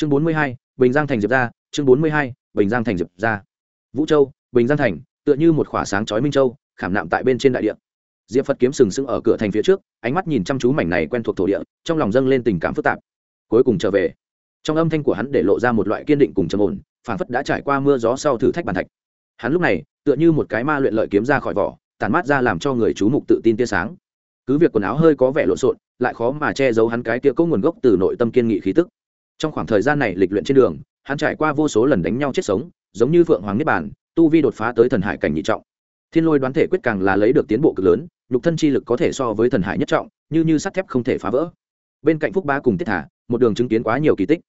chương bốn mươi hai, bình giang thành diệp ra chương bốn mươi hai, bình giang thành diệp ra vũ châu, bình giang thành, tựa như một khỏa sáng chói minh châu, khảm nạm tại bên trên đại địa. Diệp phật kiếm sừng sững ở cửa thành phía trước, ánh mắt nhìn chăm chú mảnh này quen thuộc thổ địa, trong lòng dâng lên tình cảm phức tạp. Cuối cùng trở về, trong âm thanh của hắn để lộ ra một loại kiên định cùng trầm ổn phản phất đã trải qua mưa gió sau thử thách bàn thạch. Hắn lúc này, tựa như một cái ma luyện lợi kiếm ra khỏi vỏ tàn mát ra làm cho người chú mục tự tin tia sáng. Cứ việc quần áo hơi có vẻ lộn xộn, lại khó mà che giấu hắn cái tia có nguồn gốc từ nội tâm kiên nghị khí tức trong khoảng thời gian này lịch luyện trên đường, hắn trải qua vô số lần đánh nhau chết sống, giống như phượng hoàng niết bản tu vi đột phá tới thần hải cảnh nhị trọng. Thiên lôi đoán thể quyết càng là lấy được tiến bộ cực lớn, nhục thân chi lực có thể so với thần hải nhất trọng, như như sắt thép không thể phá vỡ. Bên cạnh phúc ba cùng tiết thả, một đường chứng kiến quá nhiều kỳ tích.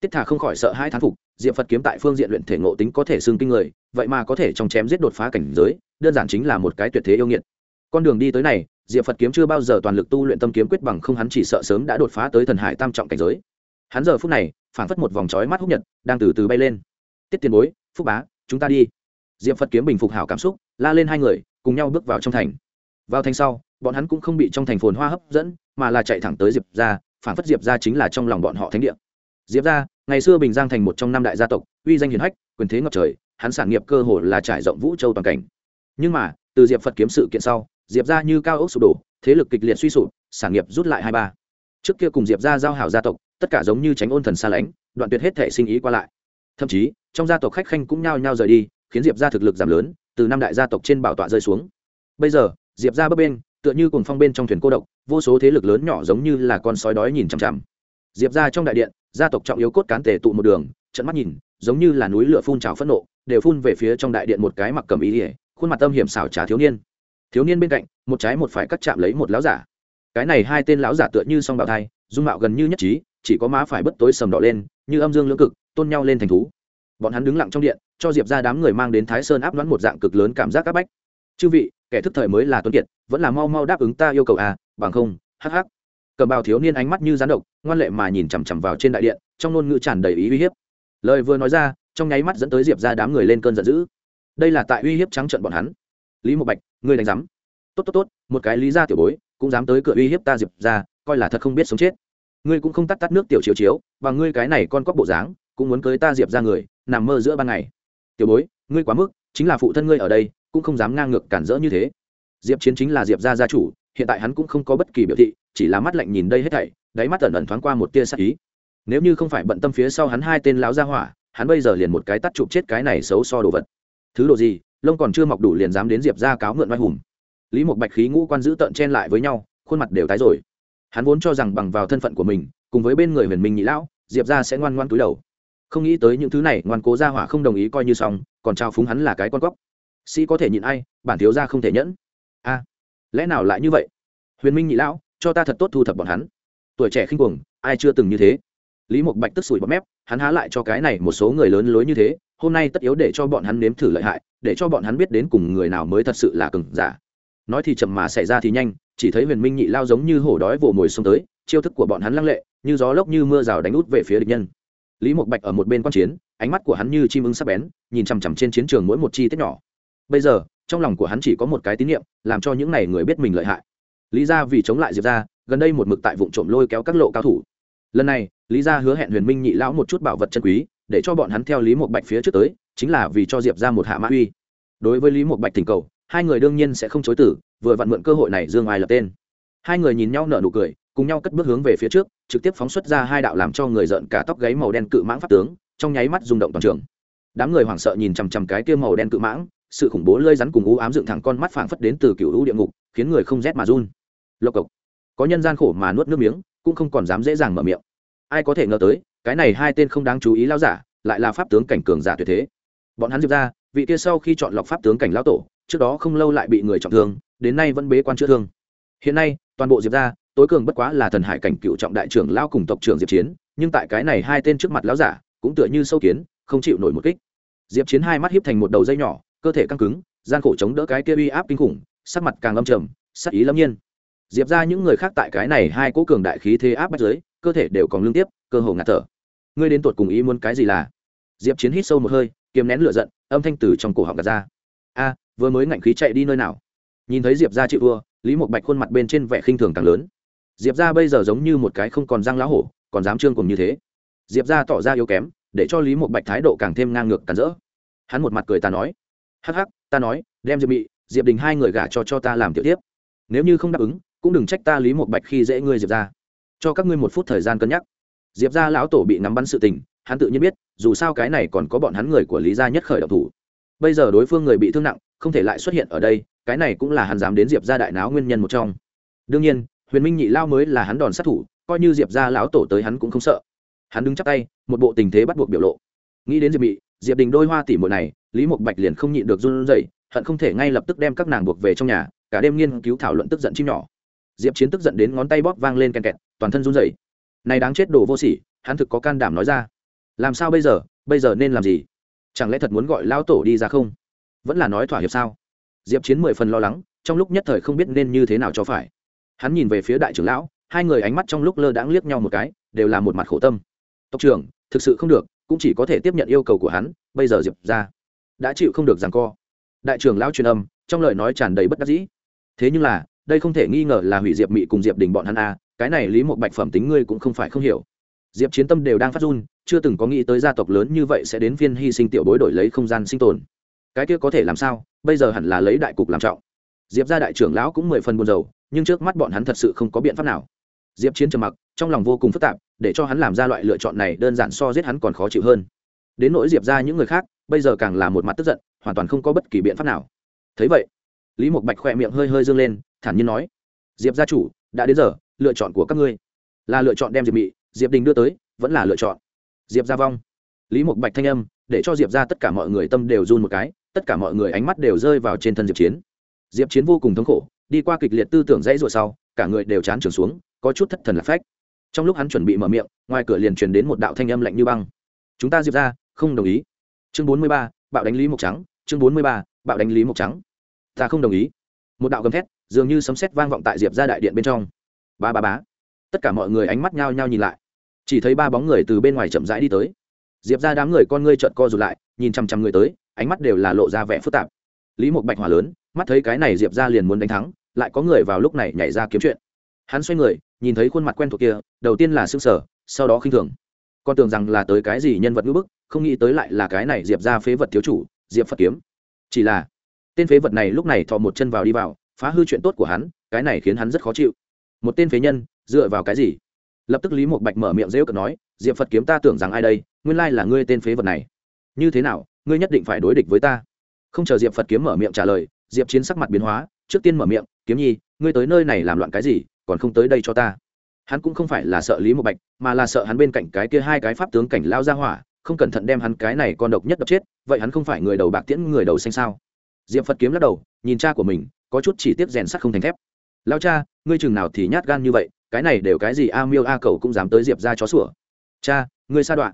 Tiết thả không khỏi sợ hai thán phục diệm phật kiếm tại phương diện luyện thể ngộ tính có thể xương kinh người, vậy mà có thể trong chém giết đột phá cảnh giới, đơn giản chính là một cái tuyệt thế yêu nghiệt. Con đường đi tới này diệm phật kiếm chưa bao giờ toàn lực tu luyện tâm kiếm quyết bằng không, hắn chỉ sợ sớm đã đột phá tới thần hải tam trọng cảnh giới hắn giờ phút này, phảng phất một vòng trói mắt húc nhật, đang từ từ bay lên. Tiết tiền bối, phúc bá, chúng ta đi. Diệm phật kiếm bình phục hảo cảm xúc, la lên hai người, cùng nhau bước vào trong thành. Vào thành sau, bọn hắn cũng không bị trong thành phồn hoa hấp dẫn, mà là chạy thẳng tới diệp ra phảng phất diệp ra chính là trong lòng bọn họ thánh địa. Diệp ra ngày xưa bình giang thành một trong năm đại gia tộc, uy danh hiền hách, quyền thế ngập trời, hắn sản nghiệp cơ hồ là trải rộng vũ châu toàn cảnh. Nhưng mà, từ diệp phật kiếm sự kiện sau, diệp ra như cao ốc sụp đổ, thế lực kịch liệt suy sụp, sản nghiệp rút lại hai ba. Trước kia cùng diệp ra giao hảo gia tộc tất cả giống như tránh ôn thần xa lánh, đoạn tuyệt hết thể sinh ý qua lại. Thậm chí, trong gia tộc khách khanh cũng nhao nhao rời đi, khiến diệp ra thực lực giảm lớn, từ năm đại gia tộc trên bảo tọa rơi xuống. Bây giờ, diệp ra bấp bên tựa như cùng phong bên trong thuyền cô độc, vô số thế lực lớn nhỏ giống như là con sói đói nhìn chằm chằm. Diệp ra trong đại điện, gia tộc trọng yếu cốt cán tề tụ một đường trận mắt nhìn, giống như là núi lửa phun trào phẫn nộ, đều phun về phía trong đại điện một cái mặc cầm ý ỉa, khuôn mặt tâm hiểm xảo trá thiếu niên. Thiếu niên bên cạnh, một trái một phải cắt chạm lấy một lão giả. Cái này hai tên lão giả tựa như song bạo thai, dung mạo gần như nhất trí chỉ có má phải bất tối sầm đỏ lên, như âm dương lưỡng cực, tôn nhau lên thành thú. Bọn hắn đứng lặng trong điện, cho diệp ra đám người mang đến thái sơn áp đoán một dạng cực lớn cảm giác áp bách. Chư vị, kẻ thức thời mới là tuấn kiệt, vẫn là mau mau đáp ứng ta yêu cầu à bằng không, hắc hắc. Cầm bào thiếu niên ánh mắt như rán độc, ngoan lệ mà nhìn chằm chằm vào trên đại điện, trong ngôn ngữ tràn đầy ý uy hiếp. Lời vừa nói ra, trong nháy mắt dẫn tới diệp ra đám người lên cơn giận dữ. Đây là tại uy hiếp trắng trận bọn hắn. Lý một bạch, ngươi đánh giám. Tốt tốt tốt, một cái lý ra tiểu bối, cũng dám tới cửa uy hiếp ta diệp ra coi là thật không biết sống chết ngươi cũng không tắt tắt nước tiểu chiếu chiếu, và ngươi cái này con cóc bộ dáng, cũng muốn cưới ta diệp ra người, nằm mơ giữa ban ngày. Tiểu bối, ngươi quá mức, chính là phụ thân ngươi ở đây, cũng không dám ngang ngược cản rỡ như thế. Diệp chiến chính là diệp gia gia chủ, hiện tại hắn cũng không có bất kỳ biểu thị, chỉ là mắt lạnh nhìn đây hết thảy, đáy mắt ẩn ẩn thoáng qua một tia sắc ý. Nếu như không phải bận tâm phía sau hắn hai tên láo gia hỏa, hắn bây giờ liền một cái tắt chụp chết cái này xấu so đồ vật. Thứ đồ gì, lông còn chưa mọc đủ liền dám đến diệp ra cáo mượn vai hùng. Lý một bạch khí ngũ quan giữ tợn chen lại với nhau, khuôn mặt đều tái rồi hắn vốn cho rằng bằng vào thân phận của mình, cùng với bên người huyền minh nhị lão, diệp ra sẽ ngoan ngoan túi đầu. Không nghĩ tới những thứ này, ngoan cố gia hỏa không đồng ý coi như xong, còn trao phúng hắn là cái con cóc. Sĩ có thể nhịn ai, bản thiếu gia không thể nhẫn. A, lẽ nào lại như vậy? Huyền minh nhị lão, cho ta thật tốt thu thập bọn hắn. Tuổi trẻ khinh cuồng, ai chưa từng như thế. Lý mộc bạch tức sủi bọt mép, hắn há lại cho cái này một số người lớn lối như thế, hôm nay tất yếu để cho bọn hắn nếm thử lợi hại, để cho bọn hắn biết đến cùng người nào mới thật sự là cừng giả. Nói thì chậm mà xảy ra thì nhanh chỉ thấy huyền minh nhị lao giống như hổ đói vồ mồi xông tới, chiêu thức của bọn hắn lăng lệ, như gió lốc như mưa rào đánh út về phía địch nhân. Lý mộc bạch ở một bên quan chiến, ánh mắt của hắn như chim ưng sắc bén, nhìn chằm chằm trên chiến trường mỗi một chi tiết nhỏ. Bây giờ, trong lòng của hắn chỉ có một cái tín nhiệm làm cho những n à y người biết mình lợi hại. Lý ra vì chống lại diệp ra gần đây một mực tại vụ trộm lôi kéo các lộ cao thủ. Lần này, lý ra hứa hẹn huyền minh nhị lão một chút bảo vật chân quý, để cho bọn hắn theo lý Mục bạch phía trước tới, chính là vì cho diệp ra một hạ mã uy. Đối với lý Mục bạch tình cầu, hai người đương nhiên sẽ không chối tử vừa vặn mượn cơ hội này dương ai lập tên. Hai người nhìn nhau nở nụ cười, cùng nhau cất bước hướng về phía trước, trực tiếp phóng xuất ra hai đạo làm cho người giận cả tóc gáy màu đen cự mãng pháp tướng, trong nháy mắt rung động toàn trường. Đám người hoảng sợ nhìn chằm chằm cái kia màu đen cự mãng, sự khủng bố lơi rắn cùng u ám dựng thẳng con mắt phảng phất đến từ cựu u địa ngục, khiến người không rét mà run. Lộc cộc. Có nhân gian khổ mà nuốt nước miếng, cũng không còn dám dễ dàng mở miệng. Ai có thể ngờ tới, cái này hai tên không đáng chú ý lao giả, lại là pháp tướng cảnh cường giả tuyệt thế. Bọn hắn diệp ra, vị kia sau khi chọn lọc pháp tướng cảnh lao tổ, trước đó không lâu lại bị người trọng thương đến nay vẫn bế quan chữa thương. Hiện nay, toàn bộ diệp ra tối cường bất quá là thần hải cảnh cựu trọng đại trưởng lao cùng tộc trưởng diệp chiến, nhưng tại cái này hai tên trước mặt lão giả, cũng tựa như sâu kiến, không chịu nổi một kích. Diệp chiến hai mắt hiếp thành một đầu dây nhỏ, cơ thể căng cứng, gian khổ chống đỡ cái kia uy áp kinh khủng, sắc mặt càng âm trầm, sắc ý lâm nhiên. Diệp ra những người khác tại cái này hai cố cường đại khí thế áp bắt giới cơ thể đều còn lương tiếp, cơ hồ ngạt thở. Ngươi đến tột cùng ý muốn cái gì là? Diệp chiến hít sâu một hơi, kiềm nén lửa giận, âm thanh từ trong cổ họng gạt ra. A, vừa mới ngạnh khí chạy đi nơi nào? Nhìn thấy diệp ra chịu vua lý một bạch khuôn mặt bên trên vẻ khinh thường càng lớn. Diệp ra bây giờ giống như một cái không còn răng lá hổ, còn dám trương cùng như thế. Diệp ra tỏ ra yếu kém, để cho lý một bạch thái độ càng thêm ngang ngược càn rỡ. Hắn một mặt cười ta nói, hắc hắc, ta nói, đem diệp mị, diệp đình hai người gả cho cho ta làm tiểu tiếp. Nếu như không đáp ứng, cũng đừng trách ta lý một bạch khi dễ ngươi diệp ra. Cho các ngươi một phút thời gian cân nhắc. Diệp ra lão tổ bị nắm bắn sự tình, hắn tự nhiên biết, dù sao cái này còn có bọn hắn người của lý gia nhất khởi động thủ. Bây giờ đối phương người bị thương nặng, không thể lại xuất hiện ở đây cái này cũng là hắn dám đến diệp ra đại náo nguyên nhân một trong. Đương nhiên, huyền minh nhị lao mới là hắn đòn sát thủ, coi như diệp ra lão tổ tới hắn cũng không sợ. Hắn đứng chắc tay, một bộ tình thế bắt buộc biểu lộ. Nghĩ đến diệp mị, diệp đình đôi hoa tỉ mội này, lý mộc bạch liền không nhịn được run rẩy, hận không thể ngay lập tức đem các nàng buộc về trong nhà, cả đêm nghiên cứu thảo luận tức giận chim nhỏ. Diệp chiến tức giận đến ngón tay bóp vang lên kèn kẹt, toàn thân run rẩy. Này đáng chết đồ vô sỉ, hắn thực có can đảm nói ra. Làm sao bây giờ bây giờ nên làm gì? Chẳng lẽ thật muốn gọi lão tổ đi ra không? Vẫn là nói thỏa hiệp sao? Diệp chiến mười phần lo lắng, trong lúc nhất thời không biết nên như thế nào cho phải. Hắn nhìn về phía đại trưởng lão, hai người ánh mắt trong lúc lơ đãng liếc nhau một cái, đều là một mặt khổ tâm. Tộc trưởng, thực sự không được, cũng chỉ có thể tiếp nhận yêu cầu của hắn, bây giờ diệp ra, đã chịu không được rằng co. Đại trưởng lão truyền âm, trong lời nói tràn đầy bất đắc dĩ. Thế nhưng là, đây không thể nghi ngờ là hủy diệp mị cùng diệp đình bọn hắn a cái này lý một bạch phẩm tính ngươi cũng không phải không hiểu. Diệp chiến tâm đều đang phát run, chưa từng có nghĩ tới gia tộc lớn như vậy sẽ đến viên hy sinh tiểu bối đổi lấy không gian sinh tồn. Cái kia có thể làm sao? Bây giờ hẳn là lấy đại cục làm trọng. Diệp ra đại trưởng lão cũng mười phần buồn rầu, nhưng trước mắt bọn hắn thật sự không có biện pháp nào. Diệp chiến trầm mặc, trong lòng vô cùng phức tạp, để cho hắn làm ra loại lựa chọn này đơn giản so giết hắn còn khó chịu hơn. Đến nỗi diệp ra những người khác, bây giờ càng là một mặt tức giận, hoàn toàn không có bất kỳ biện pháp nào. Thấy vậy, lý mộc bạch khỏe miệng hơi hơi dương lên, thản nhiên nói, diệp gia chủ, đã đến giờ, lựa chọn của các ngươi. Là lựa chọn đem diệp mị, diệp đình đưa tới, vẫn là lựa chọn. Diệp gia vong. Lý mộc bạch thanh âm, để cho diệp ra tất cả mọi người tâm đều run một cái tất cả mọi người ánh mắt đều rơi vào trên thân diệp chiến diệp chiến vô cùng thống khổ đi qua kịch liệt tư tưởng dãy rồi sau cả người đều chán trường xuống có chút thất thần lạc phách trong lúc hắn chuẩn bị mở miệng ngoài cửa liền truyền đến một đạo thanh âm lạnh như băng chúng ta diệp ra không đồng ý chương bốn mươi ba bạo đánh lý mộc trắng chương bốn mươi ba bạo đánh lý mộc trắng ta không đồng ý một đạo gầm thét dường như sấm sét vang vọng tại diệp ra đại điện bên trong ba ba bá tất cả mọi người ánh mắt nhao nhao nhìn lại chỉ thấy ba bóng người từ bên ngoài chậm rãi đi tới diệp ra đám người con ngươi trợn co rụt lại nhìn chằm chằm người tới ánh mắt đều là lộ ra vẻ phức tạp. Lý một bạch hỏa lớn, mắt thấy cái này diệp ra liền muốn đánh thắng, lại có người vào lúc này nhảy ra kiếm chuyện. Hắn xoay người, nhìn thấy khuôn mặt quen thuộc kia, đầu tiên là s ư n g sở sau đó khinh thường. Con tưởng rằng là tới cái gì nhân vật ngữ bức, không nghĩ tới lại là cái này diệp ra phế vật thiếu chủ, diệp phật kiếm. Chỉ là, tên phế vật này lúc này thọ một chân vào đi vào, phá hư chuyện tốt của hắn, cái này khiến hắn rất khó chịu. Một tên phế nhân, dựa vào cái gì? Lập tức lý một bạch mở miệng rêu cực nói, diệp phật kiếm ta tưởng rằng ai đây? Nguyên lai là ngươi tên phế vật này. Như thế nào? Ngươi nhất định phải đối địch với ta. Không chờ diệp phật kiếm mở miệng trả lời, diệp chiến sắc mặt biến hóa, trước tiên mở miệng, kiếm nhi, ngươi tới nơi này làm loạn cái gì, còn không tới đây cho ta? Hắn cũng không phải là sợ lý một bạch, mà là sợ hắn bên cạnh cái kia hai cái pháp tướng cảnh lao ra hỏa, không cẩn thận đem hắn cái này con độc nhất độc chết, vậy hắn không phải người đầu bạc tiễn, người đầu xanh sao? Diệp phật kiếm lắc đầu, nhìn cha của mình, có chút chỉ tiếp rèn sắt không thành thép. Lao cha, ngươi chừng nào thì nhát gan như vậy, cái này đều cái gì a miêu a cầu cũng dám tới diệp ra chó sủa. Cha, ngươi sa đoạn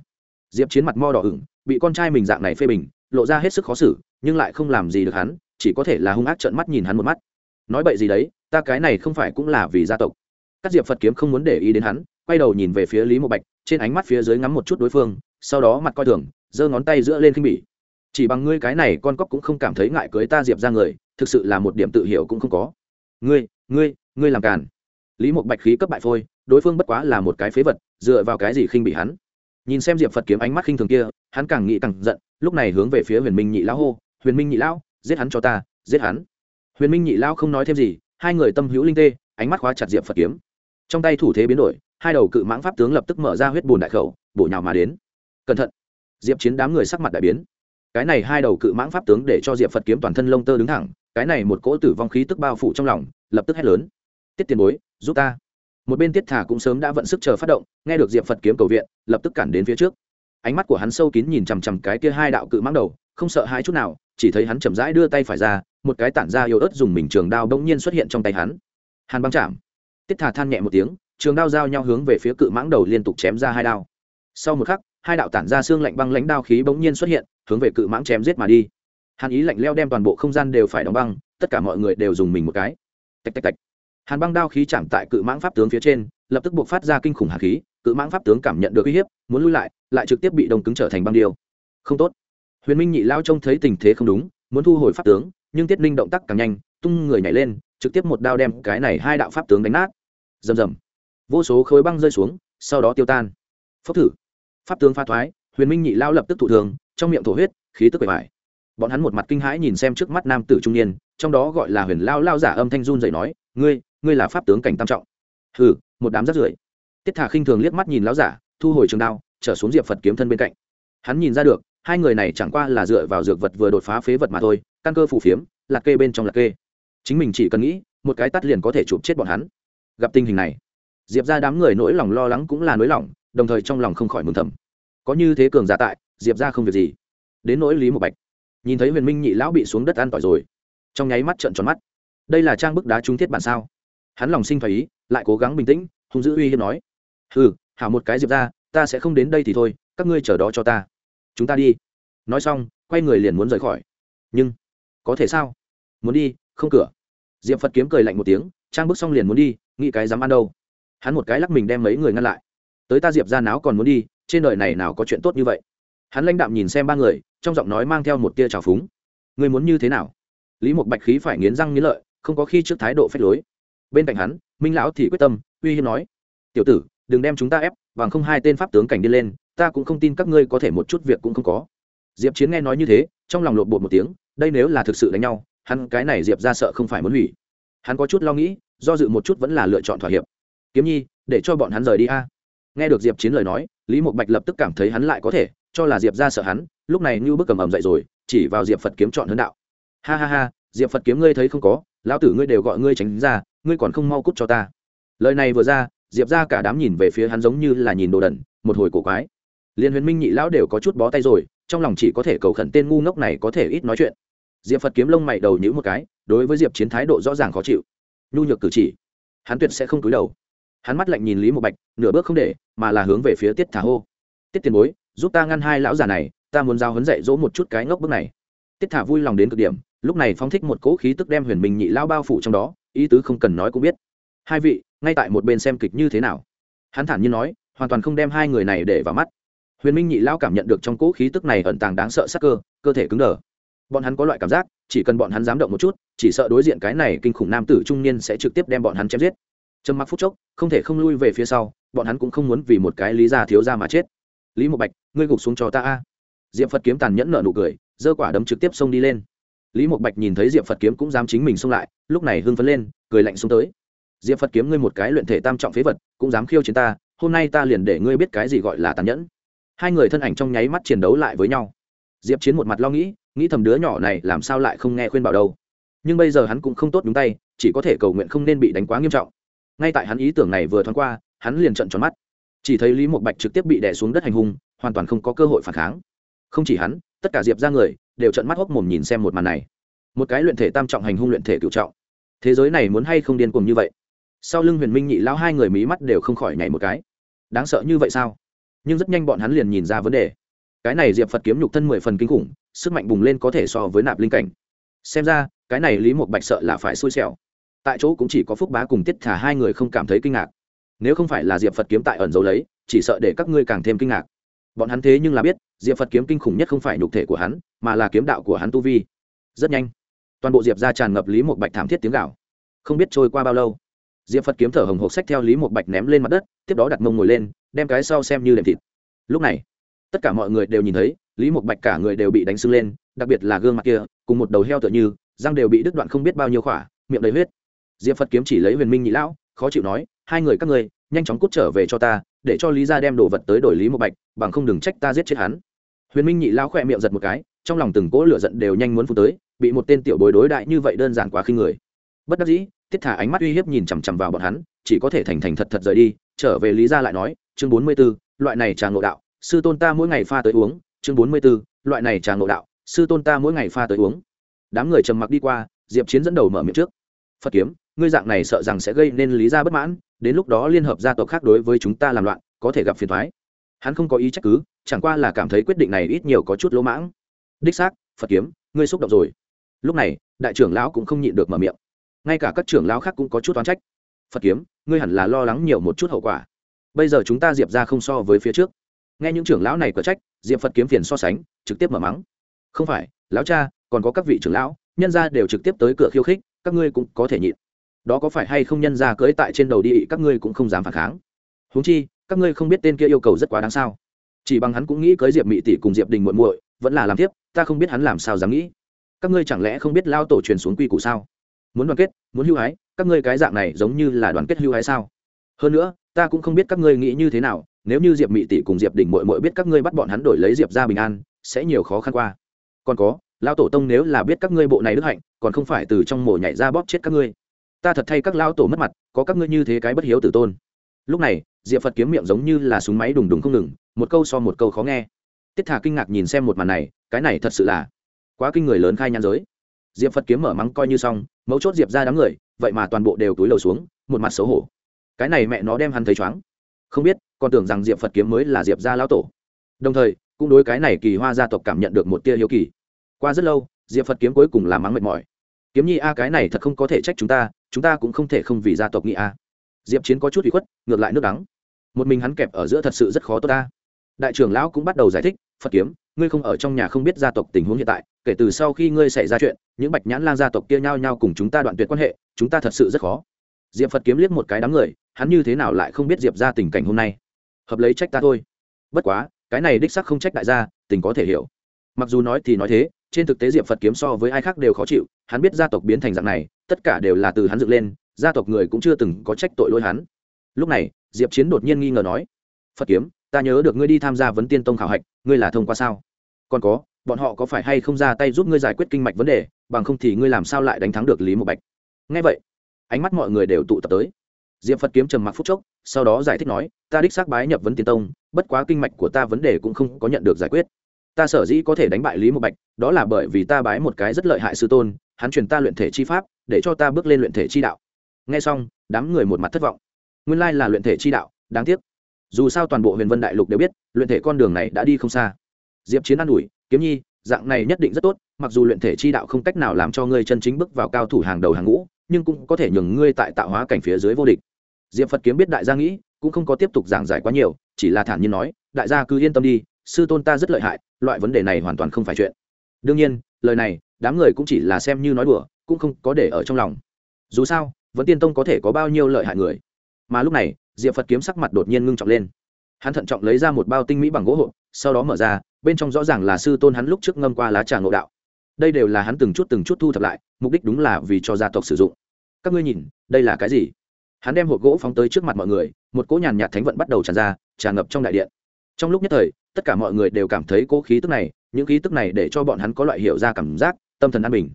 diệp chiến mặt mo đỏ ửng bị con trai mình dạng này phê bình, lộ ra hết sức khó xử, nhưng lại không làm gì được hắn, chỉ có thể là hung ác trợn mắt nhìn hắn một mắt. Nói bậy gì đấy, ta cái này không phải cũng là vì gia tộc. Các diệp phật kiếm không muốn để ý đến hắn, quay đầu nhìn về phía lý Mộ bạch, trên ánh mắt phía dưới ngắm một chút đối phương, sau đó mặt coi thường, giơ ngón tay giữa lên khinh bỉ. Chỉ bằng ngươi cái này con cóc cũng không cảm thấy ngại cưới ta diệp ra người, thực sự là một điểm tự hiểu cũng không có. Ngươi ngươi ngươi làm càn. Lý Mộ bạch khí cấp bại phôi, đối phương bất quá là một cái phế vật, dựa vào cái gì khinh bị hắn? Nhìn xem diệp phật kiếm ánh mắt khinh thường kia hắn càng nghĩ càng giận, lúc này hướng về phía huyền minh nhị lão hô, huyền minh nhị lão, giết hắn cho ta, giết hắn. Huyền minh nhị lão không nói thêm gì, hai người tâm hữu linh tê, ánh mắt khóa chặt diệp phật kiếm. Trong tay thủ thế biến đổi, hai đầu cự mãng pháp tướng lập tức mở ra huyết bùn đại khẩu, bổ nhào mà đến. Cẩn thận! Diệp chiến đám người sắc mặt đại biến. Cái này hai đầu cự mãng pháp tướng để cho diệp phật kiếm toàn thân lông tơ đứng thẳng, cái này một cỗ tử vong khí tức bao phủ trong lòng, lập tức hét lớn. Tiết tiền bối, giúp ta. Một bên tiết thả cũng sớm đã vận sức chờ phát động, nghe được diệp phật kiếm cầu viện, lập tức cản đến phía trước ánh mắt của hắn sâu kín nhìn chằm chằm cái kia hai đạo cự mãng đầu, không sợ hãi chút nào, chỉ thấy hắn chậm rãi đưa tay phải ra, một cái tản ra yếu ớt dùng mình trường đao bỗng nhiên xuất hiện trong tay hắn. Hàn băng chạm. Tiết thả than nhẹ một tiếng, trường đao giao nhau hướng về phía cự mãng đầu liên tục chém ra hai đao. Sau một khắc, hai đạo tản ra xương lạnh băng lãnh đao khí bỗng nhiên xuất hiện, hướng về cự mãng chém giết mà đi. Hàn ý lạnh leo đem toàn bộ không gian đều phải đóng băng, tất cả mọi người đều dùng mình một cái. Tạch tạch tạch. Hàn băng đao khí chạm tại cự mãng pháp tướng phía trên, lập tức buộc phát ra kinh khủng hàn khí, cự mãng pháp tướng cảm nhận được uy hiếp, muốn lui lại lại trực tiếp bị đông cứng trở thành băng điêu. Không tốt. Huyền minh nhị lao trông thấy tình thế không đúng, muốn thu hồi pháp tướng, nhưng tiết ninh động tác càng nhanh, tung người nhảy lên, trực tiếp một đao đem cái này hai đạo pháp tướng đánh nát. Rầm rầm. Vô số khối băng rơi xuống, sau đó tiêu tan. Phốc thử. Pháp tướng pha thoái, huyền minh nhị lao lập tức thụ thường trong miệng thổ huyết, khí tức bề bài bọn hắn một mặt kinh hãi nhìn xem trước mắt nam tử trung niên, trong đó gọi là huyền lao lao giả âm thanh run dậy nói, ngươi ngươi là pháp tướng cảnh tam trọng. Hừ, một đám rắt rưởi. Tiết thả khinh thường liếc mắt nhìn lão giả, thu hồi trường đao trở xuống diệp phật kiếm thân bên cạnh. Hắn nhìn ra được, hai người này chẳng qua là dựa vào dược vật vừa đột phá phế vật mà thôi, căn cơ phủ phiếm, lạc kê bên trong lạc kê. Chính mình chỉ cần nghĩ, một cái tắt liền có thể chụp chết bọn hắn. Gặp tình hình này, diệp ra đám người nỗi lòng lo lắng cũng là nỗi lòng, đồng thời trong lòng không khỏi mừng thầm. Có như thế cường giả tại, diệp ra không việc gì. Đến nỗi lý một bạch, nhìn thấy huyền minh nhị lão bị xuống đất ăn tỏi rồi, trong nháy mắt trợn tròn mắt. Đây là trang bức đá trung thiết bản sao? Hắn lòng sinh phải ý, lại cố gắng bình tĩnh, hung dữ uy hiếp nói ừ hảo một cái diệp ra ta sẽ không đến đây thì thôi, các ngươi chờ đó cho ta. Chúng ta đi. Nói xong, quay người liền muốn rời khỏi. Nhưng, có thể sao? Muốn đi, không cửa. Diệp phật kiếm cười lạnh một tiếng, trang bước xong liền muốn đi, nghĩ cái dám ăn đâu. Hắn một cái lắc mình đem mấy người ngăn lại. Tới ta diệp ra náo còn muốn đi, trên đời này nào có chuyện tốt như vậy? Hắn lãnh đạm nhìn xem ba người, trong giọng nói mang theo một tia trào phúng. Người muốn như thế nào? Lý mục bạch khí phải nghiến răng nghiến lợi, không có khi trước thái độ phép lối. Bên cạnh hắn, minh lão thì quyết tâm, uy hiếp nói, tiểu tử đừng đem chúng ta ép, bằng không hai tên pháp tướng cảnh đi lên, ta cũng không tin các ngươi có thể một chút việc cũng không có. Diệp chiến nghe nói như thế, trong lòng lộn bột một tiếng, đây nếu là thực sự đánh nhau, hắn, cái này diệp ra sợ không phải muốn hủy. Hắn có chút lo nghĩ, do dự một chút vẫn là lựa chọn thỏa hiệp. Kiếm nhi, để cho bọn hắn rời đi a. Nghe được diệp chiến lời nói, lý mộc bạch lập tức cảm thấy hắn lại có thể, cho là diệp ra sợ hắn, lúc này như bức cầm ầm dậy rồi, chỉ vào diệp phật kiếm chọn hướng đạo. Ha ha ha, diệp phật kiếm ngươi thấy không có, lão tử ngươi đều gọi ngươi tránh ra, ngươi còn không mau cút cho ta. Lời này vừa ra diệp ra cả đám nhìn về phía hắn giống như là nhìn đồ đần, một hồi cổ quái. Liên huyền minh nhị lão đều có chút bó tay rồi, trong lòng chỉ có thể cầu khẩn tên ngu ngốc này có thể ít nói chuyện. Diệp phật kiếm lông mày đầu nhữ một cái, đối với diệp chiến thái độ rõ ràng khó chịu. Nhu nhược cử chỉ, hắn tuyệt sẽ không túi đầu. Hắn mắt lạnh nhìn lý một bạch, nửa bước không để, mà là hướng về phía tiết thả hô. Tiết tiền bối, giúp ta ngăn hai lão già này, ta muốn giao hấn dạy dỗ một chút cái ngốc bước này. Tiết thả vui lòng đến cực điểm, lúc này phóng thích một cỗ khí tức đem huyền minh nhị lao bao phủ trong đó, ý tứ không cần nói cũng biết hai vị, ngay tại một bên xem kịch như thế nào. Hắn thản nhiên nói, hoàn toàn không đem hai người này để vào mắt. Huyền minh nhị lao cảm nhận được trong cỗ khí tức này ẩn tàng đáng sợ sắc cơ cơ thể cứng đờ. Bọn hắn có loại cảm giác, chỉ cần bọn hắn dám động một chút, chỉ sợ đối diện cái này kinh khủng nam tử trung niên sẽ trực tiếp đem bọn hắn chém giết. Trầm mặc phút chốc, không thể không lui về phía sau, bọn hắn cũng không muốn vì một cái lý gia thiếu ra mà chết. Lý một bạch, ngươi gục xuống cho ta a. Diệm phật kiếm tàn nhẫn nợ nụ cười, giơ quả đấm trực tiếp xông đi lên. Lý một bạch nhìn thấy diệp phật kiếm cũng dám chính mình xông lại, lúc này hưng phấn lên, cười lạnh xông tới diệp phật kiếm ngươi một cái luyện thể tam trọng phế vật, cũng dám khiêu chiến ta, hôm nay ta liền để ngươi biết cái gì gọi là tàn nhẫn. Hai người thân ảnh trong nháy mắt chiến đấu lại với nhau. Diệp chiến một mặt lo nghĩ nghĩ thầm đứa nhỏ này làm sao lại không nghe khuyên bảo đâu. Nhưng bây giờ hắn cũng không tốt đúng tay, chỉ có thể cầu nguyện không nên bị đánh quá nghiêm trọng. Ngay tại hắn ý tưởng này vừa thoáng qua, hắn liền trận tròn mắt. Chỉ thấy lý một bạch trực tiếp bị đè xuống đất hành hung, hoàn toàn không có cơ hội phản kháng. Không chỉ hắn, tất cả diệp ra người đều trận mắt hốc mồm nhìn xem một màn này. Một cái luyện thể tam trọng hành hung luyện thể cựu trọng. Thế giới này muốn hay không điên cuồng như vậy? Sau lưng huyền minh nhị lao hai người mí mắt đều không khỏi nhảy một cái. Đáng sợ như vậy sao? Nhưng rất nhanh bọn hắn liền nhìn ra vấn đề. Cái này diệp phật kiếm nhục thân mười phần kinh khủng, sức mạnh bùng lên có thể so với nạp linh cảnh. Xem ra, cái này lý một bạch sợ là phải xui xẻo. Tại chỗ cũng chỉ có phúc bá cùng tiết thả hai người không cảm thấy kinh ngạc. Nếu không phải là diệp phật kiếm tại ẩn giấu lấy, chỉ sợ để các ngươi càng thêm kinh ngạc. Bọn hắn thế nhưng là biết, diệp phật kiếm kinh khủng nhất không phải nhục thể của hắn, mà là kiếm đạo của hắn tu vi. Rất nhanh, toàn bộ diệp ra tràn ngập lý một bạch thảm thiết tiếng gạo không biết trôi qua bao lâu diệp phật kiếm thở hồng hộc sách theo lý một bạch ném lên mặt đất, tiếp đó đặt mông ngồi lên, đem cái sau xem như đệm thịt. Lúc này, tất cả mọi người đều nhìn thấy, lý một bạch cả người đều bị đánh sưng lên, đặc biệt là gương mặt kia, cùng một đầu heo tựa như, răng đều bị đứt đoạn không biết bao nhiêu khỏa, miệng đầy huyết. Diệp phật kiếm chỉ lấy huyền minh nhị lão, khó chịu nói, hai người các ngươi, nhanh chóng cút trở về cho ta, để cho lý ra đem đồ vật tới đổi lý một bạch, bằng không đừng trách ta giết chết hắn. Huyền minh nhị lão khỏe miệng giật một cái, trong lòng từng cỗ lửa giận đều nhanh muốn phụ tới, bị một tên tiểu bối đối đại như vậy đơn giản quá khinh người. Bất đắc dĩ tiết thả ánh mắt uy hiếp nhìn chằm chằm vào bọn hắn, chỉ có thể thành thành thật thật rời đi, trở về lý ra lại nói, chương bốn mươi b ố loại này trà ngộ đạo, sư tôn ta mỗi ngày pha tới uống. Chương bốn mươi b ố loại này trà ngộ đạo, sư tôn ta mỗi ngày pha tới uống. Đám người trầm mặc đi qua, diệp chiến dẫn đầu mở miệng trước. Phật kiếm, ngươi dạng này sợ rằng sẽ gây nên lý ra bất mãn, đến lúc đó liên hợp gia tộc khác đối với chúng ta làm loạn, có thể gặp phiền thoái hắn không có ý trách cứ, chẳng qua là cảm thấy quyết định này ít nhiều có chút lỗ mãng. Đích xác, phật kiếm, ngươi xúc động rồi. Lúc này, đại trưởng lão cũng không nhịn được mở miệng ngay cả các trưởng lão khác cũng có chút oán trách. Phật kiếm, ngươi hẳn là lo lắng nhiều một chút hậu quả. Bây giờ chúng ta diệp ra không so với phía trước. Nghe những trưởng lão này có trách, diệp phật kiếm phiền so sánh, trực tiếp mở mắng. Không phải, lão cha, còn có các vị trưởng lão, nhân gia đều trực tiếp tới cửa khiêu khích, các ngươi cũng có thể nhịn. Đó có phải hay không nhân gia cưới tại trên đầu đi, các ngươi cũng không dám phản kháng. Huống chi, các ngươi không biết tên kia yêu cầu rất quá đáng sao. Chỉ bằng hắn cũng nghĩ cưới diệp mỹ tỷ cùng diệp đình muội muội, vẫn là làm tiếp, ta không biết hắn làm sao dám nghĩ. Các ngươi chẳng lẽ không biết lao tổ truyền xuống quy củ sao? Muốn đoàn kết, muốn hưu hái các ngươi cái dạng này giống như là đoàn kết hưu hái sao? Hơn nữa, ta cũng không biết các ngươi nghĩ như thế nào, nếu như diệp Mị tỷ cùng diệp đình Mội Mội biết các ngươi bắt bọn hắn đổi lấy diệp ra bình an, sẽ nhiều khó khăn qua. Còn có lao tổ tông nếu là biết các ngươi bộ này đức hạnh, còn không phải từ trong mổ nhảy ra bóp chết các ngươi. Ta thật thay các lao tổ mất mặt, có các ngươi như thế cái bất hiếu tử tôn. Lúc này, diệp phật kiếm miệng giống như là súng máy đùng đùng không ngừng, một câu so một câu khó nghe. Tiết thà kinh ngạc nhìn xem một màn này, cái này thật sự là quá kinh người lớn khai nhan giới. Diệp phật kiếm mở mắng coi như xong mấu chốt diệp ra đám người, vậy mà toàn bộ đều túi lầu xuống, một mặt xấu hổ. Cái này mẹ nó đem hắn thấy chóng không biết, còn tưởng rằng diệp phật kiếm mới là diệp gia lão tổ. Đồng thời, cũng đối cái này kỳ hoa gia tộc cảm nhận được một tia hiếu kỳ. Qua rất lâu, diệp phật kiếm cuối cùng là mắng mệt mỏi. Kiếm nhi a, cái này thật không có thể trách chúng ta chúng ta cũng không thể không vì gia tộc nghị a. Diệp chiến có chút bị khuất, ngược lại nước đắng. Một mình hắn kẹp ở giữa thật sự rất khó tốt ta. Đại trưởng lão cũng bắt đầu giải thích, phật kiếm, ngươi không ở trong nhà không biết gia tộc tình huống hiện tại kể từ sau khi ngươi xảy ra chuyện, những bạch nhãn lang gia tộc kia nhau nhau cùng chúng ta đoạn tuyệt quan hệ, chúng ta thật sự rất khó. Diệp phật kiếm liếc một cái đám người, hắn như thế nào lại không biết diệp ra tình cảnh hôm nay? Hợp lấy trách ta thôi. Bất quá, cái này đích sắc không trách đại gia, tình có thể hiểu. Mặc dù nói thì nói thế, trên thực tế diệp phật kiếm so với ai khác đều khó chịu, hắn biết gia tộc biến thành dạng này, tất cả đều là từ hắn dựng lên, gia tộc người cũng chưa từng có trách tội lỗi hắn. Lúc này, diệp chiến đột nhiên nghi ngờ nói, phật kiếm, ta nhớ được ngươi đi tham gia vấn tiên tông khảo hạch, ngươi là thông qua sao? Còn có bọn họ có phải hay không ra tay giúp ngươi giải quyết kinh mạch vấn đề, bằng không thì ngươi làm sao lại đánh thắng được lý một bạch? Ngay vậy, ánh mắt mọi người đều tụ tập tới. Diệp phật kiếm trầm mặc phúc chốc, sau đó giải thích nói, ta đích xác bái nhập vấn tiên tông, bất quá kinh mạch của ta vấn đề cũng không có nhận được giải quyết. Ta sở dĩ có thể đánh bại lý một bạch, đó là bởi vì ta bái một cái rất lợi hại sư tôn, hắn truyền ta luyện thể chi pháp, để cho ta bước lên luyện thể chi đạo. Nghe xong, đám người một mặt thất vọng. Nguyên lai là luyện thể chi đạo, đáng tiếc. Dù sao toàn bộ huyền vân đại lục đều biết, luyện thể con đường này đã đi không xa. Diệp chiến an ủi kiếm nhi, dạng này nhất định rất tốt, mặc dù luyện thể chi đạo không cách nào làm cho ngươi chân chính bước vào cao thủ hàng đầu hàng ngũ, nhưng cũng có thể nhường ngươi tại tạo hóa cảnh phía dưới vô địch. Diệp phật kiếm biết đại gia nghĩ, cũng không có tiếp tục giảng giải quá nhiều, chỉ là thản nhiên nói, đại gia cứ yên tâm đi, sư tôn ta rất lợi hại, loại vấn đề này hoàn toàn không phải chuyện. Đương nhiên, lời này, đám người cũng chỉ là xem như nói đùa, cũng không có để ở trong lòng. Dù sao vẫn tiên tông có thể có bao nhiêu lợi hại người. Mà lúc này, diệp phật kiếm sắc mặt đột nhiên ngưng trọng lên. Hắn thận trọng lấy ra một bao tinh mỹ bằng gỗ hộp sau đó mở ra, bên trong rõ ràng là sư tôn hắn lúc trước ngâm qua lá trà ngộ đạo. Đây đều là hắn từng chút từng chút thu thập lại, mục đích đúng là vì cho gia tộc sử dụng. Các ngươi nhìn, đây là cái gì? Hắn đem hộp gỗ phóng tới trước mặt mọi người, một cỗ nhàn nhạt thánh vận bắt đầu tràn ra, tràn ngập trong đại điện. Trong lúc nhất thời, tất cả mọi người đều cảm thấy cỗ khí tức này, những khí tức này để cho bọn hắn có loại hiểu ra cảm giác, tâm thần an bình.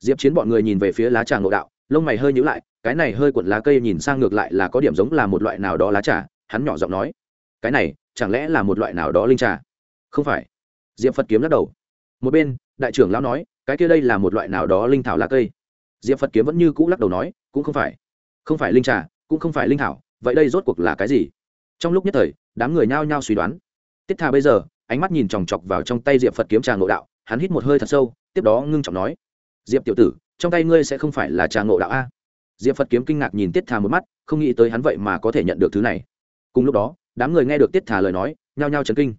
Diệp chiến bọn người nhìn về phía lá trà ngộ đạo, lông mày hơi nhữ lại, cái này hơi cuộn lá cây nhìn sang ngược lại là có điểm giống là một loại nào đó lá trà, hắn nhỏ giọng nói. Cái này chẳng lẽ là một loại nào đó linh trà? Không phải. Diệp phật kiếm lắc đầu. Một bên, đại trưởng lão nói, cái kia đây là một loại nào đó linh thảo lá cây. Diệp phật kiếm vẫn như cũ lắc đầu nói, cũng không phải. Không phải linh trà, cũng không phải linh thảo, vậy đây rốt cuộc là cái gì? Trong lúc nhất thời, đám người nhao nhao suy đoán. Tiết thà bây giờ, ánh mắt nhìn chòng chọc vào trong tay diệp phật kiếm trà ngộ đạo, hắn hít một hơi thật sâu, tiếp đó ngưng trọng nói, diệp tiểu tử, trong tay ngươi sẽ không phải là trà ngộ đạo a? Diệp phật kiếm kinh ngạc nhìn tiết thà một mắt, không nghĩ tới hắn vậy mà có thể nhận được thứ này. Cùng lúc đó đám người nghe được tiết thà lời nói, nhao nhao chấn kinh.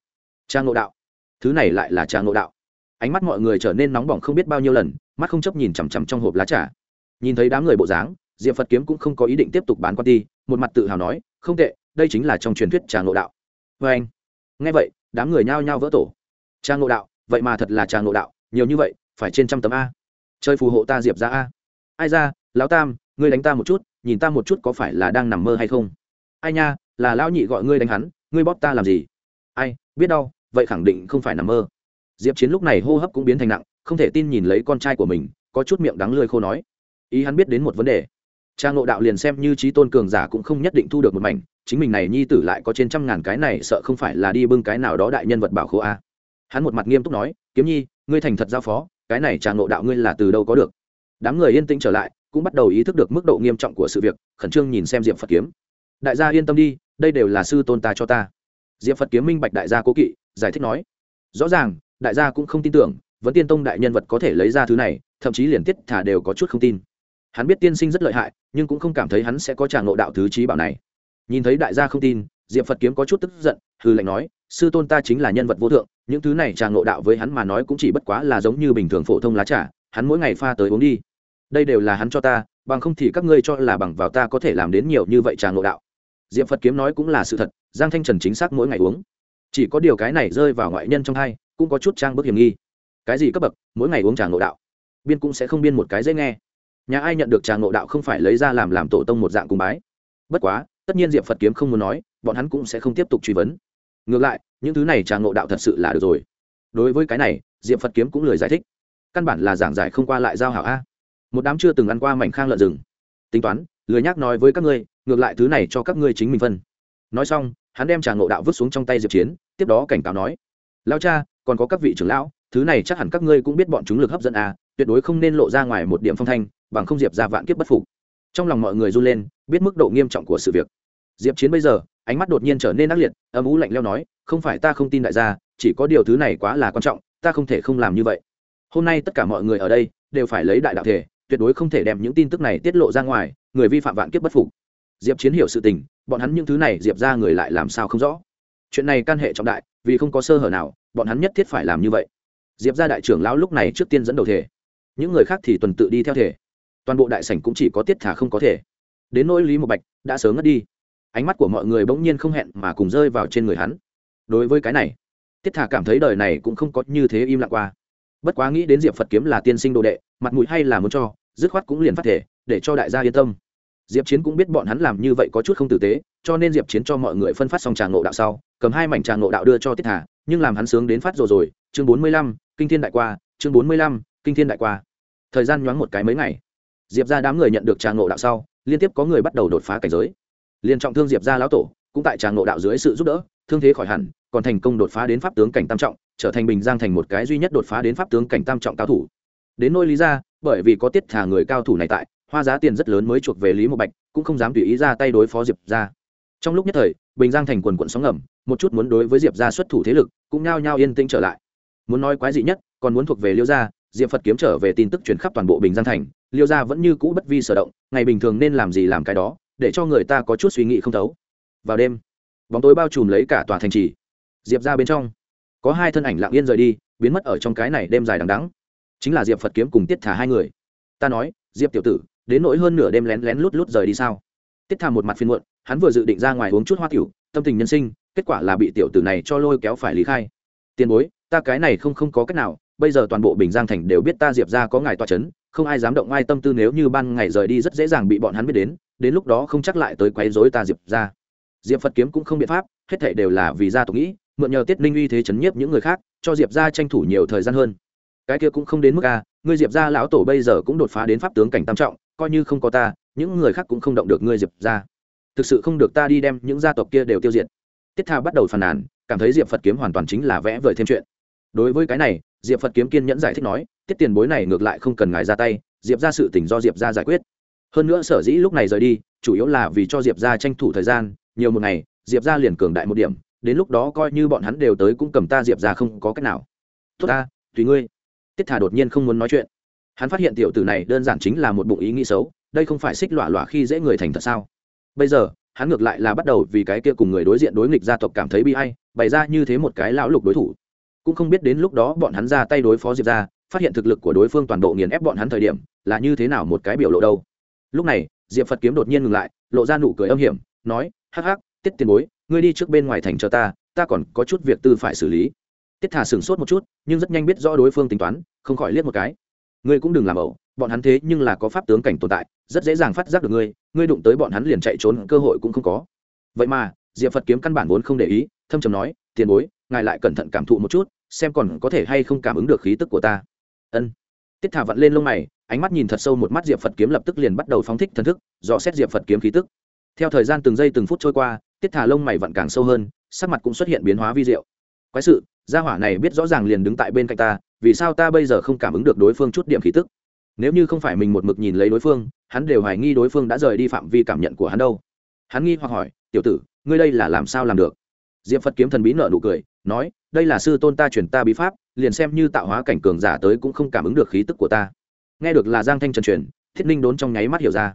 Trà ngộ đạo, thứ này lại là trà ngộ đạo. Ánh mắt mọi người trở nên nóng bỏng không biết bao nhiêu lần, mắt không chấp nhìn chằm chằm trong hộp lá trà. Nhìn thấy đám người bộ dáng, diệp phật kiếm cũng không có ý định tiếp tục bán quan ti, một mặt tự hào nói, không tệ, đây chính là trong truyền thuyết trà ngộ đạo. Vê anh, nghe vậy, đám người nhao nhao vỡ tổ. Trà ngộ đạo, vậy mà thật là trà ngộ đạo, nhiều như vậy, phải trên trăm tấm a. Chơi phù hộ ta diệp ra a. Ai ra, lão tam, ngươi đánh ta một chút, nhìn ta một chút có phải là đang nằm mơ hay không? Ai nha là lão nhị gọi ngươi đánh hắn, ngươi bóp ta làm gì? Ai, biết đâu vậy khẳng định không phải nằm mơ. Diệp chiến lúc này hô hấp cũng biến thành nặng, không thể tin nhìn lấy con trai của mình, có chút miệng đắng lười khô nói. Ý hắn biết đến một vấn đề. Trang ngộ đạo liền xem như trí tôn cường giả cũng không nhất định thu được một mảnh, chính mình này nhi tử lại có trên trăm ngàn cái này sợ không phải là đi bưng cái nào đó đại nhân vật bảo khô a. Hắn một mặt nghiêm túc nói, kiếm nhi, ngươi thành thật giao phó, cái này Trang ngộ đạo ngươi là từ đâu có được? Đám người yên tĩnh trở lại, cũng bắt đầu ý thức được mức độ nghiêm trọng của sự việc, khẩn trương nhìn xem diệp phật kiếm đại gia yên tâm đi, đây đều là sư tôn ta cho ta. Diệp phật kiếm minh bạch đại gia cố kỵ, giải thích nói, rõ ràng, đại gia cũng không tin tưởng vẫn tiên tông đại nhân vật có thể lấy ra thứ này, thậm chí liền tiết thả đều có chút không tin. Hắn biết tiên sinh rất lợi hại, nhưng cũng không cảm thấy hắn sẽ có tràng ngộ đạo thứ trí bảo này. Nhìn thấy đại gia không tin, diệp phật kiếm có chút tức giận hư lệnh nói, sư tôn ta chính là nhân vật vô thượng, những thứ này tràng ngộ đạo với hắn mà nói cũng chỉ bất quá là giống như bình thường phổ thông lá trà, hắn mỗi ngày pha tới uống đi. Đây đều là hắn cho ta, bằng không thì các ngươi cho là bằng vào ta có thể làm đến nhiều như vậy tràng ngộ đạo diệp phật kiếm nói cũng là sự thật, giang thanh trần chính xác mỗi ngày uống. Chỉ có điều cái này rơi vào ngoại nhân trong hai, cũng có chút trang bức hiểm nghi. Cái gì cấp bậc, mỗi ngày uống trà ngộ đạo? Biên cũng sẽ không biên một cái dễ nghe. Nhà ai nhận được trà ngộ đạo không phải lấy ra làm làm tổ tông một dạng cung bái. Bất quá, tất nhiên diệp phật kiếm không muốn nói, bọn hắn cũng sẽ không tiếp tục truy vấn. Ngược lại, những thứ này trà ngộ đạo thật sự là được rồi. Đối với cái này, diệp phật kiếm cũng lười giải thích. Căn bản là giảng giải không qua lại giao hảo a. Một đám chưa từng ăn qua mảnh khang lợn rừng. Tính toán lười nhác nói với các ngươi, ngược lại thứ này cho các ngươi chính mình phân. Nói xong, hắn đem trà ngộ đạo vứt xuống trong tay diệp chiến, tiếp đó cảnh cáo nói lao cha, còn có các vị trưởng lão, thứ này chắc hẳn các ngươi cũng biết bọn chúng lực hấp dẫn à tuyệt đối không nên lộ ra ngoài một điểm phong thanh, bằng không diệp ra vạn kiếp bất phục. Trong lòng mọi người run lên, biết mức độ nghiêm trọng của sự việc. Diệp chiến bây giờ, ánh mắt đột nhiên trở nên ác liệt, âm ú lạnh leo nói, không phải ta không tin đại gia, chỉ có điều thứ này quá là quan trọng, ta không thể không làm như vậy. Hôm nay tất cả mọi người ở đây đều phải lấy đại đạo thể tuyệt đối không thể đem những tin tức này tiết lộ ra ngoài, người vi phạm vạn kiếp bất phục. Diệp chiến hiểu sự tình, bọn hắn những thứ này diệp ra người lại làm sao không rõ? Chuyện này can hệ trọng đại, vì không có sơ hở nào, bọn hắn nhất thiết phải làm như vậy. Diệp ra đại trưởng lão lúc này trước tiên dẫn đầu thể. Những người khác thì tuần tự đi theo thể. Toàn bộ đại sảnh cũng chỉ có tiết thả không có thể. Đến nỗi lý một bạch, đã sớm ngất đi. Ánh mắt của mọi người bỗng nhiên không hẹn mà cùng rơi vào trên người hắn. Đối với cái này, tiết thả cảm thấy đời này cũng không có như thế im lặng qua bất quá nghĩ đến diệp phật kiếm là tiên sinh đồ đệ, mặt mũi hay là muốn cho, dứt khoát cũng liền phát thể, để cho đại gia yên tâm. Diệp chiến cũng biết bọn hắn làm như vậy có chút không tử tế, cho nên diệp chiến cho mọi người phân phát xong trà ngộ đạo sau, cầm hai mảnh trà ngộ đạo đưa cho tiết thả nhưng làm hắn sướng đến phát rồi rồi. Chương bốn mươi lăm, kinh thiên đại qua, chương bốn mươi lăm, kinh thiên đại qua. Thời gian nhoáng một cái mấy ngày, diệp ra đám người nhận được trà ngộ đạo sau, liên tiếp có người bắt đầu đột phá cảnh giới. Liên trọng thương diệp ra lão tổ, cũng tại trà ngộ đạo dưới sự giúp đỡ thương thế khỏi hẳn, còn thành công đột phá đến pháp tướng cảnh tam trọng, trở thành bình giang thành một cái duy nhất đột phá đến pháp tướng cảnh tam trọng cao thủ. Đến nôi lý ra bởi vì có tiết thả người cao thủ này tại, hoa giá tiền rất lớn mới chuộc về lý một bạch, cũng không dám tùy ý ra tay đối phó diệp ra trong lúc nhất thời, bình giang thành quần quận sóng ngầm, một chút muốn đối với diệp ra xuất thủ thế lực, cũng nhao nhao yên tĩnh trở lại. Muốn nói quái dị nhất, còn muốn thuộc về liêu gia, diệp phật kiếm trở về tin tức truyền khắp toàn bộ bình giang thành, liêu gia vẫn như cũ bất vi sở động, ngày bình thường nên làm gì làm cái đó, để cho người ta có chút suy nghĩ không thấu. Vào đêm bóng tối bao trùm lấy cả tòa thành trì. Diệp ra bên trong, có hai thân ảnh lặng yên rời đi, biến mất ở trong cái này đêm dài đằng đắng chính là diệp phật kiếm cùng tiết thả hai người. Ta nói, diệp tiểu tử, đến nỗi hơn nửa đêm lén lén lút lút rời đi sao? Tiết thả một mặt phiên muộn, hắn vừa dự định ra ngoài uống chút hoa tiểu, tâm tình nhân sinh, kết quả là bị tiểu tử này cho lôi kéo phải lý khai. Tiền bối, ta cái này không không có cách nào, bây giờ toàn bộ bình giang thành đều biết ta diệp ra có ngài toa c h ấ n không ai dám động ai tâm tư nếu như ban ngày rời đi rất dễ dàng bị bọn hắn biết đến đến lúc đó không chắc lại tới quấy dối ta diệp ra diệp phật kiếm cũng không biện pháp, hết thệ đều là vì gia tộc nghĩ, mượn nhờ tiết ninh uy thế chấn nhiếp những người khác, cho diệp ra tranh thủ nhiều thời gian hơn. Cái kia cũng không đến mức a ngươi diệp ra lão tổ bây giờ cũng đột phá đến pháp tướng cảnh tam trọng, coi như không có ta, những người khác cũng không động được ngươi diệp ra thực sự không được ta đi đem những gia tộc kia đều tiêu diệt. Tiết tha bắt đầu phàn nàn, cảm thấy diệp phật kiếm hoàn toàn chính là vẽ vời thêm chuyện. Đối với cái này, diệp phật kiếm kiên nhẫn giải thích nói, tiết tiền bối này ngược lại không cần ngài ra tay, diệp ra sự tình do diệp ra giải quyết. Hơn nữa sở dĩ lúc này rời đi, chủ yếu là vì cho diệp ra tranh thủ thời gian nhiều một ngày, diệp ra liền cường đại một điểm, đến lúc đó coi như bọn hắn đều tới cũng cầm ta diệp ra không có cách nào. Tốt ta, tùy ngươi. Tiết thả đột nhiên không muốn nói chuyện. Hắn phát hiện tiểu tử này đơn giản chính là một bụng ý nghĩ xấu, đây không phải xích lọa lọa khi dễ người thành thật sao? Bây giờ, hắn ngược lại là bắt đầu vì cái kia cùng người đối diện đối nghịch gia tộc cảm thấy bi hay bày ra như thế một cái lão lục đối thủ. Cũng không biết đến lúc đó bọn hắn ra tay đối phó diệp ra phát hiện thực lực của đối phương toàn bộ nghiền ép bọn hắn thời điểm, là như thế nào một cái biểu lộ đâu. Lúc này, diệp phật kiếm đột nhiên ngừng lại, lộ ra nụ cười âm hiểm, nói hắc hắc, tiết tiền bối, ngươi đi trước bên ngoài thành cho ta ta còn có chút việc tư phải xử lý. Tiết thả sửng sốt một chút, nhưng rất nhanh biết rõ đối phương tính toán, không khỏi liếc một cái. Ngươi cũng đừng làm ẩu, bọn hắn thế nhưng là có pháp tướng cảnh tồn tại, rất dễ dàng phát giác được ngươi ngươi đụng tới bọn hắn liền chạy trốn, cơ hội cũng không có. Vậy mà, diệp phật kiếm căn bản vốn không để ý, thâm trầm nói, tiền bối, ngài lại cẩn thận cảm thụ một chút, xem còn có thể hay không cảm ứng được khí tức của ta. Ân. Tiết thả vặn lên lông mày, ánh mắt nhìn thật sâu một mắt diệp phật kiếm lập tức liền bắt đầu phóng thích thần thức, dò xét diệp phật kiếm khí tức theo thời gian từng giây từng phút trôi qua, tiết thả lông mày vặn càng sâu hơn, sắc mặt cũng xuất hiện biến hóa vi diệu. Quái sự, gia hỏa này biết rõ ràng liền đứng tại bên cạnh ta, vì sao ta bây giờ không cảm ứng được đối phương chút điểm khí tức? Nếu như không phải mình một mực nhìn lấy đối phương, hắn đều hoài nghi đối phương đã rời đi phạm vi cảm nhận của hắn đâu. Hắn nghi hoặc hỏi, tiểu tử, ngươi đây là làm sao làm được? Diệp phật kiếm thần bí nợ nụ cười, nói, đây là sư tôn ta truyền ta bí pháp, liền xem như tạo hóa cảnh cường giả tới cũng không cảm ứng được khí tức của ta. Nghe được là giang thanh trần truyền, thiết ninh đốn trong nháy mắt hiểu ra.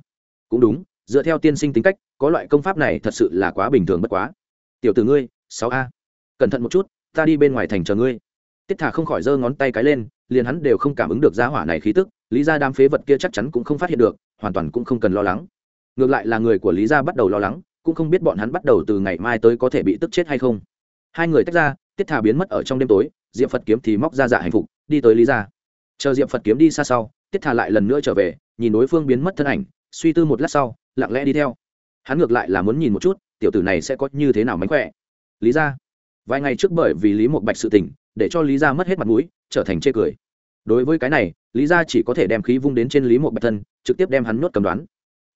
Cũng đúng dựa theo tiên sinh tính cách, có loại công pháp này thật sự là quá bình thường bất quá. Tiểu tử ngươi, sáu a. Cẩn thận một chút, ta đi bên ngoài thành chờ ngươi. Tiết thả không khỏi giơ ngón tay cái lên, liền hắn đều không cảm ứng được giá hỏa này khí tức, lý ra đám phế vật kia chắc chắn cũng không phát hiện được, hoàn toàn cũng không cần lo lắng. Ngược lại là người của lý gia bắt đầu lo lắng, cũng không biết bọn hắn bắt đầu từ ngày mai tới có thể bị tức chết hay không. Hai người tách ra, tiết thà biến mất ở trong đêm tối diệm phật kiếm thì móc ra dạ hạnh phục, đi tới lý gia chờ diệm phật kiếm đi xa sau, tiết thà lại lần nữa trở về, nhìn đối phương biến mất thân ảnh suy tư một lát sau, lặng lẽ đi theo. Hắn ngược lại là muốn nhìn một chút, tiểu tử này sẽ có như thế nào mánh khỏe. Lý gia. Vài ngày trước bởi vì lý một bạch sự tình, để cho lý gia mất hết mặt mũi, trở thành chê cười. Đối với cái này, lý gia chỉ có thể đem khí vung đến trên lý một bạch thân, trực tiếp đem hắn nhốt cầm đoán.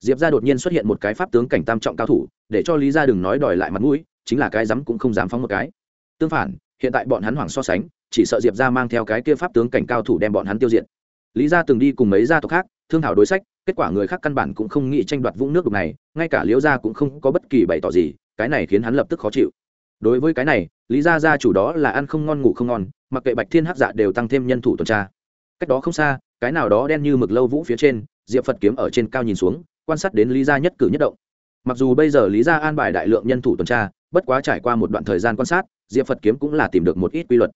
Diệp gia đột nhiên xuất hiện một cái pháp tướng cảnh tam trọng cao thủ, để cho lý gia đừng nói đòi lại mặt mũi, chính là cái dám cũng không dám phóng một cái. Tương phản, hiện tại bọn hắn hoảng so sánh, chỉ sợ diệp gia mang theo cái kia pháp tướng cảnh cao thủ đem bọn hắn tiêu diệt. Lý gia từng đi cùng mấy gia tộc khác thương thảo đối sách, kết quả người khác căn bản cũng không nghĩ tranh đoạt vũng nước đục này, ngay cả liễu gia cũng không có bất kỳ bày tỏ gì, cái này khiến hắn lập tức khó chịu. Đối với cái này, lý gia gia chủ đó là ăn không ngon ngủ không ngon, mặc kệ bạch thiên hắc dạ đều tăng thêm nhân thủ tuần tra. Cách đó không xa, cái nào đó đen như mực lâu vũ phía trên, diệp phật kiếm ở trên cao nhìn xuống, quan sát đến lý gia nhất cử nhất động. Mặc dù bây giờ lý gia an bài đại lượng nhân thủ tuần tra, bất quá trải qua một đoạn thời gian quan sát, diệp phật kiếm cũng là tìm được một ít quy luật.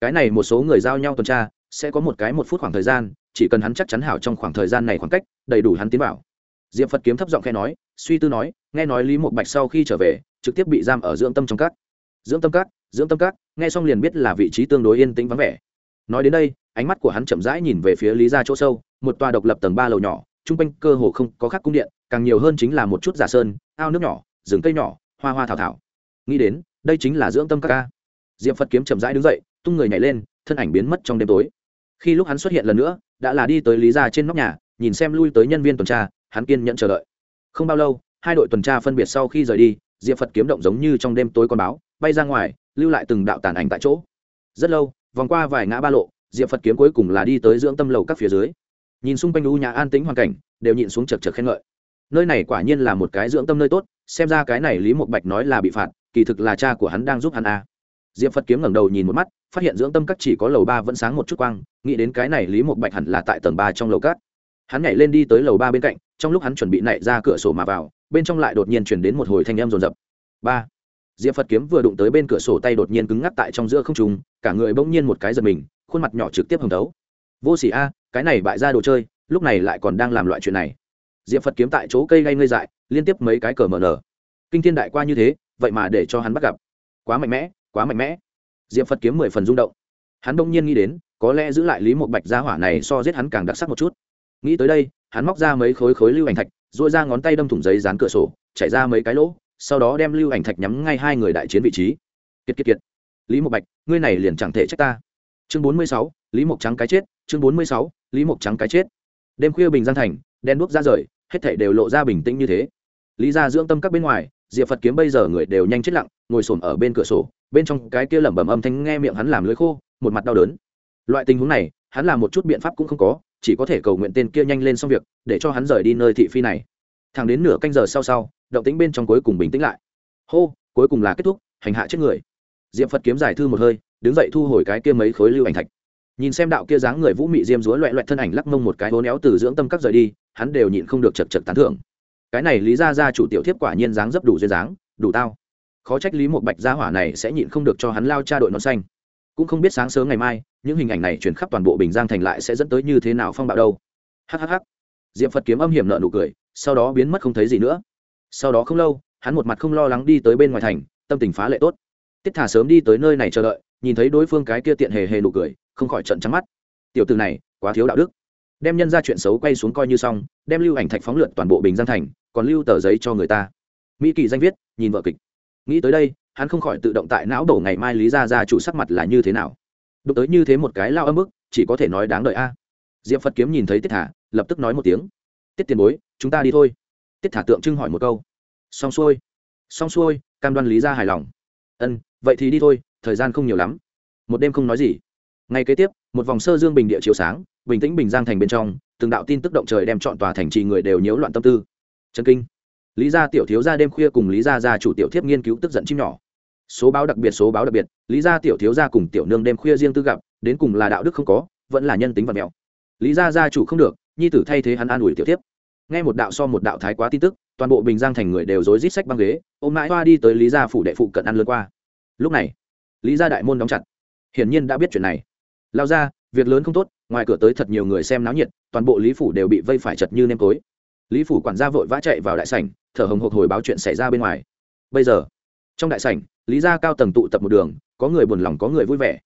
Cái này một số người giao nhau tuần tra, sẽ có một cái một phút khoảng thời gian chỉ cần hắn chắc chắn hảo trong khoảng thời gian này khoảng cách, đầy đủ hắn tiến vào. Diệp phật kiếm thấp giọng khe nói, suy tư nói, nghe nói lý một bạch sau khi trở về, trực tiếp bị giam ở dưỡng tâm trong các. Dưỡng tâm các, dưỡng tâm các, nghe xong liền biết là vị trí tương đối yên tĩnh vắng vẻ. Nói đến đây, ánh mắt của hắn chậm rãi nhìn về phía lý gia chỗ sâu, một tòa độc lập tầng ba lầu nhỏ chung quanh cơ hồ không có khắc cung điện, càng nhiều hơn chính là một chút giả sơn, ao nước nhỏ, rừng cây nhỏ, hoa hoa thảo thảo. Nghĩ đến, đây chính là dưỡng tâm các ca. Diệp phật kiếm chậm rãi đứng dậy, tung người nhảy lên, thân ảnh biến mất trong đêm tối khi lúc hắn xuất hiện lần nữa, đã là đi tới lý gia trên nóc nhà, nhìn xem lui tới nhân viên tuần tra, hắn kiên nhận chờ đợi. Không bao lâu, hai đội tuần tra phân biệt sau khi rời đi, diệp phật kiếm động giống như trong đêm tối con báo, bay ra ngoài, lưu lại từng đạo tàn ảnh tại chỗ. Rất lâu, vòng qua vài ngã ba lộ, diệp phật kiếm cuối cùng là đi tới dưỡng tâm lầu các phía dưới. Nhìn xung quanh u nhà an tĩnh hoàn cảnh, đều nhịn xuống chật chật khen ngợi. Nơi này quả nhiên là một cái dưỡng tâm nơi tốt, xem ra cái này lý một bạch nói là bị phạt, kỳ thực là cha của hắn đang giúp hắn a. À. diệp phật kiếm ngẩng đầu nhìn một mắt phát hiện dưỡng tâm các chỉ có lầu ba vẫn sáng một chút quang, nghĩ đến cái này lý một bạch hẳn là tại tầng ba trong lầu cát. Hắn nhảy lên đi tới lầu ba bên cạnh, trong lúc hắn chuẩn bị nảy ra cửa sổ mà vào, bên trong lại đột nhiên chuyển đến một hồi thanh em rồn rập ba. Diệp phật kiếm vừa đụng tới bên cửa sổ tay đột nhiên cứng ngắc tại trong giữa không trùng cả người bỗng nhiên một cái giật mình, khuôn mặt nhỏ trực tiếp hồng tấu. Vô s ỉ a, cái này bại ra đồ chơi, lúc này lại còn đang làm loại chuyện này. Diệp phật kiếm tại chỗ cây gây ngây dại, liên tiếp mấy cái cờ mờ nở. Kinh thiên đại qua như thế, vậy mà để cho hắn bắt gặp. Quá mạnh mẽ, quá mạnh mẽ diệp phật kiếm mười phần rung động. Hắn đông nhiên nghĩ đến, có lẽ giữ lại lý một bạch gia hỏa này so giết hắn càng đặc sắc một chút. Nghĩ tới đây, hắn móc ra mấy khối khối lưu ảnh thạch dội ra ngón tay đâm thủng giấy dán cửa sổ chạy ra mấy cái lỗ, sau đó đem lưu ảnh thạch nhắm ngay hai người đại chiến vị trí. Kiệt kiệt kiệt. Lý một bạch, ngươi này liền chẳng thể trách ta. Chương bốn mươi sáu, lý mộc trắng cái chết. Chương bốn mươi sáu, lý mộc trắng cái chết. Đêm khuya bình giang thành, đen đuốc ra rời, hết thảy đều lộ ra bình tĩnh như thế. Lý ra dưỡng tâm các bên ngoài, diệp phật kiếm bây giờ người đều nhanh chết lặng, ngồi xổm ở bên cửa sổ bên trong cái kia lẩm bẩm âm thanh nghe miệng hắn làm lưới khô, một mặt đau đớn. Loại tình huống này, hắn làm một chút biện pháp cũng không có, chỉ có thể cầu nguyện tên kia nhanh lên xong việc, để cho hắn rời đi nơi thị phi này. Thẳng đến nửa canh giờ sau sau, động tĩnh bên trong cuối cùng bình tĩnh lại. Hô, cuối cùng là kết thúc, hành hạ chết người. Diệp phật kiếm giải thư một hơi, đứng dậy thu hồi cái kia mấy khối lưu ảnh thạch. Nhìn xem đạo kia dáng người vũ mị diêm dúa loẹ loẹt thân ảnh lắc mông một cái hố néo từ dưỡng tâm các rời đi, hắn đều nhịn không được chật chật tán thưởng. Cái này lý ra ra chủ tiểu thiếp quả nhiên dáng dấp đủ duyên dáng, đủ tao khó trách lý một bạch gia hỏa này sẽ nhịn không được cho hắn lao cha đội nón xanh. Cũng không biết sáng sớm ngày mai, những hình ảnh này chuyển khắp toàn bộ bình giang thành lại sẽ dẫn tới như thế nào phong bạo đâu. Hhh diệm phật kiếm âm hiểm nợ nụ cười, sau đó biến mất không thấy gì nữa. Sau đó không lâu, hắn một mặt không lo lắng đi tới bên ngoài thành, tâm tình phá lệ tốt. Tiết thả sớm đi tới nơi này chờ đợi, nhìn thấy đối phương cái kia tiện hề hề nụ cười, không khỏi trận trắng mắt. Tiểu từ này, quá thiếu đạo đức. Đem nhân ra chuyện xấu quay xuống coi như xong, đem lưu ảnh thạch phóng lượn toàn bộ bình giang thành, còn lưu tờ giấy cho người ta. Mỹ kỳ danh viết, nhìn vợ kịch nghĩ tới đây, hắn không khỏi tự động tại não đổ ngày mai lý ra ra chủ sắc mặt là như thế nào. Đụng tới như thế một cái lao âm ức chỉ có thể nói đáng đợi a. Diệp phật kiếm nhìn thấy tiết thả, lập tức nói một tiếng. Tiết tiền bối, chúng ta đi thôi. Tiết thả tượng trưng hỏi một câu. Xong xuôi. Xong xuôi, cam đoan lý ra hài lòng. Ân, vậy thì đi thôi, thời gian không nhiều lắm. Một đêm không nói gì. Ngay kế tiếp, một vòng sơ dương bình địa chiều sáng, bình tĩnh bình giang thành bên trong, từng đạo tin tức động trời đem chọn tòa thành trì người đều nhiễu loạn tâm tư. Trần kinh lý gia tiểu thiếu gia đêm khuya cùng lý gia gia chủ tiểu thiếp nghiên cứu tức giận chim nhỏ. Số báo đặc biệt, số báo đặc biệt, lý gia tiểu thiếu gia cùng tiểu nương đêm khuya riêng tư gặp, đến cùng là đạo đức không có, vẫn là nhân tính vật mèo lý gia gia chủ không được, nhi tử thay thế hắn an ủi tiểu thiếp. nghe một đạo so một đạo thái quá tin tức, toàn bộ bình giang thành người đều rối rít sách băng ghế, ôm mãi hoa đi tới lý gia phủ đệ phụ cận ăn lướt qua. Lúc này, lý gia đại môn đóng chặt. Hiển nhiên đã biết chuyện này. Lao ra việc lớn không tốt, ngoài cửa tới thật nhiều người xem náo nhiệt, toàn bộ lý phủ đều bị vây phải chật như nêm tối lý phủ quản gia vội vã chạy vào đại sảnh, thở hồng hộc hồi báo chuyện xảy ra bên ngoài. Bây giờ, trong đại sảnh, lý gia cao tầng tụ tập một đường, có người buồn lòng, có người vui vẻ.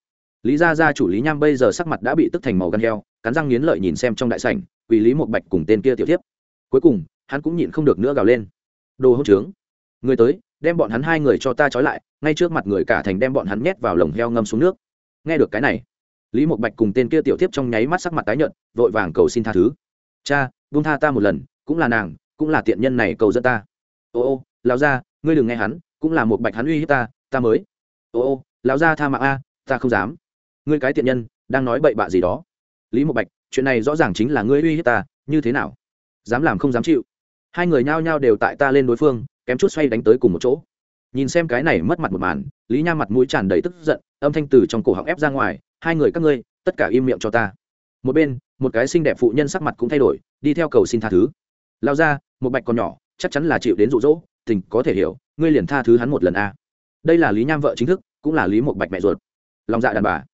Lý gia gia chủ lý nham bây giờ sắc mặt đã bị tức thành màu gan heo, cắn răng nghiến lợi nhìn xem trong đại sảnh, quỳ lý một bạch cùng tên kia tiểu tiếp cuối cùng, hắn cũng nhịn không được nữa gào lên. Đồ hỗn trướng, người tới, đem bọn hắn hai người cho ta trói lại, ngay trước mặt người cả thành đem bọn hắn nhét vào lồng heo ngâm xuống nước. Nghe được cái này, lý một bạch cùng tên kia tiểu tiếp trong nháy mắt sắc mặt tái nhợt, vội vàng cầu xin tha thứ. Cha, buông tha ta một lần cũng là nàng, cũng là tiện nhân này cầu dẫn ta. Ô ô, lão gia, ngươi đừng nghe hắn, cũng là một bạch hắn uy hiếp ta ta mới. Ô ô, lão gia tha mạng a, ta không dám. Ngươi cái tiện nhân, đang nói bậy bạ gì đó. Lý một bạch, chuyện này rõ ràng chính là ngươi uy hiếp ta, như thế nào? Dám làm không dám chịu. Hai người nhao nhao đều tại ta lên đối phương, kém chút xoay đánh tới cùng một chỗ. Nhìn xem cái này mất mặt một màn, lý nha mặt mũi tràn đầy tức giận, âm thanh từ trong cổ họng ép ra ngoài, hai người các ngươi, tất cả im miệng cho ta. Một bên, một cái xinh đẹp phụ nhân sắc mặt cũng thay đổi, đi theo cầu xin tha thứ lao ra, một bạch còn nhỏ, chắc chắn là chịu đến rụ rỗ tình có thể hiểu, ngươi liền tha thứ hắn một lần a. Đây là lý nham vợ chính thức, cũng là lý một bạch mẹ ruột. Lòng dạ đàn bà.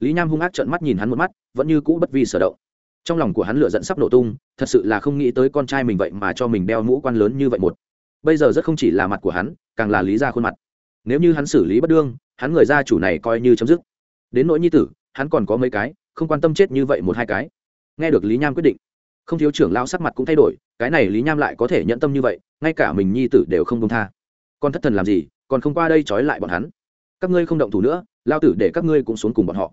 Lý nham hung ác trợn mắt nhìn hắn một mắt, vẫn như cũ bất vi sở động. Trong lòng của hắn lửa dẫn sắp nổ tung, thật sự là không nghĩ tới con trai mình vậy mà cho mình đeo mũ quan lớn như vậy một. Bây giờ rất không chỉ là mặt của hắn, càng là lý ra khuôn mặt. Nếu như hắn xử lý bất đương, hắn người gia chủ này coi như chấm dứt. Đến nỗi nhi tử, hắn còn có mấy cái, không quan tâm chết như vậy một hai cái. Nghe được lý nham quyết định không thiếu trưởng lao sắc mặt cũng thay đổi, cái này lý nham lại có thể nhận tâm như vậy, ngay cả mình nhi tử đều không công tha. Con thất thần làm gì, còn không qua đây trói lại bọn hắn. Các ngươi không động thủ nữa, lao tử để các ngươi cũng xuống cùng bọn họ.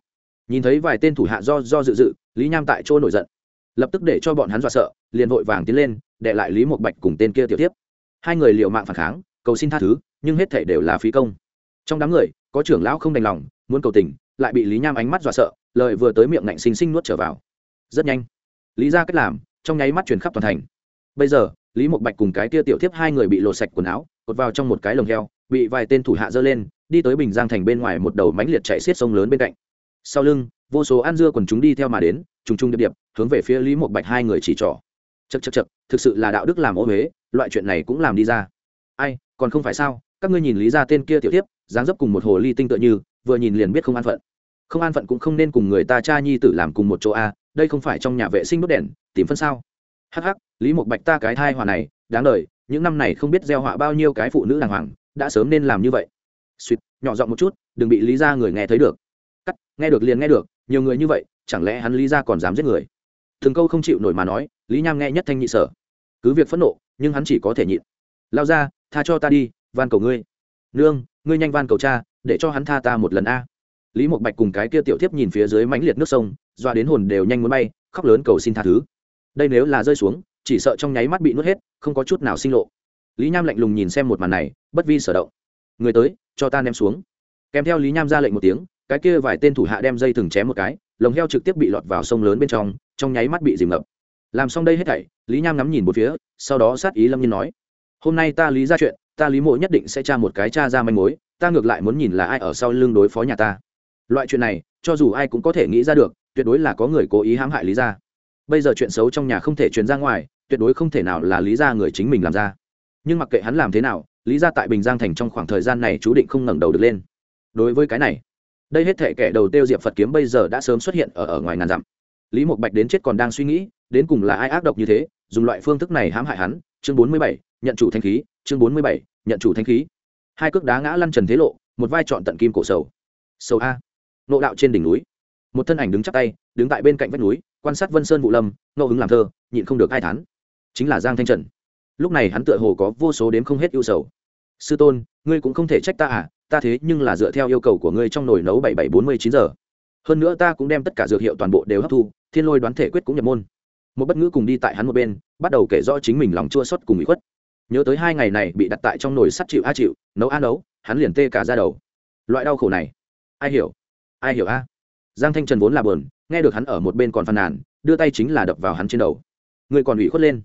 Nhìn thấy vài tên thủ hạ do do dự dự, lý nham tại chỗ nổi giận. Lập tức để cho bọn hắn dọa sợ, liền vội vàng tiến lên, để lại lý một bạch cùng tên kia tiểu tiếp hai người liệu mạng phản kháng, cầu xin tha thứ, nhưng hết thể đều là phí công. Trong đám người, có trưởng lão không đành lòng, muốn cầu tình, lại bị lý nham ánh mắt dọa sợ, lời vừa tới miệng ngạnh xinh xinh nuốt trở vào. Rất nhanh lý ra cách làm, trong nháy mắt truyền khắp toàn thành. Bây giờ, lý mộc bạch cùng cái tia tiểu thiếp hai người bị lột sạch quần áo, cột vào trong một cái lồng heo, bị vài tên thủ hạ dơ lên, đi tới bình giang thành bên ngoài một đầu mánh liệt chạy xiết sông lớn bên cạnh. Sau lưng, vô số ăn dưa quần chúng đi theo mà đến, trùng trùng điệp điệp, hướng về phía lý mộc bạch hai người chỉ trỏ. Chật chật chật thực sự là đạo đức làm ô huế loại chuyện này cũng làm đi ra. Ai, còn không phải sao? Các ngươi nhìn lý ra tên kia tiểu tiếp dáng dấp cùng một hồ ly tinh tựa như, vừa nhìn liền biết không an phận. Không an phận cũng không nên cùng người ta cha nhi tử làm cùng một chỗ a đây không phải trong nhà vệ sinh đốt đèn, tìm phân sao? Hắc hắc, lý một bạch ta cái thai hòa này, đáng đời, những năm này không biết gieo họa bao nhiêu cái phụ nữ đàng hoàng, đã sớm nên làm như vậy. Suýt, nhỏ giọng một chút, đừng bị lý ra người nghe thấy được. Cắt, nghe được liền nghe được, nhiều người như vậy, chẳng lẽ hắn lý ra còn dám giết người? Thường câu không chịu nổi mà nói, lý nham nghe nhất thanh nhị sở. Cứ việc phẫn nộ, nhưng hắn chỉ có thể nhịn. Lao ra, tha cho ta đi, van cầu ngươi. Nương, ngươi nhanh van cầu cha, để cho hắn tha ta một lần a. Lý một bạch cùng cái kia tiểu thiếp nhìn phía dưới mãnh liệt nước sông doa đến hồn đều nhanh muốn bay, khóc lớn cầu xin tha thứ. Đây nếu là rơi xuống, chỉ sợ trong nháy mắt bị nuốt hết, không có chút nào sinh lộ. Lý nham lạnh lùng nhìn xem một màn này, bất vi sở động. Người tới, cho ta ném xuống. Kèm theo lý nham ra lệnh một tiếng, cái kia vài tên thủ hạ đem dây thừng chém một cái, lồng heo trực tiếp bị lọt vào sông lớn bên trong trong nháy mắt bị dìm ngập. Làm xong đây hết thảy, lý nham ngắm nhìn một phía, sau đó sát ý lâm nhiên nói, hôm nay ta lý ra chuyện, ta lý mộ nhất định sẽ tra một cái cha ra manh mối, ta ngược lại muốn nhìn là ai ở sau lưng đối phó nhà ta. Loại chuyện này, cho dù ai cũng có thể nghĩ ra được tuyệt đối là có người cố ý hãm hại lý ra bây giờ chuyện xấu trong nhà không thể truyền ra ngoài, tuyệt đối không thể nào là lý ra người chính mình làm ra. Nhưng mặc kệ hắn làm thế nào, lý ra tại bình giang thành trong khoảng thời gian này chú định không ngẩng đầu được lên. Đối với cái này, đây hết thể kẻ đầu tiêu diệp phật kiếm bây giờ đã sớm xuất hiện ở ở ngoài ngàn dặm. Lý mộc bạch đến chết còn đang suy nghĩ, đến cùng là ai ác độc như thế, dùng loại phương thức này hãm hại hắn, chương bốn mươi bảy, nhận chủ thanh khí, chương bốn mươi bảy, nhận chủ thanh khí. Hai cước đá ngã lăn trần thế lộ, một vai trọn tận kim cổ sầu. Sầu a. Nộ đạo trên đỉnh núi một thân ảnh đứng chắp tay, đứng tại bên cạnh vách núi, quan sát vân sơn vụ lâm, ngẫu hứng làm thơ, nhịn không được ai tháng chính là giang thanh trần. Lúc này hắn tựa hồ có vô số đếm không hết ưu sầu. Sư tôn, ngươi cũng không thể trách ta à ta thế nhưng là dựa theo yêu cầu của ngươi trong nồi nấu bảy bảy bốn mươi chín giờ. Hơn nữa ta cũng đem tất cả dược hiệu toàn bộ đều hấp thu, thiên lôi đoán thể quyết cũng nhập môn. Một bất ngữ cùng đi tại hắn một bên, bắt đầu kể rõ chính mình lòng chua xót cùng bị khuất. Nhớ tới hai ngày này bị đặt tại trong nồi sắt chịu a chịu, nấu a nấu, hắn liền tê cả ra đầu. Loại đau khổ này, ai hiểu? Ai hiểu a? Giang thanh trần vốn là bờn nghe được hắn ở một bên còn phàn nàn, đưa tay chính là đập vào hắn trên đầu. Ngươi còn ủy khuất lên.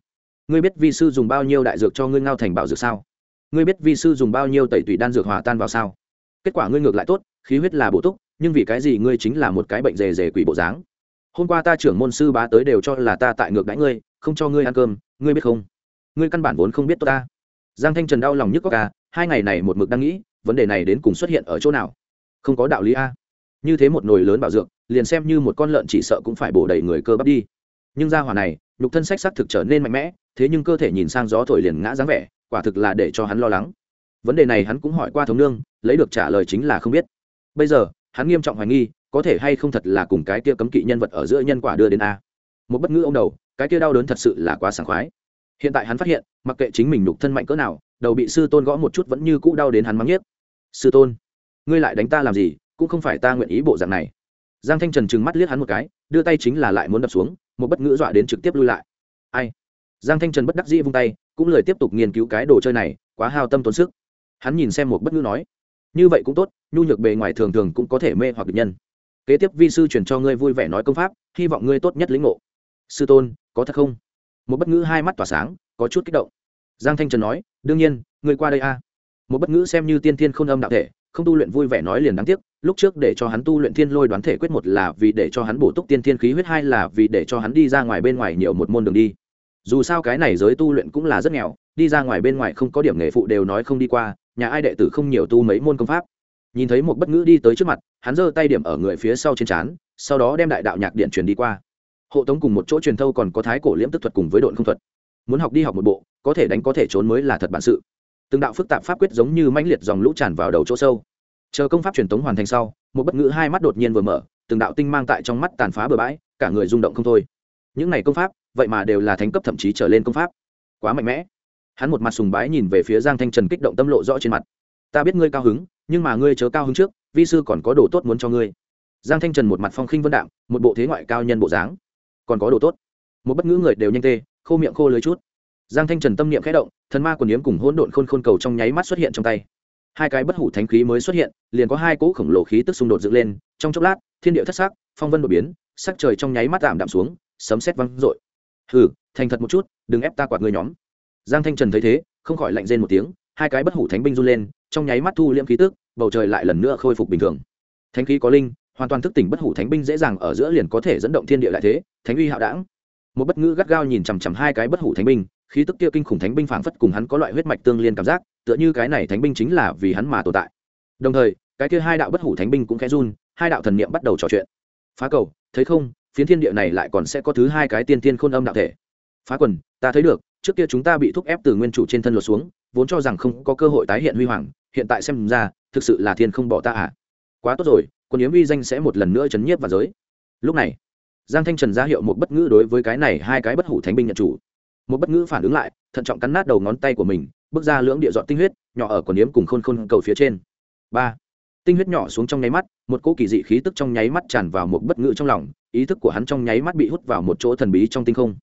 Ngươi biết vi sư dùng bao nhiêu đại dược cho ngươi ngao thành bảo dược sao? Ngươi biết vi sư dùng bao nhiêu tẩy tủy đan dược hòa tan vào sao? Kết quả ngươi ngược lại tốt, khí huyết là bổ túc, nhưng vì cái gì ngươi chính là một cái bệnh rề rề quỷ bộ dáng? Hôm qua ta trưởng môn sư bá tới đều cho là ta tại ngược đãi ngươi, không cho ngươi ăn cơm, ngươi biết không? Ngươi căn bản vốn không biết tôi ta. Giang thanh trần đau lòng nhức có ca à, hai ngày này một mực đang nghĩ, vấn đề này đến cùng xuất hiện ở chỗ nào? Không có đạo lý a như thế một nồi lớn bảo dược, liền xem như một con lợn chỉ sợ cũng phải bổ đầy người cơ bắp đi. Nhưng ra hỏa này, nhục thân sách sắc thực trở nên mạnh mẽ, thế nhưng cơ thể nhìn sang gió thổi liền ngã dáng vẻ, quả thực là để cho hắn lo lắng. Vấn đề này hắn cũng hỏi qua thống nương, lấy được trả lời chính là không biết. Bây giờ, hắn nghiêm trọng hoài nghi, có thể hay không thật là cùng cái kia cấm kỵ nhân vật ở giữa nhân quả đưa đến a. Một bất ngữ ông đầu, cái kia đau đớn thật sự là quá sảng khoái. Hiện tại hắn phát hiện, mặc kệ chính mình nhục thân mạnh cỡ nào, đầu bị sư tôn gõ một chút vẫn như cũ đau đến hắn mắng nhiếc. Sư tôn, ngươi lại đánh ta làm gì? Cũng không phải ta nguyện ý bộ dạng này. Giang thanh trần trừng mắt liếc hắn một cái, đưa tay chính là lại muốn đập xuống, một bất ngữ dọa đến trực tiếp lui lại. Ai? Giang thanh trần bất đắc dĩ vung tay, cũng lời tiếp tục nghiên cứu cái đồ chơi này, quá hao tâm tốn sức. Hắn nhìn xem một bất ngữ nói, như vậy cũng tốt, nhu nhược bề ngoài thường thường cũng có thể mê hoặc được nhân. Kế tiếp vi sư truyền cho ngươi vui vẻ nói công pháp, hy vọng ngươi tốt nhất lĩnh ngộ. Sư tôn, có thật không? Một bất ngữ hai mắt tỏa sáng, có chút kích động. Giang thanh trần nói, đương nhiên, ngươi qua đây a. Một bất ngữ xem như tiên thiên không âm đạo thể, không tu luyện vui vẻ nói liền đáng tiếc lúc trước để cho hắn tu luyện thiên lôi đoán thể quyết một là vì để cho hắn bổ túc tiên thiên khí huyết, hai là vì để cho hắn đi ra ngoài bên ngoài nhiều một môn đường đi. Dù sao cái này giới tu luyện cũng là rất nghèo, đi ra ngoài bên ngoài không có điểm nghề phụ đều nói không đi qua, nhà ai đệ tử không nhiều tu mấy môn công pháp. Nhìn thấy một bất ngữ đi tới trước mặt, hắn giơ tay điểm ở người phía sau trên trán, sau đó đem đại đạo nhạc điện truyền đi qua. Hộ tống cùng một chỗ truyền thâu còn có thái cổ liễm tức thuật cùng với đội không thuật. Muốn học đi học một bộ, có thể đánh có thể trốn mới là thật bản sự. Từng đạo phức tạp pháp quyết giống như mãnh liệt dòng lũ tràn vào đầu chỗ sâu chờ công pháp truyền tống hoàn thành sau, một bất ngữ hai mắt đột nhiên vừa mở, từng đạo tinh mang tại trong mắt tàn phá bừa bãi, cả người rung động không thôi. Những này công pháp, vậy mà đều là thánh cấp thậm chí trở lên công pháp. Quá mạnh mẽ. Hắn một mặt sùng bái nhìn về phía giang thanh trần kích động tâm lộ rõ trên mặt. Ta biết ngươi cao hứng, nhưng mà ngươi chớ cao hứng trước, vi sư còn có đồ tốt muốn cho ngươi. Giang thanh trần một mặt phong khinh vân đạm, một bộ thế ngoại cao nhân bộ dáng. Còn có đồ tốt. Một bất ngữ người đều nhanh tê, khô miệng khô lưới chút. Giang thanh trần tâm niệm khẽ động, thần ma quần yếm cùng hỗn độn khôn khôn cầu trong nháy mắt xuất hiện trong tay hai cái bất hủ thánh khí mới xuất hiện, liền có hai cỗ khổng lồ khí tức xung đột dựng lên, trong chốc lát, thiên địa thất sắc, phong vân đột biến, sắc trời trong nháy mắt tạm đạm xuống, sấm sét văng rội hừ, thành thật một chút, đừng ép ta quạt người nhóm. Giang thanh trần thấy thế, không khỏi lạnh rên một tiếng, hai cái bất hủ thánh binh run lên, trong nháy mắt thu liễm khí tức, bầu trời lại lần nữa khôi phục bình thường. Thánh khí có linh, hoàn toàn thức tỉnh bất hủ thánh binh dễ dàng ở giữa liền có thể dẫn động thiên địa lại thế, thánh uy hạo đảng một bất ngữ gắt gao nhìn chằm chằm hai cái bất hủ thánh binh, khí tức kia kinh khủng thánh binh phảng phất cùng hắn có loại huyết mạch tương liên cảm giác tựa như cái này thánh binh chính là vì hắn mà tồn tại. Đồng thời, cái kia hai đạo bất hủ thánh binh cũng khẽ run, hai đạo thần niệm bắt đầu trò chuyện. Phá cầu, thấy không, phiến thiên địa này lại còn sẽ có thứ hai cái tiên tiên khôn âm đạo thể. Phá quần, ta thấy được, trước kia chúng ta bị thúc ép từ nguyên chủ trên thân lột xuống, vốn cho rằng không có cơ hội tái hiện huy hoàng, hiện tại xem ra, thực sự là thiên không bỏ ta à. Quá tốt rồi, quân yếm uy danh sẽ một lần nữa chấn nhiếp vào giới. Lúc này, giang thanh trần ra hiệu một bất ngữ đối với cái này hai cái bất hủ thánh binh nhận chủ. Một bất ngữ phản ứng lại, thận trọng cắn nát đầu ngón tay của mình bước ra lưỡng địa dọn tinh huyết, nhỏ ở quần yếm cùng khôn khôn cầu phía trên. Ba, tinh huyết nhỏ xuống trong nháy mắt, một cỗ kỳ dị khí tức trong nháy mắt tràn vào một bất ngữ trong lòng, ý thức của hắn trong nháy mắt bị hút vào một chỗ thần bí trong tinh không.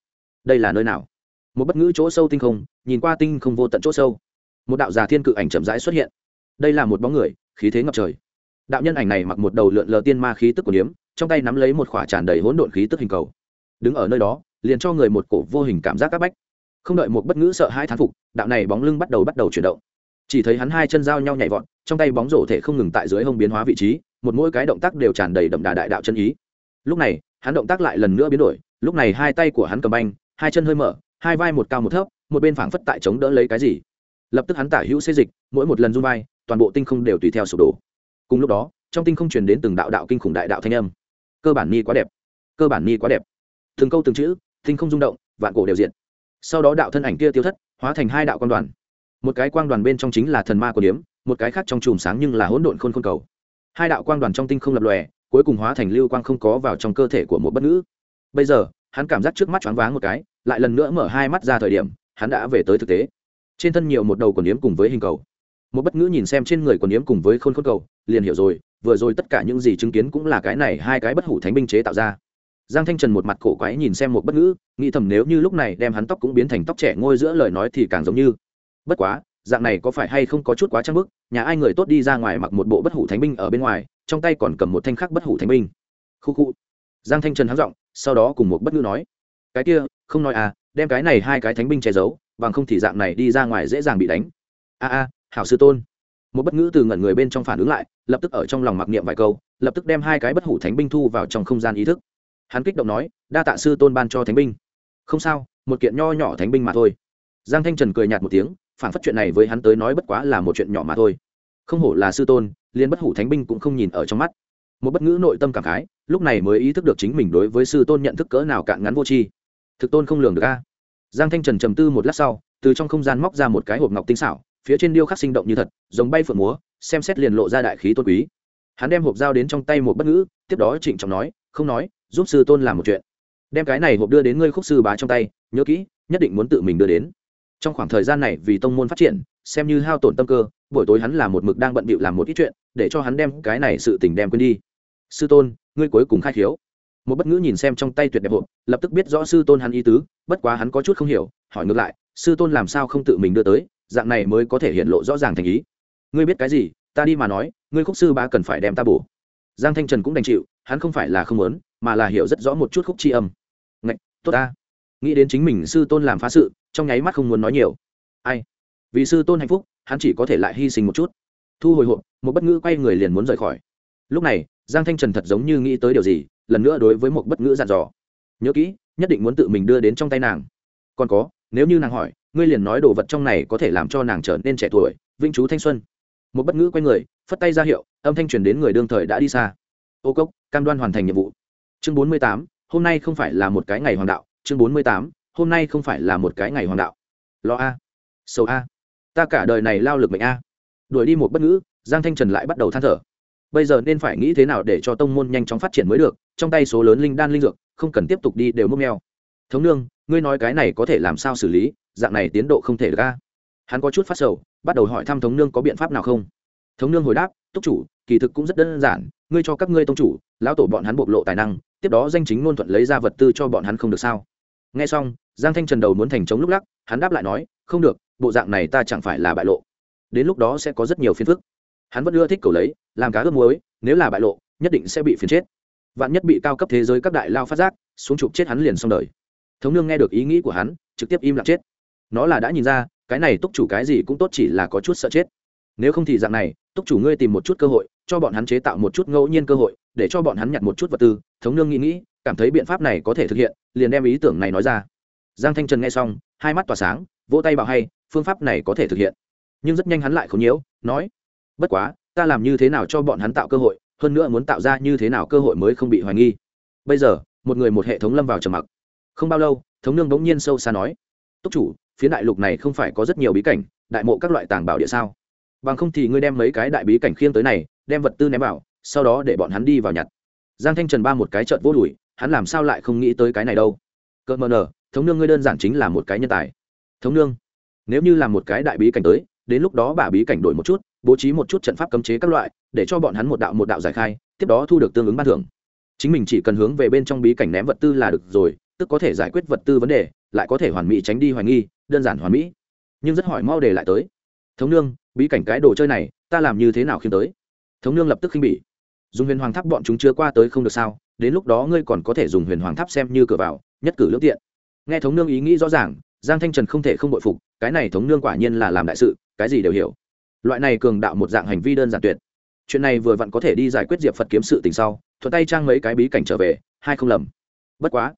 Đây là nơi nào? Một bất ngữ chỗ sâu tinh không, nhìn qua tinh không vô tận chỗ sâu. Một đạo già thiên cự ảnh chậm rãi xuất hiện. Đây là một bóng người, khí thế ngập trời. Đạo nhân ảnh này mặc một đầu lượn lờ tiên ma khí tức của điếm trong tay nắm lấy một khỏa tràn đầy hỗn độn khí tức hình cầu. Đứng ở nơi đó, liền cho người một cổ vô hình cảm giác áp bách không đợi một bất ngữ sợ hai thán phục, đạo này bóng lưng bắt đầu bắt đầu chuyển động. Chỉ thấy hắn hai chân giao nhau nhảy vọt, trong tay bóng rổ thể không ngừng tại dưới hông biến hóa vị trí, một mỗi cái động tác đều tràn đầy đậm đà đại đạo chân ý. Lúc này, hắn động tác lại lần nữa biến đổi, lúc này hai tay của hắn cầm banh, hai chân hơi mở, hai vai một cao một thấp, một bên phảng phất tại chống đỡ lấy cái gì. Lập tức hắn tả hữu xê dịch, mỗi một lần run vai, toàn bộ tinh không đều tùy theo sụp đổ. Cùng lúc đó, trong tinh không truyền đến từng đạo đạo kinh khủng đại đạo thanh âm. Cơ bản ni quá đẹp. Cơ bản ni quá đẹp. Từng câu từng chữ, tinh không rung động, vạn cổ đều diện sau đó đạo thân ảnh kia tiêu thất, hóa thành hai đạo quan đoàn. Một cái quang đoàn bên trong chính là thần ma của điếm, một cái khác trong chùm sáng nhưng là hỗn độn khôn khôn cầu. Hai đạo quang đoàn trong tinh không lập lòe, cuối cùng hóa thành lưu quang không có vào trong cơ thể của một bất ngữ. Bây giờ, hắn cảm giác trước mắt choáng váng một cái, lại lần nữa mở hai mắt ra thời điểm, hắn đã về tới thực tế. Trên thân nhiều một đầu quần yếm cùng với hình cầu. Một bất ngữ nhìn xem trên người quần yếm cùng với khôn khôn cầu, liền hiểu rồi, vừa rồi tất cả những gì chứng kiến cũng là cái này hai cái bất hủ thánh binh chế tạo ra giang thanh trần một mặt cổ quái nhìn xem một bất ngữ, nghĩ thầm nếu như lúc này đem hắn tóc cũng biến thành tóc trẻ ngôi giữa lời nói thì càng giống như, bất quá, dạng này có phải hay không có chút quá trang bức, nhà ai người tốt đi ra ngoài mặc một bộ bất hủ thánh binh ở bên ngoài, trong tay còn cầm một thanh khắc bất hủ thánh binh. Khu khu. Giang thanh trần hắng giọng, sau đó cùng một bất ngữ nói, cái kia, không nói à đem cái này hai cái thánh binh che giấu, bằng không thì dạng này đi ra ngoài dễ dàng bị đánh. A a, hảo sư tôn. Một bất ngữ từ ngẩn người bên trong phản ứng lại, lập tức ở trong lòng mặc niệm vài câu, lập tức đem hai cái bất hủ thánh binh thu vào trong không gian ý thức hắn kích động nói, đa tạ sư tôn ban cho thánh binh. Không sao, một kiện nho nhỏ thánh binh mà thôi. Giang thanh trần cười nhạt một tiếng, phản phất chuyện này với hắn tới nói bất quá là một chuyện nhỏ mà thôi. Không hổ là sư tôn liên bất hủ thánh binh cũng không nhìn ở trong mắt. Một bất ngữ nội tâm cảm khái, lúc này mới ý thức được chính mình đối với sư tôn nhận thức cỡ nào cạn ngắn vô tri. Thực tôn không lường được a. Giang thanh trần trầm tư một lát sau, từ trong không gian móc ra một cái hộp ngọc tinh xảo, phía trên điêu khắc sinh động như thật, giống bay phượng múa, xem xét liền lộ ra đại khí tôn quý. Hắn đem hộp dao đến trong tay một bất ngữ, tiếp đó trịnh trọng nói không nói, giúp sư tôn làm một chuyện. Đem cái này hộp đưa đến ngươi khúc sư bá trong tay, nhớ kỹ, nhất định muốn tự mình đưa đến. Trong khoảng thời gian này vì tông môn phát triển, xem như hao tổn tâm cơ, buổi tối hắn là một mực đang bận bịu làm một ít chuyện, để cho hắn đem cái này sự tình đem quên đi. Sư tôn, ngươi cuối cùng khai khiếu. Một bất ngữ nhìn xem trong tay tuyệt đẹp hộp, lập tức biết rõ sư tôn hắn ý tứ, bất quá hắn có chút không hiểu, hỏi ngược lại, sư tôn làm sao không tự mình đưa tới, dạng này mới có thể hiện lộ rõ ràng thành ý. Ngươi biết cái gì, ta đi mà nói, ngươi khúc sư bá cần phải đem ta bổ. Giang thanh trần cũng đành chịu hắn không phải là không muốn, mà là hiểu rất rõ một chút khúc tri âm. Ngạch, tốt ta. Nghĩ đến chính mình sư tôn làm phá sự, trong nháy mắt không muốn nói nhiều. Ai? Vì sư tôn hạnh phúc, hắn chỉ có thể lại hy sinh một chút. Thu hồi hộp, một bất ngữ quay người liền muốn rời khỏi. Lúc này, giang thanh trần thật giống như nghĩ tới điều gì, lần nữa đối với một bất ngữ dặn dò. Nhớ kỹ, nhất định muốn tự mình đưa đến trong tay nàng. Còn có, nếu như nàng hỏi, ngươi liền nói đồ vật trong này có thể làm cho nàng trở nên trẻ tuổi, vĩnh chú thanh xuân. Một bất ngữ quay người, phất tay ra hiệu, âm thanh truyền đến người đương thời đã đi xa ô cốc, cam đoan hoàn thành nhiệm vụ. Chương bốn mươi tám, hôm nay không phải là một cái ngày hoàng đạo. Chương bốn mươi tám, hôm nay không phải là một cái ngày hoàng đạo. Lo a, sầu a. Ta cả đời này lao lực mệnh a. Đuổi đi một bất ngữ, giang thanh trần lại bắt đầu than thở. Bây giờ nên phải nghĩ thế nào để cho tông môn nhanh chóng phát triển mới được, trong tay số lớn linh đan linh dược, không cần tiếp tục đi đều mốc neo thống nương, ngươi nói cái này có thể làm sao xử lý? Dạng này tiến độ không thể được a. Hắn có chút phát sầu, bắt đầu hỏi thăm thống nương có biện pháp nào không. Thống nương hồi đáp, túc chủ kỳ thực cũng rất đơn giản, ngươi cho các ngươi tông chủ, lão tổ bọn hắn bộc lộ tài năng, tiếp đó danh chính ngôn thuận lấy ra vật tư cho bọn hắn không được sao? Nghe xong, giang thanh trần đầu muốn thành chống lúc lắc, hắn đáp lại nói, không được, bộ dạng này ta chẳng phải là bại lộ. Đến lúc đó sẽ có rất nhiều phiền phức. Hắn vẫn ưa thích cầu lấy, làm cá ướp muối, nếu là bại lộ, nhất định sẽ bị phiền chết. Vạn nhất bị cao cấp thế giới các đại lao phát giác, xuống chụp chết hắn liền xong đời. Thống nương nghe được ý nghĩ của hắn, trực tiếp im lặng chết. Nó là đã nhìn ra, cái này túc chủ cái gì cũng tốt chỉ là có chút sợ chết nếu không thì dạng này, túc chủ ngươi tìm một chút cơ hội, cho bọn hắn chế tạo một chút ngẫu nhiên cơ hội, để cho bọn hắn nhặt một chút vật tư. Thống nương nghĩ nghĩ, cảm thấy biện pháp này có thể thực hiện, liền đem ý tưởng này nói ra. Giang thanh trần nghe xong, hai mắt tỏa sáng, vỗ tay bảo hay, phương pháp này có thể thực hiện. Nhưng rất nhanh hắn lại không nhiễu, nói, bất quá, ta làm như thế nào cho bọn hắn tạo cơ hội, hơn nữa muốn tạo ra như thế nào cơ hội mới không bị hoài nghi. Bây giờ, một người một hệ thống lâm vào trầm mặc. Không bao lâu, thống nương bỗng nhiên sâu xa nói, túc chủ phía đại lục này không phải có rất nhiều bí cảnh, đại mộ các loại tàng bảo địa sao? Bằng không thì ngươi đem mấy cái đại bí cảnh khiêng tới này, đem vật tư ném vào, sau đó để bọn hắn đi vào nhặt. Giang thanh trần ba một cái trợn vô đùi hắn làm sao lại không nghĩ tới cái này đâu? Cỡ mờ nờ, thống nương ngươi đơn giản chính là một cái nhân tài. Thống nương, nếu như là một cái đại bí cảnh tới, đến lúc đó bà bí cảnh đổi một chút, bố trí một chút trận pháp cấm chế các loại, để cho bọn hắn một đạo một đạo giải khai, tiếp đó thu được tương ứng ban thưởng. Chính mình chỉ cần hướng về bên trong bí cảnh ném vật tư là được rồi, tức có thể giải quyết vật tư vấn đề, lại có thể hoàn mỹ tránh đi hoài nghi, đơn giản hoàn mỹ. Nhưng rất hỏi mau để lại tới. Thống nương bí cảnh cái đồ chơi này, ta làm như thế nào khiêm tới? Thống nương lập tức khinh bỉ. Dùng huyền hoàng tháp bọn chúng chưa qua tới không được sao, đến lúc đó ngươi còn có thể dùng huyền hoàng tháp xem như cửa vào, nhất cử lương tiện. Nghe thống nương ý nghĩ rõ ràng, giang thanh trần không thể không bội phục, cái này thống nương quả nhiên là làm đại sự, cái gì đều hiểu. Loại này cường đạo một dạng hành vi đơn giản tuyệt. Chuyện này vừa vặn có thể đi giải quyết diệp phật kiếm sự tình sau, thuận tay trang mấy cái bí cảnh trở về, hai không lầm. Bất quá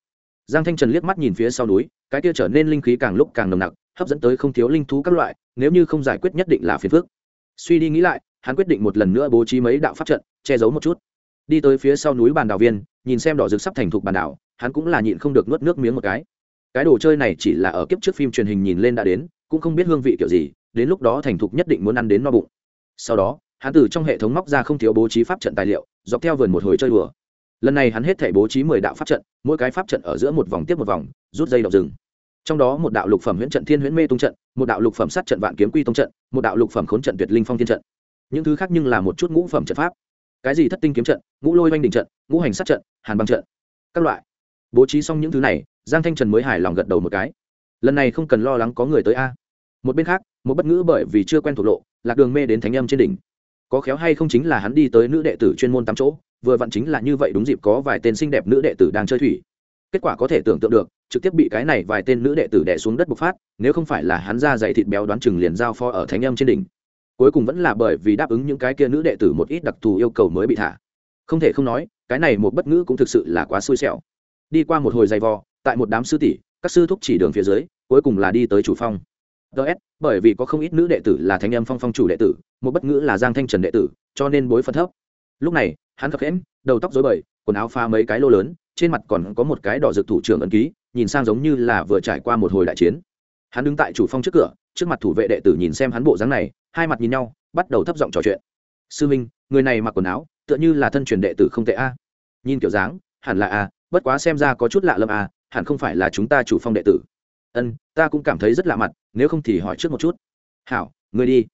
giang thanh trần liếc mắt nhìn phía sau núi, cái kia trở nên linh khí càng lúc càng nồng nặc, hấp dẫn tới không thiếu linh thú các loại, nếu như không giải quyết nhất định là phiền phước suy đi nghĩ lại, hắn quyết định một lần nữa bố trí mấy đạo pháp trận, che giấu một chút. Đi tới phía sau núi bàn đảo viên, nhìn xem đỏ rực sắp thành thục bàn đảo, hắn cũng là nhịn không được nuốt nước miếng một cái. Cái đồ chơi này chỉ là ở kiếp trước phim truyền hình nhìn lên đã đến, cũng không biết hương vị kiểu gì, đến lúc đó thành thục nhất định muốn ăn đến no bụng. Sau đó, hắn từ trong hệ thống móc ra không thiếu bố trí pháp trận tài liệu, dọc theo vườn một hồi chơi đùa lần này hắn hết thể bố trí mười đạo pháp trận, mỗi cái pháp trận ở giữa một vòng tiếp một vòng, rút dây đậu rừng. Trong đó một đạo lục phẩm huyễn trận thiên huyễn mê tung trận, một đạo lục phẩm sát trận vạn kiếm quy tông trận, một đạo lục phẩm khốn trận tuyệt linh phong thiên trận. Những thứ khác nhưng là một chút ngũ phẩm trận pháp. Cái gì thất tinh kiếm trận, ngũ lôi oanh đình trận, ngũ hành sát trận, hàn băng trận. Các loại. Bố trí xong những thứ này, giang thanh trần mới hài lòng gật đầu một cái. Lần này không cần lo lắng có người tới a. Một bên khác, một bất ngữ bởi vì chưa quen thuộc lộ, lạc đường mê đến thánh âm trên đỉnh. Có khéo hay không chính là hắn đi tới nữ đệ tử chuyên môn tám chỗ vừa vặn chính là như vậy đúng dịp có vài tên xinh đẹp nữ đệ tử đang chơi thủy. Kết quả có thể tưởng tượng được, trực tiếp bị cái này vài tên nữ đệ tử đẻ xuống đất bộc phát, nếu không phải là hắn ra dày thịt béo đoán chừng liền giao pho ở thánh âm trên đỉnh. Cuối cùng vẫn là bởi vì đáp ứng những cái kia nữ đệ tử một ít đặc thù yêu cầu mới bị thả. Không thể không nói, cái này một bất ngữ cũng thực sự là quá xui xẻo. Đi qua một hồi dày vò, tại một đám sư tỷ, các sư thúc chỉ đường phía dưới, cuối cùng là đi tới chủ phong. Ts bởi vì có không ít nữ đệ tử là thánh âm phong phong chủ đệ tử, một bất ngữ là giang thanh trần đệ tử, cho nên bối phận thấp. Lúc này hắn khập khẽn đầu tóc dối bời, quần áo pha mấy cái lô lớn, trên mặt còn có một cái đỏ rực thủ trưởng ấn ký, nhìn sang giống như là vừa trải qua một hồi đại chiến. Hắn đứng tại chủ phong trước cửa, trước mặt thủ vệ đệ tử nhìn xem hắn bộ dáng này, hai mặt nhìn nhau, bắt đầu thấp giọng trò chuyện. Sư minh, người này mặc quần áo, tựa như là thân truyền đệ tử không tệ a. Nhìn kiểu dáng, hẳn là a, bất quá xem ra có chút lạ lâm a, hẳn không phải là chúng ta chủ phong đệ tử. Ân, ta cũng cảm thấy rất lạ mặt, nếu không thì hỏi trước một chút. Hảo người đi.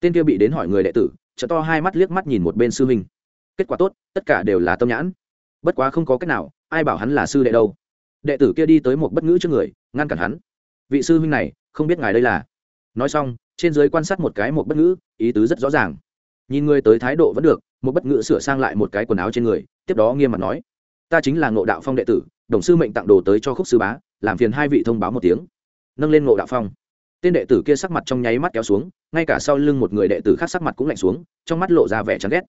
Tên kia bị đến hỏi người đệ tử chợ to hai mắt liếc mắt nhìn một bên sư minh kết quả tốt, tất cả đều là tâm nhãn. Bất quá không có cách nào, ai bảo hắn là sư đệ đâu. Đệ tử kia đi tới một bất ngữ trước người, ngăn cản hắn. Vị sư huynh này, không biết ngài đây là. Nói xong, trên dưới quan sát một cái một bất ngữ, ý tứ rất rõ ràng. Nhìn người tới thái độ vẫn được, một bất ngữ sửa sang lại một cái quần áo trên người, tiếp đó nghiêm mặt nói, ta chính là ngộ đạo phong đệ tử, đồng sư mệnh tặng đồ tới cho khúc sư bá, làm phiền hai vị thông báo một tiếng. Nâng lên ngộ đạo phong. Tên đệ tử kia sắc mặt trong nháy mắt kéo xuống, ngay cả sau lưng một người đệ tử khác sắc mặt cũng lạnh xuống, trong mắt lộ ra vẻ chán ghét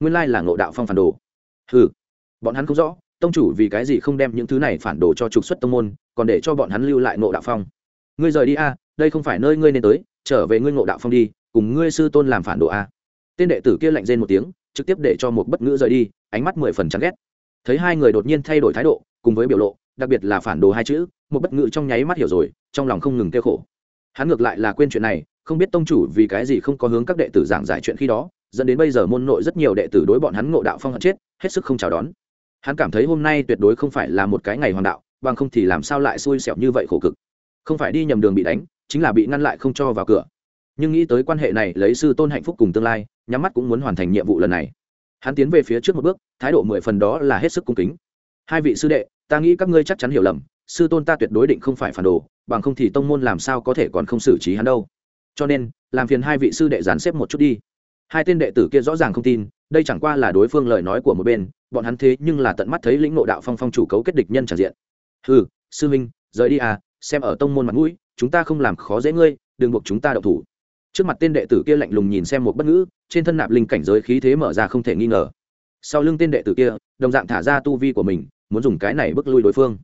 nguyên lai là ngộ đạo phong phản đồ. Ừ bọn hắn không rõ, tông chủ vì cái gì không đem những thứ này phản đồ cho trục xuất tông môn, còn để cho bọn hắn lưu lại ngộ đạo phong. Ngươi rời đi a, đây không phải nơi ngươi nên tới, trở về ngươi ngộ đạo phong đi, cùng ngươi sư tôn làm phản đồ a. Tên đệ tử kia lạnh rên một tiếng, trực tiếp để cho một bất ngữ rời đi, ánh mắt mười phần chán ghét. Thấy hai người đột nhiên thay đổi thái độ, cùng với biểu lộ, đặc biệt là phản đồ hai chữ, một bất ngữ trong nháy mắt hiểu rồi, trong lòng không ngừng kêu khổ. Hắn ngược lại là quên chuyện này, không biết tông chủ vì cái gì không có hướng các đệ tử giảng giải chuyện khi đó dẫn đến bây giờ môn nội rất nhiều đệ tử đối bọn hắn ngộ đạo phong hận chết, hết sức không chào đón. Hắn cảm thấy hôm nay tuyệt đối không phải là một cái ngày hoàng đạo, bằng không thì làm sao lại xui xẻo như vậy khổ cực. Không phải đi nhầm đường bị đánh, chính là bị ngăn lại không cho vào cửa. Nhưng nghĩ tới quan hệ này, lấy sư tôn hạnh phúc cùng tương lai, nhắm mắt cũng muốn hoàn thành nhiệm vụ lần này. Hắn tiến về phía trước một bước, thái độ mười phần đó là hết sức cung kính. Hai vị sư đệ, ta nghĩ các ngươi chắc chắn hiểu lầm, sư tôn ta tuyệt đối định không phải phản đồ, bằng không thì tông môn làm sao có thể còn không xử trí hắn đâu. Cho nên, làm phiền hai vị sư đệ dàn xếp một chút đi hai tên đệ tử kia rõ ràng không tin, đây chẳng qua là đối phương lời nói của một bên, bọn hắn thế nhưng là tận mắt thấy lĩnh ngộ đạo phong phong chủ cấu kết địch nhân tràn diện. Ừ sư minh rời đi à xem ở tông môn mặt mũi, chúng ta không làm khó dễ ngươi, đừng buộc chúng ta đậu thủ. Trước mặt tên đệ tử kia lạnh lùng nhìn xem một bất ngữ, trên thân nạp linh cảnh giới khí thế mở ra không thể nghi ngờ. Sau lưng tên đệ tử kia, đồng dạng thả ra tu vi của mình, muốn dùng cái này bước lui đối phương.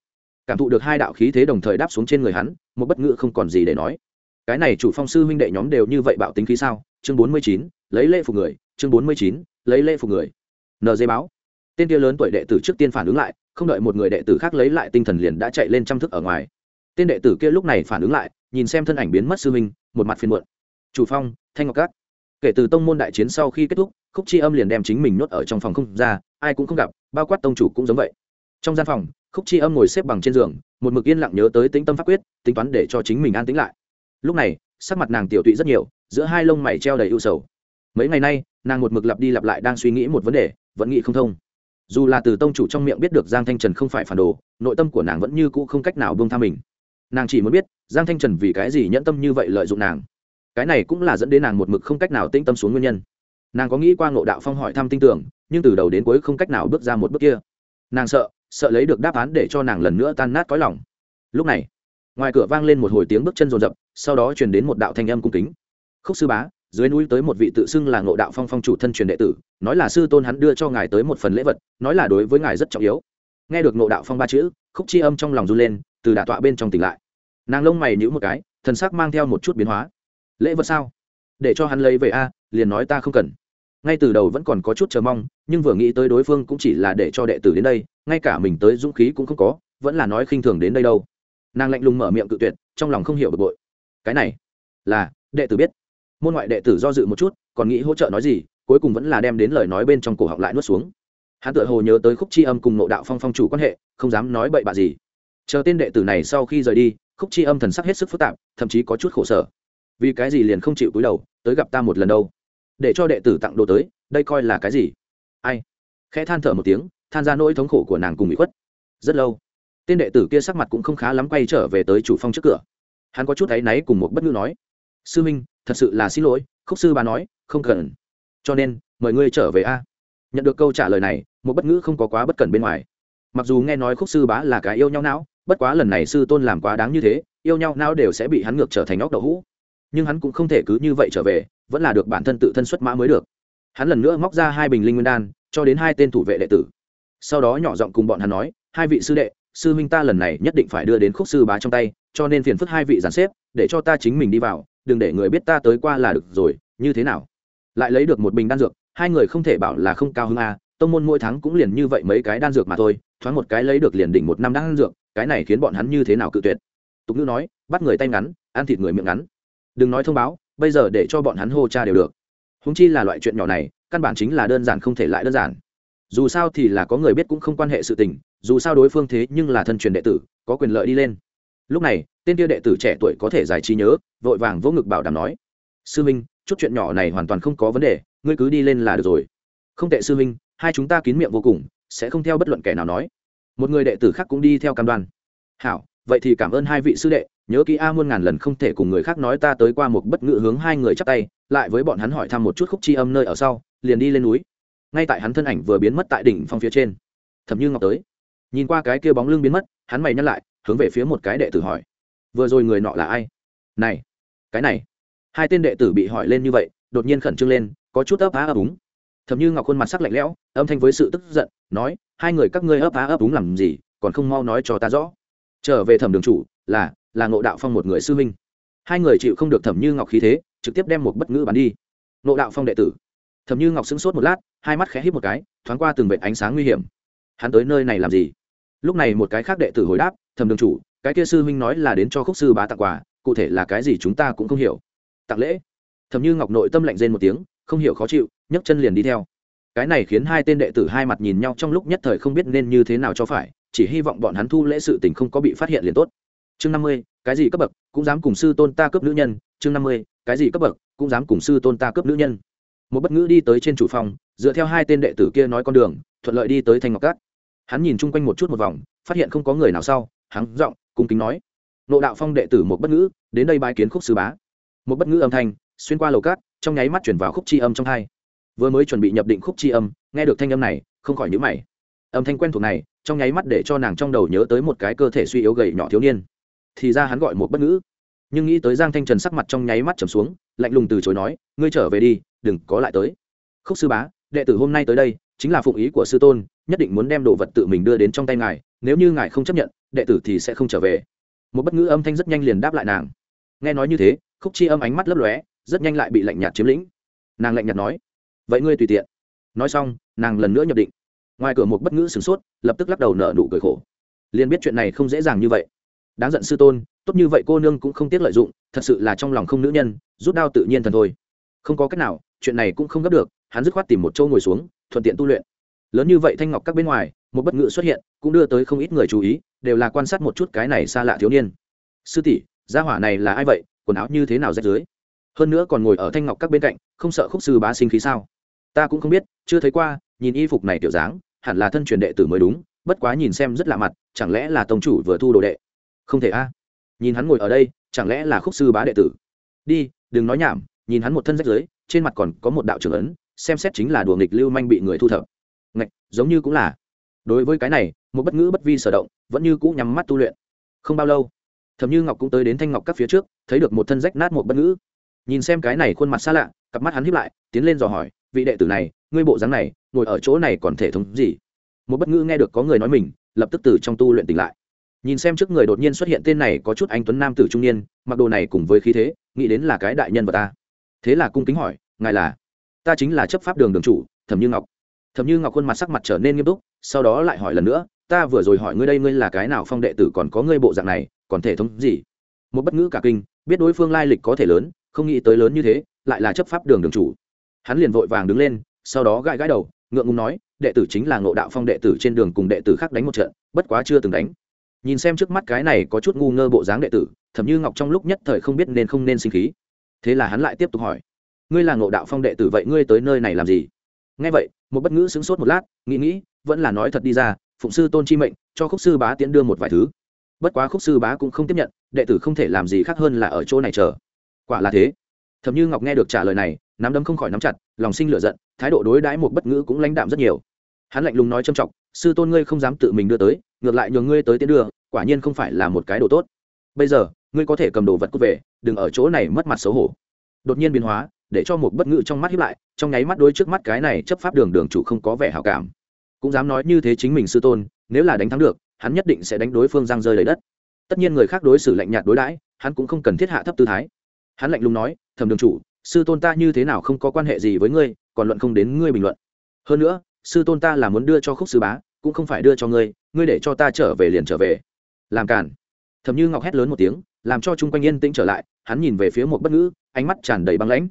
Cảm thụ được hai đạo khí thế đồng thời đáp xuống trên người hắn, một bất ngữ không còn gì để nói. Cái này chủ phong sư huynh đệ nhóm đều như vậy bạo tính khí sao? Chương bốn mươi chín lấy lễ phục người, chương bốn mươi chín, lấy lễ phục người. Nd báo. Tên kia lớn tuổi đệ tử trước tiên phản ứng lại, không đợi một người đệ tử khác lấy lại tinh thần liền đã chạy lên trăm thức ở ngoài. Tên đệ tử kia lúc này phản ứng lại, nhìn xem thân ảnh biến mất sư huynh, một mặt phiền muộn. Chủ phong, thanh ngọc cát kể từ tông môn đại chiến sau khi kết thúc, khúc chi âm liền đem chính mình nhốt ở trong phòng không ra, ai cũng không gặp, bao quát tông chủ cũng giống vậy. Trong gian phòng, khúc chi âm ngồi xếp bằng trên giường, một mực yên lặng nhớ tới tĩnh tâm pháp quyết, tính toán để cho chính mình an tĩnh lại. Lúc này, sắc mặt nàng tiểu tụy rất nhiều, giữa hai lông mày treo đầy ưu sầu mấy ngày nay, nàng một mực lặp đi lặp lại đang suy nghĩ một vấn đề, vẫn nghĩ không thông. Dù là từ tông chủ trong miệng biết được giang thanh trần không phải phản đồ, nội tâm của nàng vẫn như cũ không cách nào buông tha mình. Nàng chỉ muốn biết, giang thanh trần vì cái gì nhẫn tâm như vậy lợi dụng nàng. Cái này cũng là dẫn đến nàng một mực không cách nào tĩnh tâm xuống nguyên nhân. Nàng có nghĩ qua ngộ đạo phong hỏi thăm tin tưởng, nhưng từ đầu đến cuối không cách nào bước ra một bước kia. Nàng sợ sợ lấy được đáp án để cho nàng lần nữa tan nát cõi lòng. Lúc này, ngoài cửa vang lên một hồi tiếng bước chân rồn rập, sau đó truyền đến một đạo thanh âm cung kính. Khúc sư bá dưới núi tới một vị tự xưng là ngộ đạo phong phong chủ thân truyền đệ tử, nói là sư tôn hắn đưa cho ngài tới một phần lễ vật, nói là đối với ngài rất trọng yếu. Nghe được ngộ đạo phong ba chữ, khúc chi âm trong lòng run lên, từ đả tọa bên trong tỉnh lại. Nàng lông mày nhữ một cái, thần sắc mang theo một chút biến hóa. Lễ vật sao? Để cho hắn lấy về a, liền nói ta không cần. Ngay từ đầu vẫn còn có chút chờ mong, nhưng vừa nghĩ tới đối phương cũng chỉ là để cho đệ tử đến đây, ngay cả mình tới dũng khí cũng không có, vẫn là nói khinh thường đến đây đâu. Nàng lạnh lùng mở miệng cự tuyệt, trong lòng không hiểu bực bội. Cái này là, đệ tử biết môn ngoại đệ tử do dự một chút, còn nghĩ hỗ trợ nói gì, cuối cùng vẫn là đem đến lời nói bên trong cổ họng lại nuốt xuống. Hắn tự hồ nhớ tới khúc chi âm cùng nộ đạo phong phong chủ quan hệ, không dám nói bậy bạ gì. Chờ tên đệ tử này sau khi rời đi, khúc chi âm thần sắc hết sức phức tạp, thậm chí có chút khổ sở. Vì cái gì liền không chịu cúi đầu, tới gặp ta một lần đâu? Để cho đệ tử tặng đồ tới, đây coi là cái gì? Ai? Khẽ than thở một tiếng, than ra nỗi thống khổ của nàng cùng bị khuất. Rất lâu, tên đệ tử kia sắc mặt cũng không khá lắm quay trở về tới chủ phong trước cửa. Hắn có chút áy náy cùng một bất ngữ nói, sư minh thật sự là xin lỗi, khúc sư bà nói, không cần. Cho nên, mời ngươi trở về a. Nhận được câu trả lời này, một bất ngữ không có quá bất cần bên ngoài. Mặc dù nghe nói khúc sư bá là cái yêu nhau não, bất quá lần này sư tôn làm quá đáng như thế, yêu nhau não đều sẽ bị hắn ngược trở thành óc đậu hũ. Nhưng hắn cũng không thể cứ như vậy trở về, vẫn là được bản thân tự thân xuất mã mới được. Hắn lần nữa móc ra hai bình linh nguyên đan, cho đến hai tên thủ vệ đệ tử. Sau đó nhỏ giọng cùng bọn hắn nói, hai vị sư đệ, sư minh ta lần này nhất định phải đưa đến khúc sư bá trong tay, cho nên phiền phức hai vị giàn xếp, để cho ta chính mình đi vào đừng để người biết ta tới qua là được rồi, như thế nào? Lại lấy được một bình đan dược, hai người không thể bảo là không cao hơn a à, tông môn mỗi tháng cũng liền như vậy mấy cái đan dược mà thôi, thoáng một cái lấy được liền đỉnh một năm đan dược, cái này khiến bọn hắn như thế nào cự tuyệt? Tục ngữ nói, bắt người tay ngắn, ăn thịt người miệng ngắn. Đừng nói thông báo, bây giờ để cho bọn hắn hô cha đều được. Húng chi là loại chuyện nhỏ này, căn bản chính là đơn giản không thể lại đơn giản. Dù sao thì là có người biết cũng không quan hệ sự tình, dù sao đối phương thế nhưng là thân truyền đệ tử, có quyền lợi đi lên. Lúc này tên kia đệ tử trẻ tuổi có thể giải trí nhớ, vội vàng vỗ ngực bảo đảm nói. Sư minh, chút chuyện nhỏ này hoàn toàn không có vấn đề, ngươi cứ đi lên là được rồi. Không tệ sư minh, hai chúng ta kín miệng vô cùng, sẽ không theo bất luận kẻ nào nói. Một người đệ tử khác cũng đi theo cam đoan. Hảo, vậy thì cảm ơn hai vị sư đệ, nhớ kỹ a muôn ngàn lần không thể cùng người khác nói ta tới qua một bất ngự hướng hai người chắp tay, lại với bọn hắn hỏi thăm một chút khúc chi âm nơi ở sau, liền đi lên núi. Ngay tại hắn thân ảnh vừa biến mất tại đỉnh phong phía trên. Thẩm như ngọc tới. Nhìn qua cái kia bóng lưng biến mất, hắn mày nhắc lại, hướng về phía một cái đệ tử hỏi vừa rồi người nọ là ai? Này, cái này. Hai tên đệ tử bị hỏi lên như vậy, đột nhiên khẩn trương lên, có chút ấp á ấp úng. Thầm như ngọc khuôn mặt sắc lạnh lẽo, âm thanh với sự tức giận, nói, hai người các ngươi ấp á ấp úng làm gì, còn không mau nói cho ta rõ. Trở về thẩm đường chủ, là là ngộ đạo phong một người sư minh hai người chịu không được thẩm như ngọc khí thế, trực tiếp đem một bất ngữ bắn đi. Ngộ đạo phong đệ tử. Thẩm như ngọc sững sốt một lát, hai mắt khẽ hít một cái, thoáng qua từng vệt ánh sáng nguy hiểm. Hắn tới nơi này làm gì? Lúc này một cái khác đệ tử hồi đáp, thẩm đường chủ cái kia sư huynh nói là đến cho khúc sư bá tặng quà, cụ thể là cái gì chúng ta cũng không hiểu. Tặng lễ. Thầm như ngọc nội tâm lạnh rên một tiếng, không hiểu khó chịu, nhấc chân liền đi theo. Cái này khiến hai tên đệ tử hai mặt nhìn nhau trong lúc nhất thời không biết nên như thế nào cho phải, chỉ hy vọng bọn hắn thu lễ sự tình không có bị phát hiện liền tốt. Chương năm mươi, cái gì cấp bậc, cũng dám cùng sư tôn ta cướp nữ nhân. Chương năm mươi, cái gì cấp bậc, cũng dám cùng sư tôn ta cướp nữ nhân. Một bất ngữ đi tới trên chủ phòng, dựa theo hai tên đệ tử kia nói con đường, thuận lợi đi tới thanh ngọc cát. Hắn nhìn chung quanh một chút một vòng, phát hiện không có người nào sau hắn giọng cung kính nói. Nộ đạo phong đệ tử một bất ngữ, đến đây bái kiến khúc sư bá. Một bất ngữ âm thanh, xuyên qua lầu cát, trong nháy mắt chuyển vào khúc chi âm trong hai. Vừa mới chuẩn bị nhập định khúc chi âm, nghe được thanh âm này, không khỏi nhữ mày. Âm thanh quen thuộc này, trong nháy mắt để cho nàng trong đầu nhớ tới một cái cơ thể suy yếu gầy nhỏ thiếu niên. Thì ra hắn gọi một bất ngữ. Nhưng nghĩ tới giang thanh trần sắc mặt trong nháy mắt trầm xuống, lạnh lùng từ chối nói, ngươi trở về đi, đừng có lại tới. Khúc sư bá, đệ tử hôm nay tới đây, chính là phụng ý của sư tôn, nhất định muốn đem đồ vật tự mình đưa đến trong tay ngài, nếu như ngài không chấp nhận đệ tử thì sẽ không trở về. Một bất ngữ âm thanh rất nhanh liền đáp lại nàng. Nghe nói như thế, khúc chi âm ánh mắt lấp lóe, rất nhanh lại bị lạnh nhạt chiếm lĩnh. Nàng lạnh nhạt nói, vậy ngươi tùy tiện. Nói xong, nàng lần nữa nhập định. Ngoài cửa một bất ngữ sửng sốt, lập tức lắc đầu nở nụ cười khổ. Liền biết chuyện này không dễ dàng như vậy. Đáng giận sư tôn, tốt như vậy cô nương cũng không tiếc lợi dụng, thật sự là trong lòng không nữ nhân, rút đao tự nhiên thần thôi. Không có cách nào, chuyện này cũng không gấp được, hắn dứt khoát tìm một chỗ ngồi xuống, thuận tiện tu luyện lớn như vậy thanh ngọc các bên ngoài, một bất ngữ xuất hiện, cũng đưa tới không ít người chú ý, đều là quan sát một chút cái này xa lạ thiếu niên. Sư tỷ, gia hỏa này là ai vậy? Quần áo như thế nào rách dưới? Hơn nữa còn ngồi ở thanh ngọc các bên cạnh, không sợ khúc sư bá sinh khí sao? Ta cũng không biết, chưa thấy qua, nhìn y phục này kiểu dáng, hẳn là thân truyền đệ tử mới đúng, bất quá nhìn xem rất lạ mặt, chẳng lẽ là tông chủ vừa thu đồ đệ? Không thể a. Nhìn hắn ngồi ở đây, chẳng lẽ là khúc sư bá đệ tử? Đi, đừng nói nhảm, nhìn hắn một thân rách dưới, trên mặt còn có một đạo trưởng ấn, xem xét chính là đùa nghịch lưu manh bị người thu thập ngạch, giống như cũng là. Đối với cái này, một bất ngữ bất vi sở động, vẫn như cũ nhắm mắt tu luyện. Không bao lâu thầm như ngọc cũng tới đến thanh ngọc các phía trước, thấy được một thân rách nát một bất ngữ. Nhìn xem cái này khuôn mặt xa lạ, cặp mắt hắn hiếp lại, tiến lên dò hỏi, vị đệ tử này, ngươi bộ dáng này, ngồi ở chỗ này còn thể thống gì? Một bất ngữ nghe được có người nói mình, lập tức từ trong tu luyện tỉnh lại. Nhìn xem trước người đột nhiên xuất hiện tên này có chút anh tuấn nam tử trung niên, mặc đồ này cùng với khí thế, nghĩ đến là cái đại nhân vật ta. Thế là cung kính hỏi, ngài là? Ta chính là chấp pháp đường đường chủ, thẩm như ngọc thậm như ngọc khuôn mặt sắc mặt trở nên nghiêm túc, sau đó lại hỏi lần nữa, ta vừa rồi hỏi ngươi đây ngươi là cái nào phong đệ tử còn có ngươi bộ dạng này, còn thể thống gì? Một bất ngữ cả kinh, biết đối phương lai lịch có thể lớn, không nghĩ tới lớn như thế, lại là chấp pháp đường đường chủ. Hắn liền vội vàng đứng lên, sau đó gãi gãi đầu, ngượng ngùng nói, đệ tử chính là ngộ đạo phong đệ tử trên đường cùng đệ tử khác đánh một trận, bất quá chưa từng đánh. Nhìn xem trước mắt cái này có chút ngu ngơ bộ dáng đệ tử, thẩm như ngọc trong lúc nhất thời không biết nên không nên sinh khí. Thế là hắn lại tiếp tục hỏi, ngươi là ngộ đạo phong đệ tử vậy ngươi tới nơi này làm gì? Nghe vậy, một bất ngữ sững sốt một lát, nghĩ nghĩ, vẫn là nói thật đi ra, phụng sư tôn chi mệnh, cho khúc sư bá tiễn đưa một vài thứ. Bất quá khúc sư bá cũng không tiếp nhận, đệ tử không thể làm gì khác hơn là ở chỗ này chờ. Quả là thế. Thầm như ngọc nghe được trả lời này, nắm đấm không khỏi nắm chặt, lòng sinh lửa giận, thái độ đối đãi một bất ngữ cũng lãnh đạm rất nhiều. Hắn lạnh lùng nói trầm trọng, sư tôn ngươi không dám tự mình đưa tới, ngược lại nhường ngươi tới tiến đưa, quả nhiên không phải là một cái đồ tốt. Bây giờ, ngươi có thể cầm đồ vật cút về, đừng ở chỗ này mất mặt xấu hổ. Đột nhiên biến hóa để cho một bất ngữ trong mắt hiếp lại, trong nháy mắt đôi trước mắt cái này chấp pháp đường đường chủ không có vẻ hảo cảm. Cũng dám nói như thế chính mình sư tôn, nếu là đánh thắng được, hắn nhất định sẽ đánh đối phương giang rơi lấy đất. Tất nhiên người khác đối xử lạnh nhạt đối đãi, hắn cũng không cần thiết hạ thấp tư thái. Hắn lạnh lùng nói thầm đường chủ, sư tôn ta như thế nào không có quan hệ gì với ngươi, còn luận không đến ngươi bình luận. Hơn nữa, sư tôn ta là muốn đưa cho khúc sư bá, cũng không phải đưa cho ngươi ngươi để cho ta trở về liền trở về. Làm cản thầm như ngọc hét lớn một tiếng, làm cho chung quanh yên tĩnh trở lại, hắn nhìn về phía một bất ngữ, ánh mắt tràn đầy băng lãnh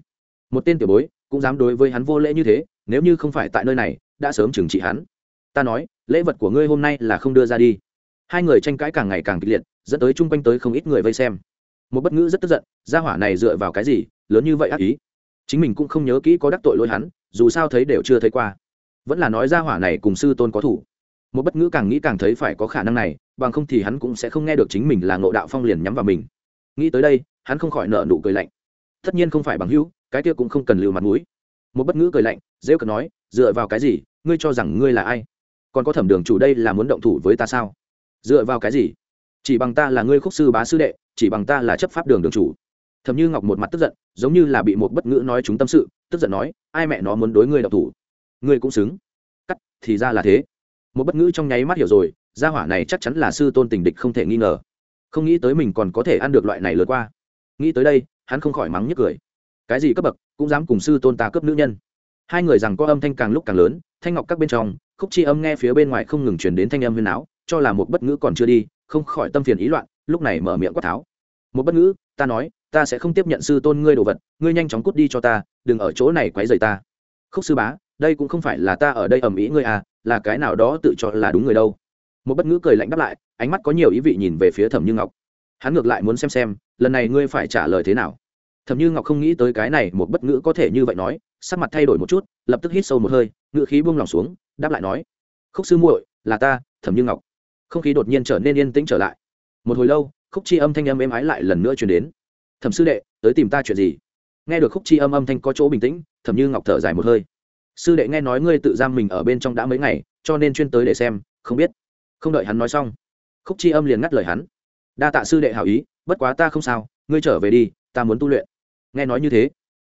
một tên tiểu bối cũng dám đối với hắn vô lễ như thế, nếu như không phải tại nơi này, đã sớm trừng trị hắn. Ta nói, lễ vật của ngươi hôm nay là không đưa ra đi. Hai người tranh cãi càng ngày càng kịch liệt, dẫn tới chung quanh tới không ít người vây xem. Một bất ngữ rất tức giận, gia hỏa này dựa vào cái gì, lớn như vậy ác ý? Chính mình cũng không nhớ kỹ có đắc tội lỗi hắn, dù sao thấy đều chưa thấy qua. Vẫn là nói gia hỏa này cùng sư tôn có thủ. Một bất ngữ càng nghĩ càng thấy phải có khả năng này, bằng không thì hắn cũng sẽ không nghe được chính mình là ngộ đạo phong liền nhắm vào mình. Nghĩ tới đây, hắn không khỏi nợ nụ cười lạnh tất nhiên không phải bằng hữu, cái kia cũng không cần lưu mặt mũi. Một bất ngữ cười lạnh, rêu cần nói, dựa vào cái gì, ngươi cho rằng ngươi là ai? Còn có thẩm đường chủ đây là muốn động thủ với ta sao? Dựa vào cái gì? Chỉ bằng ta là ngươi khúc sư bá sư đệ, chỉ bằng ta là chấp pháp đường đường chủ. Thầm như ngọc một mặt tức giận, giống như là bị một bất ngữ nói chúng tâm sự, tức giận nói, ai mẹ nó muốn đối ngươi độc thủ? Ngươi cũng xứng. Cắt, thì ra là thế. Một bất ngữ trong nháy mắt hiểu rồi, gia hỏa này chắc chắn là sư tôn tình địch không thể nghi ngờ. Không nghĩ tới mình còn có thể ăn được loại này lượt qua. Nghĩ tới đây hắn không khỏi mắng nhức cười. Cái gì cấp bậc, cũng dám cùng sư tôn ta cấp nữ nhân. Hai người rằng có âm thanh càng lúc càng lớn, thanh ngọc các bên trong, khúc chi âm nghe phía bên ngoài không ngừng chuyển đến thanh âm huyền áo cho là một bất ngữ còn chưa đi, không khỏi tâm phiền ý loạn, lúc này mở miệng quát tháo. Một bất ngữ, ta nói, ta sẽ không tiếp nhận sư tôn ngươi đồ vật, ngươi nhanh chóng cút đi cho ta, đừng ở chỗ này quấy rầy ta. Khúc sư bá, đây cũng không phải là ta ở đây ầm ĩ ngươi à là cái nào đó tự cho là đúng người đâu. Một bất ngữ cười lạnh đáp lại, ánh mắt có nhiều ý vị nhìn về phía thẩm như ngọc hắn ngược lại muốn xem xem, lần này ngươi phải trả lời thế nào. Thẩm như ngọc không nghĩ tới cái này một bất ngữ có thể như vậy nói, sắc mặt thay đổi một chút, lập tức hít sâu một hơi, ngữ khí buông lỏng xuống, đáp lại nói, khúc sư muội, là ta, thẩm như ngọc. Không khí đột nhiên trở nên yên tĩnh trở lại. Một hồi lâu, khúc chi âm thanh âm êm ái lại lần nữa chuyển đến. Thẩm sư đệ, tới tìm ta chuyện gì? Nghe được khúc chi âm âm thanh có chỗ bình tĩnh, thẩm như ngọc thở dài một hơi. Sư đệ nghe nói ngươi tự giam mình ở bên trong đã mấy ngày, cho nên chuyên tới để xem, không biết. Không đợi hắn nói xong, khúc chi âm liền ngắt lời hắn đa tạ sư đệ hảo ý, bất quá ta không sao, ngươi trở về đi, ta muốn tu luyện. Nghe nói như thế,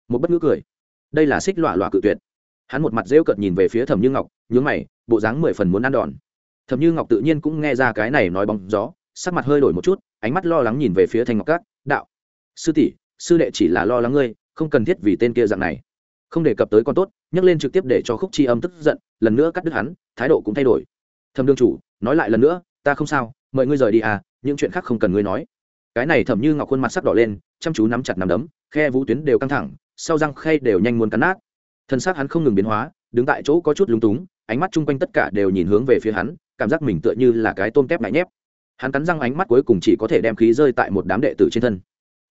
một bất ngữ cười. Đây là xích lọa lọa cự tuyệt. Hắn một mặt rêu cợt nhìn về phía thẩm như ngọc, nhướng mày, bộ dáng mười phần muốn ăn đòn. Thẩm như ngọc tự nhiên cũng nghe ra cái này nói bóng gió, sắc mặt hơi đổi một chút, ánh mắt lo lắng nhìn về phía thanh ngọc cát, đạo, sư tỷ, sư đệ chỉ là lo lắng ngươi, không cần thiết vì tên kia dạng này. Không đề cập tới con tốt, nhắc lên trực tiếp để cho khúc chi âm tức giận, lần nữa cắt đứt hắn, thái độ cũng thay đổi. Thẩm đương chủ, nói lại lần nữa, ta không sao mời ngươi rời đi à những chuyện khác không cần ngươi nói. Cái này thẩm như ngọc khuôn mặt sắc đỏ lên, chăm chú nắm chặt nắm đấm, khe vũ tuyến đều căng thẳng, sau răng khe đều nhanh muốn cắn nát. Thân xác hắn không ngừng biến hóa, đứng tại chỗ có chút lúng túng, ánh mắt chung quanh tất cả đều nhìn hướng về phía hắn, cảm giác mình tựa như là cái tôm tép ngại nhép. Hắn cắn răng ánh mắt cuối cùng chỉ có thể đem khí rơi tại một đám đệ tử trên thân.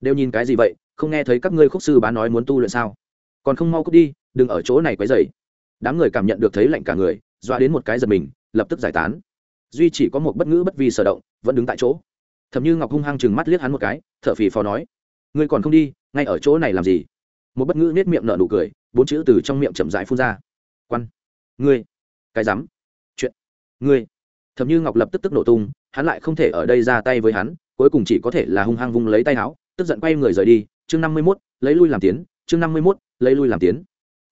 Đều nhìn cái gì vậy, không nghe thấy các ngươi khúc sư bá nói muốn tu luyện sao? Còn không mau cút đi, đừng ở chỗ này quấy dày đám người cảm nhận được thấy lạnh cả người doa đến một cái giật mình, lập tức giải tán duy chỉ có một bất ngữ bất vi sở động, vẫn đứng tại chỗ. Thầm như ngọc hung hăng chừng mắt liếc hắn một cái t h ở phì phò nói, ngươi còn không đi, ngay ở chỗ này làm gì? Một bất ngữ nết miệng nở nụ cười, bốn chữ từ trong miệng chậm rãi phun ra. Quan, ngươi, cái rắm, chuyện, ngươi. Thầm như ngọc lập tức tức nổ tung, hắn lại không thể ở đây ra tay với hắn, cuối cùng chỉ có thể là hung hăng vung lấy tay áo, tức giận quay người rời đi. Chương năm mươi mốt, lấy lui làm tiến, chương năm mươi mốt, lấy lui làm tiến.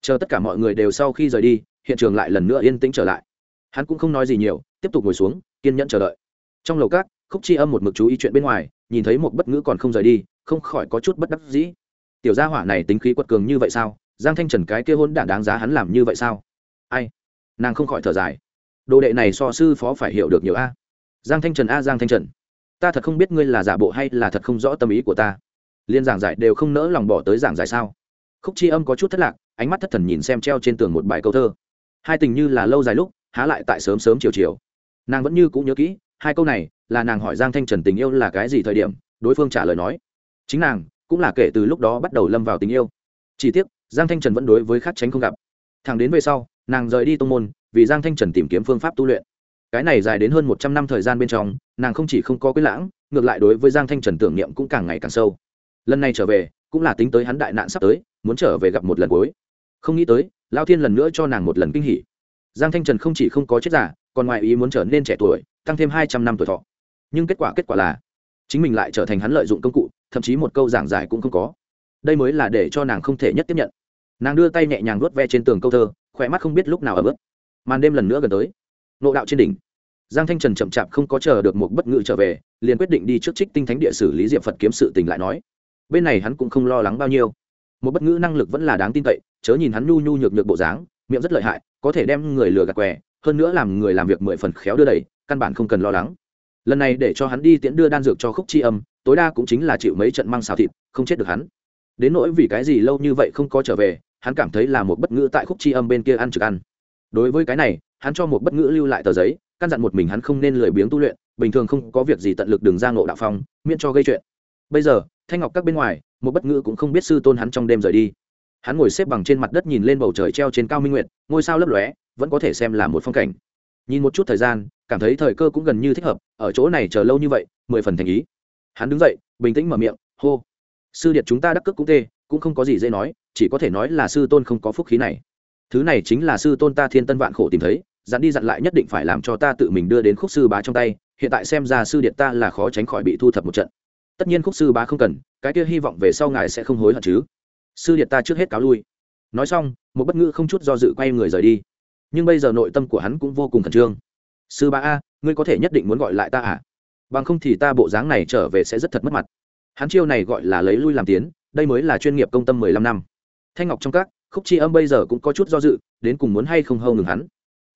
Chờ tất cả mọi người đều sau khi rời đi, hiện trường lại lần nữa yên tĩnh trở lại hắn cũng không nói gì nhiều, tiếp tục ngồi xuống, kiên nhẫn chờ đợi. Trong lầu cát khúc chi âm một mực chú ý chuyện bên ngoài, nhìn thấy một bất ngữ còn không rời đi, không khỏi có chút bất đắc dĩ. Tiểu gia hỏa này tính khí quật cường như vậy sao? Giang thanh trần cái kia hôn đản đáng giá hắn làm như vậy sao? Ai? Nàng không khỏi thở dài. Đồ đệ này so sư phó phải hiểu được nhiều a. Giang thanh trần a, giang thanh trần. Ta thật không biết ngươi là giả bộ hay là thật không rõ tâm ý của ta. Liên giảng giải đều không nỡ lòng bỏ tới giảng giải sao? Khúc chi âm có chút thất lạc, ánh mắt thất thần nhìn xem treo trên tường một bài câu thơ. Hai tình như là lâu dài lúc há lại tại sớm sớm chiều chiều. Nàng vẫn như cũng nhớ kỹ, hai câu này, là nàng hỏi giang thanh trần tình yêu là cái gì thời điểm, đối phương trả lời nói. Chính nàng, cũng là kể từ lúc đó bắt đầu lâm vào tình yêu. Chỉ tiếc, giang thanh trần vẫn đối với khắc tránh không gặp. Thằng đến về sau, nàng rời đi tô n g môn, vì giang thanh trần tìm kiếm phương pháp tu luyện. Cái này dài đến hơn một trăm năm thời gian bên trong, nàng không chỉ không có quyết lãng, ngược lại đối với giang thanh trần tưởng niệm cũng càng ngày càng sâu. Lần này trở về, cũng là tính tới hắn đại nạn sắp tới, muốn trở về gặp một lần cuối. Không nghĩ tới, lao thiên lần nữa cho nàng một lần kinh hỉ giang thanh trần không chỉ không có chết giả còn ngoài ý muốn trở nên trẻ tuổi, tăng thêm hai trăm năm tuổi thọ. Nhưng kết quả kết quả là, chính mình lại trở thành hắn lợi dụng công cụ, thậm chí một câu giảng giải cũng không có. Đây mới là để cho nàng không thể nhất tiếp nhận. Nàng đưa tay nhẹ nhàng vuốt ve trên tường câu thơ, khỏe mắt không biết lúc nào ở bước màn đêm lần nữa gần tới. Nộ đạo trên đỉnh. Giang thanh trần chậm chạp không có chờ được một bất ngự trở về, liền quyết định đi trước trích tinh thánh địa xử lý diệp phật kiếm sự tình lại nói. Bên này hắn cũng không lo lắng bao nhiêu. Một bất ngữ năng lực vẫn là đáng tin cậy, chớ nhìn hắn nhu nhu nhược nhược bộ dáng miệng rất lợi hại, có thể đem người lừa gạt què, hơn nữa làm người làm việc mười phần khéo đưa đẩy căn bản không cần lo lắng. Lần này để cho hắn đi tiễn đưa đan dược cho khúc chi âm, tối đa cũng chính là chịu mấy trận mang xào thịt, không chết được hắn. Đến nỗi vì cái gì lâu như vậy không có trở về, hắn cảm thấy là một bất ngữ tại khúc chi âm bên kia ăn trực ăn. Đối với cái này, hắn cho một bất ngữ lưu lại tờ giấy, căn dặn một mình hắn không nên lười biếng tu luyện, bình thường không có việc gì tận lực đừng ra ngộ đạo phong, miễn cho gây chuyện. Bây giờ, thanh ngọc các bên ngoài, một bất ngữ cũng không biết sư tôn hắn trong đêm rời đi hắn ngồi xếp bằng trên mặt đất nhìn lên bầu trời treo trên cao minh nguyệt, ngôi sao lấp lóe, vẫn có thể xem là một phong cảnh. Nhìn một chút thời gian, cảm thấy thời cơ cũng gần như thích hợp, ở chỗ này chờ lâu như vậy, mười phần thành ý. Hắn đứng dậy, bình tĩnh mở miệng, hô, sư điệt chúng ta đắc cước cũng tê, cũng không có gì dễ nói, chỉ có thể nói là sư tôn không có phúc khí này. Thứ này chính là sư tôn ta thiên tân vạn khổ tìm thấy, dặn đi dặn lại nhất định phải làm cho ta tự mình đưa đến khúc sư bá trong tay, hiện tại xem ra sư điện ta là khó tránh khỏi bị thu thập một trận. Tất nhiên khúc sư bá không cần, cái kia hy vọng về sau ngài sẽ không hối hận chứ sư điện ta trước hết cáo lui. Nói xong, một bất ngữ không chút do dự quay người rời đi. Nhưng bây giờ nội tâm của hắn cũng vô cùng khẩn trương. Sư bá a, ngươi có thể nhất định muốn gọi lại ta à? Bằng không thì ta bộ dáng này trở về sẽ rất thật mất mặt. Hắn chiêu này gọi là lấy lui làm tiến, đây mới là chuyên nghiệp công tâm mười lăm năm. Thanh ngọc trong các, khúc chi âm bây giờ cũng có chút do dự, đến cùng muốn hay không hâu ngừng hắn.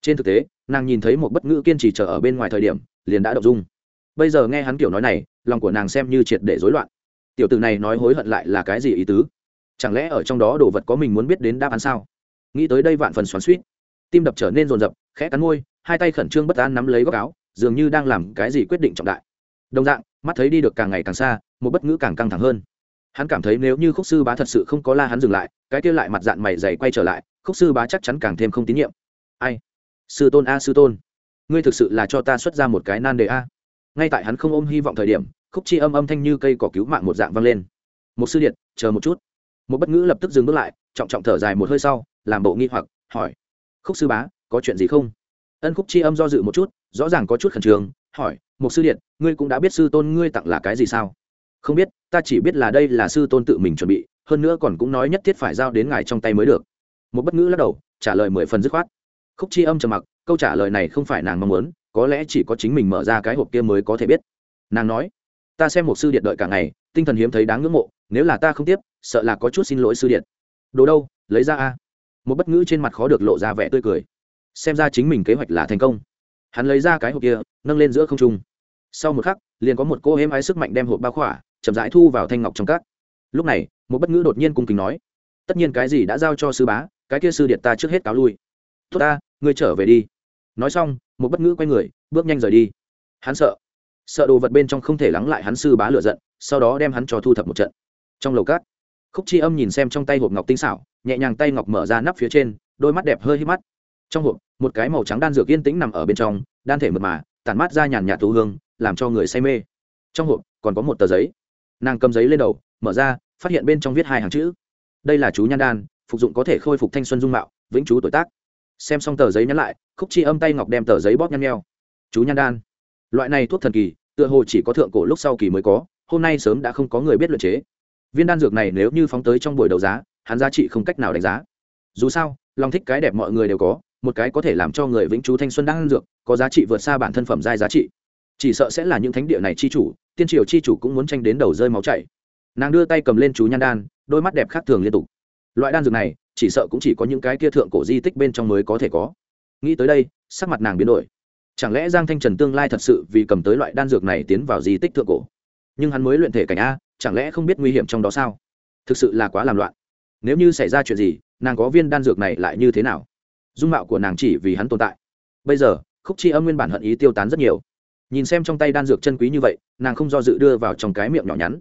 Trên thực tế, nàng nhìn thấy một bất ngữ kiên trì chờ ở bên ngoài thời điểm, liền đã đậu dung. Bây giờ nghe hắn kiểu nói này, lòng của nàng xem như triệt để rối loạn. Tiểu tử này nói hối hận lại là cái gì ý tứ? Chẳng lẽ ở trong đó đồ vật có mình muốn biết đến đáp án sao? Nghĩ tới đây vạn phần xoắn suýt tim đập trở nên rồn rập khẽ cắn môi, hai tay khẩn trương bất an nắm lấy góc áo, dường như đang làm cái gì quyết định trọng đại. Đồng dạng, mắt thấy đi được càng ngày càng xa, một bất ngữ càng căng thẳng hơn. Hắn cảm thấy nếu như khúc sư bá thật sự không có la hắn dừng lại, cái kia lại mặt dạng mày dày quay trở lại, khúc sư bá chắc chắn càng thêm không tín nhiệm. Ai? Sư tôn a, sư tôn. Ngươi thực sự là cho ta xuất ra một cái nan đề a. Ngay tại hắn không ôm hy vọng thời điểm, khúc chi âm âm thanh như cây cỏ cứu mạng một dạng vang lên. Một sư điện, chờ một chút một bất ngữ lập tức dừng bước lại, trọng trọng thở dài một hơi sau, làm bộ nghi hoặc, hỏi, khúc sư bá, có chuyện gì không? Ân khúc chi âm do dự một chút, rõ ràng có chút khẩn trương, hỏi một sư điện, ngươi cũng đã biết sư tôn ngươi tặng là cái gì sao? Không biết, ta chỉ biết là đây là sư tôn tự mình chuẩn bị, hơn nữa còn cũng nói nhất thiết phải giao đến ngài trong tay mới được. Một bất ngữ lắc đầu, trả lời mười phần dứt khoát. Khúc chi âm trầm mặc, câu trả lời này không phải nàng mong muốn, có lẽ chỉ có chính mình mở ra cái hộp kia mới có thể biết. Nàng nói, ta xem một sư điện đợi cả ngày, tinh thần hiếm thấy đáng ngưỡng mộ nếu là ta không tiếp, sợ là có chút xin lỗi sư điện. Đồ đâu, lấy ra a. Một bất ngữ trên mặt khó được lộ ra vẻ tươi cười. Xem ra chính mình kế hoạch là thành công. Hắn lấy ra cái hộp kia, nâng lên giữa không trung. Sau một khắc, liền có một cô êm ái sức mạnh đem hộp bao khỏa, chậm rãi thu vào thanh ngọc trong các lúc này, một bất ngữ đột nhiên cung kính nói, tất nhiên cái gì đã giao cho sư bá, cái kia sư điện ta trước hết cáo lui. Tốt ta, ngươi trở về đi. Nói xong, một bất ngữ quay người, bước nhanh rời đi. Hắn sợ sợ đồ vật bên trong không thể lắng lại hắn sư bá lựa giận, sau đó đem hắn cho thu thập một trận trong lầu cát. Khúc chi âm nhìn xem trong tay hộp ngọc tinh xảo, nhẹ nhàng tay ngọc mở ra nắp phía trên, đôi mắt đẹp hơi hít mắt. Trong hộp, một cái màu trắng đan dược yên tĩnh nằm ở bên trong, đan thể mượt mà, tản mát ra nhàn nhạt thú hương, làm cho người say mê. Trong hộp, còn có một tờ giấy. Nàng cầm giấy lên đầu, mở ra, phát hiện bên trong viết hai hàng chữ. Đây là chú nhan đan, phục dụng có thể khôi phục thanh xuân dung mạo, vĩnh chú tuổi tác. Xem xong tờ giấy nhắn lại, khúc chi âm tay ngọc đem tờ giấy bóp nhăn nheo. Chú nhan đan. Loại này thuốc thần kỳ, tựa hồ chỉ có thượng cổ lúc sau kỳ mới có, hôm nay sớm đã không có người biết luyện chế viên đan dược này nếu như phóng tới trong buổi đấu giá, hắn giá trị không cách nào đánh giá. Dù sao, lòng thích cái đẹp mọi người đều có, một cái có thể làm cho người vĩnh chú thanh xuân đan dược, có giá trị vượt xa bản thân phẩm giai giá trị. Chỉ sợ sẽ là những thánh địa này chi chủ, tiên triều chi chủ cũng muốn tranh đến đầu rơi máu chảy. Nàng đưa tay cầm lên chú nhan đan, đôi mắt đẹp khác thường liên tục. Loại đan dược này, chỉ sợ cũng chỉ có những cái kia thượng cổ di tích bên trong mới có thể có. Nghĩ tới đây, sắc mặt nàng biến đổi. Chẳng lẽ giang thanh trần tương lai thật sự vì cầm tới loại đan dược này tiến vào di tích thượng cổ? Nhưng hắn mới luyện thể cảnh a chẳng lẽ không biết nguy hiểm trong đó sao? Thực sự là quá làm loạn. Nếu như xảy ra chuyện gì, nàng có viên đan dược này lại như thế nào? Dung mạo của nàng chỉ vì hắn tồn tại. Bây giờ, khúc chi âm nguyên bản hận ý tiêu tán rất nhiều. Nhìn xem trong tay đan dược chân quý như vậy, nàng không do dự đưa vào trong cái miệng nhỏ nhắn.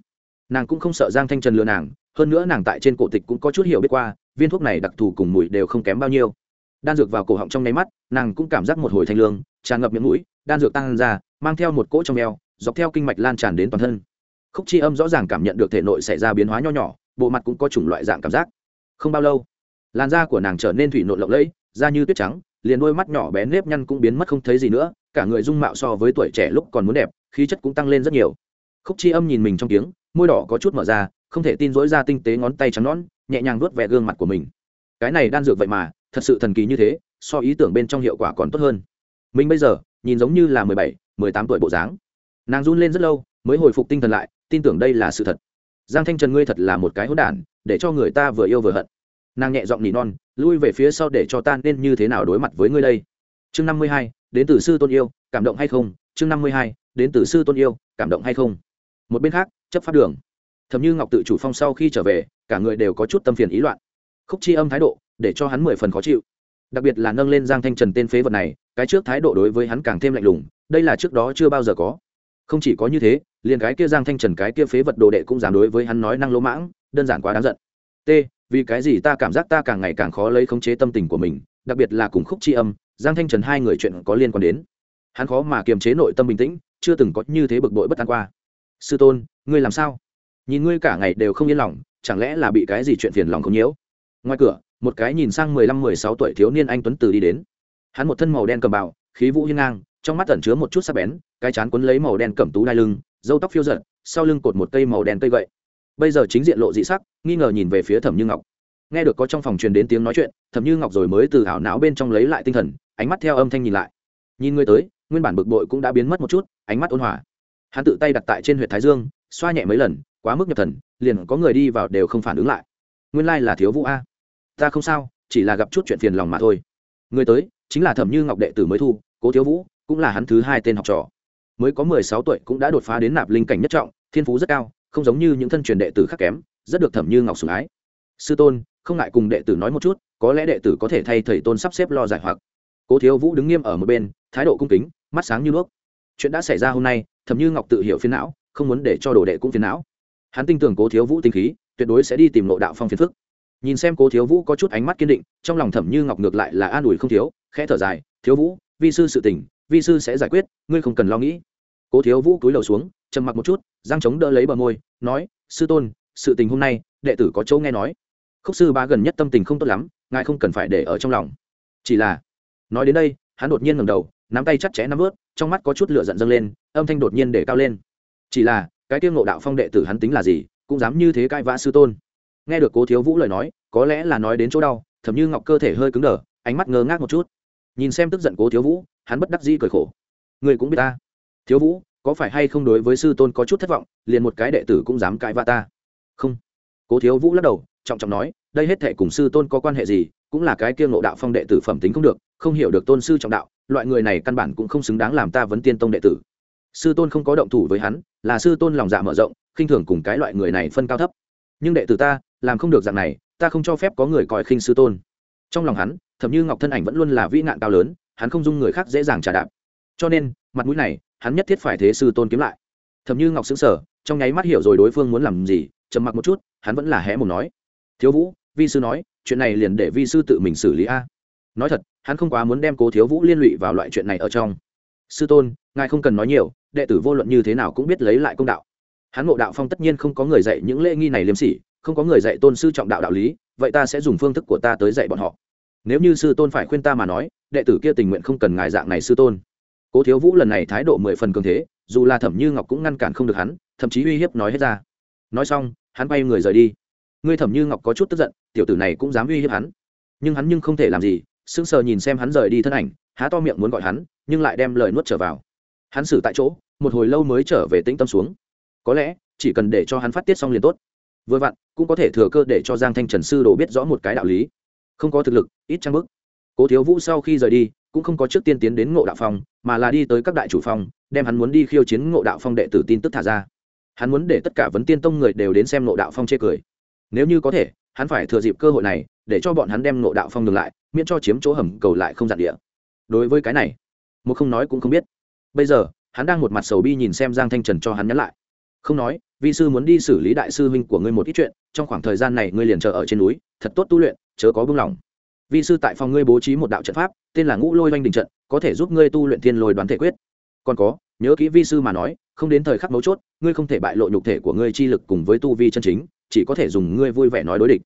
Nàng cũng không sợ giang thanh trần lừa nàng, hơn nữa nàng tại trên cổ tịch cũng có chút hiểu biết qua, viên thuốc này đặc thù cùng mùi đều không kém bao nhiêu. Đan dược vào cổ họng trong nháy mắt, nàng cũng cảm giác một hồi thanh lương, tràn ngập miệng mũi, đan dược tăng ra, mang theo một cỗ trong eo, dọc theo kinh mạch lan tràn đến toàn thân khúc chi âm rõ ràng cảm nhận được thể nội xảy ra biến hóa nho nhỏ, bộ mặt cũng có chủng loại dạng cảm giác. Không bao lâu, làn da của nàng trở nên thủy nộn lộng lẫy, da như tuyết trắng, liền đôi mắt nhỏ bé nếp nhăn cũng biến mất không thấy gì nữa, cả người dung mạo so với tuổi trẻ lúc còn muốn đẹp, khí chất cũng tăng lên rất nhiều. Khúc chi âm nhìn mình trong tiếng, môi đỏ có chút mở ra, không thể tin dỗi ra tinh tế ngón tay trắng nón nhẹ nhàng vuốt vẻ gương mặt của mình. Cái này đan dược vậy mà, thật sự thần kỳ như thế, so ý tưởng bên trong hiệu quả còn tốt hơn. Mình bây giờ, nhìn giống như là mười bảy, mười tám tuổi bộ dáng. Nàng run lên rất lâu mới hồi phục tinh thần lại, tin tưởng đây là sự thật. Giang thanh trần ngươi thật là một cái hỗn đản, để cho người ta vừa yêu vừa hận. Nàng nhẹ giọng nỉ non, lui về phía sau để cho ta nên như thế nào đối mặt với ngươi đây? Chương năm mươi hai, đến từ sư tôn yêu, cảm động hay không? Chương năm mươi hai, đến từ sư tôn yêu, cảm động hay không? Một bên khác, chấp pháp đường. Thầm như ngọc tự chủ phong sau khi trở về, cả người đều có chút tâm phiền ý loạn. Khúc chi âm thái độ, để cho hắn mười phần khó chịu. Đặc biệt là nâng lên giang thanh trần tên phế vật này, cái trước thái độ đối với hắn càng thêm lạnh lùng, đây là trước đó chưa bao giờ có. Không chỉ có như thế liền cái kia giang thanh trần, cái kia phế vật đồ đệ cũng dám đối với hắn nói năng lỗ mãng, đơn giản quá đáng giận. T, vì cái gì ta cảm giác ta càng ngày càng khó lấy khống chế tâm tình của mình, đặc biệt là cùng khúc chi âm, giang thanh trần hai người chuyện có liên quan đến. Hắn khó mà kiềm chế nội tâm bình tĩnh, chưa từng có như thế bực bội bất an qua. Sư tôn, ngươi làm sao? Nhìn ngươi cả ngày đều không yên lòng, chẳng lẽ là bị cái gì chuyện phiền lòng không nhiễu? Ngoài cửa, một cái nhìn sang mười lăm, mười sáu tuổi thiếu niên anh tuấn từ đi đến. Hắn một thân màu đen cầm bào, khí vũ hiên ngang, trong mắt tẩn chứa một chút sắc bén, cái chán quấn lấy màu đen cẩm tú đai lưng dâu tóc phiêu giật, sau lưng cột một cây màu đen cây gậy. Bây giờ chính diện lộ dị sắc, nghi ngờ nhìn về phía thẩm như ngọc. Nghe được có trong phòng truyền đến tiếng nói chuyện, thẩm như ngọc rồi mới từ ảo não bên trong lấy lại tinh thần, ánh mắt theo âm thanh nhìn lại. Nhìn người tới, nguyên bản bực bội cũng đã biến mất một chút, ánh mắt ôn hòa. Hắn tự tay đặt tại trên huyện thái dương, xoa nhẹ mấy lần, quá mức nhập thần, liền có người đi vào đều không phản ứng lại. Nguyên lai là thiếu vũ a. Ta không sao, chỉ là gặp chút chuyện phiền lòng mà thôi. Người tới, chính là thẩm như ngọc đệ tử mới thu, cố thiếu vũ, cũng là hắn thứ hai tên học trò mới có mười sáu tuổi cũng đã đột phá đến nạp linh cảnh nhất trọng, thiên phú rất cao, không giống như những thân truyền đệ tử khác kém, rất được thẩm như ngọc sủng ái. Sư tôn, không ngại cùng đệ tử nói một chút, có lẽ đệ tử có thể thay thầy tôn sắp xếp lo giải hoặc. Cố thiếu vũ đứng nghiêm ở một bên, thái độ cung kính, mắt sáng như đuốc. Chuyện đã xảy ra hôm nay, thẩm như ngọc tự hiểu phiền não, không muốn để cho đồ đệ cũng phiền não. Hắn tin tưởng cố thiếu vũ tinh khí, tuyệt đối sẽ đi tìm lộ đạo phong phiền phức. Nhìn xem cố thiếu vũ có chút ánh mắt kiên định, trong lòng thẩm như ngọc ngược lại là an ủi không thiếu, khẽ thở dài, thiếu vũ, vi sư sự tình vi sư sẽ giải quyết, ngươi không cần lo nghĩ. Cố thiếu vũ cúi đầu xuống, trầm mặc một chút, giang chống đỡ lấy bờ môi, nói, sư tôn, sự tình hôm nay, đệ tử có chỗ nghe nói. Khúc sư ba gần nhất tâm tình không tốt lắm, ngài không cần phải để ở trong lòng. Chỉ là, nói đến đây, hắn đột nhiên ngầm đầu, nắm tay chặt chẽ nắm vớt, trong mắt có chút lửa giận dâng lên, âm thanh đột nhiên để cao lên. Chỉ là, cái tiêu ngộ đạo phong đệ tử hắn tính là gì, cũng dám như thế cãi vã sư tôn. Nghe được cố thiếu vũ lời nói, có lẽ là nói đến chỗ đau, thầm như ngọc cơ thể hơi cứng đờ, ánh mắt ngơ ngác một chút. Nhìn xem tức giận cố thiếu vũ hắn bất đắc dĩ cười khổ. Người cũng biết ta. Thiếu vũ, có phải hay không đối với sư tôn có chút thất vọng, liền một cái đệ tử cũng dám cãi vã ta? Không. Cố thiếu vũ lắc đầu, trọng trọng nói, đây hết thệ cùng sư tôn có quan hệ gì, cũng là cái kia ngộ đạo phong đệ tử phẩm tính không được, không hiểu được tôn sư trọng đạo, loại người này căn bản cũng không xứng đáng làm ta vấn tiên tông đệ tử. Sư tôn không có động thủ với hắn, là sư tôn lòng dạ mở rộng, khinh thường cùng cái loại người này phân cao thấp. Nhưng đệ tử ta, làm không được dạng này, ta không cho phép có người coi khinh sư tôn. Trong lòng hắn, thậm như ngọc thân ảnh vẫn luôn là vĩ nạn cao lớn hắn không dung người khác dễ dàng trả đạp. Cho nên, mặt mũi này, hắn nhất thiết phải thế sư tôn kiếm lại. Thậm như ngọc xứng sở trong nháy mắt hiểu rồi đối phương muốn làm gì, trầm mặc một chút, hắn vẫn là hé mồm nói. Thiếu vũ, vi sư nói, chuyện này liền để vi sư tự mình xử lý a. Nói thật, hắn không quá muốn đem cố thiếu vũ liên lụy vào loại chuyện này ở trong. Sư tôn, ngài không cần nói nhiều, đệ tử vô luận như thế nào cũng biết lấy lại công đạo. Hắn ngộ đạo phong tất nhiên không có người dạy những lễ nghi này liêm sỉ, không có người dạy tôn sư trọng đạo đạo lý, vậy ta sẽ dùng phương thức của ta tới dạy bọn họ. Nếu như sư tôn phải khuyên ta mà nói đệ tử kia tình nguyện không cần ngài dạng này sư tôn. Cố thiếu vũ lần này thái độ mười phần cường thế, dù là thẩm như ngọc cũng ngăn cản không được hắn, thậm chí uy hiếp nói hết ra. Nói xong, hắn bay người rời đi. Ngươi thẩm như ngọc có chút tức giận, tiểu tử này cũng dám uy hiếp hắn. Nhưng hắn nhưng không thể làm gì, sững sờ nhìn xem hắn rời đi thân ảnh, há to miệng muốn gọi hắn, nhưng lại đem lời nuốt trở vào. Hắn xử tại chỗ, một hồi lâu mới trở về tĩnh tâm xuống. Có lẽ, chỉ cần để cho hắn phát tiết xong liền tốt. Vừa vặn, cũng có thể thừa cơ để cho giang thanh trần sư đồ biết rõ một cái đạo lý. Không có thực lực, ít trang bức cố thiếu vũ sau khi rời đi, cũng không có trước tiên tiến đến ngộ đạo phong, mà là đi tới các đại chủ phong, đem hắn muốn đi khiêu chiến ngộ đạo phong đệ tử tin tức thả ra. Hắn muốn để tất cả vấn tiên tông người đều đến xem ngộ đạo phong chê cười. Nếu như có thể, hắn phải thừa dịp cơ hội này, để cho bọn hắn đem ngộ đạo phong ngừng lại, miễn cho chiếm chỗ hầm cầu lại không giản địa. Đối với cái này một không nói cũng không biết. Bây giờ, hắn đang một mặt sầu bi nhìn xem giang thanh trần cho hắn nhắn lại. Không nói, vi sư muốn đi xử lý đại sư huynh của ngươi một ít chuyện, trong khoảng thời gian này ngươi liền chờ ở trên núi, thật tốt tu luyện, chớ có buông lỏng vi sư tại phòng ngươi bố trí một đạo trận pháp, tên là ngũ lôi oanh đình trận, có thể giúp ngươi tu luyện thiên lôi đoán thể quyết. Còn có, nhớ kỹ vi sư mà nói, không đến thời khắc mấu chốt, ngươi không thể bại lộ nhục thể của ngươi chi lực cùng với tu vi chân chính, chỉ có thể dùng ngươi vui vẻ nói đối địch.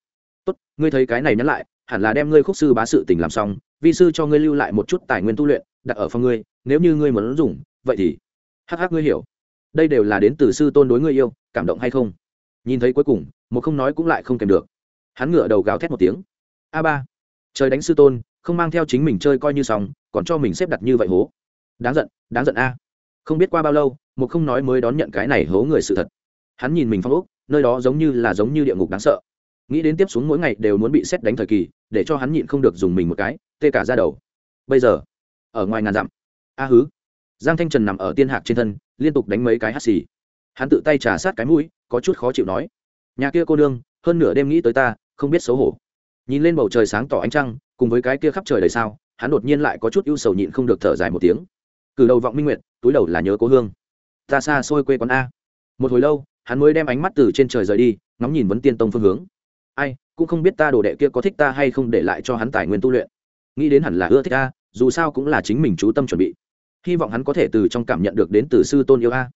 Tốt, ngươi thấy cái này nhắc lại, hẳn là đem ngươi khúc sư bá sự tình làm xong, vi sư cho ngươi lưu lại một chút tài nguyên tu luyện, đặt ở phòng ngươi, nếu như ngươi muốn dùng, vậy thì hắc hắc, ngươi hiểu. Đây đều là đến từ sư tôn đối ngươi yêu, cảm động hay không? Nhìn thấy cuối cùng, một không nói cũng lại không kèm được. Hắn ngửa đầu gào thét một tiếng. A ba trời đánh sư tôn, không mang theo chính mình chơi coi như xong, còn cho mình xếp đặt như vậy hố. Đáng giận đáng giận a. Không biết qua bao lâu một không nói mới đón nhận cái này hố người sự thật. Hắn nhìn mình phong úc nơi đó giống như là giống như địa ngục đáng sợ. Nghĩ đến tiếp xuống mỗi ngày đều muốn bị xét đánh thời kỳ, để cho hắn nhịn không được dùng mình một cái, tê cả ra đầu. Bây giờ, ở ngoài ngàn dặm. A hứ. Giang thanh trần nằm ở tiên hạc trên thân, liên tục đánh mấy cái hắt xì. Hắn tự tay trà sát cái mũi, có chút khó chịu nói. Nhà kia cô nương, hơn nửa đêm nghĩ tới ta, không biết xấu hổ nhìn lên bầu trời sáng tỏ ánh trăng, cùng với cái kia khắp trời đời sao, hắn đột nhiên lại có chút ưu sầu nhịn không được thở dài một tiếng. Cử đầu vọng minh nguyệt, túi đầu là nhớ cố hương. Ta xa xôi quê quán a. Một hồi lâu, hắn mới đem ánh mắt từ trên trời rời đi, ngóng nhìn vấn tiên tông phương hướng. Ai, cũng không biết ta đồ đệ kia có thích ta hay không để lại cho hắn tài nguyên tu luyện. Nghĩ đến hẳn là ưa thích a, dù sao cũng là chính mình chú tâm chuẩn bị. Hy vọng hắn có thể từ trong cảm nhận được đến từ sư tôn yêu a.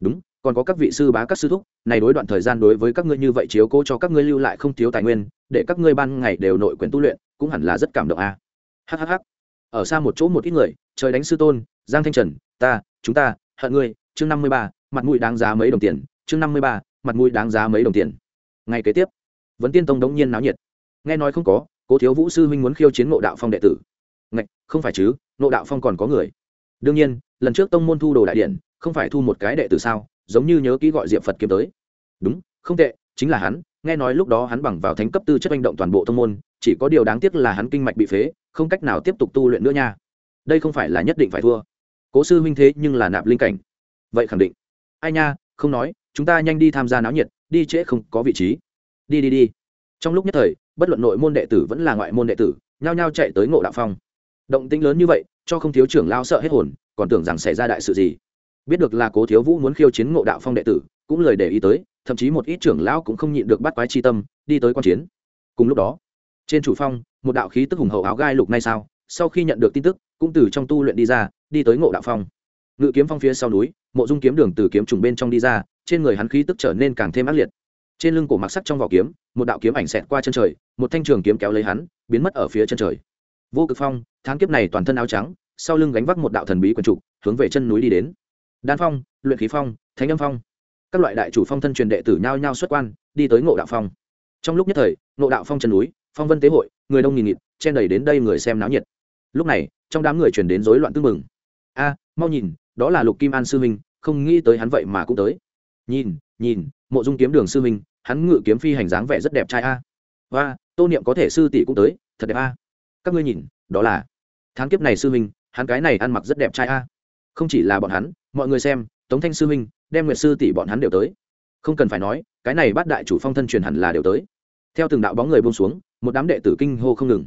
Đúng, còn có các vị sư bá, các sư thúc, này đối đoạn thời gian đối với các ngươi như vậy chiếu cố cho các ngươi lưu lại không thiếu tài nguyên để các ngươi ban ngày đều nội quyền tu luyện, cũng hẳn là rất cảm động à. a hhh ở xa một chỗ một ít người, trời đánh sư tôn, giang thanh trần, ta, chúng ta, hận ngươi, chương năm mươi ba, mặt mũi đáng giá mấy đồng tiền, chương năm mươi ba, mặt mũi đáng giá mấy đồng tiền. Ngày kế tiếp, vấn tiên tông đống nhiên náo nhiệt. Nghe nói không có, cố thiếu vũ sư huynh muốn khiêu chiến ngộ đạo phong đệ tử. Ngạch, không phải chứ, ngộ đạo phong còn có người. Đương nhiên, lần trước tông môn thu đồ đại điện không phải thu một cái đệ tử sao, giống như nhớ kỹ gọi diệp phật kiếm tới. Đúng, không tệ chính là hắn, nghe nói lúc đó hắn bằng vào thánh cấp tư chất manh động toàn bộ thông môn, chỉ có điều đáng tiếc là hắn kinh mạch bị phế, không cách nào tiếp tục tu luyện nữa nha. Đây không phải là nhất định phải thua. Cố sư huynh thế nhưng là nạp linh cảnh. Vậy khẳng định. Ai nha, không nói, chúng ta nhanh đi tham gia náo nhiệt, đi trễ không có vị trí. Đi đi đi. Trong lúc nhất thời, bất luận nội môn đệ tử vẫn là ngoại môn đệ tử, nhao nhao chạy tới ngộ đạo phong. Động tĩnh lớn như vậy, cho không thiếu trưởng lao sợ hết hồn, còn tưởng rằng xảy ra đại sự gì. Biết được là cố thiếu vũ muốn khiêu chiến ngộ đạo phong đệ tử, cũng lời để ý tới thậm chí một ít trưởng lão cũng không nhịn được bắt quái chi tâm, đi tới quan chiến. Cùng lúc đó, trên chủ phong, một đạo khí tức hùng hậu áo gai lục nay sao sau khi nhận được tin tức, cũng từ trong tu luyện đi ra, đi tới ngộ đạo phong. Ngự kiếm phong phía sau núi, mộ dung kiếm đường từ kiếm trùng bên trong đi ra, trên người hắn khí tức trở nên càng thêm ác liệt. Trên lưng cổ mặc sắc trong vỏ kiếm, một đạo kiếm ảnh xẹt qua chân trời, một thanh trường kiếm kéo lấy hắn, biến mất ở phía chân trời. Vô cực phong, tháng kiếp này toàn thân áo trắng, sau lưng gánh vác một đạo thần bí quần trục, hướng về chân núi đi đến. Đan phong, luyện khí phong, thánh âm phong các loại đại chủ phong thân truyền đệ tử nhao nhao xuất quan, đi tới ngộ đạo phong. Trong lúc nhất thời, ngộ đạo phong chân núi, phong vân tế hội, người đông nghìn nghịt, chen đầy đến đây người xem náo nhiệt. Lúc này, trong đám người chuyển đến rối loạn tưng mừng a, mau nhìn, đó là lục kim an sư minh không nghĩ tới hắn vậy mà cũng tới. Nhìn nhìn, mộ dung kiếm đường sư minh hắn ngự kiếm phi hành dáng vẻ rất đẹp trai a. Và tô niệm có thể sư tỷ cũng tới, thật đẹp a. Các ngươi nhìn, đó là tháng kiếp này sư minh hắn cái này ăn mặc rất đẹp trai a. Không chỉ là bọn hắn, mọi người xem, tống thanh sư minh đem nguyệt sư tỷ bọn hắn đều tới. Không cần phải nói, cái này bát đại chủ phong thân truyền hẳn là đều tới. Theo từng đạo bóng người buông xuống, một đám đệ tử kinh hô không ngừng.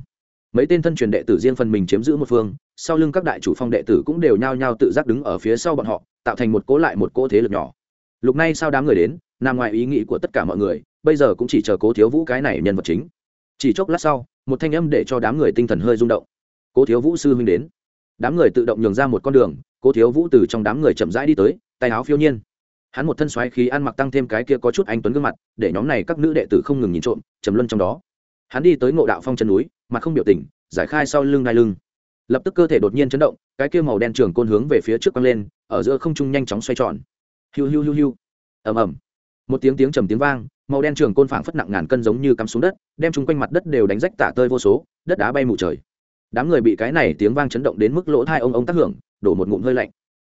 Mấy tên thân truyền đệ tử riêng phần mình chiếm giữ một phương, sau lưng các đại chủ phong đệ tử cũng đều nhao nhao tự giác đứng ở phía sau bọn họ, tạo thành một cố lại một cỗ thế lực nhỏ. Lục này sao đám người đến, nằm ngoài ý nghĩ của tất cả mọi người, bây giờ cũng chỉ chờ cố thiếu vũ cái này nhân vật chính. Chỉ chốc lát sau, một thanh âm để cho đám người tinh thần hơi rung động. Cố thiếu vũ sư huynh đến. Đám người tự động nhường ra một con đường, cố thiếu vũ từ trong đám người chậm rãi đi tới, tay áo phiêu nhiên hắn một thân xoáy khí ăn mặc tăng thêm cái kia có chút anh tuấn gương mặt, để nhóm này các nữ đệ tử không ngừng nhìn trộm, trầm luân trong đó. Hắn đi tới ngộ đạo phong chân núi, mặt không biểu tình, giải khai sau lưng đai lưng. Lập tức cơ thể đột nhiên chấn động, cái kia màu đen trường côn hướng về phía trước quăng lên, ở giữa không trung nhanh chóng xoay tròn. Hiu hiu hiu hiu. Ầm ầm. Một tiếng tiếng trầm tiếng vang, màu đen trường côn phảng phất nặng ngàn cân giống như cắm xuống đất, đem chúng quanh mặt đất đều đánh rách tả tơi vô số, đất đá bay mù trời. Đám người bị cái này tiếng vang chấn động đến mức lỗ thai ông ông tác hưởng, đổ một ngụm hơi lạnh.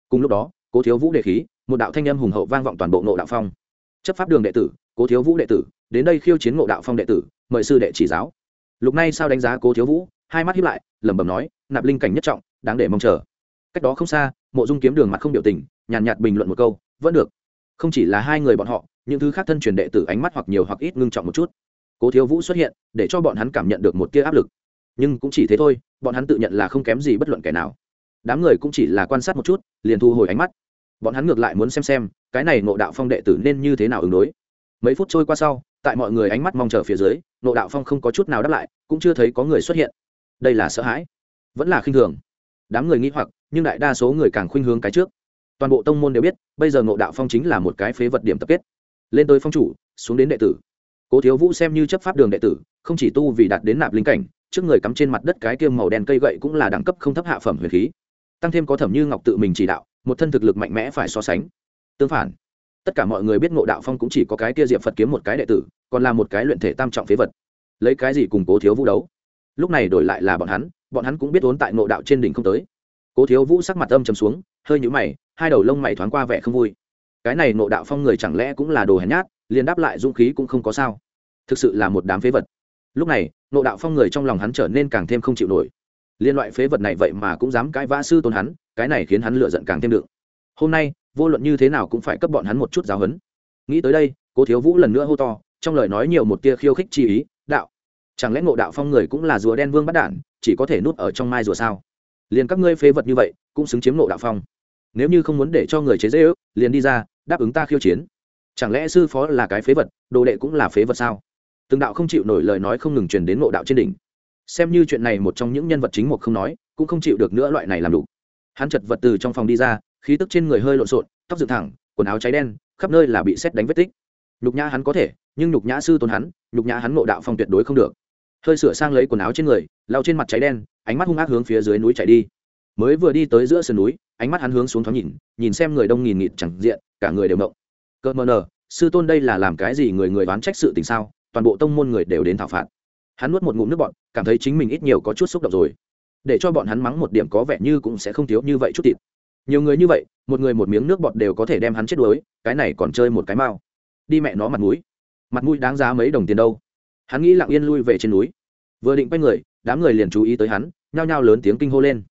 Cùng lúc đó cố thiếu vũ đệ khí một đạo thanh âm hùng hậu vang vọng toàn bộ ngộ đạo phong. Chấp pháp đường đệ tử cố thiếu vũ đệ tử đến đây khiêu chiến ngộ đạo phong đệ tử mời sư đệ chỉ giáo. Lúc này sao đánh giá cố thiếu vũ hai mắt hiếp lại lẩm bẩm nói nạp linh cảnh nhất trọng đáng để mong chờ. Cách đó không xa mộ dung kiếm đường mặt không biểu tình nhàn nhạt, nhạt bình luận một câu vẫn được. Không chỉ là hai người bọn họ những thứ khác thân truyền đệ tử ánh mắt hoặc nhiều hoặc ít ngưng trọng một chút. Cố thiếu vũ xuất hiện để cho bọn hắn cảm nhận được một tia áp lực. Nhưng cũng chỉ thế thôi bọn hắn tự nhận là không kém gì bất luận kẻ nào. Đám người cũng chỉ là quan sát một chút liền thu hồi ánh mắt bọn hắn ngược lại muốn xem xem, cái này ngộ đạo phong đệ tử nên như thế nào ứng đối. Mấy phút trôi qua sau, tại mọi người ánh mắt mong chờ phía dưới, ngộ đạo phong không có chút nào đáp lại, cũng chưa thấy có người xuất hiện. Đây là sợ hãi, vẫn là khinh thường. Đám người nghĩ hoặc, nhưng đại đa số người càng khuynh hướng cái trước. Toàn bộ tông môn đều biết, bây giờ ngộ đạo phong chính là một cái phế vật điểm tập kết. Lên tới phong chủ, xuống đến đệ tử. Cố thiếu vũ xem như chấp pháp đường đệ tử, không chỉ tu vì đạt đến nạp linh cảnh, trước người cắm trên mặt đất cái kiêm màu đen cây gậy cũng là đẳng cấp không thấp hạ phẩm huyền khí tăng thêm có thẩm như ngọc tự mình chỉ đạo, một thân thực lực mạnh mẽ phải so sánh. Tương phản, tất cả mọi người biết ngộ đạo phong cũng chỉ có cái kia diệp phật kiếm một cái đệ tử, còn là một cái luyện thể tam trọng phế vật. Lấy cái gì cùng cố thiếu vũ đấu? Lúc này đổi lại là bọn hắn bọn hắn cũng biết vốn tại ngộ đạo trên đỉnh không tới. Cố thiếu vũ sắc mặt âm chầm xuống, hơi nhũ mày, hai đầu lông mày thoáng qua vẻ không vui. Cái này ngộ đạo phong người chẳng lẽ cũng là đồ hèn nhát, liền đáp lại dũng khí cũng không có sao. Thực sự là một đám phế vật. Lúc này, ngộ đạo phong người trong lòng hắn trở nên càng thêm không chịu nổi liên loại phế vật này vậy mà cũng dám cãi vã sư tôn hắn, cái này khiến hắn lựa giận càng thêm đựng hôm nay, vô luận như thế nào cũng phải cấp bọn hắn một chút giáo huấn. Nghĩ tới đây, cố thiếu vũ lần nữa hô to, trong lời nói nhiều một tia khiêu khích chi ý, đạo, chẳng lẽ ngộ đạo phong người cũng là rùa đen vương bắt đản, chỉ có thể nuốt ở trong mai rùa sao? Liền các ngươi phế vật như vậy, cũng xứng chiếm ngộ đạo phong. Nếu như không muốn để cho người chế dễ ước liền đi ra, đáp ứng ta khiêu chiến. Chẳng lẽ sư phó là cái phế vật, đồ đệ cũng là phế vật sao? Từng đạo không chịu nổi lời nói không ngừng truyền đến ngộ đạo trên đỉnh xem như chuyện này một trong những nhân vật chính một không nói, cũng không chịu được nữa loại này làm đủ. Hắn chật vật từ trong phòng đi ra, khí tức trên người hơi lộn xộn, tóc dựng thẳng, quần áo cháy đen, khắp nơi là bị xét đánh vết tích. Nhục nhã hắn có thể, nhưng nhục nhã sư tôn hắn, nhục nhã hắn ngộ đạo phong tuyệt đối không được. Hơi sửa sang lấy quần áo trên người lao trên mặt cháy đen, ánh mắt hung ác hướng phía dưới núi chạy đi. Mới vừa đi tới giữa sườn núi, ánh mắt hắn hướng xuống thoáng nhìn nhìn xem người đông nghìn nghịt chẳng diện, cả người đều động. Cơ mờ nờ, sư tôn đây là làm cái gì người người đoán trách sự tình sao? Toàn bộ tông môn người đều đến thảo phạt hắn nuốt một ngụm nước bọn cảm thấy chính mình ít nhiều có chút xúc động rồi. Để cho bọn hắn mắng một điểm có vẻ như cũng sẽ không thiếu như vậy chút thịt. Nhiều người như vậy, một người một miếng nước bọt đều có thể đem hắn chết đuối, cái này còn chơi một cái mao đi mẹ nó mặt mũi. Mặt mũi đáng giá mấy đồng tiền đâu. Hắn nghĩ lặng yên lui về trên núi. Vừa định quay người, đám người liền chú ý tới hắn, nhao nhao lớn tiếng kinh hô lên.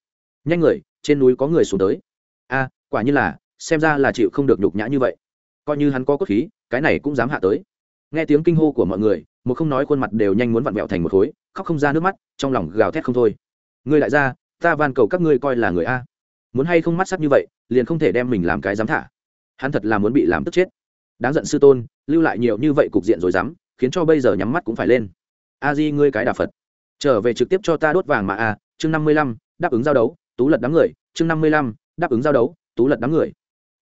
Nhanh người, trên núi có người xuống tới. A, quả như là, xem ra là chịu không được nhục nhã như vậy. Coi như hắn có cốt khí, cái này cũng dám hạ tới nghe tiếng kinh hô của mọi người, một không nói khuôn mặt đều nhanh muốn vặn vẹo thành một khối, khóc không ra nước mắt, trong lòng gào thét không thôi. Ngươi lại ra ta van cầu các ngươi coi là người a. Muốn hay không mắt sắp như vậy, liền không thể đem mình làm cái dám thả. Hắn thật là muốn bị làm tức chết. Đáng giận sư tôn, lưu lại nhiều như vậy cục diện rồi dám, khiến cho bây giờ nhắm mắt cũng phải lên. A di, ngươi cái đà phật. Trở về trực tiếp cho ta đốt vàng mà a, chương năm mươi lăm, đáp ứng giao đấu, tú lật đám người, chương năm mươi lăm, đáp ứng giao đấu, tú lật đám người.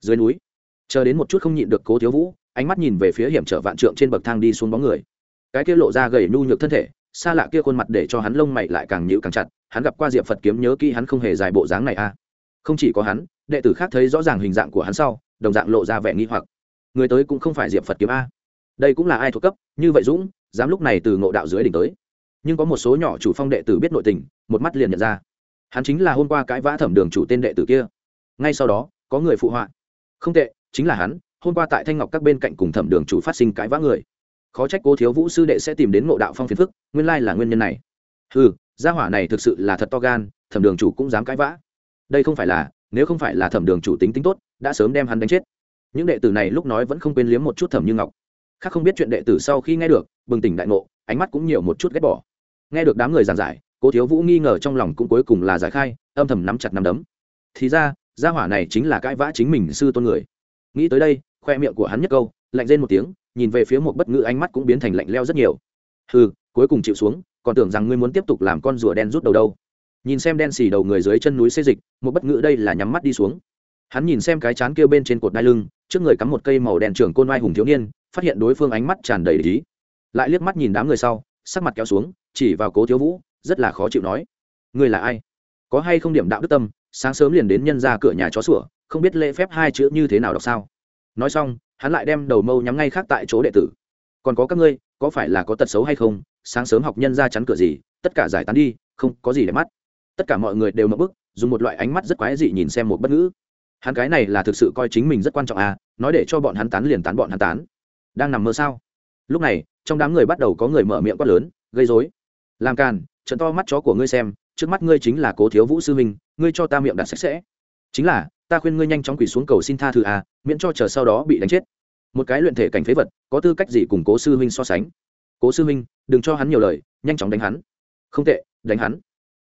Dưới núi, chờ đến một chút không nhịn được cố thiếu vũ ánh mắt nhìn về phía hiểm trở vạn trượng trên bậc thang đi xuống bóng người. Cái kia lộ ra gầy nhu nhược thân thể, xa lạ kia khuôn mặt để cho hắn lông mày lại càng nhịu càng chặt, hắn gặp qua diệp phật kiếm nhớ kỹ hắn không hề dài bộ dáng này a không chỉ có hắn, đệ tử khác thấy rõ ràng hình dạng của hắn sau, đồng dạng lộ ra vẻ nghi hoặc. Người tới cũng không phải diệp phật kiếm a. Đây cũng là ai thuộc cấp, như vậy dũng, dám lúc này từ ngộ đạo dưới đỉnh tới. Nhưng có một số nhỏ chủ phong đệ tử biết nội tình, một mắt liền nhận ra. Hắn chính là hôm qua cãi vã thẩm đường chủ tên đệ tử kia. Ngay sau đó, có người phụ họa. Không tệ, chính là hắn hôm qua tại thanh ngọc các bên cạnh cùng thẩm đường chủ phát sinh cãi vã người. Khó trách cố thiếu vũ sư đệ sẽ tìm đến ngộ đạo phong phiền phức, nguyên lai là nguyên nhân này. Ừ gia hỏa này thực sự là thật to gan, thẩm đường chủ cũng dám cãi vã. Đây không phải là, nếu không phải là thẩm đường chủ tính tính tốt, đã sớm đem hắn đánh chết. Những đệ tử này lúc nói vẫn không quên liếm một chút thẩm như ngọc. Khác không biết chuyện đệ tử sau khi nghe được, bừng tỉnh đại ngộ, ánh mắt cũng nhiều một chút ghét bỏ. Nghe được đám người giảng giải, cố thiếu vũ nghi ngờ trong lòng cũng cuối cùng là giải khai, âm thầm nắm chặt nắm đấm. Thì ra, gia hỏa này chính là cãi vã chính mình sư tôn người. Nghĩ tới đây khoe miệng của hắn nhất câu lạnh rên một tiếng nhìn về phía một bất ngữ ánh mắt cũng biến thành lạnh leo rất nhiều. Hừ, cuối cùng chịu xuống còn tưởng rằng ngươi muốn tiếp tục làm con rùa đen rút đầu đâu. Nhìn xem đen xì đầu người dưới chân núi xê dịch một bất ngữ đây là nhắm mắt đi xuống. Hắn nhìn xem cái chán kêu bên trên cột đai lưng trước người cắm một cây màu đen trưởng côn oai hùng thiếu niên phát hiện đối phương ánh mắt tràn đầy lý lại liếc mắt nhìn đám người sau sắc mặt kéo xuống chỉ vào cố thiếu vũ rất là khó chịu nói người là ai? Có hay không điểm đạo đức tâm sáng sớm liền đến nhân ra cửa nhà chó sủa không biết lễ phép hai chữ như thế nào đọc sao? Nói xong, hắn lại đem đầu mâu nhắm ngay khác tại chỗ đệ tử. Còn có các ngươi, có phải là có tật xấu hay không? Sáng sớm học nhân ra chắn cửa gì, tất cả giải tán đi, không có gì để mắt. Tất cả mọi người đều mập bức, dùng một loại ánh mắt rất quái dị nhìn xem một bất ngữ. Hắn cái này là thực sự coi chính mình rất quan trọng à nói để cho bọn hắn tán liền tán bọn hắn tán. Đang nằm mơ sao? Lúc này, trong đám người bắt đầu có người mở miệng quát lớn, gây dối làm càn, trận to mắt chó của ngươi xem, trước mắt ngươi chính là cố thiếu vũ sư minh ngươi cho ta miệng đặt sạch sẽ. Chính là ta khuyên ngươi nhanh chóng quỳ xuống cầu xin tha thứ à miễn cho chờ sau đó bị đánh chết. Một cái luyện thể cảnh phế vật, có tư cách gì cùng cố sư huynh so sánh? Cố sư huynh, đừng cho hắn nhiều lời, nhanh chóng đánh hắn. Không tệ, đánh hắn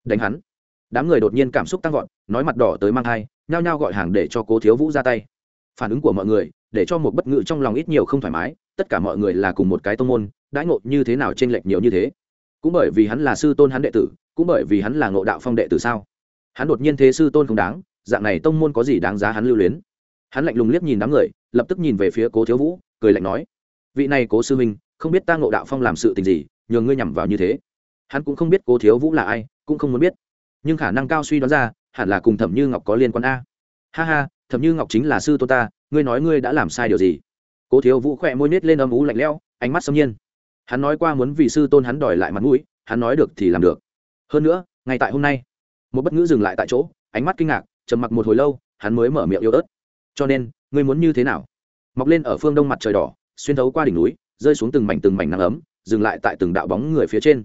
đánh hắn. Đám người đột nhiên cảm xúc tăng vọt, nói mặt đỏ tới mang thai, nhao nhao gọi hàng để cho cố thiếu vũ ra tay. Phản ứng của mọi người, để cho một bất ngự trong lòng ít nhiều không thoải mái, tất cả mọi người là cùng một cái tông môn, đãi ngộ như thế nào t r ê n lệch nhiều như thế. Cũng bởi vì hắn là sư tôn hắn đệ tử, cũng bởi vì hắn là ngộ đạo phong đệ tử sao? Hắn đột nhiên thế sư tôn không đáng dạng này tông môn có gì đáng giá hắn lưu luyến? Hắn lạnh lùng liếc nhìn đám người, lập tức nhìn về phía cố thiếu vũ, cười lạnh nói, vị này cố sư minh không biết ta ngộ đạo phong làm sự tình gì, nhường ngươi nhằm vào như thế. Hắn cũng không biết cố thiếu vũ là ai, cũng không muốn biết. Nhưng khả năng cao suy đoán ra, hẳn là cùng thẩm như ngọc có liên quan a. Ha ha, thẩm như ngọc chính là sư tôn ta, ngươi nói ngươi đã làm sai điều gì? Cố thiếu vũ khỏe môi nết lên âm ú lạnh lẽo, ánh mắt xâm nhiên. Hắn nói qua muốn vì sư tôn hắn đòi lại mặt mũi, hắn nói được thì làm được. Hơn nữa, ngay tại hôm nay, một bất ngữ dừng lại tại chỗ, ánh mắt kinh ngạc trầm mặc một hồi lâu, hắn mới mở miệng yếu ớt. Cho nên, ngươi muốn như thế nào? Mọc lên ở phương đông mặt trời đỏ, xuyên thấu qua đỉnh núi, rơi xuống từng mảnh từng mảnh nắng ấm, dừng lại tại từng đạo bóng người phía trên.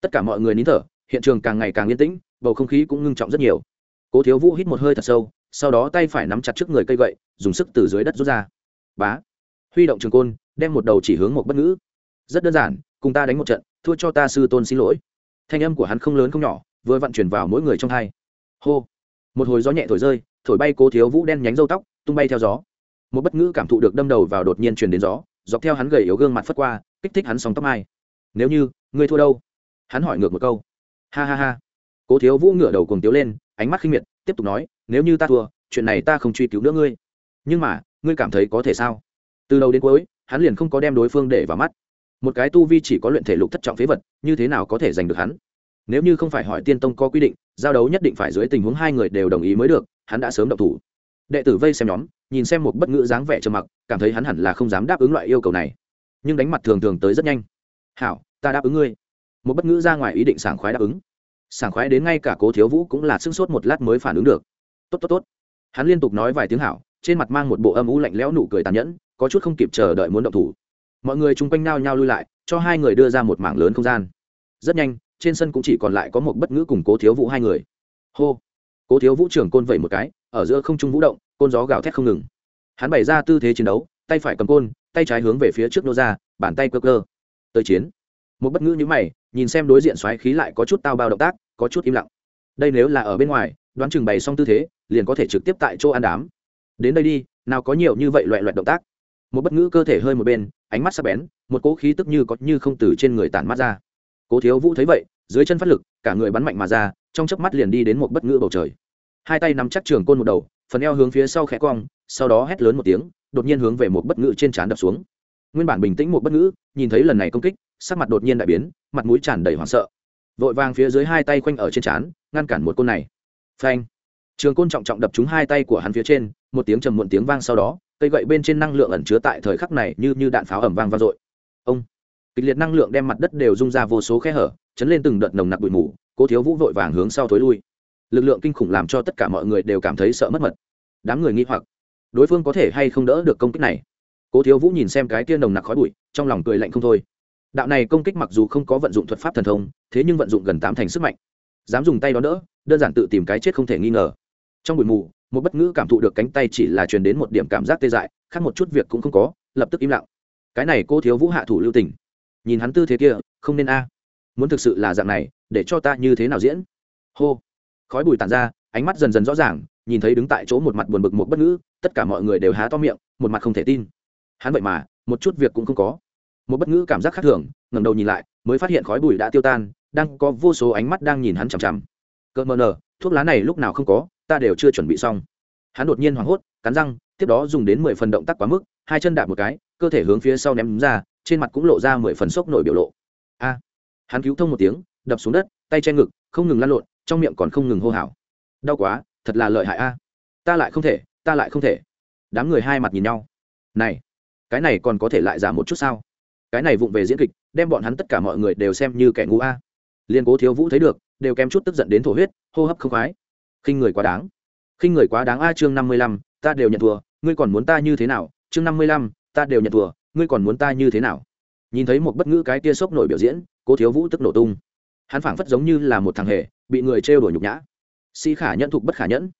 Tất cả mọi người nín thở, hiện trường càng ngày càng yên tĩnh, bầu không khí cũng ngưng trọng rất nhiều. Cố thiếu vũ hít một hơi thật sâu, sau đó tay phải nắm chặt trước người cây gậy, dùng sức từ dưới đất rút ra. Bá! Huy động trường côn, đem một đầu chỉ hướng một bất ngữ. Rất đơn giản, cùng ta đánh một trận, thua cho ta sư tôn xin lỗi. Thanh âm của hắn không lớn không nhỏ, vừa vận chuyển vào mỗi người trong hai. Hô! Một hồi gió nhẹ thổi rơi, thổi bay cố thiếu vũ đen nhánh râu tóc, tung bay theo gió. Một bất ngữ cảm thụ được đâm đầu vào đột nhiên truyền đến gió, dọc theo hắn gầy yếu gương mặt phất qua, kích thích hắn sóng tóc mai. Nếu như, ngươi thua đâu? Hắn hỏi ngược một câu. Ha ha ha. Cố thiếu vũ ngửa đầu cùng tiếu lên, ánh mắt khinh miệt, tiếp tục nói, nếu như ta thua, chuyện này ta không truy cứu nữa ngươi. Nhưng mà, ngươi cảm thấy có thể sao? Từ đầu đến cuối, hắn liền không có đem đối phương để vào mắt. Một cái tu vi chỉ có luyện thể lục thất trọng phế vật, như thế nào có thể giành được hắn? Nếu như không phải hỏi tiên tông có quy định giao đấu nhất định phải dưới tình huống hai người đều đồng ý mới được, hắn đã sớm động thủ. Đệ tử vây xem nhóm, nhìn xem một bất ngữ dáng vẻ trầm mặc, cảm thấy hắn hẳn là không dám đáp ứng loại yêu cầu này. Nhưng đánh mặt thường thường tới rất nhanh. Hảo, ta đáp ứng ngươi. Một bất ngữ ra ngoài ý định sảng khoái đáp ứng. Sảng khoái đến ngay cả cố thiếu vũ cũng là sức sốt một lát mới phản ứng được. Tốt tốt tốt. Hắn liên tục nói vài tiếng hảo, trên mặt mang một bộ âm u lạnh lẽo nụ cười tàn nhẫn, có chút không kịp chờ đợi muốn động thủ. Mọi người chung quanh nao nhau lui lại, cho hai người đưa ra một mảng lớn không gian. Rất nhanh trên sân cũng chỉ còn lại có một bất ngữ cùng cố thiếu vũ hai người. Hô. Cố thiếu vũ trưởng côn vẩy một cái, ở giữa không trung vũ động, côn gió gào thét không ngừng. Hắn bày ra tư thế chiến đấu, tay phải cầm côn, tay trái hướng về phía trước nô ra, bàn tay cơ cơ tới chiến. Một bất ngữ như mày, nhìn xem đối diện xoáy khí lại có chút tao bao động tác, có chút im lặng. Đây nếu là ở bên ngoài, đoán chừng bày xong tư thế, liền có thể trực tiếp tại chỗ ăn đám. Đến đây đi, nào có nhiều như vậy loại loại động tác. Một bất ngữ cơ thể hơi một bên, ánh mắt sắc bén, một cỗ khí tức như có như không từ trên người tản mắt ra cố thiếu vũ thấy vậy, dưới chân phát lực, cả người bắn mạnh mà ra, trong chớp mắt liền đi đến một bất ngữ bầu trời. Hai tay nắm chắc trường côn một đầu, phần eo hướng phía sau khẽ cong, sau đó hét lớn một tiếng, đột nhiên hướng về một bất ngữ trên trán đập xuống. Nguyên bản bình tĩnh một bất ngữ, nhìn thấy lần này công kích, sắc mặt đột nhiên đại biến, mặt mũi tràn đầy hoảng sợ. Vội vàng phía dưới hai tay khoanh ở trên trán, ngăn cản một côn này. Phanh! Trường côn trọng trọng đập trúng hai tay của hắn phía trên, một tiếng trầm muộn tiếng vang sau đó, cây gậy bên trên năng lượng ẩn chứa tại thời khắc này như như đạn pháo ẩm vang vang dội. Ông! Kịch liệt năng lượng đem mặt đất đều rung ra vô số khe hở, chấn lên từng đợt nồng nặc bụi mù, cố thiếu vũ vội vàng hướng sau thối lui. Lực lượng kinh khủng làm cho tất cả mọi người đều cảm thấy sợ mất mật. Đám người nghi hoặc. Đối phương có thể hay không đỡ được công kích này? Cố thiếu vũ nhìn xem cái tia nồng nặc khói bụi, trong lòng cười lạnh không thôi. Đạo này công kích mặc dù không có vận dụng thuật pháp thần thông, thế nhưng vận dụng gần tám thành sức mạnh. Dám dùng tay đó đỡ, đơn giản tự tìm cái chết không thể nghi ngờ. Trong bụi mù, một bất ngữ cảm thụ được cánh tay chỉ là truyền đến một điểm cảm giác tê dại, khác một chút việc cũng không có, lập tức im lặng. Cái này cô thiếu vũ hạ thủ lưu tình nhìn hắn tư thế kia, không nên a. Muốn thực sự là dạng này, để cho ta như thế nào diễn? Hô. Khói bụi tàn ra, ánh mắt dần dần rõ ràng, nhìn thấy đứng tại chỗ một mặt buồn bực một bất ngữ, tất cả mọi người đều há to miệng, một mặt không thể tin. Hắn vậy mà, một chút việc cũng không có. Một bất ngữ cảm giác khác thường, ngẩng đầu nhìn lại, mới phát hiện khói bụi đã tiêu tan, đang có vô số ánh mắt đang nhìn hắn chằm chằm. Cợt mờ nờ, thuốc lá này lúc nào không có, ta đều chưa chuẩn bị xong. Hắn đột nhiên hoảng hốt, cắn răng, tiếp đó dùng đến mười phần động tác quá mức, hai chân đạp một cái, cơ thể hướng phía sau ném ra trên mặt cũng lộ ra mười phần sốc nổi biểu lộ. A, hắn cứu thông một tiếng, đập xuống đất, tay che ngực, không ngừng lăn lộn, trong miệng còn không ngừng hô hào. Đau quá, thật là lợi hại a. Ta lại không thể, ta lại không thể. Đám người hai mặt nhìn nhau. Này, cái này còn có thể lại giảm một chút sao? Cái này vụng về diễn kịch, đem bọn hắn tất cả mọi người đều xem như kẻ ngu a. Liên cố thiếu vũ thấy được, đều kém chút tức giận đến thổ huyết, hô hấp không khoái. Khinh người quá đáng. Khinh người quá đáng a, chương năm mươi lăm, ta đều nhận thua. Ngươi còn muốn ta như thế nào? Chương năm mươi lăm, ta đều nhận thua ngươi còn muốn ta như thế nào? Nhìn thấy một bất ngữ cái tia sốc nổi biểu diễn, cố thiếu vũ tức nổ tung. Hắn phảng phất giống như là một thằng hề, bị người trêu đổi nhục nhã. Si khả nhẫn thục bất khả nhẫn.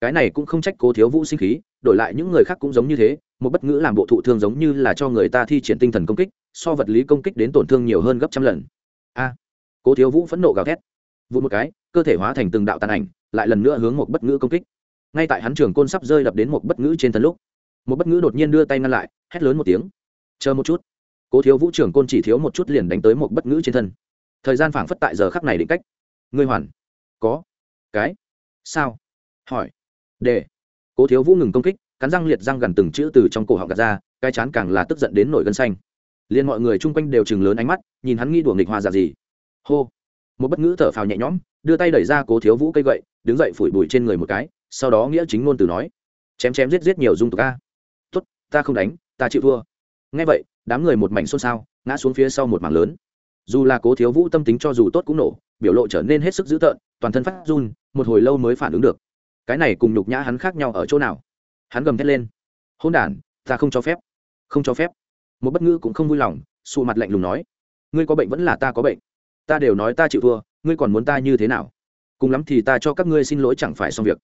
Cái này cũng không trách cố thiếu vũ sinh khí, đổi lại những người khác cũng giống như thế, một bất ngữ làm bộ thụ thương giống như là cho người ta thi triển tinh thần công kích, so vật lý công kích đến tổn thương nhiều hơn gấp trăm lần. A. Cố thiếu vũ phẫn nộ gào thét. Vụ một cái, cơ thể hóa thành từng đạo tàn ảnh, lại lần nữa hướng một bất ngữ công kích. Ngay tại hắn trường côn sắp rơi đập đến một bất ngữ trên thân lúc, một bất ngữ đột nhiên đưa tay ngăn lại, hét lớn một tiếng chờ một chút. Cố thiếu vũ trưởng côn chỉ thiếu một chút liền đánh tới một bất ngữ trên thân. Thời gian phảng phất tại giờ khắc này định cách. Ngươi hoàn. Có. Cái. Sao? Hỏi. Để. Cố thiếu vũ ngừng công kích, cắn răng liệt răng gần từng chữ từ trong cổ họng gạt ra, cái chán càng là tức giận đến nổi gân xanh. Liền mọi người chung quanh đều chừng lớn ánh mắt, nhìn hắn nghi đùa nghịch hoa giả gì. Hô. Một bất ngữ thở phào nhẹ nhõm, đưa tay đẩy ra cố thiếu vũ cây gậy, đứng dậy phủi bụi trên người một cái, sau đó nghĩa chính ngôn từ nói. Chém chém giết giết nhiều dung tục ca tốt, ta không đánh, ta chịu thua ngay vậy, đám người một mảnh xôn xao, ngã xuống phía sau một mảng lớn. Dù là cố thiếu vũ tâm tính cho dù tốt cũng nổ, biểu lộ trở nên hết sức dữ tợn, toàn thân phát run, một hồi lâu mới phản ứng được. Cái này cùng nhục nhã hắn khác nhau ở chỗ nào? Hắn gầm thét lên. Hôn đ ta không cho phép. Không cho phép. Một bất ngữ cũng không vui lòng, sụ mặt lạnh lùng nói. Ngươi có bệnh vẫn là ta có bệnh. Ta đều nói ta chịu thua, ngươi còn muốn ta như thế nào? Cùng lắm thì ta cho các ngươi xin lỗi chẳng phải xong việc.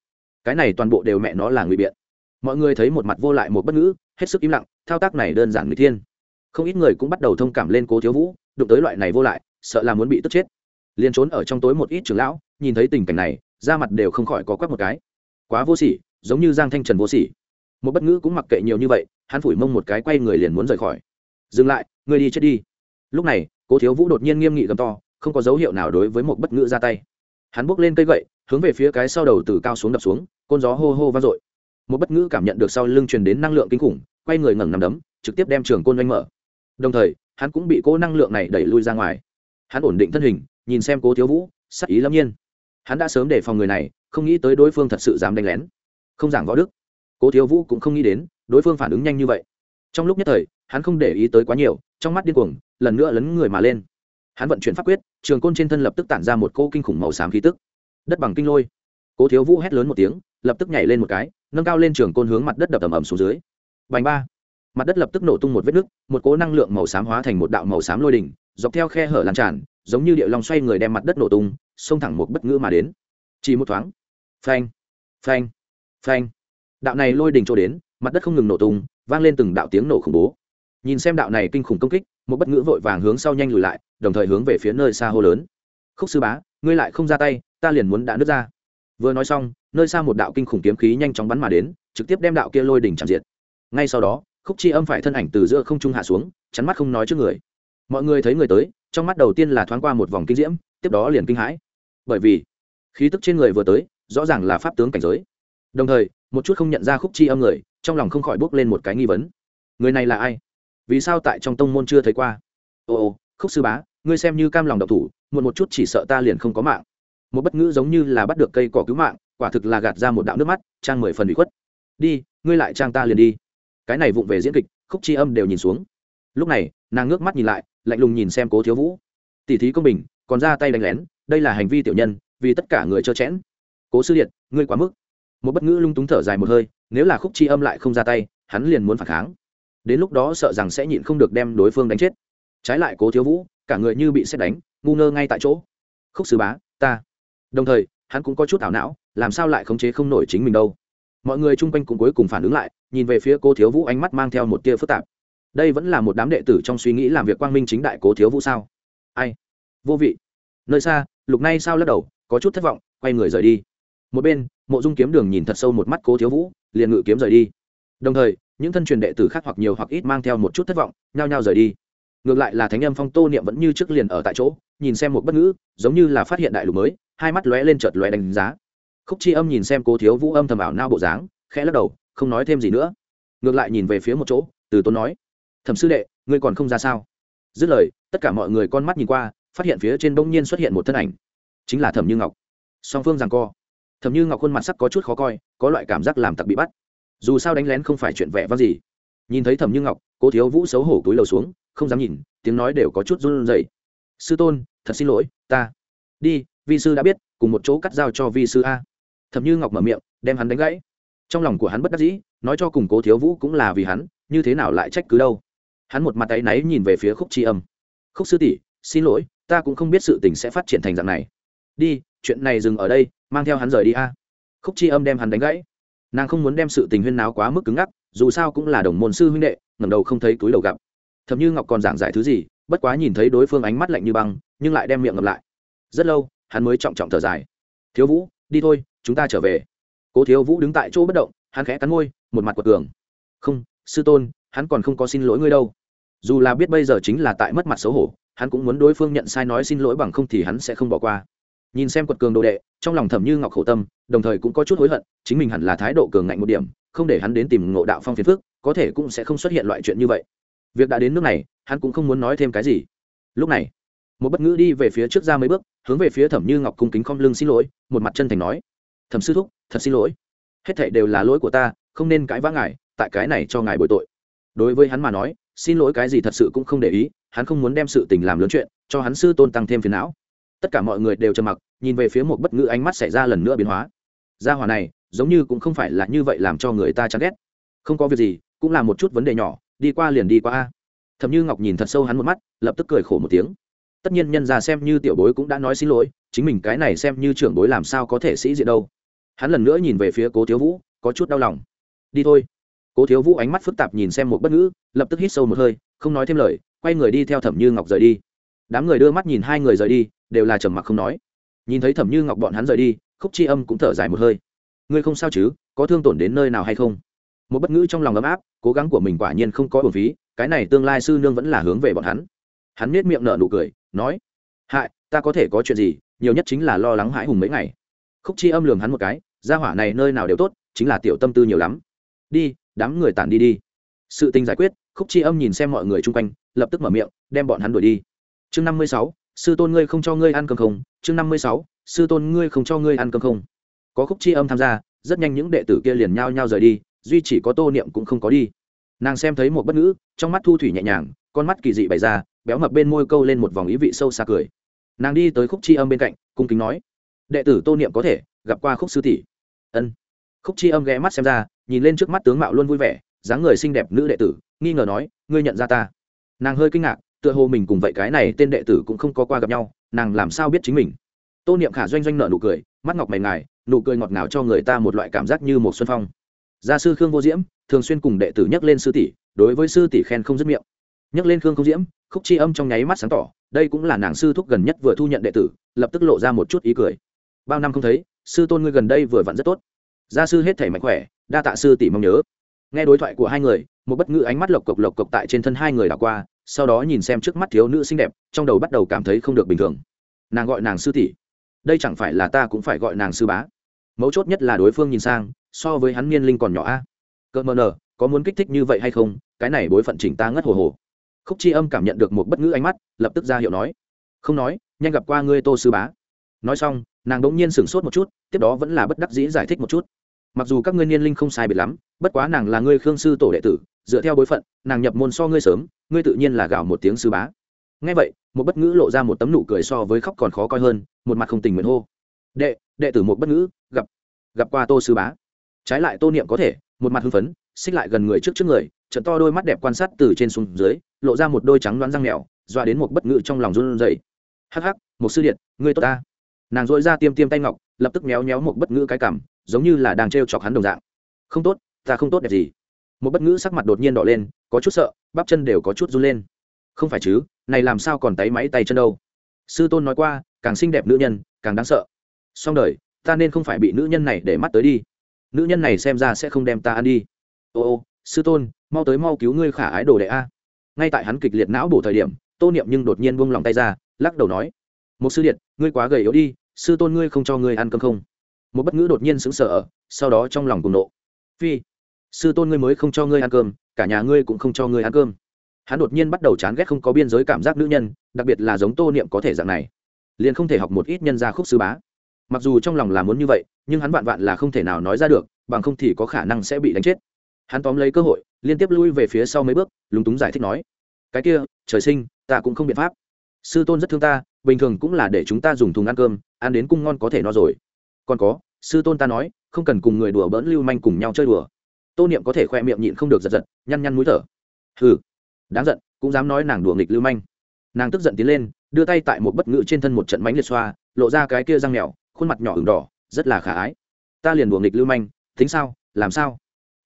Cái này toàn bộ đều mẹ nó là ngụy biện. Mọi người thấy một mặt vô lại một bất ngữ hết sức im lặng, thao tác này đơn giản người thiên. Không ít người cũng bắt đầu thông cảm lên cố thiếu vũ, đụng tới loại này vô lại, sợ là muốn bị tức chết. Liền trốn ở trong tối một ít trưởng lão, nhìn thấy tình cảnh này, da mặt đều không khỏi có quắc một cái. Quá vô sỉ, giống như giang thanh trần vô sỉ. Một bất ngữ cũng mặc kệ nhiều như vậy, hắn phủi mông một cái quay người liền muốn rời khỏi. Dừng lại người đi chết đi. Lúc này, cố thiếu vũ đột nhiên nghiêm nghị gầm to, không có dấu hiệu nào đối với một bất ngữ ra tay. Hắn bước lên cây gậy, hướng về phía cái sau đầu từ cao xuống đập xuống, côn gió hô hô vang dội một bất ngữ cảm nhận được sau lưng truyền đến năng lượng kinh khủng, quay người ngẩng nằm đấm, trực tiếp đem trường côn doanh mở. Đồng thời, hắn cũng bị cố năng lượng này đẩy lui ra ngoài. Hắn ổn định thân hình, nhìn xem cố thiếu vũ, sắc ý lâm nhiên. Hắn đã sớm đề phòng người này, không nghĩ tới đối phương thật sự dám đánh lén. Không giảng võ đức. Cố thiếu vũ cũng không nghĩ đến, đối phương phản ứng nhanh như vậy. Trong lúc nhất thời, hắn không để ý tới quá nhiều, trong mắt điên cuồng, lần nữa lấn người mà lên. Hắn vận chuyển pháp quyết, trường côn trên thân lập tức tản ra một cô kinh khủng màu xám khí tức. Đất bằng kinh lôi. Cố thiếu vũ hét lớn một tiếng, lập tức nhảy lên một cái nâng cao lên trường côn hướng mặt đất đập ầm ầm xuống dưới. Vành ba. Mặt đất lập tức nổ tung một vết nứt, một cỗ năng lượng màu xám hóa thành một đạo màu xám lôi đỉnh, dọc theo khe hở lan tràn, giống như điệu long xoay người đem mặt đất nổ tung, xông thẳng một bất ngữ mà đến. Chỉ một thoáng. Phanh. Phanh. Phanh. Đạo này lôi đỉnh cho đến, mặt đất không ngừng nổ tung, vang lên từng đạo tiếng nổ khủng bố. Nhìn xem đạo này kinh khủng công kích, một bất ngữ vội vàng hướng sau nhanh lùi lại, đồng thời hướng về phía nơi xa hô lớn. Khúc sư bá, ngươi lại không ra tay, ta liền muốn đã nứt ra vừa nói xong, nơi xa một đạo kinh khủng kiếm khí nhanh chóng bắn mà đến, trực tiếp đem đạo kia lôi đỉnh chạm diệt. Ngay sau đó, khúc chi âm phải thân ảnh từ giữa không trung hạ xuống, chắn mắt không nói trước người. Mọi người thấy người tới, trong mắt đầu tiên là thoáng qua một vòng kinh diễm, tiếp đó liền kinh hãi. Bởi vì, khí tức trên người vừa tới, rõ ràng là pháp tướng cảnh giới. Đồng thời, một chút không nhận ra khúc chi âm người, trong lòng không khỏi bước lên một cái nghi vấn. Người này là ai? Vì sao tại trong tông môn chưa thấy qua? Ồ ồ khúc sư bá, ngươi xem như cam lòng độc thủ, muộn một chút chỉ sợ ta liền không có mạng một bất ngữ giống như là bắt được cây cỏ cứu mạng, quả thực là gạt ra một đạo nước mắt, trang mười phần bị khuất. Đi, ngươi lại trang ta liền đi. Cái này vụng về diễn kịch, khúc chi âm đều nhìn xuống. Lúc này, nàng ngước mắt nhìn lại, lạnh lùng nhìn xem cố thiếu vũ. Tỉ thí công bình, còn ra tay đánh lén, đây là hành vi tiểu nhân, vì tất cả người trơ chẽn. Cố sư điện ngươi quá mức. Một bất ngữ lung túng thở dài một hơi, nếu là khúc chi âm lại không ra tay, hắn liền muốn phản kháng. Đến lúc đó sợ rằng sẽ nhịn không được đem đối phương đánh chết. Trái lại cố thiếu vũ, cả người như bị xét đánh, ngu ngơ ngay tại chỗ. Khúc sứ bá, ta đồng thời, hắn cũng có chút ảo não, làm sao lại khống chế không nổi chính mình đâu? Mọi người chung quanh cũng cuối cùng phản ứng lại, nhìn về phía cô thiếu vũ ánh mắt mang theo một tia phức tạp. Đây vẫn là một đám đệ tử trong suy nghĩ làm việc quang minh chính đại cố thiếu vũ sao? Ai? Vô vị. Nơi xa, lục nay sao lắc đầu, có chút thất vọng, quay người rời đi. Một bên, mộ dung kiếm đường nhìn thật sâu một mắt cố thiếu vũ, liền ngự kiếm rời đi. Đồng thời, những thân truyền đệ tử khác hoặc nhiều hoặc ít mang theo một chút thất vọng, nhao nhao rời đi ngược lại là thánh âm phong tô niệm vẫn như trước liền ở tại chỗ, nhìn xem một bất ngữ, giống như là phát hiện đại lục mới, hai mắt lóe lên chợt lóe đánh giá. Khúc chi âm nhìn xem cố thiếu vũ âm thầm ảo nao bộ dáng, khẽ lắc đầu, không nói thêm gì nữa. Ngược lại nhìn về phía một chỗ, từ tốn nói, thẩm sư đệ, ngươi còn không ra sao? Dứt lời, tất cả mọi người con mắt nhìn qua, phát hiện phía trên bỗng nhiên xuất hiện một thân ảnh. Chính là thẩm như ngọc. Song phương rằng co. Thẩm như ngọc khuôn mặt sắc có chút khó coi, có loại cảm giác làm tặc bị bắt. Dù sao đánh lén không phải chuyện vẽ vang gì. Nhìn thấy thẩm như ngọc cố thiếu vũ xấu hổ túi lầu xuống, không dám nhìn, tiếng nói đều có chút run rẩy. Sư tôn, thật xin lỗi, ta. Đi, vi sư đã biết, cùng một chỗ cắt dao cho vi sư a. Thậm như ngọc mở miệng, đem hắn đánh gãy. Trong lòng của hắn bất đắc dĩ, nói cho cùng cố thiếu vũ cũng là vì hắn, như thế nào lại trách cứ đâu. Hắn một mặt tay náy nhìn về phía khúc tri âm. Khúc sư tỷ, xin lỗi, ta cũng không biết sự tình sẽ phát triển thành dạng này. Đi, chuyện này dừng ở đây, mang theo hắn rời đi a. Khúc tri âm đem hắn đánh gãy. Nàng không muốn đem sự tình huyên náo quá mức cứng ngắc dù sao cũng là đồng môn sư huynh đệ ngầm đầu không thấy túi đầu gặp. Thậm như ngọc còn giảng giải thứ gì, bất quá nhìn thấy đối phương ánh mắt lạnh như băng, nhưng lại đem miệng ngậm lại. Rất lâu, hắn mới trọng trọng thở dài. Thiếu vũ, đi thôi, chúng ta trở về. Cố thiếu vũ đứng tại chỗ bất động, hắn khẽ cắn môi, một mặt quật cường. Không, sư tôn, hắn còn không có xin lỗi ngươi đâu. Dù là biết bây giờ chính là tại mất mặt xấu hổ, hắn cũng muốn đối phương nhận sai nói xin lỗi bằng không thì hắn sẽ không bỏ qua. Nhìn xem quật cường đồ đệ, trong lòng thẩm như ngọc khổ tâm, đồng thời cũng có chút hối hận, chính mình hẳn là thái độ cường ngạnh một điểm không để hắn đến tìm ngộ đạo phong phiền phước có thể cũng sẽ không xuất hiện loại chuyện như vậy. Việc đã đến nước này, hắn cũng không muốn nói thêm cái gì. Lúc này, một bất ngữ đi về phía trước ra mấy bước, hướng về phía thẩm như ngọc cung kính khom lưng xin lỗi, một mặt chân thành nói, thẩm sư thúc, thật xin lỗi. Hết thảy đều là lỗi của ta, không nên cãi vã ngài, tại cái này cho ngài bồi tội. Đối với hắn mà nói, xin lỗi cái gì thật sự cũng không để ý, hắn không muốn đem sự tình làm lớn chuyện, cho hắn sư tôn tăng thêm phiền não. Tất cả mọi người đều trầm mặc, nhìn về phía một bất ngữ ánh mắt xảy ra lần nữa biến hóa. Gia hòa này giống như cũng không phải là như vậy làm cho người ta chán ghét. Không có việc gì, cũng là một chút vấn đề nhỏ, đi qua liền đi qua a. Thầm như ngọc nhìn thật sâu hắn một mắt, lập tức cười khổ một tiếng. Tất nhiên nhân ra xem như tiểu bối cũng đã nói xin lỗi, chính mình cái này xem như trưởng bối làm sao có thể sĩ diện đâu. Hắn lần nữa nhìn về phía cố thiếu vũ, có chút đau lòng. Đi thôi. Cố thiếu vũ ánh mắt phức tạp nhìn xem một bất ngữ, lập tức hít sâu một hơi, không nói thêm lời, quay người đi theo thẩm như ngọc rời đi. Đám người đưa mắt nhìn hai người rời đi, đều là trầm mặc không nói. Nhìn thấy thẩm như ngọc bọn hắn rời đi, khúc chi âm cũng thở dài một hơi ngươi không sao chứ, có thương tổn đến nơi nào hay không? Một bất ngữ trong lòng ấm áp, cố gắng của mình quả nhiên không có bổn phí, cái này tương lai sư nương vẫn là hướng về bọn hắn. Hắn nết miệng nở nụ cười, nói, hại, ta có thể có chuyện gì, nhiều nhất chính là lo lắng hãi hùng mấy ngày. Khúc chi âm lường hắn một cái, gia hỏa này nơi nào đều tốt, chính là tiểu tâm tư nhiều lắm. Đi, đám người tản đi đi. Sự tình giải quyết, khúc chi âm nhìn xem mọi người chung quanh, lập tức mở miệng, đem bọn hắn đuổi đi. Chương năm mươi sáu, sư tôn ngươi không cho ngươi ăn cơm không? Chương năm mươi sáu, sư tôn ngươi không cho ngươi ăn cơm không? Có khúc chi âm tham gia, rất nhanh những đệ tử kia liền nhao nhao rời đi, duy chỉ có tô niệm cũng không có đi. Nàng xem thấy một bất ngữ, trong mắt thu thủy nhẹ nhàng, con mắt kỳ dị bày ra, béo mập bên môi câu lên một vòng ý vị sâu xa cười. Nàng đi tới khúc chi âm bên cạnh, cung kính nói, đệ tử tô niệm có thể gặp qua khúc sư tỷ. Ân. Khúc chi âm ghé mắt xem ra, nhìn lên trước mắt tướng mạo luôn vui vẻ, dáng người xinh đẹp nữ đệ tử, nghi ngờ nói, ngươi nhận ra ta? Nàng hơi kinh ngạc, tựa hồ mình cùng vậy cái này tên đệ tử cũng không có qua gặp nhau, nàng làm sao biết chính mình? Tô niệm khả doanh doanh nợ nụ cười, mắt ngọc mày ngài, nụ cười ngọt ngào cho người ta một loại cảm giác như một xuân phong. Gia sư khương vô diễm, thường xuyên cùng đệ tử nhắc lên sư tỷ, đối với sư tỷ khen không dứt miệng. Nhắc lên khương không diễm, khúc chi âm trong nháy mắt sáng tỏ, đây cũng là nàng sư thúc gần nhất vừa thu nhận đệ tử, lập tức lộ ra một chút ý cười. Bao năm không thấy, sư tôn ngươi gần đây vừa vặn rất tốt. Gia sư hết thể mạnh khỏe, đa tạ sư tỷ mong nhớ. Nghe đối thoại của hai người, một bất ngữ ánh mắt lộc cộc lộc cộc tại trên thân hai người đảo qua, sau đó nhìn xem trước mắt thiếu nữ xinh đẹp, trong đầu bắt đầu cảm thấy không được bình thường. Nàng gọi nàng sư tỷ đây chẳng phải là ta cũng phải gọi nàng sư bá. Mấu chốt nhất là đối phương nhìn sang, so với hắn niên linh còn nhỏ a. À? cỡ mờ nờ, có muốn kích thích như vậy hay không? Cái này bối phận chỉnh ta ngất hồ hồ. Khúc chi âm cảm nhận được một bất ngữ ánh mắt, lập tức ra hiệu nói. Không nói, nhanh gặp qua ngươi tô sư bá. Nói xong, nàng đ ỗ n g nhiên sửng sốt một chút, tiếp đó vẫn là bất đắc dĩ giải thích một chút. Mặc dù các ngươi niên linh không sai biệt lắm, bất quá nàng là ngươi khương sư tổ đệ tử, dựa theo bối phận, nàng nhập môn so ngươi sớm, ngươi tự nhiên là gào một tiếng sư bá. Ngay vậy, một bất ngữ lộ ra một tấm nụ cười so với khóc còn khó coi hơn một mặt không tình nguyện hô. Đệ đệ tử một bất ngữ, gặp gặp qua tô sư bá. Trái lại tô niệm có thể, một mặt hưng phấn, xích lại gần người trước trước người trận to đôi mắt đẹp quan sát từ trên xuống dưới, lộ ra một đôi trắng đoán răng mèo doa đến một bất ngữ trong lòng run rẩy. Hắc hắc một sư điện ngươi tốt ta. Nàng dội ra tiêm tiêm tay ngọc, lập tức méo méo một bất ngữ cái cảm giống như là đang trêu chọc hắn đồng dạng. Không tốt, ta không tốt đẹp gì. Một bất ngữ sắc mặt đột nhiên đỏ lên, có chút sợ, bắp chân đều có chút run lên. Không phải chứ, này làm sao còn tay máy tay chân đâu? Sư tôn nói qua càng xinh đẹp nữ nhân, càng đáng sợ. Song đời, ta nên không phải bị nữ nhân này để mắt tới đi. Nữ nhân này xem ra sẽ không đem ta ăn đi. Ô ô, sư tôn, mau tới mau cứu ngươi khả ái đồ đệ a. Ngay tại hắn kịch liệt não bổ thời điểm, tô niệm nhưng đột nhiên buông lòng tay ra, lắc đầu nói một sư điện, ngươi quá gầy yếu đi, sư tôn ngươi không cho ngươi ăn cơm không? Một bất ngữ đột nhiên sững sờ sau đó trong lòng cùng nộ. Phi, sư tôn ngươi mới không cho ngươi ăn cơm, cả nhà ngươi cũng không cho ngươi ăn cơm. Hắn đột nhiên bắt đầu chán ghét không có biên giới cảm giác nữ nhân, đặc biệt là giống tô niệm có thể dạng này liền không thể học một ít nhân gia khúc sư bá. Mặc dù trong lòng là muốn như vậy, nhưng hắn vạn vạn là không thể nào nói ra được, bằng không thì có khả năng sẽ bị đánh chết. Hắn tóm lấy cơ hội, liên tiếp lui về phía sau mấy bước, lúng túng giải thích nói, cái kia, trời sinh, ta cũng không biện pháp. Sư tôn rất thương ta, bình thường cũng là để chúng ta dùng thùng ăn cơm, ăn đến cung ngon có thể no rồi. Còn có, sư tôn ta nói, không cần cùng người đùa bỡn lưu manh cùng nhau chơi đùa. Tô niệm có thể khoe miệng nhịn không được giật giật, nhăn nhăn mũi thở. Hừ, đáng giận, cũng dám nói nàng đùa nghịch lưu manh nàng tức giận tiến lên, đưa tay tại một bất ngự trên thân một trận mánh liệt xoa, lộ ra cái kia răng mèo, khuôn mặt nhỏ ửng đỏ, rất là khả ái. Ta liền buồng nghịch lưu manh, tính sao, làm sao?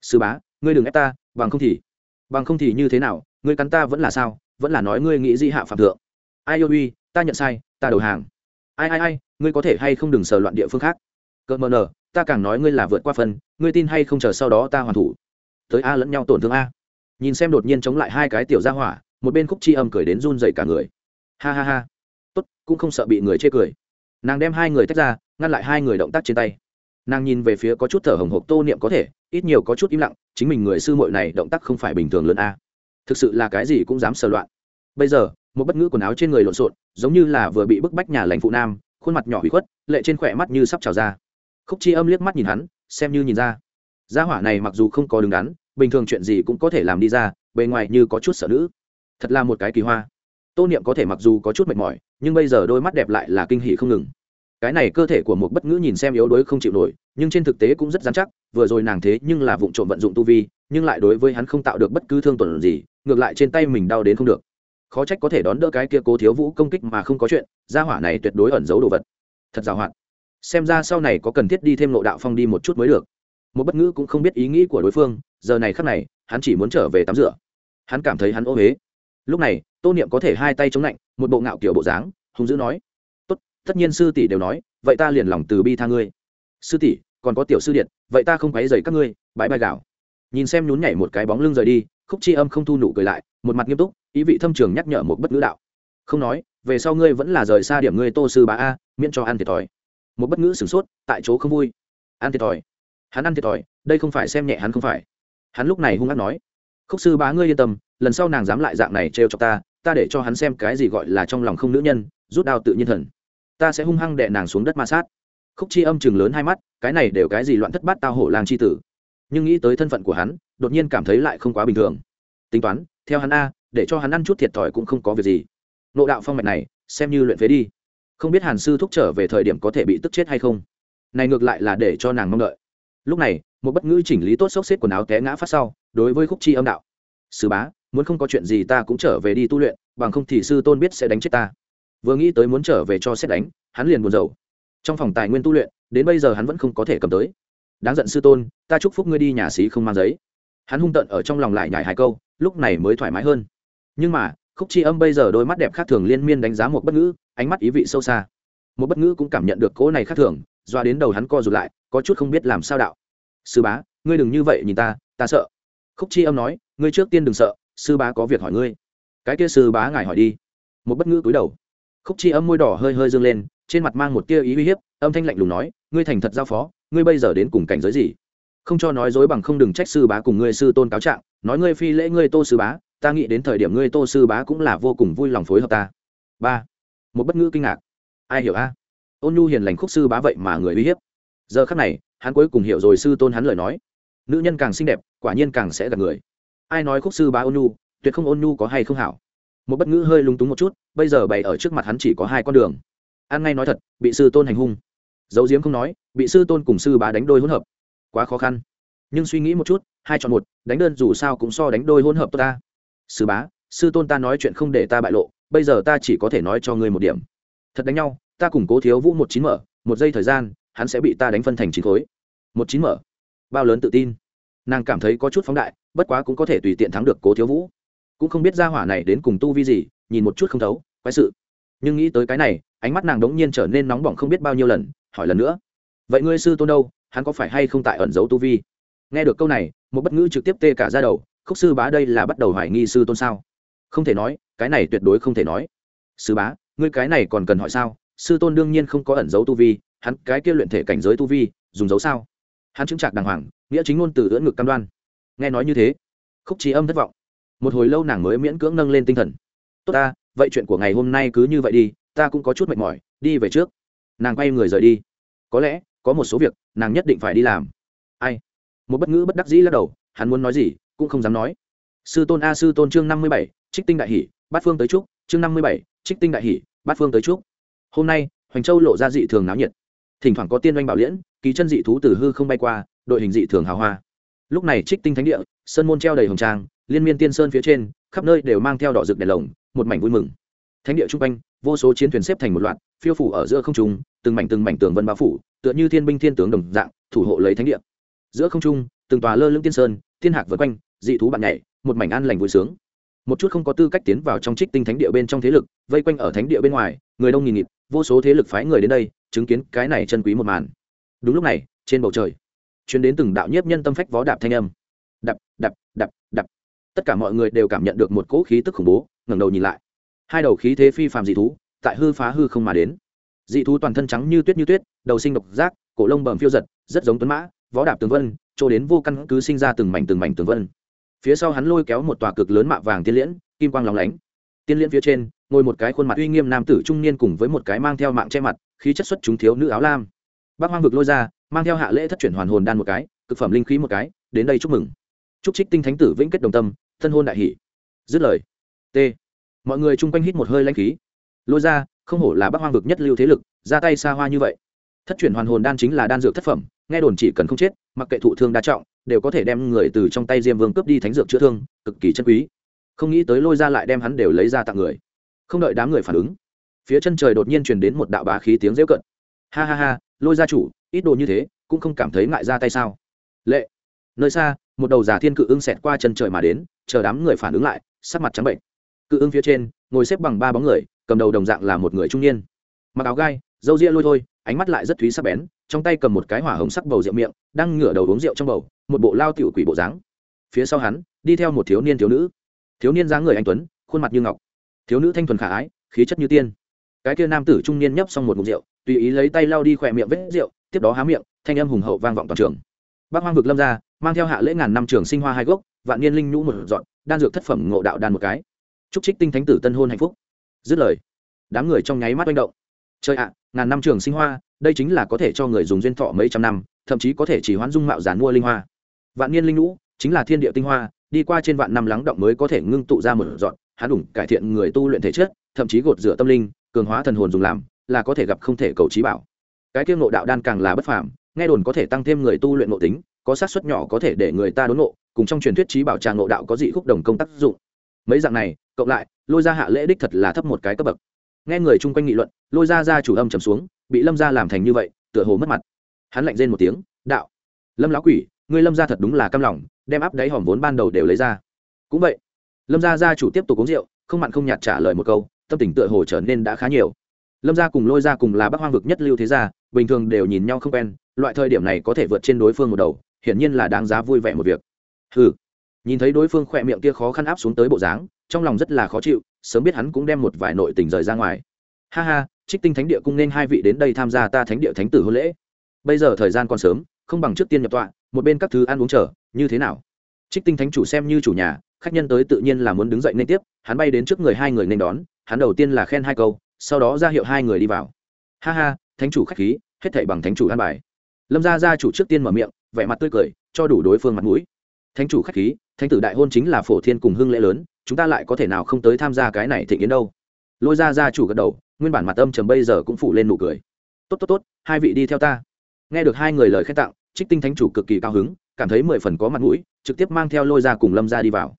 Sư bá, ngươi đừng ép ta, bằng không thì, bằng không thì như thế nào, ngươi cắn ta vẫn là sao, vẫn là nói ngươi nghĩ di hạ phạm thượng. Ai ôi uy, ta nhận sai, ta đầu hàng. Ai ai ai, ngươi có thể hay không đừng sờ loạn địa phương khác. Cỡ mờ nờ, ta càng nói ngươi là vượt qua phần ngươi tin hay không chờ sau đó ta hoàn thủ. Tới a lẫn nhau tổn thương a. Nhìn xem đột nhiên chống lại hai cái tiểu gia hỏa một bên khúc chi âm cười đến run dậy cả người. Ha ha ha. Tốt, cũng không sợ bị người chê cười. Nàng đem hai người tách ra, ngăn lại hai người động tác trên tay. Nàng nhìn về phía có chút thở hồng hộc tô niệm có thể, ít nhiều có chút im lặng, chính mình người sư muội này động tác không phải bình thường lớn a. Thực sự là cái gì cũng dám sờ loạn. Bây giờ, một bất ngữ quần áo trên người lộn xộn, giống như là vừa bị bức bách nhà lãnh phụ nam, khuôn mặt nhỏ hủy khuất, lệ trên khỏe mắt như sắp trào ra. Khúc chi âm liếc mắt nhìn hắn, xem như nhìn ra. Gia hỏa này mặc dù không có đứng đắn, bình thường chuyện gì cũng có thể làm đi ra, bề ngoài như có chút sợ nữ thật là một cái kỳ hoa. Tô niệm có thể mặc dù có chút mệt mỏi, nhưng bây giờ đôi mắt đẹp lại là kinh hỉ không ngừng. Cái này cơ thể của một bất ngữ nhìn xem yếu đuối không chịu nổi, nhưng trên thực tế cũng rất dán chắc, vừa rồi nàng thế nhưng là vụ trộm vận dụng tu vi, nhưng lại đối với hắn không tạo được bất cứ thương tuần gì, ngược lại trên tay mình đau đến không được. Khó trách có thể đón đỡ cái kia cố thiếu vũ công kích mà không có chuyện, gia hỏa này tuyệt đối ẩn giấu đồ vật. Thật giàu hoạt xem ra sau này có cần thiết đi thêm lộ đạo phong đi một chút mới được. Một bất ngữ cũng không biết ý nghĩ của đối phương, giờ này khắc này, hắn chỉ muốn trở về tắm rửa. Hắn cảm thấy hắn ô huế lúc này, tô niệm có thể hai tay chống lạnh, một bộ ngạo kiểu bộ dáng, hung dữ nói, tốt, tất nhiên sư tỷ đều nói, vậy ta liền lòng từ bi tha ngươi. Sư tỷ, còn có tiểu sư điện, vậy ta không quấy dày các ngươi, bãi bài gạo. Nhìn xem nhún nhảy một cái bóng lưng rời đi, khúc chi âm không thu nụ cười lại, một mặt nghiêm túc, ý vị thâm trường nhắc nhở một bất ngữ đạo. Không nói, về sau ngươi vẫn là rời xa điểm ngươi tô sư bá a, miễn cho ăn thiệt thòi. Một bất ngữ sửng sốt, tại chỗ không vui. Ăn thiệt thòi, hắn ăn thiệt thòi, đây không phải xem nhẹ hắn không phải. Hắn lúc này hung hát nói khúc sư bá ngươi yên tâm, lần sau nàng dám lại dạng này trêu cho ta ta để cho hắn xem cái gì gọi là trong lòng không nữ nhân, rút đao tự nhiên thần. Ta sẽ hung hăng đệ nàng xuống đất ma sát. Khúc chi âm chừng lớn hai mắt, cái này đều cái gì loạn thất bát tao hổ làng c h i tử. Nhưng nghĩ tới thân phận của hắn, đột nhiên cảm thấy lại không quá bình thường. Tính toán, theo hắn a, để cho hắn ăn chút thiệt thòi cũng không có việc gì. Nộ đạo phong mạch này, xem như luyện phế đi. Không biết hàn sư thúc trở về thời điểm có thể bị tức chết hay không. Này ngược lại là để cho nàng mong đợi. Lúc này, một bất ngữ chỉnh lý tốt xốc xếp quần áo té ngã phát sau đối với khúc chi âm đạo. Sư bá, muốn không có chuyện gì ta cũng trở về đi tu luyện, bằng không thì sư tôn biết sẽ đánh chết ta. Vừa nghĩ tới muốn trở về cho xét đánh, hắn liền buồn rầu. Trong phòng tài nguyên tu luyện, đến bây giờ hắn vẫn không có thể cầm tới. Đáng giận sư tôn, ta chúc phúc ngươi đi nhà xí không mang giấy. Hắn hung tận ở trong lòng lại nhải hai câu, lúc này mới thoải mái hơn. Nhưng mà, khúc chi âm bây giờ đôi mắt đẹp khác thường liên miên đánh giá một bất ngữ, ánh mắt ý vị sâu xa. Một bất ngữ cũng cảm nhận được cỗ này khác thường, doa đến đầu hắn co rụt lại, có chút không biết làm sao đạo. Sư bá, ngươi đừng như vậy nhìn ta ta sợ khúc chi âm nói, ngươi trước tiên đừng sợ, sư bá có việc hỏi ngươi. Cái kia sư bá ngài hỏi đi. Một bất ngữ cúi đầu. Khúc chi âm môi đỏ hơi hơi dâng lên, trên mặt mang một tia ý uy hiếp, âm thanh lạnh lùng nói, ngươi thành thật giao phó, ngươi bây giờ đến cùng cảnh giới gì? Không cho nói dối bằng không đừng trách sư bá cùng ngươi sư tôn cáo trạng, nói ngươi phi lễ ngươi tô sư bá, ta nghĩ đến thời điểm ngươi tô sư bá cũng là vô cùng vui lòng phối hợp ta. Ba. Một bất ngữ kinh ngạc. Ai hiểu a? Ôn nhu hiền lành khúc sư bá vậy mà người uy hiếp. Giờ khắc này, hắn cuối cùng hiểu rồi sư tôn hắn lời nói nữ nhân càng xinh đẹp, quả nhiên càng sẽ gặp người. Ai nói khúc sư bá ôn nhu, tuyệt không ôn nhu có hay không hảo. Một bất ngữ hơi lúng túng một chút, bây giờ bày ở trước mặt hắn chỉ có hai con đường. An ngay nói thật, bị sư tôn hành hung. Dấu diếm không nói, bị sư tôn cùng sư bá đánh đôi hỗn hợp. Quá khó khăn. Nhưng suy nghĩ một chút, hai chọn một, đánh đơn dù sao cũng so đánh đôi hỗn hợp tốt ta. Sư bá, sư tôn ta nói chuyện không để ta bại lộ, bây giờ ta chỉ có thể nói cho ngươi một điểm. Thật đánh nhau, ta cùng cố thiếu vũ một chín mở, một giây thời gian, hắn sẽ bị ta đánh phân thành chín khối. Một chín mở bao lớn tự tin. Nàng cảm thấy có chút phóng đại, bất quá cũng có thể tùy tiện thắng được cố thiếu vũ. Cũng không biết ra hỏa này đến cùng tu vi gì, nhìn một chút không thấu, quái sự. Nhưng nghĩ tới cái này, ánh mắt nàng đống nhiên trở nên nóng bỏng không biết bao nhiêu lần, hỏi lần nữa. Vậy ngươi sư tôn đâu, hắn có phải hay không tại ẩn giấu tu vi? Nghe được câu này, một bất ngữ trực tiếp tê cả ra đầu, khúc sư bá đây là bắt đầu hoài nghi sư tôn sao? Không thể nói, cái này tuyệt đối không thể nói. Sư bá, ngươi cái này còn cần hỏi sao? Sư tôn đương nhiên không có ẩn giấu tu vi, hắn cái kia luyện thể cảnh giới tu vi, dùng dấu sao? Hắn chứng trạc đàng hoàng, nghĩa chính ngôn từ ưỡn ngực cam đoan. Nghe nói như thế, khúc trí âm thất vọng. Một hồi lâu nàng mới miễn cưỡng nâng lên tinh thần. Tốt ta, vậy chuyện của ngày hôm nay cứ như vậy đi, ta cũng có chút mệt mỏi, đi về trước. Nàng quay người rời đi. Có lẽ, có một số việc, nàng nhất định phải đi làm. Ai? Một bất ngữ bất đắc dĩ lắc đầu, hắn muốn nói gì, cũng không dám nói. Sư tôn a, sư tôn chương năm mươi bảy, trích tinh đại hỷ, bát phương tới trúc chương năm mươi bảy, trích tinh đại hỷ, bát phương tới trúc hôm nay, hoành châu lộ ra dị thường náo nhiệt thỉnh thoảng có tiên oanh bảo liễn ký chân dị thú từ hư không bay qua, đội hình dị thường hào hoa. Lúc này trích tinh thánh địa, sơn môn treo đầy hồng trang, liên miên tiên sơn phía trên, khắp nơi đều mang theo đỏ rực đèn lồng, một mảnh vui mừng. Thánh địa trung quanh, vô số chiến thuyền xếp thành một loạt, phiêu phủ ở giữa không trung, từng mảnh từng mảnh tường vân bao phủ, tựa như thiên binh thiên tướng đồng dạng, thủ hộ lấy thánh địa. Giữa không trung, từng tòa lơ lưng tiên sơn thiên hạc vượt quanh, dị thú bạn nhảy, một mảnh an lành vui sướng. Một chút không có tư cách tiến vào trong trích tinh thánh địa bên trong thế lực, vây quanh ở thánh địa bên ngoài, người đông nghìn nghịt, vô số thế lực phái người đến đây chứng kiến cái này chân quý một màn. Đúng lúc này, trên bầu trời chuyến đến từng đạo nhiếp nhân tâm phách vó đạp thanh âm. Đập đập đập đập. Tất cả mọi người đều cảm nhận được một cỗ khí tức khủng bố, ngẩng đầu nhìn lại. Hai đầu khí thế phi phàm dị thú, tại hư phá hư không mà đến. Dị thú toàn thân trắng như tuyết như tuyết, đầu sinh độc giác, cổ lông bầm phiêu giật, rất giống tuấn mã, võ đạp tường vân, chỗ đến vô căn cứ sinh ra từng mảnh từng mảnh tường vân. Phía sau hắn lôi kéo một tòa cực lớn mạ vàng tiên liễn, kim quang lóng lánh. Tiên liễn phía trên, ngồi một cái khuôn mặt uy nghiêm nam tử trung niên cùng với một cái mang theo mạng che mặt khí chất xuất chúng thiếu nữ áo lam. Bác hoang vực lôi ra, mang theo hạ lễ thất chuyển hoàn hồn đan một cái, cực phẩm linh khí một cái, đến đây chúc mừng. Chúc trích tinh thánh tử vĩnh kết đồng tâm, thân hôn đại hỷ. Dứt lời. T. Mọi người chung quanh hít một hơi lãnh khí. Lôi ra, không hổ là bác hoang vực nhất lưu thế lực, ra tay xa hoa như vậy. Thất chuyển hoàn hồn đan chính là đan dược thất phẩm, nghe đồn chỉ cần không chết, mặc kệ thụ thương đa trọng, đều có thể đem người từ trong tay diêm vương cướp đi thánh dược chữa thương, cực kỳ chân quý. Không nghĩ tới lôi ra lại đem hắn đều lấy ra tặng người. Không đợi đám người phản ứng phía chân trời đột nhiên truyền đến một đạo bá khí tiếng rêu cận ha ha ha, lôi gia chủ, ít đồ như thế, cũng không cảm thấy ngại ra tay sao? Lệ. Nơi xa, một đầu giả thiên cự ưng xẹt qua chân trời mà đến, chờ đám người phản ứng lại, sắc mặt trắng bệnh. Cự ưng phía trên, ngồi xếp bằng ba bóng người, cầm đầu đồng dạng là một người trung niên. Mặc áo gai, râu ria lôi thôi, ánh mắt lại rất thúy sắc bén, trong tay cầm một cái hỏa hồng sắc bầu rượu miệng, đang ngửa đầu uống rượu trong bầu, một bộ lao tiểu quỷ bộ dáng. Phía sau hắn, đi theo một thiếu niên thiếu nữ. Thiếu niên dáng người anh tuấn, khuôn mặt như ngọc. Thiếu nữ thanh thuần khả ái, khí chất như tiên cái kia nam tử trung niên nhấp xong một ngụm rượu, tùy ý lấy tay lau đi khỏe miệng vết rượu, tiếp đó há miệng, thanh âm hùng hậu vang vọng toàn trường. Bác hoang vực lâm ra, mang theo hạ lễ ngàn năm trường sinh hoa hai gốc, vạn niên linh nhũ một dọn, đan dược thất phẩm ngộ đạo đan một cái. Chúc trích tinh thánh tử tân hôn hạnh phúc. Dứt lời, đám người trong nháy mắt manh động. Trời ạ, ngàn năm trường sinh hoa, đây chính là có thể cho người dùng duyên thọ mấy trăm năm, thậm chí có thể chỉ hoán dung mạo giản mua linh hoa. Vạn niên linh nhũ, chính là thiên địa tinh hoa, đi qua trên vạn năm lắng động mới có thể ngưng tụ ra một dọn hắn đủng cải thiện người tu luyện thể chất, thậm chí gột rửa tâm linh cường hóa thần hồn dùng làm, là có thể gặp không thể cầu trí bảo. Cái tiêu ngộ đạo đan càng là bất phàm, nghe đồn có thể tăng thêm người tu luyện ngộ tính, có sát suất nhỏ có thể để người ta đốn ngộ, cùng trong truyền thuyết trí bảo trà ngộ đạo có dị khúc đồng công tác dụng. Mấy dạng này, cộng lại, lôi ra hạ lễ đích thật là thấp một cái cấp bậc. Nghe người chung quanh nghị luận, lôi ra ra chủ âm trầm xuống, bị lâm ra làm thành như vậy, tựa hồ mất mặt. Hắn lạnh rên một tiếng, đạo, lâm lão quỷ, ngươi lâm ra thật đúng là căm lòng, đem áp đáy hòm vốn ban đầu đều lấy ra. Cũng vậy, lâm gia gia chủ tiếp tục uống rượu, không mặn không nhạt trả lời một câu tâm tình tựa hồ trở nên đã khá nhiều. Lâm gia cùng lôi gia cùng là bắc hoang vực nhất lưu thế gia, bình thường đều nhìn nhau không quen, loại thời điểm này có thể vượt trên đối phương một đầu, hiển nhiên là đáng giá vui vẻ một việc. Ừ nhìn thấy đối phương khỏe miệng kia khó khăn áp xuống tới bộ dáng, trong lòng rất là khó chịu, sớm biết hắn cũng đem một vài nội tình rời ra ngoài. Ha ha, trích tinh thánh địa cung nên hai vị đến đây tham gia ta thánh địa thánh tử hôn lễ. Bây giờ thời gian còn sớm, không bằng trước tiên nhập tọa, một bên các thứ ăn uống chờ, như thế nào? Trích tinh thánh chủ xem như chủ nhà, khách nhân tới tự nhiên là muốn đứng dậy nên tiếp, hắn bay đến trước người hai người nên đón, hắn đầu tiên là khen hai câu, sau đó ra hiệu hai người đi vào. Ha ha, thánh chủ khách khí, hết thảy bằng thánh chủ an bài. Lâm gia gia chủ trước tiên mở miệng, vẻ mặt tươi cười, cho đủ đối phương mặt mũi. Thánh chủ khách khí, thánh tử đại hôn chính là phổ thiên cùng hưng lễ lớn, chúng ta lại có thể nào không tới tham gia cái này thịnh yến đâu? Lôi ra gia chủ gật đầu, nguyên bản mặt âm trầm bây giờ cũng phủ lên nụ cười. Tốt tốt tốt, hai vị đi theo ta. Nghe được hai người lời khen tặng, trích tinh thánh chủ cực kỳ cao hứng cảm thấy mười phần có mặt mũi, trực tiếp mang theo lôi ra cùng lâm ra đi vào.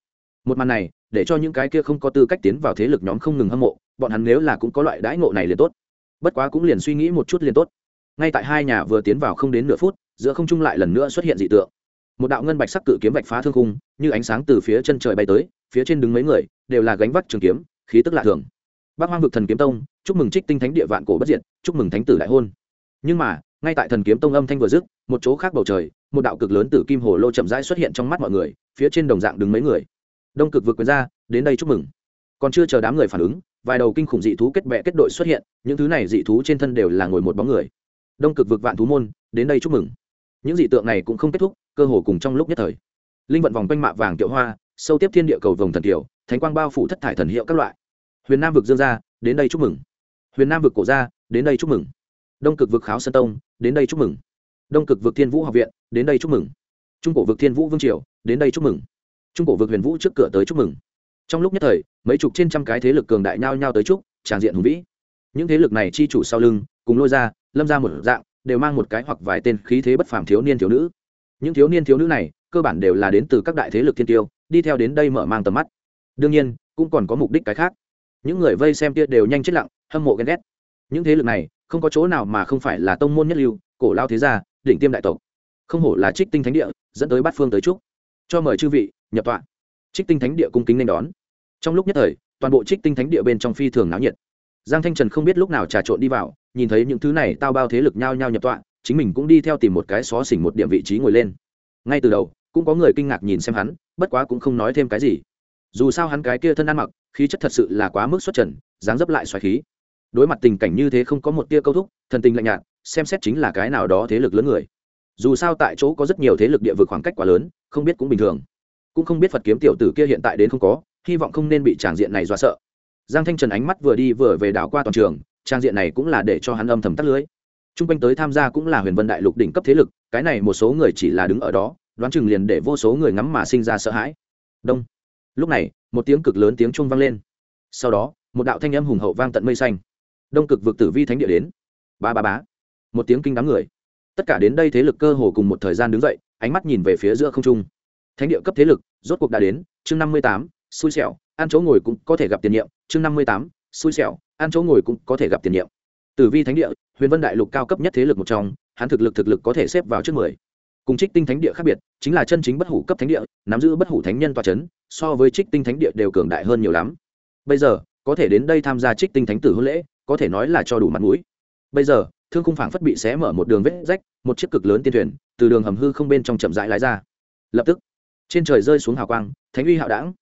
Một màn này, để cho những cái kia không có tư cách tiến vào thế lực nhóm không ngừng hâm mộ, bọn hắn nếu là cũng có loại đãi ngộ này liền tốt. Bất quá cũng liền suy nghĩ một chút liền tốt. Ngay tại hai nhà vừa tiến vào không đến nửa phút, giữa không trung lại lần nữa xuất hiện dị tượng. Một đạo ngân bạch sắc cự kiếm bạch phá thương khung, như ánh sáng từ phía chân trời bay tới, phía trên đứng mấy người, đều là gánh vác trường kiếm, khí tức lạ thường. Bác hoang vực thần kiếm tông, chúc mừng trích tinh thánh địa vạn cổ bất diệt, chúc mừng thánh tử đại hôn. Nhưng mà ngay tại thần kiếm tông âm thanh vừa dứt, một chỗ khác bầu trời, một đạo cực lớn từ kim hồ lô chậm rãi xuất hiện trong mắt mọi người, phía trên đồng dạng đứng mấy người. Đông cực vượt quyền ra, đến đây chúc mừng. Còn chưa chờ đám người phản ứng, vài đầu kinh khủng dị thú kết bệ kết đội xuất hiện, những thứ này dị thú trên thân đều là ngồi một bóng người. Đông cực vượt vạn thú môn, đến đây chúc mừng. Những dị tượng này cũng không kết thúc, cơ hồ cùng trong lúc nhất thời. Linh vận vòng quanh mạ vàng tiệu hoa, sâu tiếp thiên địa cầu vồng thần kiều thánh quang bao phủ thất thải thần hiệu các loại. Huyền nam vực dương gia đến đây chúc mừng. Huyền nam vực cổ gia đến đây chúc mừng đông cực vực kháo sơn tông, đến đây chúc mừng. Đông cực vực thiên vũ học viện, đến đây chúc mừng. Trung cổ vực thiên vũ vương triều, đến đây chúc mừng. Trung cổ vực huyền vũ trước cửa tới chúc mừng. Trong lúc nhất thời, mấy chục trên trăm cái thế lực cường đại nhao nhao tới chúc tràng diện hùng vĩ. Những thế lực này chi chủ sau lưng, cùng lôi ra, lâm ra một dạng, đều mang một cái hoặc vài tên khí thế bất phàm thiếu niên thiếu nữ. Những thiếu niên thiếu nữ này, cơ bản đều là đến từ các đại thế lực thiên tiêu, đi theo đến đây mở mang tầm mắt. Đương nhiên, cũng còn có mục đích cái khác. Những người vây xem kia đều nhanh chết lặng, hâm mộ ghen ghét. Những thế lực này không có chỗ nào mà không phải là tông môn nhất lưu, cổ lao thế gia, đỉnh tiêm đại tộc. Không hổ là trích tinh thánh địa, dẫn tới bát phương tới trúc. Cho mời chư vị, nhập tọa. Trích tinh thánh địa cung kính nên đón. Trong lúc nhất thời, toàn bộ trích tinh thánh địa bên trong phi thường náo nhiệt. Giang thanh trần không biết lúc nào trà trộn đi vào, nhìn thấy những thứ này tao bao thế lực nhao nhao nhập tọa, chính mình cũng đi theo tìm một cái xó xỉnh một điểm vị trí ngồi lên. Ngay từ đầu, cũng có người kinh ngạc nhìn xem hắn, bất quá cũng không nói thêm cái gì. Dù sao hắn cái kia thân ăn mặc, khí chất thật sự là quá mức xuất trần, dáng dấp lại xoài khí đối mặt tình cảnh như thế không có một tia câu thúc, thần tình lạnh nhạt, xem xét chính là cái nào đó thế lực lớn người. Dù sao tại chỗ có rất nhiều thế lực địa vực khoảng cách quá lớn, không biết cũng bình thường. Cũng không biết phật kiếm tiểu tử kia hiện tại đến không có, hy vọng không nên bị tràng diện này dọa sợ. Giang thanh trần ánh mắt vừa đi vừa về đảo qua toàn trường, trang diện này cũng là để cho hắn âm thầm tắt lưới. T r u n g quanh tới tham gia cũng là huyền vân đại lục đỉnh cấp thế lực, cái này một số người chỉ là đứng ở đó, đoán chừng liền để vô số người ngắm mà sinh ra sợ hãi. Đông. Lúc này, một tiếng cực lớn tiếng trung vang lên. Sau đó, một đạo thanh âm hùng hậu vang tận mây xanh đông cực vực tử vi thánh địa đến. Ba ba bá một tiếng kinh đám người. Tất cả đến đây thế lực cơ hồ cùng một thời gian đứng dậy, ánh mắt nhìn về phía giữa không trung. Thánh địa cấp thế lực, rốt cuộc đã đến, chương năm mươi tám, xui xẻo, ăn chỗ ngồi cũng có thể gặp tiền nhiệm, chương năm mươi tám, xui xẻo, ăn chỗ ngồi cũng có thể gặp tiền nhiệm. Tử vi thánh địa, huyền vân đại lục cao cấp nhất thế lực một trong, hắn thực lực thực lực có thể xếp vào trước mười. Cùng trích tinh thánh địa khác biệt, chính là chân chính bất hủ cấp thánh địa, nắm giữ bất hủ thánh nhân toa c h ấ n so với trích tinh thánh địa đều cường đại hơn nhiều lắm. Bây giờ, có thể đến đây tham gia trích tinh thánh tử hôn lễ có thể nói là cho đủ mặt mũi. Bây giờ, thương khung phảng phất bị xé mở một đường vết rách, một chiếc cực lớn tiên thuyền từ đường hầm hư không bên trong chậm rãi lái ra. Lập tức, trên trời rơi xuống hào quang, thánh uy hạo đảng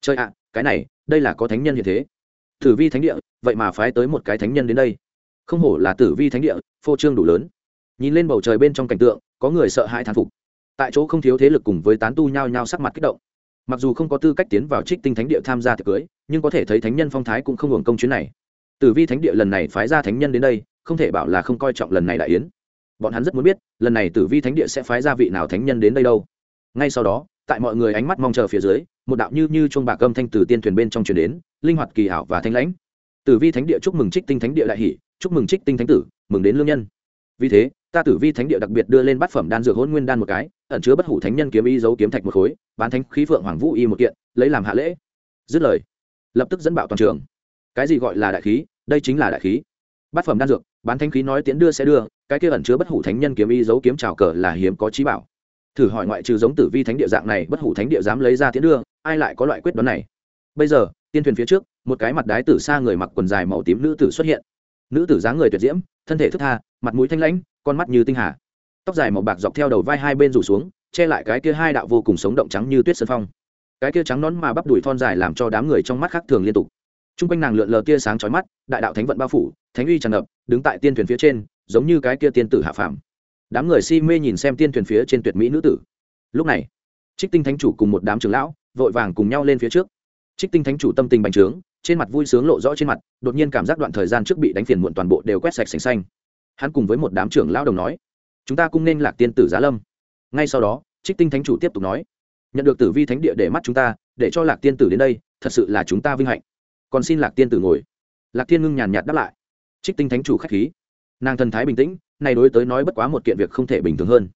trời ạ, cái này, đây là có thánh nhân như thế. Tử vi thánh địa, vậy mà phái tới một cái thánh nhân đến đây. Không hổ là tử vi thánh địa, phô trương đủ lớn. Nhìn lên bầu trời bên trong cảnh tượng, có người sợ hãi thán phục. Tại chỗ không thiếu thế lực cùng với tán tu nhao nhao sắc mặt kích động. Mặc dù không có tư cách tiến vào trích tinh thánh địa tham gia tiệc cưới, nhưng có thể thấy thánh nhân phong thái cũng không hưởng công chuyến này tử vi thánh địa lần này phái ra thánh nhân đến đây, không thể bảo là không coi trọng lần này đại yến. Bọn hắn rất muốn biết, lần này tử vi thánh địa sẽ phái ra vị nào thánh nhân đến đây đâu. Ngay sau đó, tại mọi người ánh mắt mong chờ phía dưới, một đạo như như chuông bạc âm thanh từ tiên thuyền bên trong truyền đến, linh hoạt kỳ hảo và thanh lãnh. Tử vi thánh địa chúc mừng trích tinh thánh địa đại hỷ, chúc mừng trích tinh thánh tử, mừng đến lương nhân. Vì thế, ta tử vi thánh địa đặc biệt đưa lên bát phẩm đan dược hôn nguyên đan một cái, ẩn chứa bất hủ thánh nhân kiếm y dấu kiếm thạch một khối, bán thánh khí phượng hoàng vũ y một kiện, lấy làm hạ lễ. Dứt lời, lập tức dẫn bảo toàn trường cái gì gọi là đại khí, đây chính là đại khí. Bát phẩm đan dược, bán thánh khí nói tiến đưa sẽ đưa, cái kia ẩn chứa bất hủ thánh nhân kiếm y dấu kiếm trào cờ là hiếm có trí bảo. Thử hỏi ngoại trừ giống tử vi thánh địa dạng này, bất hủ thánh địa dám lấy ra tiến đưa, ai lại có loại quyết đoán này? Bây giờ, tiên thuyền phía trước, một cái mặt đái tử xa người mặc quần dài màu tím nữ tử xuất hiện. Nữ tử dáng người tuyệt diễm, thân thể thức tha, mặt mũi thanh lãnh, con mắt như tinh hà. Tóc dài màu bạc dọc theo đầu vai hai bên rủ xuống, che lại cái kia hai đạo vô cùng sống động trắng như tuyết sơn phong. Cái kia trắng nón mà bắp đùi thon dài làm cho đám người trong mắt khác thường liên tục t r u n g quanh nàng lượn lờ tia sáng chói mắt, đại đạo thánh vận bao phủ, thánh uy tràn ngập, đứng tại tiên thuyền phía trên, giống như cái kia tiên tử hạ phàm. Đám người si mê nhìn xem tiên thuyền phía trên tuyệt mỹ nữ tử. Lúc này, trích tinh thánh chủ cùng một đám trưởng lão, vội vàng cùng nhau lên phía trước. Trích tinh thánh chủ tâm tình bành trướng, trên mặt vui sướng lộ rõ trên mặt, đột nhiên cảm giác đoạn thời gian trước bị đánh phiền muộn toàn bộ đều quét sạch sành xanh. Hắn cùng với một đám trưởng lão đồng nói, chúng ta cũng nên lạc tiên tử giá lâm. Ngay sau đó, trích tinh thánh chủ tiếp tục nói, nhận được tử vi thánh địa để mắt chúng ta, để cho lạc tiên tử đến đây, thật sự là chúng ta vinh hạnh còn xin lạc tiên tử ngồi. Lạc tiên ngưng nhàn nhạt đáp lại. Trích tinh thánh chủ k h á c h khí. Nàng thần thái bình tĩnh, này đối tới nói bất quá một kiện việc không thể bình thường hơn.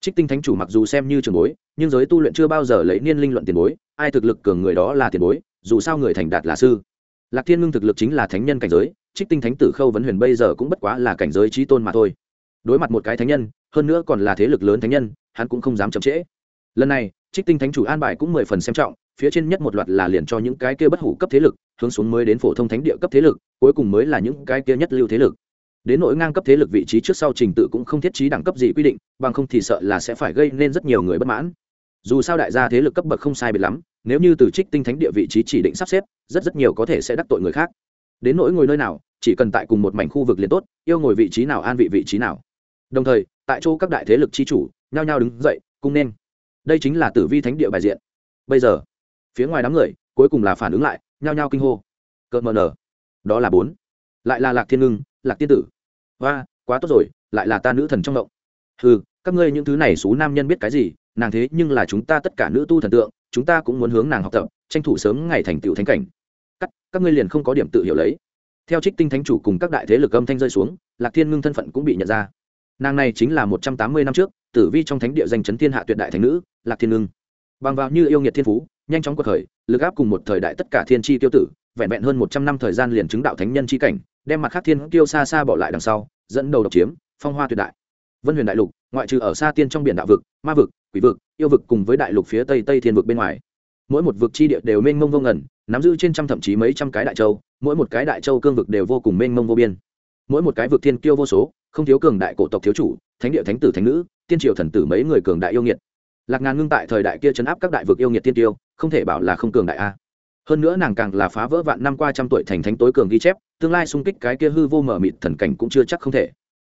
Trích tinh thánh chủ mặc dù xem như trường bối, nhưng giới tu luyện chưa bao giờ lấy niên linh luận tiền bối, ai thực lực cường người đó là tiền bối, dù sao người thành đạt là sư. Lạc thiên ngưng thực lực chính là thánh nhân cảnh giới, trích tinh thánh tử khâu vấn huyền bây giờ cũng bất quá là cảnh giới trí tôn mà thôi. Đối mặt một cái thánh nhân, hơn nữa còn là thế lực lớn thánh nhân, hắn cũng không dám chậm trễ. Lần này, trích tinh thánh chủ an bài cũng mười phần xem trọng phía trên nhất một loạt là liền cho những cái kia bất hủ cấp thế lực, hướng xuống mới đến phổ thông thánh địa cấp thế lực, cuối cùng mới là những cái kia nhất lưu thế lực. Đến nỗi ngang cấp thế lực vị trí trước sau trình tự cũng không thiết trí đẳng cấp gì quy định, bằng không thì sợ là sẽ phải gây nên rất nhiều người bất mãn. Dù sao đại gia thế lực cấp bậc không sai biệt lắm, nếu như từ trích tinh thánh địa vị trí chỉ định sắp xếp, rất rất nhiều có thể sẽ đắc tội người khác. Đến nỗi ngồi nơi nào, chỉ cần tại cùng một mảnh khu vực liền tốt, yêu ngồi vị trí nào an vị vị trí nào. Đồng thời, tại chỗ các đại thế lực chi chủ, nhao nhao đứng dậy cung nên. Đây chính là tử vi thánh địa bài diện. Bây giờ phía ngoài đám người cuối cùng là phản ứng lại nhao nhao kinh hô. Cợt mờ nở. Đó là bốn. Lại là lạc thiên ngưng lạc tiên tử. Và quá tốt rồi lại là ta nữ thần trong động ừ các ngươi những thứ này xú nam nhân biết cái gì nàng thế nhưng là chúng ta tất cả nữ tu thần tượng chúng ta cũng muốn hướng nàng học tập tranh thủ sớm ngày thành tựu thánh cảnh. Các, các ngươi liền không có điểm tự hiểu lấy. Theo trích tinh thánh chủ cùng các đại thế lực âm thanh rơi xuống lạc thiên ngưng thân phận cũng bị nhận ra. Nàng này chính là một trăm tám mươi năm trước tử vi trong thánh địa danh chấn thiên hạ tuyệt đại thành nữ lạc thiên ngưng. Bằng vào như yêu nghiệt thiên phú nhanh chóng cuộc khởi lực áp cùng một thời đại tất cả thiên tri tiêu tử vẹn vẹn hơn một trăm năm thời gian liền chứng đạo thánh nhân tri cảnh đem mặt khác thiên tiêu xa xa bỏ lại đằng sau dẫn đầu độc chiếm phong hoa tuyệt đại. Vân huyền đại lục ngoại trừ ở xa tiên trong biển đạo vực ma vực quỷ vực yêu vực cùng với đại lục phía tây tây thiên vực bên ngoài. Mỗi một vực chi địa đều mênh mông vô ngần, nắm giữ trên trăm thậm chí mấy trăm cái đại châu mỗi một cái đại châu cương vực đều vô cùng mênh mông vô biên. Mỗi một cái vực thiên kiêu vô số không thiếu cường đại cổ tộc thiếu chủ thánh địa thánh tử thánh nữ tiên triều thần tử mấy người cường đại yêu nghiệt lạc ngàn ngưng tại thời đại kia chấn áp các đại vực yêu nghiệt tiên tiêu, không thể bảo là không cường đại a. Hơn nữa nàng càng là phá vỡ vạn năm qua trăm tuổi thành thánh tối cường ghi chép, tương lai xung kích cái kia hư vô mở mịt thần cảnh cũng chưa chắc không thể.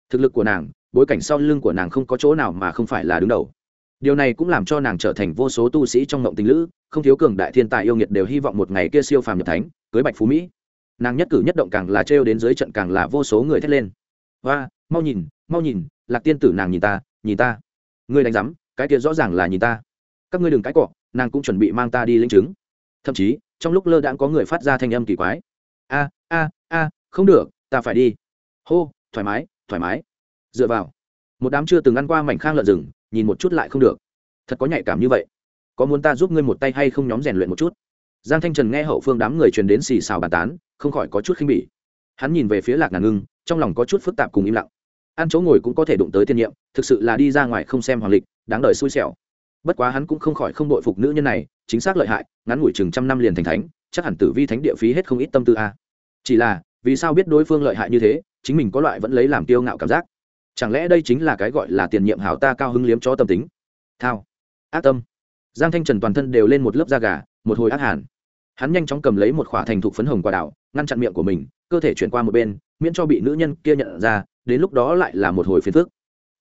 Thực lực của nàng, bối cảnh sau lưng của nàng không có chỗ nào mà không phải là đứng đầu. Điều này cũng làm cho nàng trở thành vô số tu sĩ trong ngộng tình lữ, không thiếu cường đại thiên tài yêu nghiệt đều hy vọng một ngày kia siêu phàm nhập thánh, cưới bạch phú mỹ. Nàng nhất cử nhất động càng là trêu đến dưới trận càng là vô số người thét lên. Và mau nhìn mau nhìn, lạc tiên tử nàng nhìn ta nhìn ta. Ngươi đánh giám cái kia rõ ràng là nhìn ta. Các ngươi đừng cãi cọ, nàng cũng chuẩn bị mang ta đi linh chứng. Thậm chí, trong lúc lơ đãng có người phát ra thanh âm kỳ quái. A a a, không được, ta phải đi. Hô, thoải mái thoải mái. Dựa vào. Một đám chưa từng ăn qua mảnh khang lợn rừng, nhìn một chút lại không được. Thật có nhạy cảm như vậy. Có muốn ta giúp ngươi một tay hay không nhóm rèn luyện một chút? Giang thanh trần nghe hậu phương đám người truyền đến xì xào bàn tán, không khỏi có chút khinh bỉ. Hắn nhìn về phía lạc ngàn ngưng, trong lòng có chút phức tạp cùng im lặng ăn chỗ ngồi cũng có thể đụng tới tiên nhiệm, thực sự là đi ra ngoài không xem hoàng lịch, đáng đời xui xẻo. Bất quá hắn cũng không khỏi không đội phục nữ nhân này, chính xác lợi hại, ngắn ngủi chừng trăm năm liền thành thánh, chắc hẳn tử vi thánh địa phí hết không ít tâm tư a. Chỉ là, vì sao biết đối phương lợi hại như thế, chính mình có loại vẫn lấy làm tiêu ngạo cảm giác. Chẳng lẽ đây chính là cái gọi là tiền nhiệm hảo ta cao hứng liếm cho tâm tính? Thao. Ác tâm. Giang thanh trần toàn thân đều lên một lớp da gà, một hồi ác hàn. Hắn nhanh chóng cầm lấy một khỏa thành thục phấn hồng quả đảo ngăn chặn miệng của mình, cơ thể chuyển qua một bên, miễn cho bị nữ nhân kia nhận ra đến lúc đó lại là một hồi phiền phức.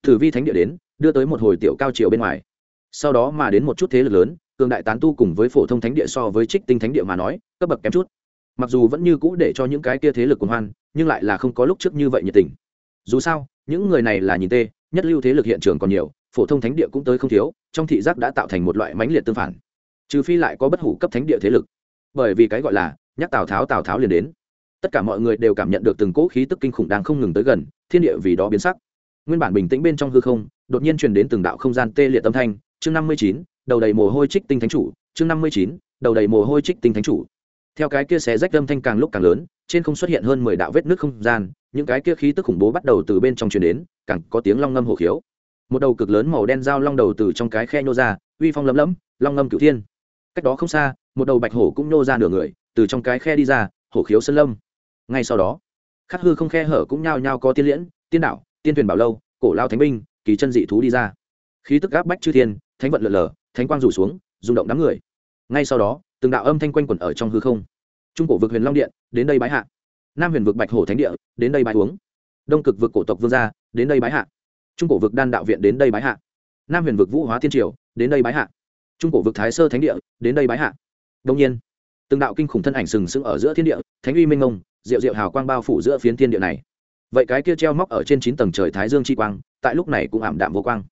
Thử vi thánh địa đến, đưa tới một hồi tiểu cao triều bên ngoài. Sau đó mà đến một chút thế lực lớn, cường đại tán tu cùng với phổ thông thánh địa so với trích tinh thánh địa mà nói, cấp bậc kém chút. Mặc dù vẫn như cũ để cho những cái kia thế lực cùng hoan, nhưng lại là không có lúc trước như vậy nhiệt tình. Dù sao, những người này là nhìn tê, nhất lưu thế lực hiện trường còn nhiều, phổ thông thánh địa cũng tới không thiếu, trong thị giác đã tạo thành một loại mãnh liệt tương phản. Trừ phi lại có bất hủ cấp thánh địa thế lực. Bởi vì cái gọi là nhắc tào tháo tào tháo liền đến tất cả mọi người đều cảm nhận được từng cỗ khí tức kinh khủng đang không ngừng tới gần, thiên địa vì đó biến sắc. Nguyên bản bình tĩnh bên trong hư không, đột nhiên truyền đến từng đạo không gian tê liệt âm thanh. Chương năm mươi chín, đầu đầy mồ hôi trích tinh thánh chủ. Chương năm mươi chín, đầu đầy mồ hôi trích tinh thánh chủ. Theo cái kia xé rách âm thanh càng lúc càng lớn, trên không xuất hiện hơn mười đạo vết nước không gian, những cái kia khí tức khủng bố bắt đầu từ bên trong truyền đến, càng có tiếng long ngâm hổ khiếu. Một đầu cực lớn màu đen dao long đầu từ trong cái khe nhô ra, uy phong lấm lấm, long ngâm cửu thiên. Cách đó không xa, một đầu bạch hổ cũng nhô ra nửa người, từ trong cái khe đi ra, hổ khiếu sơn lâm ngay sau đó, khắc hư không khe hở cũng nhao nhao có tiên liễn, tiên đạo tiên thuyền bảo lâu, cổ lao thánh binh, kỳ chân dị thú đi ra. Khí tức áp bách chư thiên, thánh vận lượn lờ, thánh quang rủ xuống, rung động đám người. Ngay sau đó, từng đạo âm thanh quanh quẩn ở trong hư không. Trung cổ vực huyền long điện, đến đây bái hạ. Nam huyền vực bạch hổ thánh địa, đến đây bái uống đông cực vực cổ tộc vương gia, đến đây bái hạ. Trung cổ vực đan đạo viện đến đây bái hạ. Nam huyền vực vũ hóa tiên triều, đến đây bái hạ. Trung cổ vực thái sơ thánh địa, đến đây bái hạ. Đông nhiên, từng đạo kinh khủng thân ảnh sừng sững ở giữa thiên địa, thánh uy minh ngông diệu diệu hào quang bao phủ giữa phiến thiên địa này. Vậy cái kia treo móc ở trên chín tầng trời thái dương chi quang, tại lúc này cũng ảm đạm vô quang.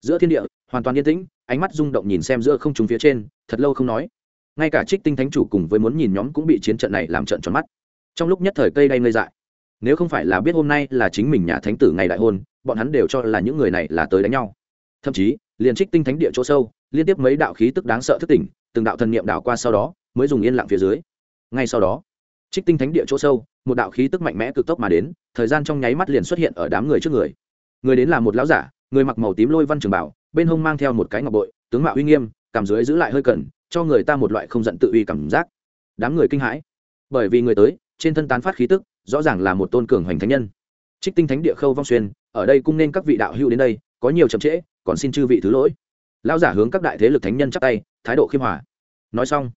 Giữa thiên địa, hoàn toàn yên tĩnh, ánh mắt rung động nhìn xem giữa không trung phía trên, thật lâu không nói. Ngay cả trích tinh thánh chủ cùng với muốn nhìn nhóm cũng bị chiến trận này làm trận tròn mắt. Trong lúc nhất thời cây đay ngây dại. Nếu không phải là biết hôm nay là chính mình nhà thánh tử ngày đại hôn, bọn hắn đều cho là những người này là tới đánh nhau. Thậm chí, liền trích tinh thánh địa chỗ sâu, liên tiếp mấy đạo khí tức đáng sợ thức tỉnh, từng đạo thần niệm đạo qua sau đó, mới dùng yên lặng phía dưới. Ngay sau đó trích tinh thánh địa chỗ sâu, một đạo khí tức mạnh mẽ cực tốc mà đến, thời gian trong nháy mắt liền xuất hiện ở đám người trước người. Người đến là một lão giả, người mặc màu tím lôi văn trường bảo, bên hông mang theo một cái ngọc bội, tướng mạo uy nghiêm, cảm dưới giữ lại hơi cẩn, cho người ta một loại không giận tự uy cảm giác. Đám người kinh hãi. Bởi vì người tới, trên thân tán phát khí tức, rõ ràng là một tôn cường hoành thánh nhân. Trích tinh thánh địa khâu vong xuyên, ở đây cung nên các vị đạo hữu đến đây, có nhiều chậm trễ, còn xin chư vị thứ lỗi. Lão giả hướng các đại thế lực thánh nhân chắp tay, thái độ khiêm hòa. Nói xong,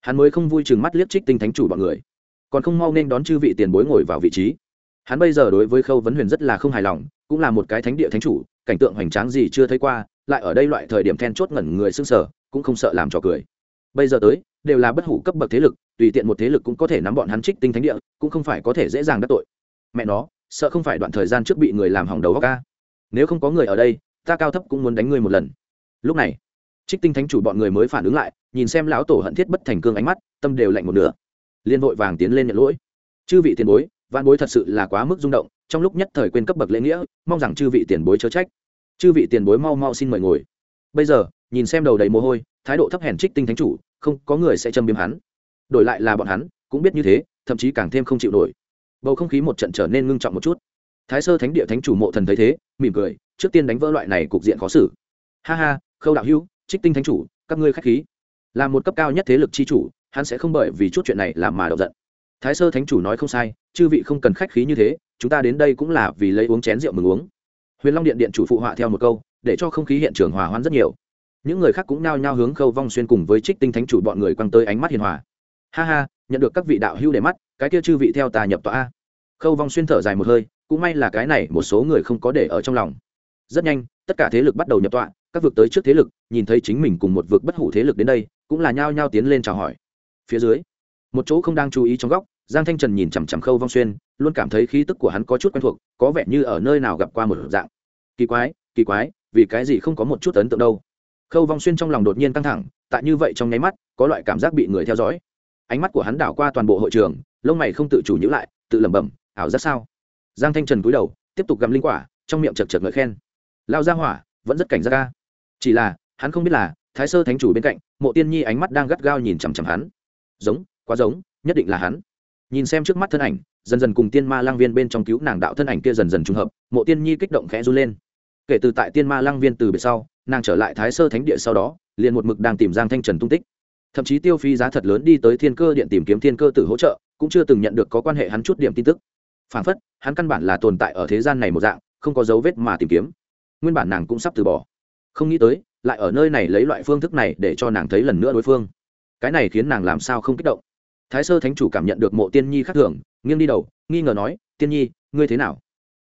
hắn mới không vui chừng mắt liếc trích tinh thánh chủ bọn người còn không mau nên đón chư vị tiền bối ngồi vào vị trí. Hắn bây giờ đối với khâu vấn huyền rất là không hài lòng, cũng là một cái thánh địa thánh chủ, cảnh tượng hoành tráng gì chưa thấy qua, lại ở đây loại thời điểm then chốt ngẩn người xương sở cũng không sợ làm trò cười. Bây giờ tới, đều là bất hủ cấp bậc thế lực, tùy tiện một thế lực cũng có thể nắm bọn hắn trích tinh thánh địa, cũng không phải có thể dễ dàng đắc tội. Mẹ nó, sợ không phải đoạn thời gian trước bị người làm hỏng đầu góc ca nếu không có người ở đây, ta cao thấp cũng muốn đánh ngươi một lần. Lúc này, trích tinh thánh chủ bọn người mới phản ứng lại, nhìn xem lão tổ hận thiết bất thành cương ánh mắt, tâm đều lạnh một nửa liên vội vàng tiến lên nhận lỗi. Chư vị tiền bối văn bối thật sự là quá mức rung động, trong lúc nhất thời quên cấp bậc lễ nghĩa, mong rằng chư vị tiền bối chớ trách. Chư vị tiền bối mau mau xin mời ngồi. Bây giờ, nhìn xem đầu đầy mồ hôi, thái độ thấp hèn trích tinh thánh chủ, không, có người sẽ châm biếm hắn. Đổi lại là bọn hắn, cũng biết như thế, thậm chí càng thêm không chịu nổi. Bầu không khí một trận trở nên ngưng trọng một chút. Thái sơ thánh địa thánh chủ mộ thần thấy thế, mỉm cười, trước tiên đánh vỡ loại này cục diện khó xử. Ha ha, khâu đạo hữu, trích tinh thánh chủ, các ngươi k h á c h khí. Là một cấp cao nhất thế lực c h i chủ hắn sẽ không bởi vì chút chuyện này làm mà đậu giận. Thái sơ thánh chủ nói không sai, chư vị không cần khách khí như thế, chúng ta đến đây cũng là vì lấy uống chén rượu mừng uống. Huyền long điện điện chủ phụ họa theo một câu, để cho không khí hiện trường hòa hoãn rất nhiều. Những người khác cũng nao nhao hướng khâu vong xuyên cùng với trích tinh thánh chủ bọn người quăng tới ánh mắt hiền hòa. Ha ha, nhận được các vị đạo hưu để mắt, cái kia chư vị theo tà nhập tọa a. Khâu vong xuyên thở dài một hơi, cũng may là cái này một số người không có để ở trong lòng. Rất nhanh, tất cả thế lực bắt đầu nhập tọa, các vực tới trước thế lực, nhìn thấy chính mình cùng một vực bất hủ thế lực đến đây, cũng là nhao nhao tiến lên chào hỏi phía dưới. Một chỗ không đang chú ý trong góc, giang thanh trần nhìn chằm chằm khâu vong xuyên, luôn cảm thấy khí tức của hắn có chút quen thuộc, có vẻ như ở nơi nào gặp qua một dạng. Kỳ quái kỳ quái, vì cái gì không có một chút ấn tượng đâu. Khâu vong xuyên trong lòng đột nhiên căng thẳng, tại như vậy trong nháy mắt, có loại cảm giác bị người theo dõi. Ánh mắt của hắn đảo qua toàn bộ hội trường, lông mày không tự chủ nhữ lại, tự lẩm bẩm, ảo giác sao? Giang thanh trần cúi đầu, tiếp tục gặm linh quả, trong miệng chật chật ngợi khen. Lao ra hỏa, vẫn rất cảnh giác ca chỉ là, hắn không biết là, thái sơ thánh chủ bên cạnh, mộ tiên nhi ánh mắt đang gắt gao nhìn chằm chằm hắn giống, quá giống, nhất định là hắn. Nhìn xem trước mắt thân ảnh, dần dần cùng tiên ma lang viên bên trong cứu nàng đạo thân ảnh kia dần dần trùng hợp, mộ tiên nhi kích động khẽ run lên. Kể từ tại tiên ma lang viên từ biệt sau, nàng trở lại thái sơ thánh địa sau đó, liền một mực đang tìm giang thanh trần tung tích. Thậm chí tiêu phí giá thật lớn đi tới thiên cơ điện tìm kiếm thiên cơ tử hỗ trợ, cũng chưa từng nhận được có quan hệ hắn chút điểm tin tức. Phản phất, hắn căn bản là tồn tại ở thế gian này một dạng, không có dấu vết mà tìm kiếm. Nguyên bản nàng cũng sắp từ bỏ. Không nghĩ tới, lại ở nơi này lấy loại phương thức này để cho nàng thấy lần nữa đối phương cái này khiến nàng làm sao không kích động. Thái sơ thánh chủ cảm nhận được mộ tiên nhi khác thường, nghiêng đi đầu, nghi ngờ nói, tiên nhi, ngươi thế nào?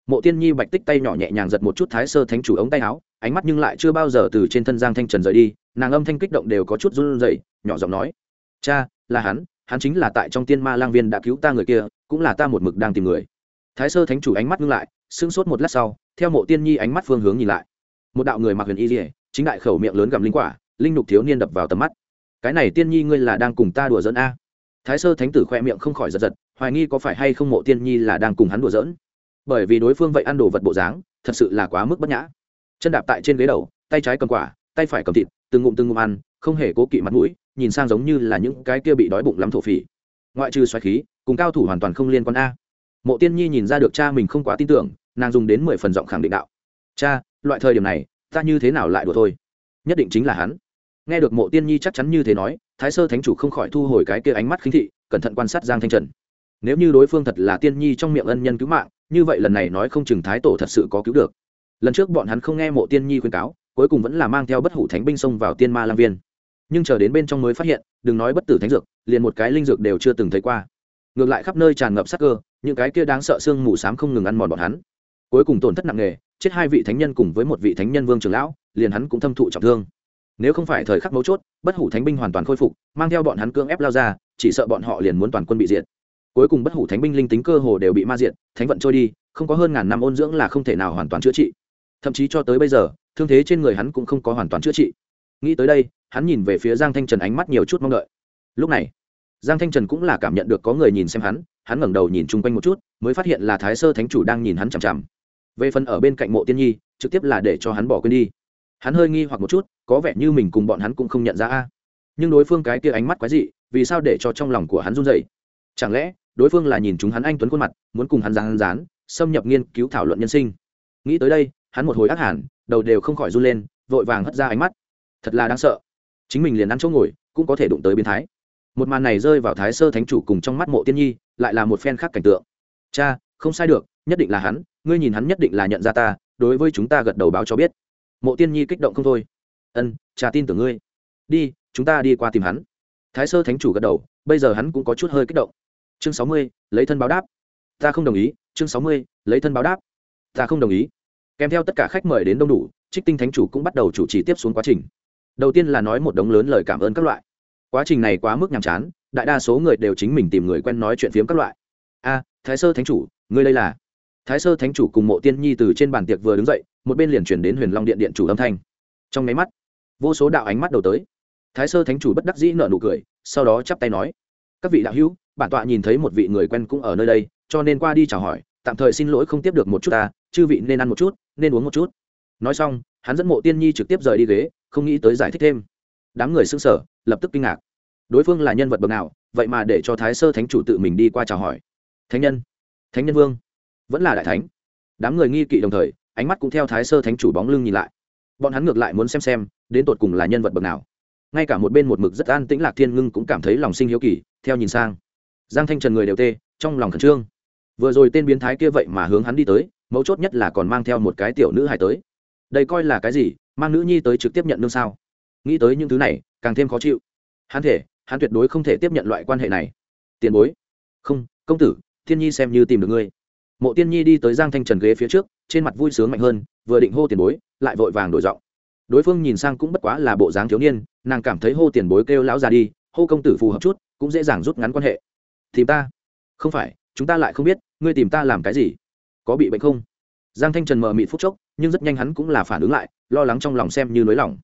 Mộ tiên nhi bạch tích tay nhỏ nhẹ nhàng giật một chút thái sơ thánh chủ ống tay áo, ánh mắt nhưng lại chưa bao giờ từ trên thân giang thanh trần rời đi, nàng âm thanh kích động đều có chút run rẩy, nhỏ giọng nói, cha, là hắn hắn chính là tại trong tiên ma lang viên đã cứu ta người kia, cũng là ta một mực đang tìm người. Thái sơ thánh chủ ánh mắt ngưng lại, sững sốt một lát sau, theo mộ tiên nhi ánh mắt phương hướng nhìn lại. Một đạo người mặc huyền y dỉa chính đại khẩu miệng lớn gặm linh quả, linh nhục thiếu niên đập vào tầm mắt cái này tiên nhi ngươi là đang cùng ta đùa dẫn a? Thái sơ thánh tử khoe miệng không khỏi giật giật, hoài nghi có phải hay không mộ tiên nhi là đang cùng hắn đùa giỡn. Bởi vì đối phương vậy ăn đồ vật bộ dáng, thật sự là quá mức bất nhã. Chân đạp tại trên ghế đầu, tay trái cầm quả, tay phải cầm thịt, từng ngụm từng ngụm ăn, không hề cố kỵ mặt mũi, nhìn sang giống như là những cái kia bị đói bụng lắm thổ phỉ. Ngoại trừ xoáy khí, cùng cao thủ hoàn toàn không liên quan a. Mộ tiên nhi nhìn ra được cha mình không quá tin tưởng, nàng dùng đến mười phần giọng khẳng định đạo. Cha, loại thời điểm này, ta như thế nào lại đùa thôi? Nhất định chính là hắn nghe được mộ tiên nhi chắc chắn như thế nói, thái sơ thánh chủ không khỏi thu hồi cái kia ánh mắt khinh thị, cẩn thận quan sát giang thanh trần. Nếu như đối phương thật là tiên nhi trong miệng ân nhân cứu mạng, như vậy lần này nói không chừng thái tổ thật sự có cứu được. Lần trước bọn hắn không nghe mộ tiên nhi khuyên cáo, cuối cùng vẫn là mang theo bất hủ thánh binh xông vào tiên ma lang viên. Nhưng chờ đến bên trong mới phát hiện, đừng nói bất tử thánh dược, liền một cái linh dược đều chưa từng thấy qua. Ngược lại khắp nơi tràn ngập sắc cơ, những cái kia đáng sợ xương mù s á m không ngừng ăn mòn bọn hắn. Cuối cùng tổn thất nặng nề, chết hai vị thánh nhân cùng với một vị thánh nhân vương trường lão, liền hắn cũng thâm thụ trọng thương nếu không phải thời khắc mấu chốt, bất hủ thánh binh hoàn toàn khôi phục, mang theo bọn hắn cưỡng ép lao ra, chỉ sợ bọn họ liền muốn toàn quân bị diệt. Cuối cùng bất hủ thánh binh linh tính cơ hồ đều bị ma diệt, thánh vận trôi đi, không có hơn ngàn năm ôn dưỡng là không thể nào hoàn toàn chữa trị. Thậm chí cho tới bây giờ, thương thế trên người hắn cũng không có hoàn toàn chữa trị. Nghĩ tới đây, hắn nhìn về phía giang thanh trần ánh mắt nhiều chút mong đợi. Lúc này, giang thanh trần cũng là cảm nhận được có người nhìn xem hắn hắn ngẩng đầu nhìn chung quanh một chút, mới phát hiện là thái sơ thánh chủ đang nhìn hắn chằm chằm. Về phần ở bên cạnh mộ tiên nhi, trực tiếp là để cho hắn bỏ quên đi hắn hơi nghi hoặc một chút, có vẻ như mình cùng bọn hắn cũng không nhận ra a. Nhưng đối phương cái kia ánh mắt quái dị, vì sao để cho trong lòng của hắn run dậy chẳng lẽ, đối phương là nhìn chúng hắn anh tuấn khuôn mặt, muốn cùng hắn rán rán xâm nhập nghiên cứu thảo luận nhân sinh? Nghĩ tới đây, hắn một hồi ác hẳn, đầu đều không khỏi run lên, vội vàng hất ra ánh mắt. Thật là đáng sợ. Chính mình liền ăn chỗ ngồi, cũng có thể đụng tới biến thái. Một màn này rơi vào thái sơ thánh chủ cùng trong mắt mộ tiên nhi, lại là một phen khác cảnh tượng. Cha, không sai được, nhất định là hắn, ngươi nhìn hắn nhất định là nhận ra ta, đối với chúng ta gật đầu báo cho biết mộ tiên nhi kích động không thôi. Ân, cha tin tưởng ngươi. Đi, chúng ta đi qua tìm hắn. Thái sơ thánh chủ gật đầu, bây giờ hắn cũng có chút hơi kích động. Chương sáu mươi, lấy thân báo đáp. Ta không đồng ý. Chương sáu mươi, lấy thân báo đáp. Ta không đồng ý. Kèm theo tất cả khách mời đến đông đủ, trích tinh thánh chủ cũng bắt đầu chủ trì tiếp xuống quá trình. Đầu tiên là nói một đống lớn lời cảm ơn các loại. Quá trình này quá mức nhàm chán, đại đa số người đều chính mình tìm người quen nói chuyện phiếm các loại. A, thái sơ thánh chủ, ngươi đây là? Thái sơ thánh chủ cùng mộ tiên nhi từ trên bàn tiệc vừa đứng dậy một bên liền chuyển đến huyền long điện điện chủ âm thanh trong máy mắt vô số đạo ánh mắt đầu tới thái sơ thánh chủ bất đắc dĩ nợ nụ cười sau đó chắp tay nói các vị đạo hữu bản tọa nhìn thấy một vị người quen cũng ở nơi đây cho nên qua đi chào hỏi tạm thời xin lỗi không tiếp được một chút ta chư vị nên ăn một chút nên uống một chút nói xong hắn dẫn mộ tiên nhi trực tiếp rời đi ghế không nghĩ tới giải thích thêm đám người xưng sở lập tức kinh ngạc đối phương là nhân vật bậc nào vậy mà để cho thái sơ thánh chủ tự mình đi qua chào hỏi thánh nhân thánh nhân vương vẫn là đại thánh đám người nghi kỵ đồng thời ánh mắt cũng theo thái sơ thánh chủ bóng lưng nhìn lại. Bọn hắn ngược lại muốn xem xem, đến tột cùng là nhân vật bậc nào. Ngay cả một bên một mực rất an tĩnh lạc thiên ngưng cũng cảm thấy lòng sinh hiếu kỳ, theo nhìn sang. Giang thanh trần người đều tê, trong lòng khẩn trương. Vừa rồi tên biến thái kia vậy mà hướng hắn đi tới, mấu chốt nhất là còn mang theo một cái tiểu nữ hài tới. Đây coi là cái gì, mang nữ nhi tới trực tiếp nhận nương sao? Nghĩ tới những thứ này, càng thêm khó chịu. Hắn thể, hắn tuyệt đối không thể tiếp nhận loại quan hệ này. Tiền bối. Không, công tử, thiên nhi xem như tìm được ngươi. Mộ tiên nhi đi tới giang thanh trần ghế phía trước trên mặt vui sướng mạnh hơn, vừa định hô tiền bối, lại vội vàng đổi giọng. Đối phương nhìn sang cũng bất quá là bộ dáng thiếu niên, nàng cảm thấy hô tiền bối kêu lão già đi, hô công tử phù hợp chút, cũng dễ dàng rút ngắn quan hệ. Tìm ta? Không phải, chúng ta lại không biết, ngươi tìm ta làm cái gì? Có bị bệnh không? Giang thanh trần mờ mịt phút chốc, nhưng rất nhanh hắn cũng là phản ứng lại, lo lắng trong lòng xem như nới lỏng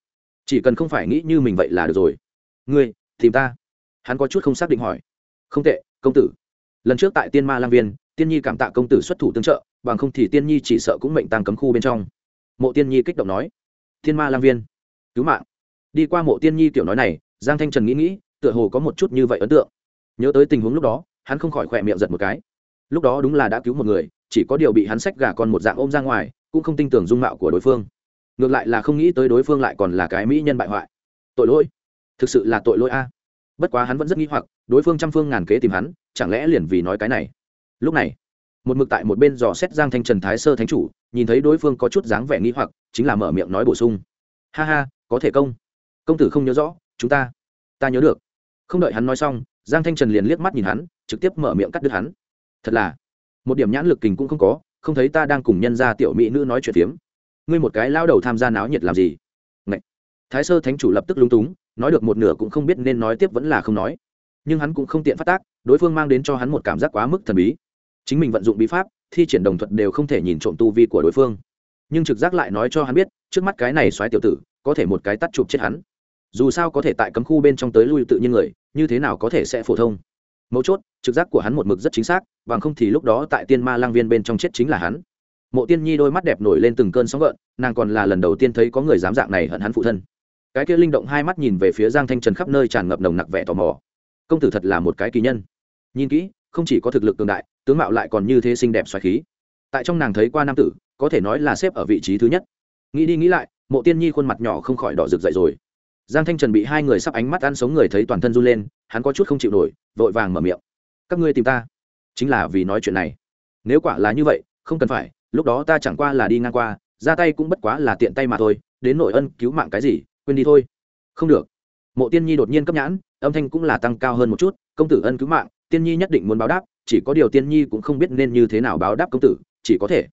chỉ cần không phải nghĩ như mình vậy là được rồi. Ngươi, tìm ta? Hắn có chút không xác định hỏi. Không tệ, công tử. Lần trước tại tiên ma lang viên, tiên nhi cảm tạ công tử xuất thủ tương trợ bằng không thì tiên nhi chỉ sợ cũng mệnh tăng cấm khu bên trong. Mộ tiên nhi kích động nói, thiên ma lang viên, cứu mạng. Đi qua mộ tiên nhi kiểu nói này, giang thanh trần nghĩ nghĩ, tựa hồ có một chút như vậy ấn tượng. Nhớ tới tình huống lúc đó, hắn không khỏi khỏe miệng giật một cái. Lúc đó đúng là đã cứu một người, chỉ có điều bị hắn xách gà con một dạng ôm ra ngoài, cũng không tin tưởng dung mạo của đối phương. Ngược lại là không nghĩ tới đối phương lại còn là cái mỹ nhân bại hoại. Tội lỗi. Thực sự là tội lỗi a. Bất quá hắn vẫn rất nghĩ hoặc, đối phương trăm phương ngàn kế tìm hắn, chẳng lẽ liền vì nói cái này? Lúc này một mực tại một bên dò xét giang thanh trần thái sơ thánh chủ, nhìn thấy đối phương có chút dáng vẻ nghĩ hoặc, chính là mở miệng nói bổ sung. Ha ha, có thể công. Công tử không nhớ rõ, chúng ta ta nhớ được. Không đợi hắn nói xong, giang thanh trần liền liếc mắt nhìn hắn, trực tiếp mở miệng cắt đứt hắn. Thật là, một điểm nhãn lực kình cũng không có, không thấy ta đang cùng nhân gia tiểu mỹ nữ nói chuyện phiếm. Ngươi một cái lao đầu tham gia náo nhiệt làm gì? Ngậy. thái sơ thánh chủ lập tức lúng túng, nói được một nửa cũng không biết nên nói tiếp vẫn là không nói. Nhưng hắn cũng không tiện phát tác, đối phương mang đến cho hắn một cảm giác quá mức thần bí chính mình vận dụng bí pháp, thi triển đồng thuật đều không thể nhìn trộm tu vi của đối phương. Nhưng trực giác lại nói cho hắn biết, trước mắt cái này xoáy tiểu tử, có thể một cái tắt chụp chết hắn. Dù sao có thể tại cấm khu bên trong tới lui tự nhiên người, như thế nào có thể sẽ phổ thông? Mấu chốt, trực giác của hắn một mực rất chính xác, bằng không thì lúc đó tại tiên ma lang viên bên trong chết chính là hắn. Mộ tiên nhi đôi mắt đẹp nổi lên từng cơn sóng gợn, nàng còn là lần đầu tiên thấy có người dám dạng này hận hắn phụ thân. Cái kia linh động hai mắt nhìn về phía giang thanh trần khắp nơi tràn ngập nồng nặc vẻ tò mò. Công tử thật là một cái kỳ nhân. Nhìn kỹ không chỉ có thực lực cường đại, tướng mạo lại còn như thế xinh đẹp xoài khí. Tại trong nàng thấy qua nam tử, có thể nói là xếp ở vị trí thứ nhất. Nghĩ đi nghĩ lại, mộ tiên nhi khuôn mặt nhỏ không khỏi đỏ rực dậy rồi. Giang thanh trần bị hai người sắp ánh mắt ăn sống người thấy toàn thân run lên, hắn có chút không chịu nổi, vội vàng mở miệng. Các ngươi tìm ta? Chính là vì nói chuyện này. Nếu quả là như vậy, không cần phải, lúc đó ta chẳng qua là đi ngang qua, ra tay cũng bất quá là tiện tay mà thôi, đến nội ân cứu mạng cái gì, quên đi thôi. Không được. Mộ tiên nhi đột nhiên cấp nhãn, âm thanh cũng là tăng cao hơn một chút, công tử ân cứu mạng tiên nhi nhất định muốn báo đáp, chỉ có điều tiên nhi cũng không biết nên như thế nào báo đáp công tử, chỉ có thể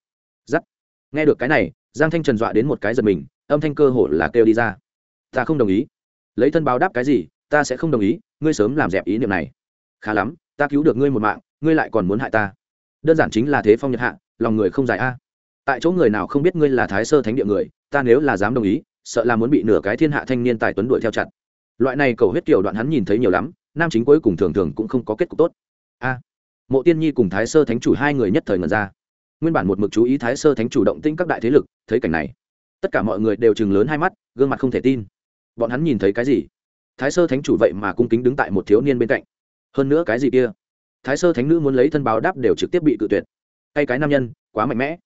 giắt. Nghe được cái này, giang thanh trần dọa đến một cái giật mình, âm thanh cơ hồ là kêu đi ra. Ta không đồng ý. Lấy thân báo đáp cái gì, ta sẽ không đồng ý, ngươi sớm làm dẹp ý niệm này. Khá lắm, ta cứu được ngươi một mạng, ngươi lại còn muốn hại ta. Đơn giản chính là thế phong nhật hạ, lòng người không dài a. Tại chỗ người nào không biết ngươi là thái sơ thánh địa người, ta nếu là dám đồng ý, sợ là muốn bị nửa cái thiên hạ thanh niên tài tuấn đuổi theo chặt. Loại này cầu huyết kiểu đoạn hắn nhìn thấy nhiều lắm nam chính cuối cùng thường thường cũng không có kết cục tốt. A, mộ tiên nhi cùng thái sơ thánh chủ hai người nhất thời ngần ra. Nguyên bản một mực chú ý thái sơ thánh chủ động tĩnh các đại thế lực, thấy cảnh này, tất cả mọi người đều chừng lớn hai mắt, gương mặt không thể tin. Bọn hắn nhìn thấy cái gì? Thái sơ thánh chủ vậy mà cung kính đứng tại một thiếu niên bên cạnh. Hơn nữa cái gì kia? Thái sơ thánh nữ muốn lấy thân báo đáp đều trực tiếp bị cự tuyệt. Tay cái nam nhân, quá mạnh mẽ.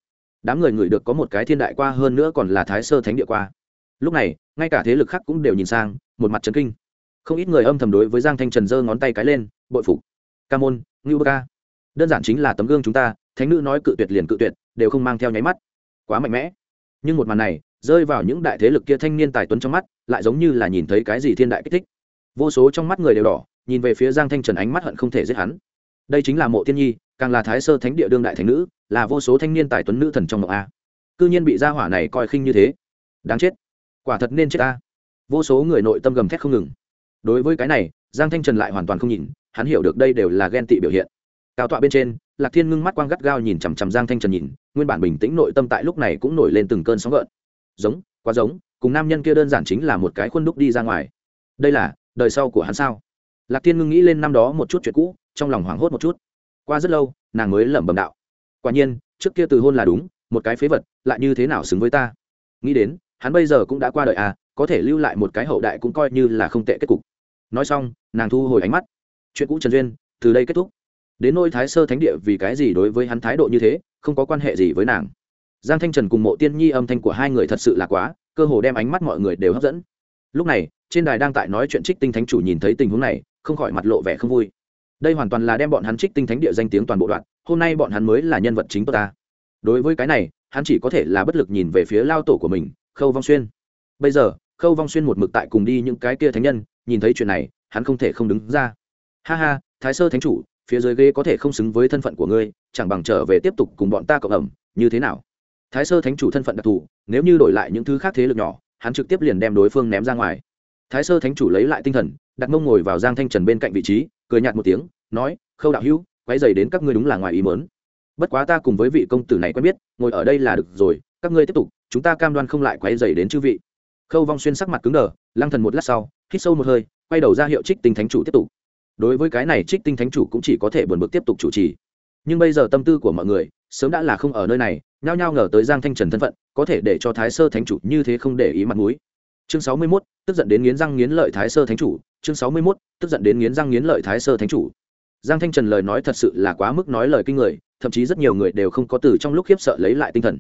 Đám người ngửi được có một cái thiên đại qua, hơn nữa còn là thái sơ thánh địa qua. Lúc này, ngay cả thế lực khác cũng đều nhìn sang, một mặt trấn kinh không ít người âm thầm đối với giang thanh trần giơ ngón tay cái lên, bội phục. Ca môn, ngưu bơ ca. Đơn giản chính là tấm gương chúng ta, thánh nữ nói cự tuyệt liền cự tuyệt, đều không mang theo nháy mắt. Quá mạnh mẽ. Nhưng một màn này, rơi vào những đại thế lực kia thanh niên tài tuấn trong mắt, lại giống như là nhìn thấy cái gì thiên đại kích thích. Vô số trong mắt người đều đỏ, nhìn về phía giang thanh trần ánh mắt hận không thể giết hắn. Đây chính là mộ tiên nhi, càng là thái sơ thánh địa đương đại thánh nữ, là vô số thanh niên tài tuấn nữ thần trong mộng a. Cư nhiên bị gia hỏa này coi khinh như thế. Đáng chết. Quả thật nên chết ta. Vô số người nội tâm gầm thét không ngừng đối với cái này, giang thanh trần lại hoàn toàn không nhìn, hắn hiểu được đây đều là ghen tị biểu hiện. Cao tọa bên trên, lạc thiên ngưng mắt quang gắt gao nhìn chằm chằm giang thanh trần nhìn, nguyên bản bình tĩnh nội tâm tại lúc này cũng nổi lên từng cơn sóng gợn. Giống, quá giống, cùng nam nhân kia đơn giản chính là một cái khuôn đúc đi ra ngoài. Đây là, đời sau của hắn sao? Lạc thiên ngưng nghĩ lên năm đó một chút chuyện cũ, trong lòng hoảng hốt một chút. Qua rất lâu, nàng mới lẩm bẩm đạo. Quả nhiên, trước kia từ hôn là đúng, một cái phế vật, lại như thế nào xứng với ta? Nghĩ đến, hắn bây giờ cũng đã qua đời à có thể lưu lại một cái hậu đại cũng coi như là không tệ kết cục nói xong, nàng thu hồi ánh mắt. Chuyện cũ trần duyên, từ đây kết thúc. Đến nôi thái sơ thánh địa vì cái gì đối với hắn thái độ như thế, không có quan hệ gì với nàng. Giang thanh trần cùng mộ tiên nhi âm thanh của hai người thật sự là quá, cơ hồ đem ánh mắt mọi người đều hấp dẫn. Lúc này, trên đài đang tại nói chuyện trích tinh thánh chủ nhìn thấy tình huống này, không khỏi mặt lộ vẻ không vui. Đây hoàn toàn là đem bọn hắn trích tinh thánh địa danh tiếng toàn bộ đoạn, hôm nay bọn hắn mới là nhân vật chính của ta. Đối với cái này, hắn chỉ có thể là bất lực nhìn về phía lao tổ của mình, khâu vong xuyên. Bây giờ, khâu vong xuyên một mực tại cùng đi những cái kia thánh nhân nhìn thấy chuyện này, hắn không thể không đứng ra. Ha ha, thái sơ thánh chủ, phía dưới ghế có thể không xứng với thân phận của ngươi, chẳng bằng trở về tiếp tục cùng bọn ta cộng ẩm, như thế nào? Thái sơ thánh chủ thân phận đặc thù, nếu như đổi lại những thứ khác thế lực nhỏ, hắn trực tiếp liền đem đối phương ném ra ngoài. Thái sơ thánh chủ lấy lại tinh thần, đặt mông ngồi vào giang thanh trần bên cạnh vị trí, cười nhạt một tiếng, nói, khâu đạo hữu quay dày đến các ngươi đúng là ngoài ý mớn bất quá ta cùng với vị công tử này quen biết, ngồi ở đây là được rồi, các ngươi tiếp tục, chúng ta cam đoan không lại quay dày đến chư vị. Khâu vong xuyên sắc mặt cứng đờ, lăng thần một lát sau hít sâu một hơi quay đầu ra hiệu trích tinh thánh chủ tiếp tục. Đối với cái này trích tinh thánh chủ cũng chỉ có thể buồn bực tiếp tục chủ trì. Nhưng bây giờ tâm tư của mọi người sớm đã là không ở nơi này nhao nhao ngờ tới giang thanh trần thân phận có thể để cho thái sơ thánh chủ như thế không để ý mặt mũi. Chương sáu mươi 61, tức giận đến nghiến răng nghiến lợi thái sơ thánh chủ. Chương sáu mươi 61, tức giận đến nghiến răng nghiến lợi thái sơ thánh chủ. Giang thanh trần lời nói thật sự là quá mức nói lời kinh người thậm chí rất nhiều người đều không có từ trong lúc khiếp sợ lấy lại tinh thần.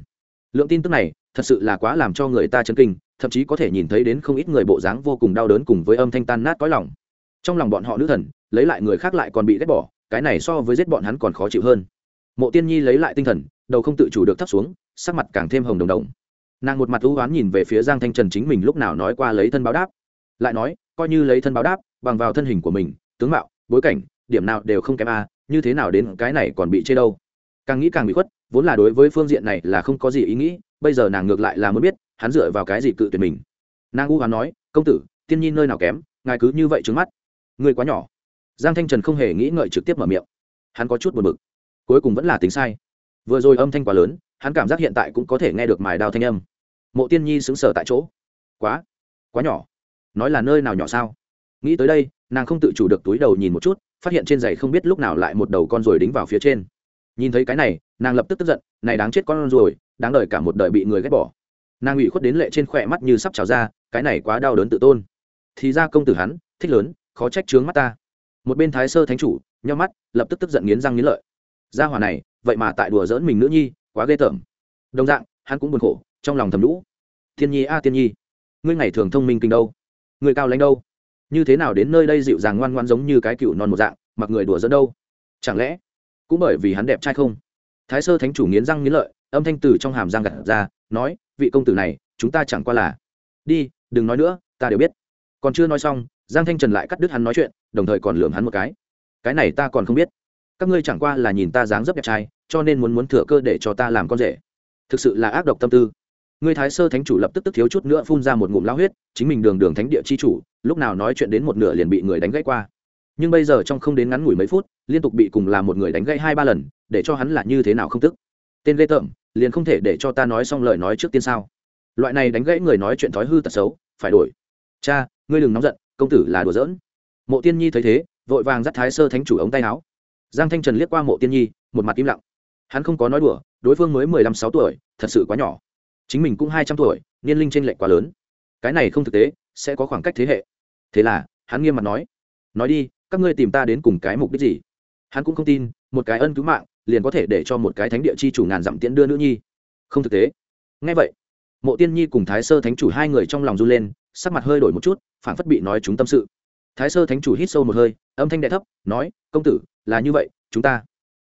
Lượng tin tức này thật sự là quá làm cho người ta chấn kinh thậm chí có thể nhìn thấy đến không ít người bộ dáng vô cùng đau đớn cùng với âm thanh tan nát cõi lòng. Trong lòng bọn họ nữ thần, lấy lại người khác lại còn bị ghét bỏ, cái này so với giết bọn hắn còn khó chịu hơn. Mộ tiên nhi lấy lại tinh thần, đầu không tự chủ được thấp xuống, sắc mặt càng thêm hồng đồng đồng. Nàng một mặt ưu oán nhìn về phía giang thanh trần chính mình lúc nào nói qua lấy thân báo đáp. Lại nói, coi như lấy thân báo đáp, bằng vào thân hình của mình, tướng mạo, bối cảnh, điểm nào đều không kém a, như thế nào đến cái này còn bị chê đâu. Càng nghĩ càng bị khuất, vốn là đối với phương diện này là không có gì ý nghĩ, bây giờ nàng ngược lại là muốn biết hắn dựa vào cái gì cự tuyệt mình? Nàng u hoán nói, công tử, tiên nhi nơi nào kém, ngài cứ như vậy trứng mắt. Người quá nhỏ. Giang thanh trần không hề nghĩ ngợi trực tiếp mở miệng. Hắn có chút buồn bực. Cuối cùng vẫn là tính sai. Vừa rồi âm thanh quá lớn, hắn cảm giác hiện tại cũng có thể nghe được mài đao thanh âm. Mộ tiên nhi xứng sở tại chỗ. Quá quá nhỏ. Nói là nơi nào nhỏ sao? Nghĩ tới đây, nàng không tự chủ được túi đầu nhìn một chút, phát hiện trên giày không biết lúc nào lại một đầu con ruồi đính vào phía trên. Nhìn thấy cái này, nàng lập tức tức giận, này đáng chết con ruồi, đáng đời cả một đời bị người ghét bỏ nàng ủy khuất đến lệ trên khỏe mắt như sắp trào ra cái này quá đau đớn tự tôn. Thì ra công tử hắn thích lớn khó trách trướng mắt ta. Một bên thái sơ thánh chủ nhau mắt lập tức tức giận nghiến răng nghiến lợi. Gia hỏa này vậy mà tại đùa dỡn mình nữ nhi quá ghê tởm. Đồng dạng hắn cũng buồn khổ trong lòng thầm lũ thiên nhi a à, tiên nhi ngươi ngày thường thông minh kinh đâu? Người cao lãnh đâu? Như thế nào đến nơi đây dịu dàng ngoan ngoan giống như cái cựu non một dạng mặc người đùa dẫn đâu? Chẳng lẽ cũng bởi vì hắn đẹp trai không? Thái sơ thánh chủ nghiến răng nghiến lợi âm thanh từ trong hàm răng gặt ra nói vị công tử này, chúng ta chẳng qua là. Đi, đừng nói nữa, ta đều biết. Còn chưa nói xong, giang thanh trần lại cắt đứt hắn nói chuyện, đồng thời còn lường hắn một cái. Cái này ta còn không biết. Các ngươi chẳng qua là nhìn ta dáng dấp đẹp trai, cho nên muốn muốn thừa cơ để cho ta làm con rể. Thực sự là ác độc tâm tư. Ngươi thái sơ thánh chủ lập tức tức thiếu chút nữa phun ra một ngụm lao huyết, chính mình đường đường thánh địa chi chủ, lúc nào nói chuyện đến một nửa liền bị người đánh gãy qua. Nhưng bây giờ trong không đến ngắn ngủi mấy phút, liên tục bị cùng là một người đánh gãy hai ba lần, để cho hắn là như thế nào không tức. Tên ghê tởm liền không thể để cho ta nói xong lời nói trước tiên sao? Loại này đánh gãy người nói chuyện thói hư tật xấu, phải đổi. Cha, ngươi đừng nóng giận, công tử là đùa giỡn. Mộ tiên nhi thấy thế, vội vàng dắt thái sơ thánh chủ ống tay áo. Giang thanh trần liếc qua mộ tiên nhi, một mặt im lặng. Hắn không có nói đùa, đối phương mới mười lăm sáu tuổi, thật sự quá nhỏ. Chính mình cũng hai trăm tuổi, niên linh tranh lệch quá lớn. Cái này không thực tế, sẽ có khoảng cách thế hệ. Thế là, hắn nghiêm mặt nói. Nói đi, các ngươi tìm ta đến cùng cái mục đích gì? Hắn cũng không tin, một cái ân cứu mạng liền có thể để cho một cái thánh địa chi chủ ngàn dặm tiễn đưa nữ nhi. Không thực tế. Ngay vậy, mộ tiên nhi cùng thái sơ thánh chủ hai người trong lòng run lên, sắc mặt hơi đổi một chút, phản phất bị nói chúng tâm sự. Thái sơ thánh chủ hít sâu một hơi, âm thanh đ thấp, nói, công tử, là như vậy, chúng ta.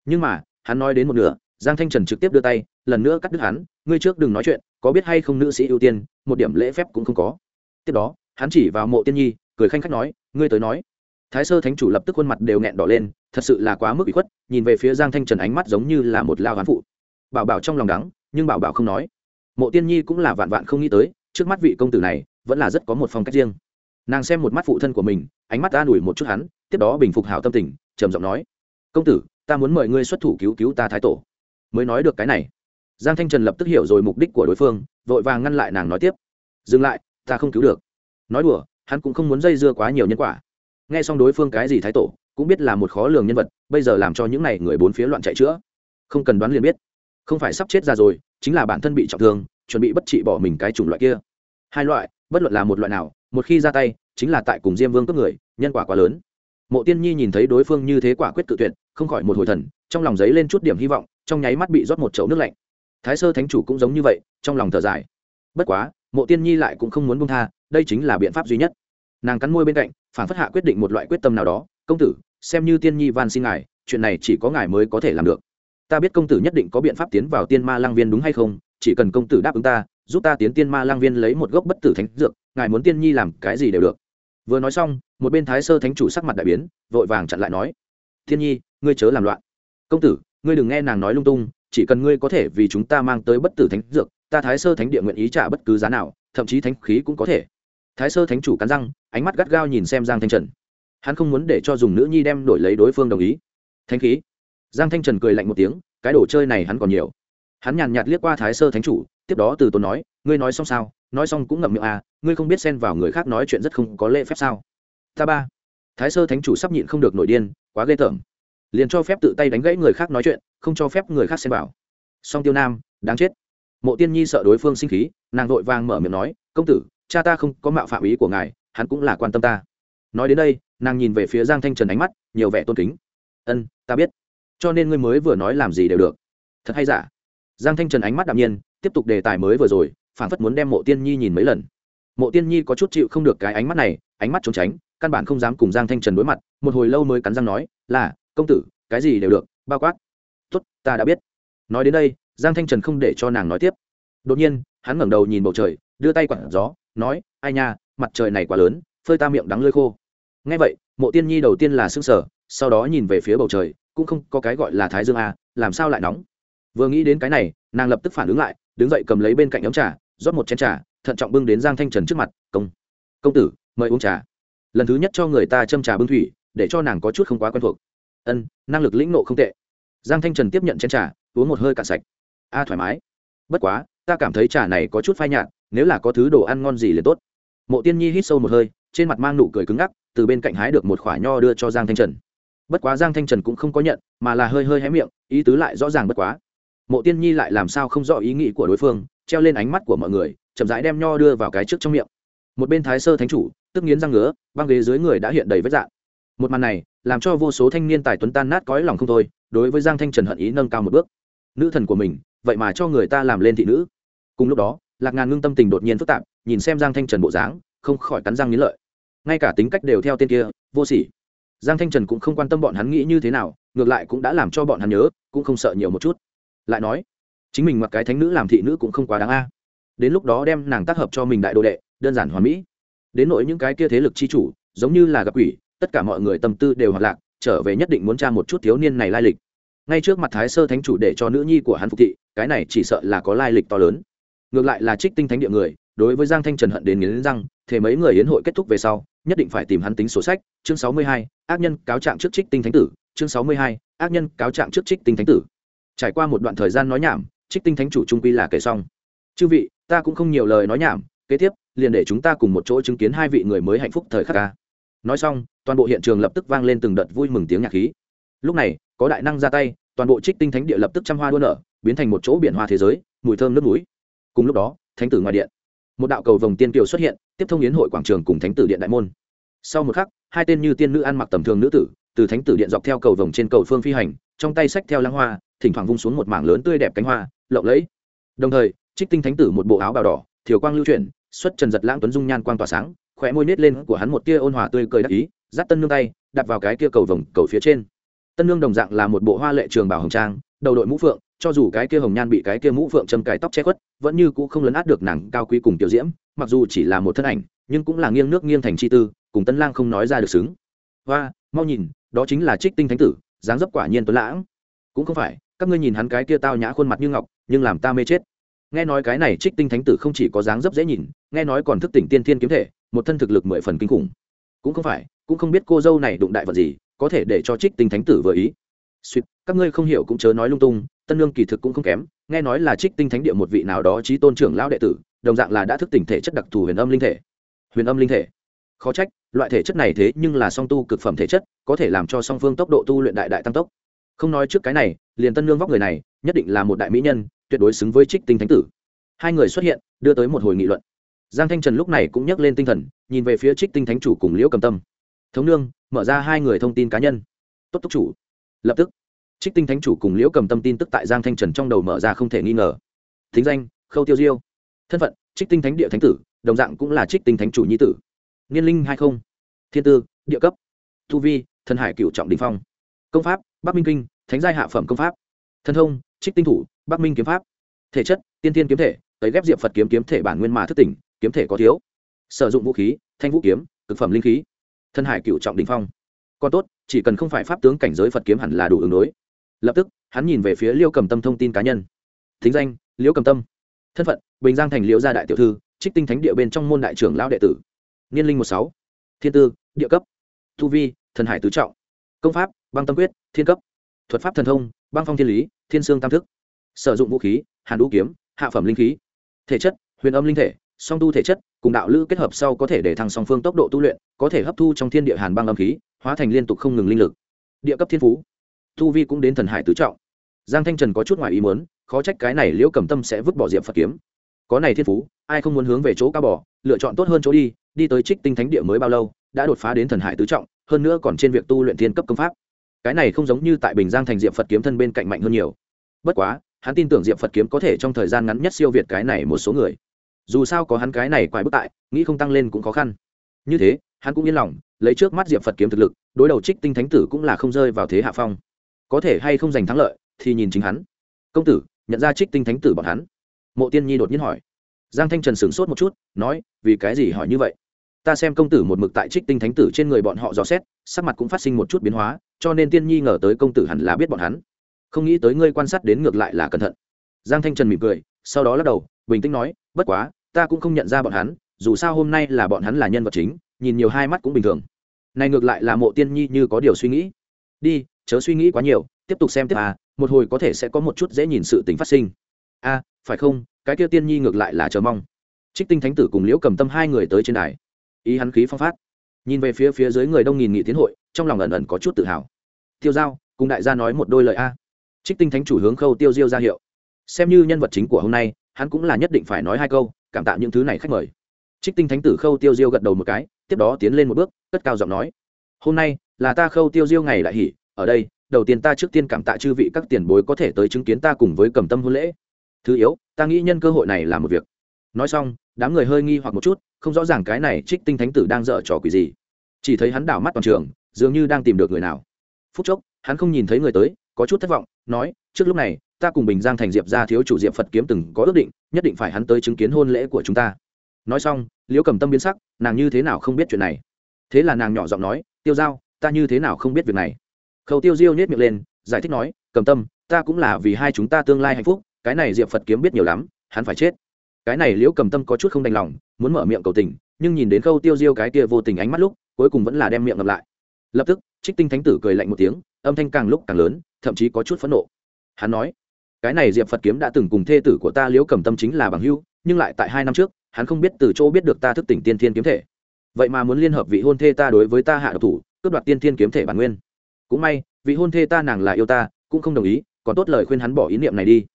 Nhưng mà, hắn nói đến một nửa, giang thanh trần trực tiếp đưa tay, lần nữa cắt đứt hắn, ngươi trước đừng nói chuyện, có biết hay không nữ sĩ ưu tiên, một điểm lễ phép cũng không có. Tiếp đó, hắn chỉ vào mộ tiên nhi, cười khanh khách nói, ngươi tới nói thái sơ thánh chủ lập tức khuôn mặt đều nghẹn đỏ lên, thật sự là quá mức bị khuất, nhìn về phía giang thanh trần ánh mắt giống như là một lao hán phụ. Bảo bảo trong lòng đắng, nhưng bảo bảo không nói. Mộ tiên nhi cũng là vạn vạn không nghĩ tới, trước mắt vị công tử này, vẫn là rất có một phong cách riêng. Nàng xem một mắt phụ thân của mình, ánh mắt an ủi một chút hắn, tiếp đó bình phục hảo tâm tình, trầm giọng nói, công tử, ta muốn mời ngươi xuất thủ cứu cứu ta thái tổ. Mới nói được cái này, giang thanh trần lập tức hiểu rồi mục đích của đối phương, vội vàng ngăn lại nàng nói tiếp, dừng lại, ta không cứu được. Nói đùa, hắn cũng không muốn dây dưa quá nhiều nhân quả nghe xong đối phương cái gì thái tổ, cũng biết là một khó lường nhân vật, bây giờ làm cho những n à y người bốn phía loạn chạy chữa. Không cần đoán liền biết. Không phải sắp chết ra rồi, chính là bản thân bị trọng thương, chuẩn bị bất trị bỏ mình cái chủng loại kia. Hai loại, bất luận là một loại nào, một khi ra tay, chính là tại cùng diêm vương cấp người, nhân quả quá lớn. Mộ tiên nhi nhìn thấy đối phương như thế quả quyết tự tuyệt, không khỏi một hồi thần, trong lòng giấy lên chút điểm hy vọng, trong nháy mắt bị rót một chậu nước lạnh. Thái sơ thánh chủ cũng giống như vậy, trong lòng thở dài. Bất quá, mộ tiên nhi lại cũng không muốn bông tha, đây chính là biện pháp duy nhất. Nàng cắn môi bên cạnh phản phất hạ quyết định một loại quyết tâm nào đó, công tử, xem như tiên nhi van xin ngài, chuyện này chỉ có ngài mới có thể làm được. Ta biết công tử nhất định có biện pháp tiến vào tiên ma lang viên đúng hay không, chỉ cần công tử đáp ứng ta, giúp ta tiến tiên ma lang viên lấy một gốc bất tử thánh dược, ngài muốn tiên nhi làm cái gì đều được. Vừa nói xong, một bên thái sơ thánh chủ sắc mặt đại biến, vội vàng chặn lại nói thiên nhi, ngươi chớ làm loạn. Công tử, ngươi đừng nghe nàng nói lung tung, chỉ cần ngươi có thể vì chúng ta mang tới bất tử thánh dược, ta thái sơ thánh địa nguyện ý trả bất cứ giá nào, thậm chí thánh khí cũng có thể thái sơ thánh chủ cắn răng, ánh mắt gắt gao nhìn xem giang thanh trần. Hắn không muốn để cho dùng nữ nhi đem đổi lấy đối phương đồng ý. Thánh khí. Giang thanh trần cười lạnh một tiếng, cái đồ chơi này hắn còn nhiều. Hắn nhàn nhạt liếc qua thái sơ thánh chủ, tiếp đó từ tốn nói, ngươi nói xong sao? Nói xong cũng ngậm miệng à ngươi không biết xen vào người khác nói chuyện rất không có lễ phép sao? Ta ba. Thái sơ thánh chủ sắp nhịn không được nổi điên, quá ghê tởm. Liền cho phép tự tay đánh gãy người khác nói chuyện, không cho phép người khác xen vào. Song tiêu nam, đáng chết. Mộ tiên nhi sợ đối phương sinh khí, nàng vội vàng mở miệng nói, công tử cha ta không có mạo phạm ý của ngài, hắn cũng là quan tâm ta. Nói đến đây, nàng nhìn về phía giang thanh trần ánh mắt, nhiều vẻ tôn kính. Ân, ta biết. Cho nên ngươi mới vừa nói làm gì đều được. Thật hay giả? Giang thanh trần ánh mắt đạm nhiên, tiếp tục đề tài mới vừa rồi phản phất muốn đem mộ tiên nhi nhìn mấy lần. Mộ tiên nhi có chút chịu không được cái ánh mắt này, ánh mắt trốn tránh, căn bản không dám cùng giang thanh trần đối mặt, một hồi lâu mới cắn răng nói, là, công tử, cái gì đều được, bao quát. Tuất ta đã biết. Nói đến đây, giang thanh trần không để cho nàng nói tiếp. Đột nhiên, hắn ngẩng đầu nhìn bầu trời, đưa tay quặn gió nói, ai nha, mặt trời này quá lớn, phơi ta miệng đắng lơi khô. Ngay vậy, mộ tiên nhi đầu tiên là s ư n g sở sau đó nhìn về phía bầu trời, cũng không có cái gọi là thái dương a làm sao lại nóng? Vừa nghĩ đến cái này, nàng lập tức phản ứng lại, đứng dậy cầm lấy bên cạnh ống trà, rót một chén trà, thận trọng bưng đến giang thanh trần trước mặt, công công tử, mời uống trà. Lần thứ nhất cho người ta châm trà bưng thủy, để cho nàng có chút không quá quen thuộc. Ân, năng lực lĩnh nộ không tệ. Giang thanh trần tiếp nhận chén trà, uống một hơi cạn sạch. A, thoải mái. Bất quá, ta cảm thấy trà này có chút phai nhạt nếu là có thứ đồ ăn ngon gì liền tốt. Mộ tiên nhi hít sâu một hơi, trên mặt mang nụ cười cứng ngắc, từ bên cạnh hái được một khoả nho đưa cho giang thanh trần. Bất quá giang thanh trần cũng không có nhận, mà là hơi hơi hé miệng, ý tứ lại rõ ràng bất quá. Mộ tiên nhi lại làm sao không rõ ý nghĩ của đối phương, treo lên ánh mắt của mọi người, chậm rãi đem nho đưa vào cái trước trong miệng. Một bên thái sơ thánh chủ, tức nghiến răng ngứa, băng ghế dưới người đã hiện đầy vết dạng một màn này, làm cho vô số thanh niên tài tuấn tan nát cõi lòng không thôi, đối với giang thanh trần hận ý nâng cao một bước. Nữ thần của mình, vậy mà cho người ta làm lên thị nữ. Cùng lúc đó lạc ngàn ngưng tâm tình đột nhiên phức tạp, nhìn xem giang thanh trần bộ dáng, không khỏi cắn răng nghĩ lợi. Ngay cả tính cách đều theo tên kia, vô sỉ. Giang thanh trần cũng không quan tâm bọn hắn nghĩ như thế nào, ngược lại cũng đã làm cho bọn hắn nhớ, cũng không sợ nhiều một chút. Lại nói, chính mình mặc cái thánh nữ làm thị nữ cũng không quá đáng a. Đến lúc đó đem nàng tác hợp cho mình đại đồ đệ, đơn giản hoàn mỹ. Đến nỗi những cái kia thế lực chi chủ, giống như là gặp quỷ, tất cả mọi người tâm tư đều hoạt lạc, trở về nhất định muốn tra một chút thiếu niên này lai lịch. Ngay trước mặt thái sơ thánh chủ để cho nữ nhi của hắn phục thị, cái này chỉ sợ là có lai lịch to lớn ngược lại là trích tinh thánh địa người, đối với giang thanh trần hận đến nghiến răng, thế mấy người hiến hội kết thúc về sau, nhất định phải tìm hắn tính sổ sách. Chương sáu mươi hai, ác nhân cáo trạng trước trích tinh thánh tử. Chương sáu mươi hai, ác nhân cáo trạng trước trích tinh thánh tử. Trải qua một đoạn thời gian nói nhảm, trích tinh thánh chủ trung quy là kể xong. Chư vị, ta cũng không nhiều lời nói nhảm, kế tiếp, liền để chúng ta cùng một chỗ chứng kiến hai vị người mới hạnh phúc thời khắc ca. Nói xong, toàn bộ hiện trường lập tức vang lên từng đợt vui mừng tiếng nhạc khí. Lúc này, có đại năng ra tay, toàn bộ trích tinh thánh địa lập tức trăm hoa đua nở, biến thành một chỗ biển hoa thế giới, mùi thơm nước núi cùng lúc đó, thánh tử ngoài điện, một đạo cầu vồng tiên kiều xuất hiện, tiếp thông yến hội quảng trường cùng thánh tử điện đại môn. Sau một khắc, hai tên như tiên nữ ăn mặc tầm thường nữ tử, từ thánh tử điện dọc theo cầu vồng trên cầu phương phi hành, trong tay sách theo lăng hoa, thỉnh thoảng vung xuống một mảng lớn tươi đẹp cánh hoa, lộng lẫy. Đồng thời, trích tinh thánh tử một bộ áo bào đỏ, thiều quang lưu chuyển, xuất trần giật lãng tuấn dung nhan quang tỏa sáng khỏe môi nết lên của hắn một tia ôn hòa tươi cười đắc ý, dắt tân nương tay, đặt vào cái kia cầu vồng cầu phía trên. Tân nương đồng dạng là một bộ hoa lệ trường bảo hồng trang, đầu đội mũ phượng cho dù cái kia hồng nhan bị cái kia mũ phượng châm cài tóc che khuất, vẫn như cũ không lấn át được nàng cao quý cùng tiểu diễm, mặc dù chỉ là một thân ảnh, nhưng cũng là nghiêng nước nghiêng thành chi tư, cùng tân lang không nói ra được xứng. Và mau nhìn, đó chính là trích tinh thánh tử, dáng dấp quả nhiên tuấn lãng. Cũng không phải, các ngươi nhìn hắn cái kia tao nhã khuôn mặt như ngọc, nhưng làm ta mê chết. Nghe nói cái này trích tinh thánh tử không chỉ có dáng dấp dễ nhìn, nghe nói còn thức tỉnh tiên thiên kiếm thể, một thân thực lực mười phần kinh khủng. Cũng không phải, cũng không biết cô dâu này đụng đại vật gì, có thể để cho trích tinh thánh tử vừa ý suýt các ngươi không hiểu cũng chớ nói lung tung, tân lương kỳ thực cũng không kém, nghe nói là trích tinh thánh địa một vị nào đó trí tôn trưởng lão đệ tử, đồng dạng là đã thức tỉnh thể chất đặc thù huyền âm linh thể. Huyền âm linh thể. Khó trách, loại thể chất này thế nhưng là song tu cực phẩm thể chất, có thể làm cho song phương tốc độ tu luyện đại đại tăng tốc. Không nói trước cái này, liền tân lương vóc người này, nhất định là một đại mỹ nhân, tuyệt đối xứng với trích tinh thánh tử. Hai người xuất hiện, đưa tới một hồi nghị luận. Giang thanh trần lúc này cũng nhắc lên tinh thần, nhìn về phía trích tinh thánh chủ cùng liễu cầm tâm. Thống nương, mở ra hai người thông tin cá nhân. Tốt túc chủ lập tức, trích tinh thánh chủ cùng liễu cầm tâm tin tức tại giang thanh trần trong đầu mở ra không thể nghi ngờ. Thính danh, khâu tiêu diêu. Thân phận, trích tinh thánh địa thánh tử, đồng dạng cũng là trích tinh thánh chủ nhi tử. Niên linh hai không. Thiên tư, địa cấp. Thu vi, thần hải cựu trọng đình phong. Công pháp, bắc minh kinh, thánh giai hạ phẩm công pháp. Thân thông, trích tinh thủ, bắc minh kiếm pháp. Thể chất, tiên tiên kiếm thể, tấy ghép diệp phật kiếm kiếm thể bản nguyên mà thất tỉnh, kiếm thể có thiếu. Sử dụng vũ khí, thanh vũ kiếm, cực phẩm linh khí. Thân hải cựu trọng đình phong còn tốt, chỉ cần không phải pháp tướng cảnh giới phật kiếm hẳn là đủ ứng đối. Lập tức, hắn nhìn về phía liêu cầm tâm thông tin cá nhân. Thính danh liễu cầm tâm. Thân phận, bình giang thành liễu gia đại tiểu thư, trích tinh thánh địa bên trong môn đại trưởng lão đệ tử. Niên linh một sáu. Thiên tư, địa cấp. Thu vi, thần hải tứ trọng. Công pháp, băng tâm quyết, thiên cấp. Thuật pháp thần thông, băng phong thiên lý, thiên sương tam thức. Sử dụng vũ khí, hàn đũ kiếm, hạ phẩm linh khí. Thể chất, huyền âm linh thể song tu thể chất, cùng đạo lữ kết hợp sau có thể để thăng song phương tốc độ tu luyện, có thể hấp thu trong thiên địa hàn băng âm khí, hóa thành liên tục không ngừng linh lực. Địa cấp thiên phú. Thu vi cũng đến thần hải tứ trọng. Giang thanh trần có chút ngoài ý muốn, khó trách cái này liễu cầm tâm sẽ vứt bỏ diệp phật kiếm. Có này thiên phú, ai không muốn hướng về chỗ cao bỏ lựa chọn tốt hơn chỗ đi đi tới trích tinh thánh địa mới bao lâu, đã đột phá đến thần hải tứ trọng, hơn nữa còn trên việc tu luyện thiên cấp công pháp. Cái này không giống như tại bình giang thành diệp phật kiếm thân bên cạnh mạnh hơn nhiều. Bất quá, hắn tin tưởng diệp phật kiếm có thể trong thời gian ngắn nhất siêu việt cái này một số người dù sao có hắn cái này quái bức tại, nghĩ không tăng lên cũng khó khăn. Như thế, hắn cũng yên lòng, lấy trước mắt diệp phật kiếm thực lực, đối đầu trích tinh thánh tử cũng là không rơi vào thế hạ phong. Có thể hay không giành thắng lợi, thì nhìn chính hắn. Công tử, nhận ra trích tinh thánh tử bọn hắn. Mộ tiên nhi đột nhiên hỏi. Giang thanh trần sửng sốt một chút, nói, vì cái gì hỏi như vậy? Ta xem công tử một mực tại trích tinh thánh tử trên người bọn họ dò xét, sắc mặt cũng phát sinh một chút biến hóa, cho nên tiên nhi ngờ tới công tử hẳn là biết bọn hắn. Không nghĩ tới ngươi quan sát đến ngược lại là cẩn thận. Giang thanh trần mỉm cười, sau đó lắc đầu, bình tĩnh nói bất quá, ta cũng không nhận ra bọn hắn, dù sao hôm nay là bọn hắn là nhân vật chính, nhìn nhiều hai mắt cũng bình thường. Này ngược lại là mộ tiên nhi như có điều suy nghĩ. Đi, chớ suy nghĩ quá nhiều, tiếp tục xem tiếp à một hồi có thể sẽ có một chút dễ nhìn sự tính phát sinh. A phải không, cái kia tiên nhi ngược lại là chờ mong. Trích tinh thánh tử cùng liễu cầm tâm hai người tới trên đài. Ý hắn khí phong phát. Nhìn về phía phía dưới người đông nghìn nghị tiến hội, trong lòng ẩn ẩn có chút tự hào. Tiêu giao, cùng đại gia nói một đôi lời a. Trích tinh thánh chủ hướng khâu tiêu diêu ra hiệu. Xem như nhân vật chính của hôm nay hắn cũng là nhất định phải nói hai câu cảm tạ những thứ này khách mời. Trích tinh thánh tử khâu tiêu diêu gật đầu một cái tiếp đó tiến lên một bước cất cao giọng nói hôm nay là ta khâu tiêu diêu ngày đại hỉ, ở đây đầu tiên ta trước tiên cảm tạ chư vị các tiền bối có thể tới chứng kiến ta cùng với cầm tâm hôn lễ. Thứ yếu ta nghĩ nhân cơ hội này là một việc. Nói xong đám người hơi nghi hoặc một chút không rõ ràng cái này trích tinh thánh tử đang dở trò quỷ gì. Chỉ thấy hắn đảo mắt toàn trường dường như đang tìm được người nào. Phút chốc hắn không nhìn thấy người tới có chút thất vọng nói trước lúc này ta cùng bình giang thành diệp ra thiếu chủ diệp phật kiếm từng có ước định, nhất định phải hắn tới chứng kiến hôn lễ của chúng ta. Nói xong, liễu cầm tâm biến sắc, nàng như thế nào không biết chuyện này? Thế là nàng nhỏ giọng nói, tiêu giao, ta như thế nào không biết việc này? Khâu tiêu diêu nhét miệng lên, giải thích nói, cầm tâm, ta cũng là vì hai chúng ta tương lai hạnh phúc, cái này diệp phật kiếm biết nhiều lắm, hắn phải chết. Cái này liễu cầm tâm có chút không đành lòng, muốn mở miệng cầu tình, nhưng nhìn đến khâu tiêu diêu cái kia vô tình ánh mắt lúc, cuối cùng vẫn là đem miệng ngập lại. Lập tức, trích tinh thánh tử cười lạnh một tiếng, âm thanh càng lúc càng lớn, thậm chí có chút phẫn nộ. Hắn nói cái này diệp phật kiếm đã từng cùng thê tử của ta liễu cầm tâm chính là bằng hưu nhưng lại tại hai năm trước, hắn không biết từ chỗ biết được ta thức tỉnh tiên thiên kiếm thể. Vậy mà muốn liên hợp vị hôn thê ta đối với ta hạ độc thủ, cướp đoạt tiên thiên kiếm thể bản nguyên. Cũng may, vị hôn thê ta nàng là yêu ta, cũng không đồng ý, còn tốt lời khuyên hắn bỏ ý niệm này đi.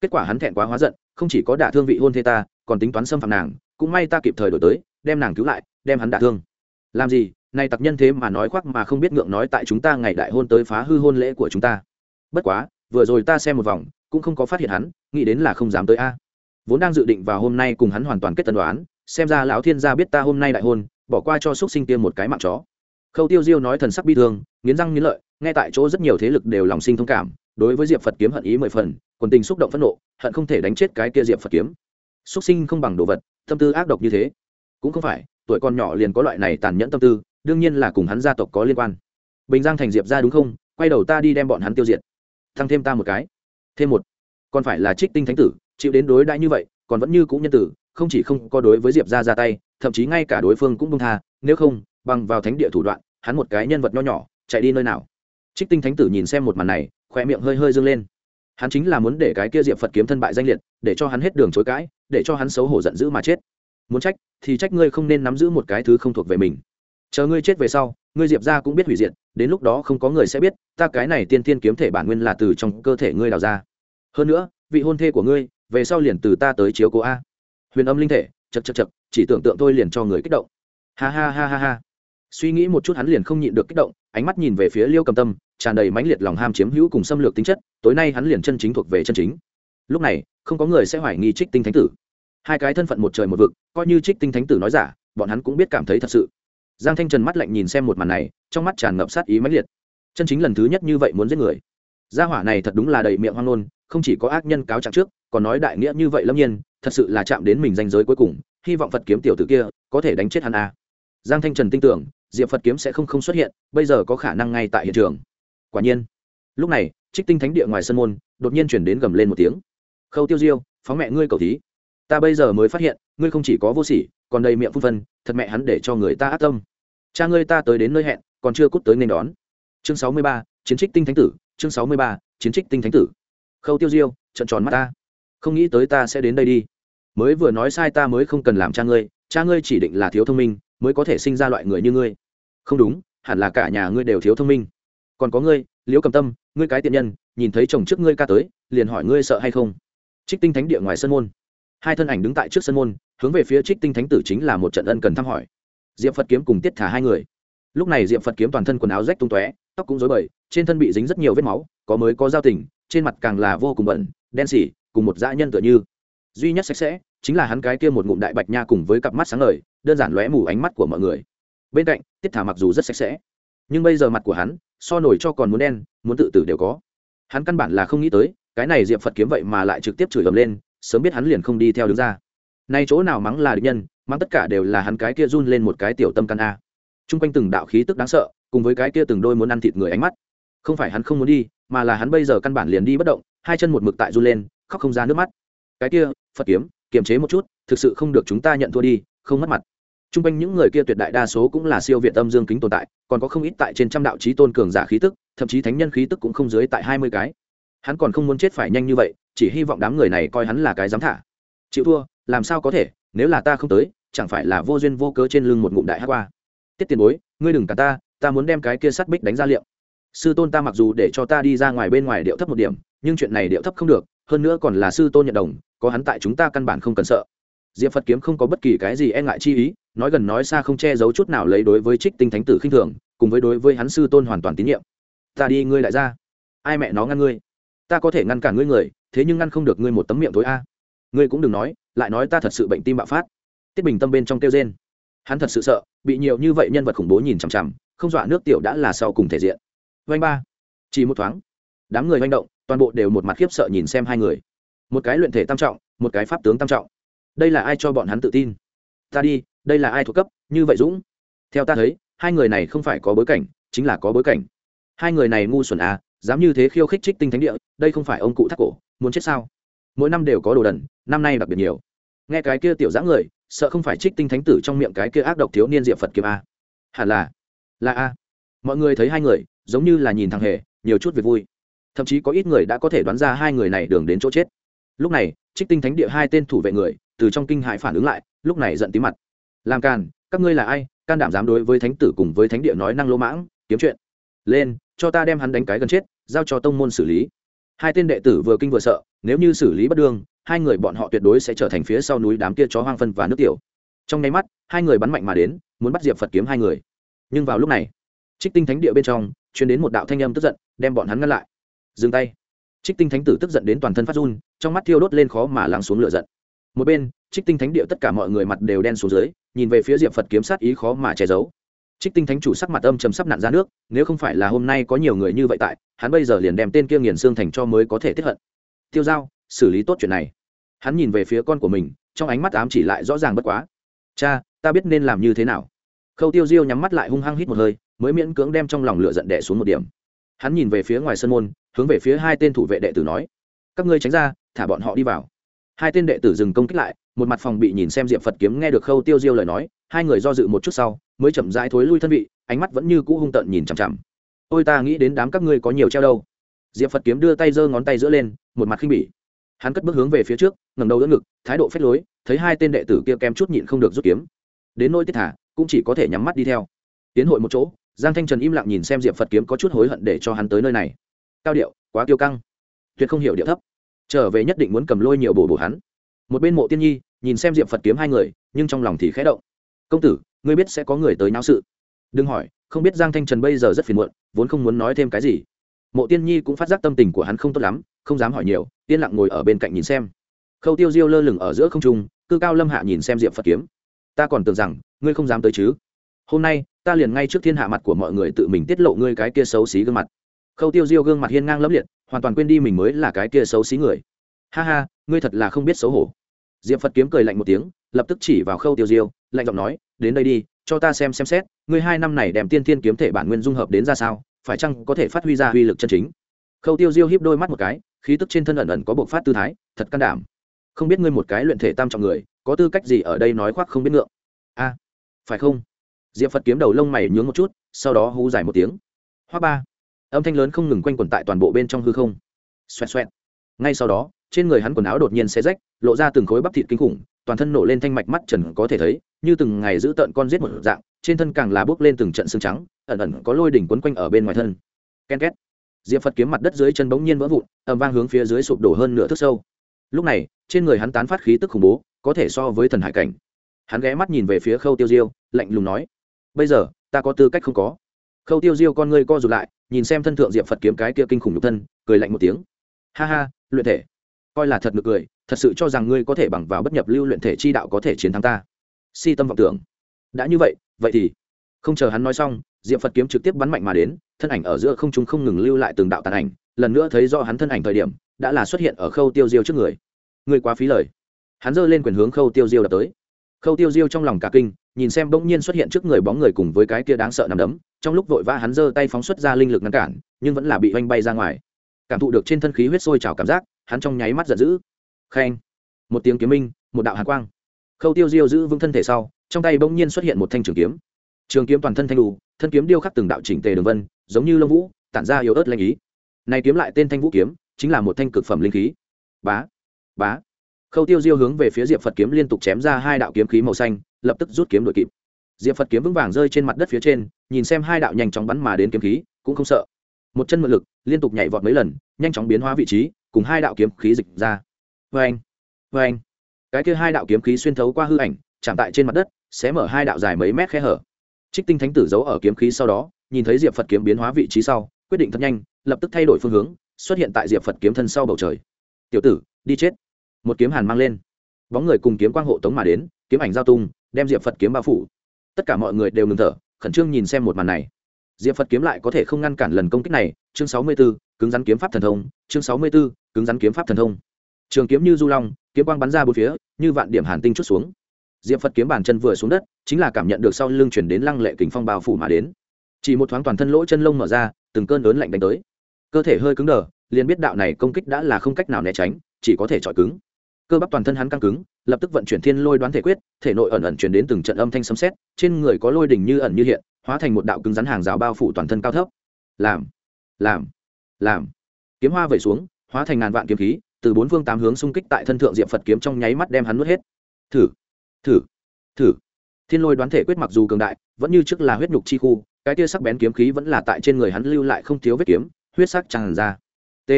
Kết quả hắn thẹn quá hóa giận, không chỉ có đả thương vị hôn thê ta, còn tính toán xâm phạm nàng, cũng may ta kịp thời đổi tới, đem nàng cứu lại, đem hắn đả thương. Làm gì này tặc nhân thế mà nói khoác mà không biết ngượng nói tại chúng ta ngày đại hôn tới phá hư hôn lễ của chúng ta. Bất quá, vừa rồi ta xem một vòng cũng không có phát hiện hắn, nghĩ đến là không dám tới a. Vốn đang dự định vào hôm nay cùng hắn hoàn toàn kết tân đoán, xem ra lão thiên gia biết ta hôm nay đại hôn, bỏ qua cho xúc sinh tiêm một cái mạng chó. Khâu tiêu diêu nói thần sắc bi thương, nghiến răng nghiến lợi ngay tại chỗ rất nhiều thế lực đều lòng sinh thông cảm, đối với diệp phật kiếm hận ý mười phần, quần tình xúc động phẫn nộ, hận không thể đánh chết cái kia diệp phật kiếm. Xúc sinh không bằng đồ vật, tâm tư ác độc như thế. Cũng không phải, tuổi con nhỏ liền có loại này tàn nhẫn tâm tư, đương nhiên là cùng hắn gia tộc có liên quan. Bình giang thành diệp ra đúng không? Quay đầu ta đi đem bọn hắn tiêu diệt. Thăng thêm ta một cái thêm một. Còn phải là trích tinh thánh tử, chịu đến đối đãi như vậy, còn vẫn như cũng nhân tử, không chỉ không có đối với diệp ra ra tay, thậm chí ngay cả đối phương cũng bông tha, nếu không, bằng vào thánh địa thủ đoạn, hắn một cái nhân vật nho nhỏ, chạy đi nơi nào? Trích tinh thánh tử nhìn xem một màn này khoe miệng hơi hơi dâng lên. Hắn chính là muốn để cái kia diệp phật kiếm thân bại danh liệt, để cho hắn hết đường chối cãi, để cho hắn xấu hổ giận dữ mà chết. Muốn trách, thì trách ngươi không nên nắm giữ một cái thứ không thuộc về mình. Chờ ngươi chết về sau, ngươi diệp ra cũng biết hủy diệt, đến lúc đó không có người sẽ biết, ta cái này tiên tiên kiếm thể bản nguyên là từ trong cơ thể ngươi đào ra hơn nữa, vị hôn thê của ngươi, về sau liền từ ta tới chiếu cố a. Huyền âm linh thể chật chật chật chỉ tưởng tượng thôi liền cho người kích động. Ha ha ha ha ha. Suy nghĩ một chút hắn liền không nhịn được kích động, ánh mắt nhìn về phía liêu cầm tâm, tràn đầy mãnh liệt lòng ham chiếm hữu cùng xâm lược tính chất, tối nay hắn liền chân chính thuộc về chân chính. Lúc này, không có người sẽ hoài nghi trích tinh thánh tử. Hai cái thân phận một trời một vực, coi như trích tinh thánh tử nói giả, bọn hắn cũng biết cảm thấy thật sự. Giang thanh trần mắt lạnh nhìn xem một màn này, trong mắt tràn ngập sát ý mãnh liệt. Chân chính lần thứ nhất như vậy muốn giết người gia hỏa này thật đúng là đầy miệng hoang nôn không chỉ có ác nhân cáo trạng trước, còn nói đại nghĩa như vậy lâm nhiên, thật sự là chạm đến mình danh giới cuối cùng, hy vọng phật kiếm tiểu tử kia có thể đánh chết hắn a. Giang thanh trần tin tưởng, diệp phật kiếm sẽ không không xuất hiện, bây giờ có khả năng ngay tại hiện trường. Quả nhiên, lúc này, trích tinh thánh địa ngoài sân môn, đột nhiên chuyển đến gầm lên một tiếng. Khâu tiêu diêu, phóng mẹ ngươi cầu thí. Ta bây giờ mới phát hiện, ngươi không chỉ có vô sỉ, còn đầy miệng phun phân, thật mẹ hắn để cho người ta ác tâm. Cha ngươi ta tới đến nơi hẹn, còn chưa cút tới nên đón. Chương sáu mươi ba, chiến trích tinh thánh tử chương sáu mươi ba, chiến trích tinh thánh tử. Khâu tiêu diêu, trận tròn mắt ta. Không nghĩ tới ta sẽ đến đây đi. Mới vừa nói sai ta mới không cần làm cha ngươi cha ngươi chỉ định là thiếu thông minh, mới có thể sinh ra loại người như ngươi. Không đúng, hẳn là cả nhà ngươi đều thiếu thông minh. Còn có ngươi, liễu cầm tâm, ngươi cái tiện nhân, nhìn thấy chồng trước ngươi ca tới, liền hỏi ngươi sợ hay không? Trích tinh thánh địa ngoài sân môn. Hai thân ảnh đứng tại trước sân môn, hướng về phía trích tinh thánh tử chính là một trận ân cần thăm hỏi. Diệp phật kiếm cùng tiết thả hai người lúc này Diệm phật kiếm toàn thân quần áo rách tung tóe, tóc cũng rối bời, trên thân bị dính rất nhiều vết máu, có mới có giao tình, trên mặt càng là vô cùng bẩn, đen xỉ, cùng một dã nhân tựa như. Duy nhất sạch sẽ, chính là hắn cái kia một ngụm đại bạch nha cùng với cặp mắt sáng ngời, đơn giản lóe mù ánh mắt của mọi người. Bên cạnh, tiết thả mặc dù rất sạch sẽ, nhưng bây giờ mặt của hắn, so nổi cho còn muốn đen, muốn tự tử đều có. Hắn căn bản là không nghĩ tới, cái này diệp phật kiếm vậy mà lại trực tiếp chửi ầm lên, sớm biết hắn liền không đi theo đứng ra. Nay chỗ nào mắng là địch nhân, mắng tất cả đều là hắn cái kia run lên một cái tiểu tâm căn a t r u n g quanh từng đạo khí tức đáng sợ, cùng với cái kia từng đôi muốn ăn thịt người ánh mắt. Không phải hắn không muốn đi, mà là hắn bây giờ căn bản liền đi bất động, hai chân một mực tại run lên, khóc không ra nước mắt. Cái kia, phật kiếm, kiềm chế một chút, thực sự không được chúng ta nhận thua đi, không mất mặt. T r u n g quanh những người kia tuyệt đại đa số cũng là siêu việt âm dương kính tồn tại, còn có không ít tại trên trăm đạo trí tôn cường giả khí tức, thậm chí thánh nhân khí tức cũng không dưới tại hai mươi cái. Hắn còn không muốn chết phải nhanh như vậy, chỉ hy vọng đám người này coi hắn là cái dám thả. Chịu thua, làm sao có thể, nếu là ta không tới, chẳng phải là vô duyên vô cớ trên lưng một ngụm đại hát qua tiết tiền bối, ngươi đừng cả ta ta muốn đem cái kia sắt bích đánh ra liệu. Sư tôn ta mặc dù để cho ta đi ra ngoài bên ngoài điệu thấp một điểm, nhưng chuyện này điệu thấp không được, hơn nữa còn là sư tôn nhận đồng, có hắn tại chúng ta căn bản không cần sợ. Diệp phật kiếm không có bất kỳ cái gì e ngại chi ý, nói gần nói xa không che giấu chút nào lấy đối với trích tinh thánh tử khinh thường, cùng với đối với hắn sư tôn hoàn toàn tín nhiệm. Ta đi, ngươi lại ra. Ai mẹ nó ngăn ngươi? Ta có thể ngăn cản ngươi người, thế nhưng ngăn không được ngươi một tấm miệng tối a. Ngươi cũng đừng nói, lại nói ta thật sự bệnh tim bạo phát. Tiết bình tâm bên trong kêu trên hắn thật sự sợ, bị nhiều như vậy nhân vật khủng bố nhìn chằm chằm, không dọa nước tiểu đã là sau cùng thể diện. Vanh ba. Chỉ một thoáng. Đám người manh động, toàn bộ đều một mặt khiếp sợ nhìn xem hai người. Một cái luyện thể tam trọng, một cái pháp tướng tam trọng. Đây là ai cho bọn hắn tự tin? Ta đi, đây là ai thuộc cấp? Như vậy dũng. Theo ta thấy, hai người này không phải có bối cảnh, chính là có bối cảnh. Hai người này ngu xuẩn à dám như thế khiêu khích trích tinh thánh địa, đây không phải ông cụ thắt cổ, muốn chết sao? Mỗi năm đều có đồ đần, năm nay đặc biệt nhiều. Nghe cái kia tiểu dã người sợ không phải trích tinh thánh tử trong miệng cái kia ác độc thiếu niên diệp phật kiếm a. Hẳn là là a. Mọi người thấy hai người, giống như là nhìn thằng hề, nhiều chút việc vui. Thậm chí có ít người đã có thể đoán ra hai người này đường đến chỗ chết. Lúc này, trích tinh thánh địa hai tên thủ vệ người, từ trong kinh hại phản ứng lại, lúc này giận tí mặt. Làm càn, các ngươi là ai? Can đảm dám đối với thánh tử cùng với thánh địa nói năng lỗ mãng, kiếm chuyện. Lên, cho ta đem hắn đánh cái gần chết, giao cho tông môn xử lý. Hai tên đệ tử vừa kinh vừa sợ, nếu như xử lý bất đương hai người bọn họ tuyệt đối sẽ trở thành phía sau núi đám kia chó hoang phân và nước tiểu. Trong nháy mắt, hai người bắn mạnh mà đến, muốn bắt diệp phật kiếm hai người. Nhưng vào lúc này, trích tinh thánh địa bên trong, truyền đến một đạo thanh âm tức giận, đem bọn hắn ngăn lại. Dừng tay. Trích tinh thánh tử tức giận đến toàn thân phát run, trong mắt thiêu đốt lên khó mà lắng xuống lửa giận. Một bên, trích tinh thánh địa tất cả mọi người mặt đều đen xuống dưới, nhìn về phía diệp phật kiếm sát ý khó mà che giấu. Trích tinh thánh chủ sắc mặt âm trầm sắp nạn ra nước, nếu không phải là hôm nay có nhiều người như vậy tại, hắn bây giờ liền đem tên kia nghiền xương thành cho mới có thể tiếp hận. Tiêu giao, xử lý tốt chuyện này hắn nhìn về phía con của mình, trong ánh mắt ám chỉ lại rõ ràng bất quá. Cha, ta biết nên làm như thế nào. Khâu tiêu diêu nhắm mắt lại hung hăng hít một hơi, mới miễn cưỡng đem trong lòng lửa giận đẻ xuống một điểm. Hắn nhìn về phía ngoài sân môn, hướng về phía hai tên thủ vệ đệ tử nói, các ngươi tránh ra, thả bọn họ đi vào. Hai tên đệ tử dừng công kích lại, một mặt phòng bị nhìn xem diệp phật kiếm nghe được khâu tiêu diêu lời nói, hai người do dự một chút sau, mới chậm rãi thối lui thân vị, ánh mắt vẫn như cũ hung tợn nhìn chằm chằm. Ôi ta nghĩ đến đám các ngươi có nhiều treo đâu. Diệp phật kiếm đưa tay giơ ngón tay giữa lên, một mặt khinh bỉ hắn cất bước hướng về phía trước ngầm đầu đỡ ngực, thái độ phép lối, thấy hai tên đệ tử kia kem chút nhịn không được rút kiếm. Đến nỗi tiết thả, cũng chỉ có thể nhắm mắt đi theo. Tiến hội một chỗ, giang thanh trần im lặng nhìn xem diệp phật kiếm có chút hối hận để cho hắn tới nơi này. Cao điệu, quá tiêu căng. Tuyệt không hiểu điệu thấp. Trở về nhất định muốn cầm lôi nhiều bổ bổ hắn. Một bên mộ tiên nhi, nhìn xem diệp phật kiếm hai người, nhưng trong lòng thì khẽ động. Công tử, ngươi biết sẽ có người tới náo sự. Đừng hỏi, không biết giang thanh trần bây giờ rất phiền muộn, vốn không muốn nói thêm cái gì mộ tiên nhi cũng phát giác tâm tình của hắn không tốt lắm, không dám hỏi nhiều, yên lặng ngồi ở bên cạnh nhìn xem. Khâu tiêu diêu lơ lửng ở giữa không trung, cư cao lâm hạ nhìn xem diệp phật kiếm. Ta còn tưởng rằng, ngươi không dám tới chứ. Hôm nay, ta liền ngay trước thiên hạ mặt của mọi người tự mình tiết lộ ngươi cái kia xấu xí gương mặt. Khâu tiêu diêu gương mặt hiên ngang lẫm liệt, hoàn toàn quên đi mình mới là cái kia xấu xí người. Ha ha, ngươi thật là không biết xấu hổ. Diệp phật kiếm cười lạnh một tiếng, lập tức chỉ vào khâu tiêu diêu, lạnh giọng nói, đến đây đi, cho ta xem xem xét, ngươi hai năm này đem tiên thiên kiếm thể bản nguyên dung hợp đến ra sao? Phải chăng có thể phát huy ra uy lực chân chính? Khâu tiêu diêu hiếp đôi mắt một cái, khí tức trên thân ẩn ẩn có bộc phát tư thái, thật can đảm. Không biết ngươi một cái luyện thể tam trọng người, có tư cách gì ở đây nói khoác không biết ngượng? A, phải không? Diệp phật kiếm đầu lông mày nhướng một chút, sau đó hú dài một tiếng. Hoa ba. Âm thanh lớn không ngừng quanh quẩn tại toàn bộ bên trong hư không. Xoẹt xoẹt. Ngay sau đó, trên người hắn quần áo đột nhiên xé rách, lộ ra từng khối bắp thịt kinh khủng, toàn thân nổ lên thanh mạch mắt trần có thể thấy, như từng ngày giữ tợn con giết một dạng trên thân càng là bước lên từng trận xương trắng, ẩn ẩn có lôi đỉnh quấn quanh ở bên ngoài thân. Ken két. Diệp phật kiếm mặt đất dưới chân bỗng nhiên vỡ vụn ầm vang hướng phía dưới sụp đổ hơn nửa thước sâu. Lúc này, trên người hắn tán phát khí tức khủng bố, có thể so với thần hải cảnh. Hắn ghé mắt nhìn về phía khâu tiêu diêu, lạnh lùng nói, bây giờ, ta có tư cách không có. Khâu tiêu diêu con ngươi co rụt lại, nhìn xem thân thượng diệp phật kiếm cái kia kinh khủng nhục thân, cười lạnh một tiếng. Ha ha, luyện thể. Coi là thật nực cười, thật sự cho rằng ngươi có thể bằng vào bất nhập lưu luyện thể chi đạo có thể chiến thắng ta. Si tâm vọng tưởng. Đã như vậy vậy thì không chờ hắn nói xong diệp phật kiếm trực tiếp bắn mạnh mà đến, thân ảnh ở giữa không chúng không ngừng lưu lại từng đạo tàn ảnh, lần nữa thấy do hắn thân ảnh thời điểm, đã là xuất hiện ở khâu tiêu diêu trước người. Người quá phí lời. Hắn giơ lên quyền hướng khâu tiêu diêu đập tới. Khâu tiêu diêu trong lòng cả kinh, nhìn xem bỗng nhiên xuất hiện trước người bóng người cùng với cái kia đáng sợ nằm đấm, trong lúc vội vã hắn giơ tay phóng xuất ra linh lực ngăn cản, nhưng vẫn là bị oanh bay ra ngoài. Cảm thụ được trên thân khí huyết sôi trào cảm giác, hắn trong nháy mắt giận dữ. Khen. Một tiếng kiếm minh, một đạo hàn quang. Khâu tiêu diêu giữ vững thân thể sau trong tay bỗng nhiên xuất hiện một thanh trường kiếm. Trường kiếm toàn thân thanh đủ thân kiếm điêu khắc từng đạo chỉnh tề đường vân, giống như lông vũ, tản ra yếu ớt lanh ý. Này kiếm lại tên thanh vũ kiếm, chính là một thanh cực phẩm linh khí. Bá bá. Khâu tiêu diêu hướng về phía diệp phật kiếm liên tục chém ra hai đạo kiếm khí màu xanh, lập tức rút kiếm đội kịp. Diệp phật kiếm vững vàng rơi trên mặt đất phía trên, nhìn xem hai đạo nhanh chóng bắn mà đến kiếm khí, cũng không sợ. Một chân mượn lực, liên tục nhảy vọt mấy lần, nhanh chóng biến hóa vị trí, cùng hai đạo kiếm khí dịch ra. Vê anh vê anh cái kia hai đạo kiếm khí xuyên thấu qua hư ảnh, chạm tại trên mặt đất sẽ mở hai đạo dài mấy mét khe hở. Trích tinh thánh tử giấu ở kiếm khí sau đó, nhìn thấy diệp phật kiếm biến hóa vị trí sau, quyết định thật nhanh, lập tức thay đổi phương hướng, xuất hiện tại diệp phật kiếm thân sau bầu trời. Tiểu tử, đi chết. Một kiếm hàn mang lên. Bóng người cùng kiếm quang hộ tống mà đến, kiếm ảnh giao tung, đem diệp phật kiếm bao phủ. Tất cả mọi người đều ngừng thở, khẩn trương nhìn xem một màn này. Diệp phật kiếm lại có thể không ngăn cản lần công kích này. Chương sáu mươi b ố cứng rắn kiếm pháp thần thông. Chương sáu mươi b ố cứng rắn kiếm pháp thần thông. Trường kiếm như du long, kiếm quang bắn ra bốn phía, như vạn điểm hàn tinh chút xuống diệp phật kiếm bàn chân vừa xuống đất chính là cảm nhận được sau lưng chuyển đến lăng lệ kính phong bao phủ mà đến. Chỉ một thoáng toàn thân lỗ chân lông mở ra từng cơn lớn lạnh đánh tới. Cơ thể hơi cứng đờ liền biết đạo này công kích đã là không cách nào né tránh chỉ có thể chọi cứng. Cơ bắp toàn thân hắn căng cứng lập tức vận chuyển thiên lôi đoán thể quyết thể nội ẩn ẩn chuyển đến từng trận âm thanh sấm xét, trên người có lôi đỉnh như ẩn như hiện hóa thành một đạo cứng rắn hàng rào bao phủ toàn thân cao thấp. Làm làm làm. Kiếm hoa vẩy xuống hóa thành ngàn vạn kiếm khí từ bốn phương tám hướng xung kích tại thân thượng diệp phật kiếm trong nháy mắt đem hắn nuốt hết. Thử thử thử. Thiên lôi đoán thể quyết mặc dù cường đại, vẫn như trước là huyết nhục chi khu, cái tia sắc bén kiếm khí vẫn là tại trên người hắn lưu lại không thiếu vết kiếm, huyết sắc tràn ra. T.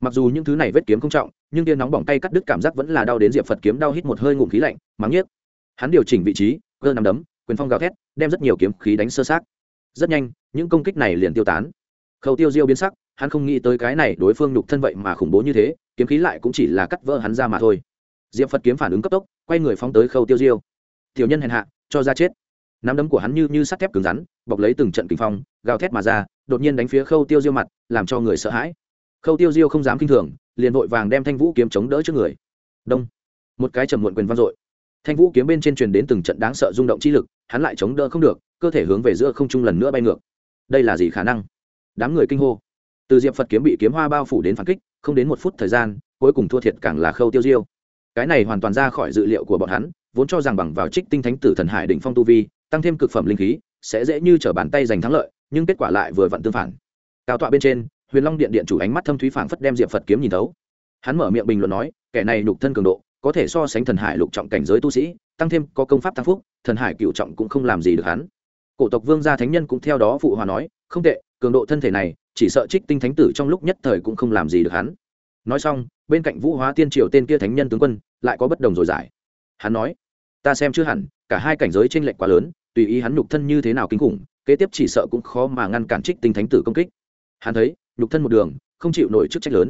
Mặc dù những thứ này vết kiếm không trọng, nhưng tia nóng bỏng tay cắt đứt cảm giác vẫn là đau đến diệp phật kiếm đau hít một hơi ngụm khí lạnh, mắng nhiếc. Hắn điều chỉnh vị trí, cơ nằm đấm, quyền phong gào thét, đem rất nhiều kiếm khí đánh sơ sát rất nhanh, những công kích này liền tiêu tán. Khâu tiêu diêu biến sắc, hắn không nghĩ tới cái này đối phương nhục thân vậy mà khủng bố như thế, kiếm khí lại cũng chỉ là cắt vỡ hắn ra mà thôi. Diệp phật kiếm phản ứng cấp tốc quay người phóng tới khâu tiêu diêu. Tiểu nhân hèn hạ, cho ra chết. Nắm đấm của hắn như như sắt thép cứng rắn, bọc lấy từng trận kinh phong, gào thét mà ra, đột nhiên đánh phía khâu tiêu diêu mặt, làm cho người sợ hãi. Khâu tiêu diêu không dám k i n h thường, liền vội vàng đem thanh vũ kiếm chống đỡ trước người. Đông. Một cái trầm muộn quyền vang dội. Thanh vũ kiếm bên trên truyền đến từng trận đáng sợ rung động chi lực, hắn lại chống đỡ không được, cơ thể hướng về giữa không trung lần nữa bay ngược. Đây là gì khả năng? Đám người kinh hô. Từ diệp phật kiếm bị kiếm hoa bao phủ đến phản kích, không đến một phút thời gian, cuối cùng thua thiệt càng là khâu tiêu diêu cái này hoàn toàn ra khỏi dự liệu của bọn hắn, vốn cho rằng bằng vào trích tinh thánh tử thần hải đỉnh phong tu vi, tăng thêm cực phẩm linh khí, sẽ dễ như trở bàn tay giành thắng lợi, nhưng kết quả lại vừa vặn tương phản. Cao tọa bên trên, huyền long điện điện chủ ánh mắt thâm thúy phảng phất đem diệp phật kiếm nhìn thấu. Hắn mở miệng bình luận nói, kẻ này lục thân cường độ, có thể so sánh thần hải lục trọng cảnh giới tu sĩ, tăng thêm có công pháp tăng phúc, thần hải cựu trọng cũng không làm gì được hắn. Cổ tộc vương gia thánh nhân cũng theo đó phụ hòa nói, không tệ, cường độ thân thể này, chỉ sợ trích tinh thánh tử trong lúc nhất thời cũng không làm gì được hắn. Nói xong bên cạnh vũ hóa tiên triều tên kia thánh nhân tướng quân, lại có bất đồng rồi giải. Hắn nói, ta xem chưa hẳn, cả hai cảnh giới t r ê n lệch quá lớn, tùy ý hắn nhục thân như thế nào kinh khủng, kế tiếp chỉ sợ cũng khó mà ngăn cản trích tinh thánh tử công kích. Hắn thấy, nhục thân một đường, không chịu nổi chức trách lớn.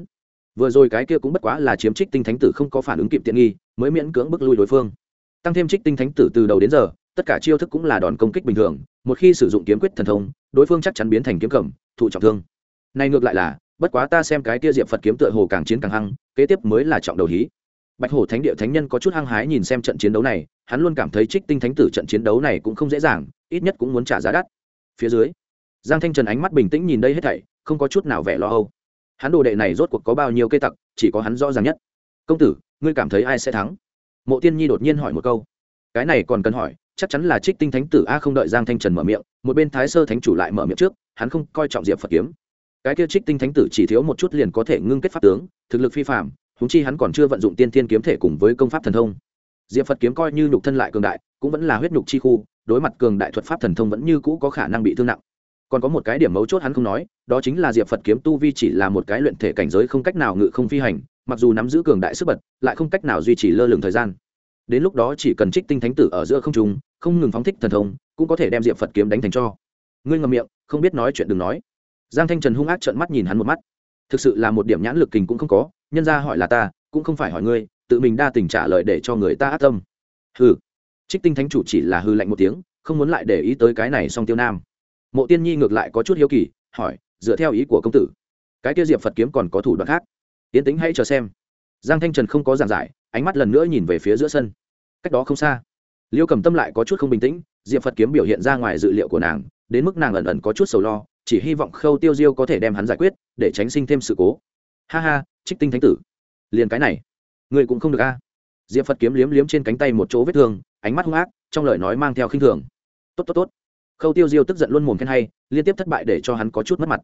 Vừa rồi cái kia cũng bất quá là chiếm trích tinh thánh tử không có phản ứng kịp tiện nghi, mới miễn cưỡng bức lui đối phương. Tăng thêm trích tinh thánh tử từ đầu đến giờ, tất cả chiêu thức cũng là đòn công kích bình thường, một khi sử dụng kiếm quyết thần thông, đối phương chắc chắn biến thành kiếm cẩm thụ trọng thương. Này ngược lại là bất quá ta xem cái kia diệp phật kiếm tựa hồ càng chiến càng hăng, kế tiếp mới là trọng đầu hí. Bạch hổ thánh địa thánh nhân có chút hăng hái nhìn xem trận chiến đấu này, hắn luôn cảm thấy trích tinh thánh tử trận chiến đấu này cũng không dễ dàng, ít nhất cũng muốn trả giá đắt. Phía dưới, giang thanh trần ánh mắt bình tĩnh nhìn đây hết thảy, không có chút nào vẻ lo âu. Hắn đồ đệ này rốt cuộc có bao nhiêu cây tặc, chỉ có hắn rõ ràng nhất. Công tử, ngươi cảm thấy ai sẽ thắng? Mộ tiên nhi đột nhiên hỏi một câu. Cái này còn cần hỏi, chắc chắn là trích tinh thánh tử a không đợi giang thanh trần mở miệng, một bên thái sơ thánh chủ lại mở miệng trước, hắn không coi trọng diệp phật kiếm cái kia trích tinh thánh tử chỉ thiếu một chút liền có thể ngưng kết pháp tướng, thực lực phi phạm húng chi hắn còn chưa vận dụng tiên thiên kiếm thể cùng với công pháp thần thông. Diệp phật kiếm coi như nhục thân lại cường đại, cũng vẫn là huyết nhục chi khu, đối mặt cường đại thuật pháp thần thông vẫn như cũ có khả năng bị thương nặng. Còn có một cái điểm mấu chốt hắn không nói, đó chính là diệp phật kiếm tu vi chỉ là một cái luyện thể cảnh giới không cách nào ngự không phi hành, mặc dù nắm giữ cường đại sức bật, lại không cách nào duy trì lơ lửng thời gian. Đến lúc đó chỉ cần trích tinh thánh tử ở giữa không trung, không ngừng phóng thích thần thông, cũng có thể đem diệp phật kiếm đánh thành cho. Ngươi ngầm miệng, không biết nói chuyện đừng nói giang thanh trần hung ác trợn mắt nhìn hắn một mắt. Thực sự là một điểm nhãn lực kình cũng không có, nhân ra hỏi là ta, cũng không phải hỏi ngươi, tự mình đa tình trả lời để cho người ta ác tâm. Hừ. Trích tinh thánh chủ chỉ là hư lạnh một tiếng, không muốn lại để ý tới cái này song tiêu nam. Mộ tiên nhi ngược lại có chút hiếu kỳ, hỏi, dựa theo ý của công tử, cái kia diệp phật kiếm còn có thủ đoạn khác? Tiến tính hãy chờ xem. Giang thanh trần không có giảng giải, ánh mắt lần nữa nhìn về phía giữa sân. Cách đó không xa, liêu cầm tâm lại có chút không bình tĩnh, diệp phật kiếm biểu hiện ra ngoài dự liệu của nàng, đến mức nàng ẩn ẩn có chút sầu lo chỉ hy vọng khâu tiêu diêu có thể đem hắn giải quyết, để tránh sinh thêm sự cố. Ha ha, trích tinh thánh tử. Liền cái này người cũng không được a. Diệp phật kiếm liếm liếm trên cánh tay một chỗ vết thương, ánh mắt hung ác, trong lời nói mang theo khinh thường. Tốt tốt tốt. Khâu tiêu diêu tức giận luôn mồm khen hay, liên tiếp thất bại để cho hắn có chút mất mặt.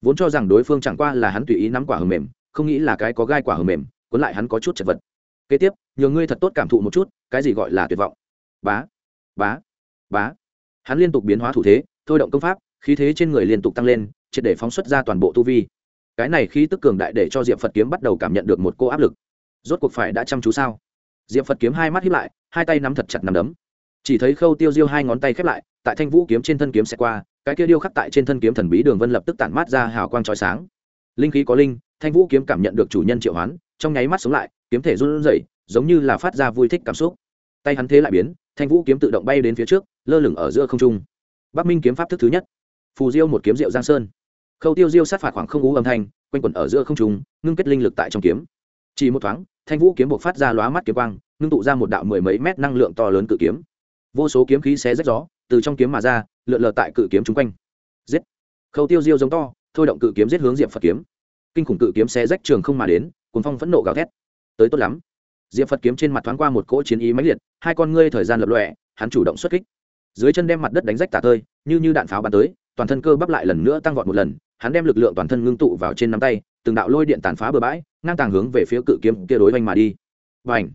Vốn cho rằng đối phương chẳng qua là hắn tùy ý nắm quả hờ mềm, không nghĩ là cái có gai quả hờ mềm, cuốn lại hắn có chút chật vật. Kế tiếp, nhờ ngươi thật tốt cảm thụ một chút, cái gì gọi là tuyệt vọng? Bá bá bá. Hắn liên tục biến hóa thủ thế, thôi động công pháp khí thế trên người liên tục tăng lên, triệt để phóng xuất ra toàn bộ tu vi. Cái này khí tức cường đại để cho diệp phật kiếm bắt đầu cảm nhận được một cô áp lực. Rốt cuộc phải đã chăm chú sao? Diệp phật kiếm hai mắt hiếp lại, hai tay nắm thật chặt nắm đấm. Chỉ thấy khâu tiêu diêu hai ngón tay khép lại, tại thanh vũ kiếm trên thân kiếm sẽ qua, cái kia điêu khắc tại trên thân kiếm thần bí đường vân lập tức tản mát ra hào quang trói sáng. Linh khí có linh, thanh vũ kiếm cảm nhận được chủ nhân triệu hoán, trong nháy mắt sống lại, kiếm thể run rẩy, giống như là phát ra vui thích cảm xúc. Tay hắn thế lại biến, thanh vũ kiếm tự động bay đến phía trước, lơ lửng ở giữa không trung. Bắc minh kiếm pháp thức thứ nhất phù diêu một kiếm rượu giang sơn. Khâu tiêu diêu sát phạt khoảng không ú âm thanh, quanh quẩn ở giữa không trung, ngưng kết linh lực tại trong kiếm. Chỉ một thoáng, thanh vũ kiếm buộc phát ra lóa mắt kiếm quang, ngưng tụ ra một đạo mười mấy mét năng lượng to lớn cự kiếm. Vô số kiếm khí xé rách gió, từ trong kiếm mà ra, lượn lờ tại cự kiếm chung quanh. Giết! Khâu tiêu diêu giống to, thôi động cự kiếm giết hướng diệp phật kiếm. Kinh khủng cự kiếm xé rách trường không mà đến cuốn phong phẫn nộ gào thét. Tới tốt lắm. Diệp phật kiếm trên mặt thoáng qua một cỗ chiến ý mãnh liệt, hai con ngươi thời gian lập lọe hắn chủ động xuất kích. Dưới chân đem mặt đất đánh rách tả tơi, như như đạn pháo bắn tới toàn thân cơ bắp lại lần nữa tăng vọt một lần, hắn đem lực lượng toàn thân ngưng tụ vào trên nắm tay, từng đạo lôi điện tàn phá bừa bãi, ngang tàng hướng về phía cự kiếm kia đối oanh mà đi. Và ảnh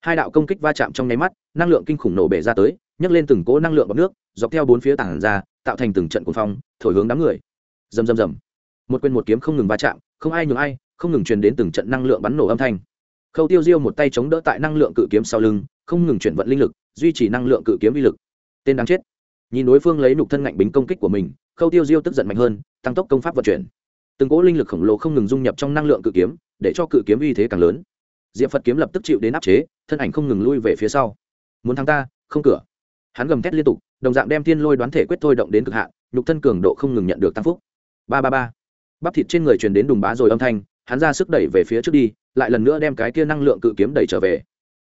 hai đạo công kích va chạm trong nháy mắt, năng lượng kinh khủng nổ bể ra tới, nhấc lên từng cỗ năng lượng bọc nước, dọc theo bốn phía tảng ra, tạo thành từng trận cuồng phong, thổi hướng đám người. Rầm rầm rầm! Một quên một kiếm không ngừng va chạm, không ai nhường ai, không ngừng truyền đến từng trận năng lượng bắn nổ âm thanh. Khâu tiêu diêu một tay chống đỡ tại năng lượng cự kiếm sau lưng, không ngừng chuyển vận linh lực, duy trì năng lượng cự kiếm vi lực. Tên đáng chết! Nhìn đối phương lấy nục thân ngạnh bính công kích của mình, khâu tiêu diêu tức giận mạnh hơn, tăng tốc công pháp vận chuyển. Từng cỗ linh lực khổng lồ không ngừng dung nhập trong năng lượng cự kiếm, để cho cự kiếm uy thế càng lớn. Diệp phật kiếm lập tức chịu đến áp chế, thân ảnh không ngừng lui về phía sau. Muốn thắng ta? Không cửa. Hắn gầm thét liên tục, đồng dạng đem thiên lôi đoán thể quyết thôi động đến cực hạn, nhục thân cường độ không ngừng nhận được tăng phúc. Ba ba ba. Bắp thịt trên người truyền đến đùng bá rồi âm thanh, hắn ra sức đẩy về phía trước đi, lại lần nữa đem cái kia năng lượng cự kiếm đẩy trở về.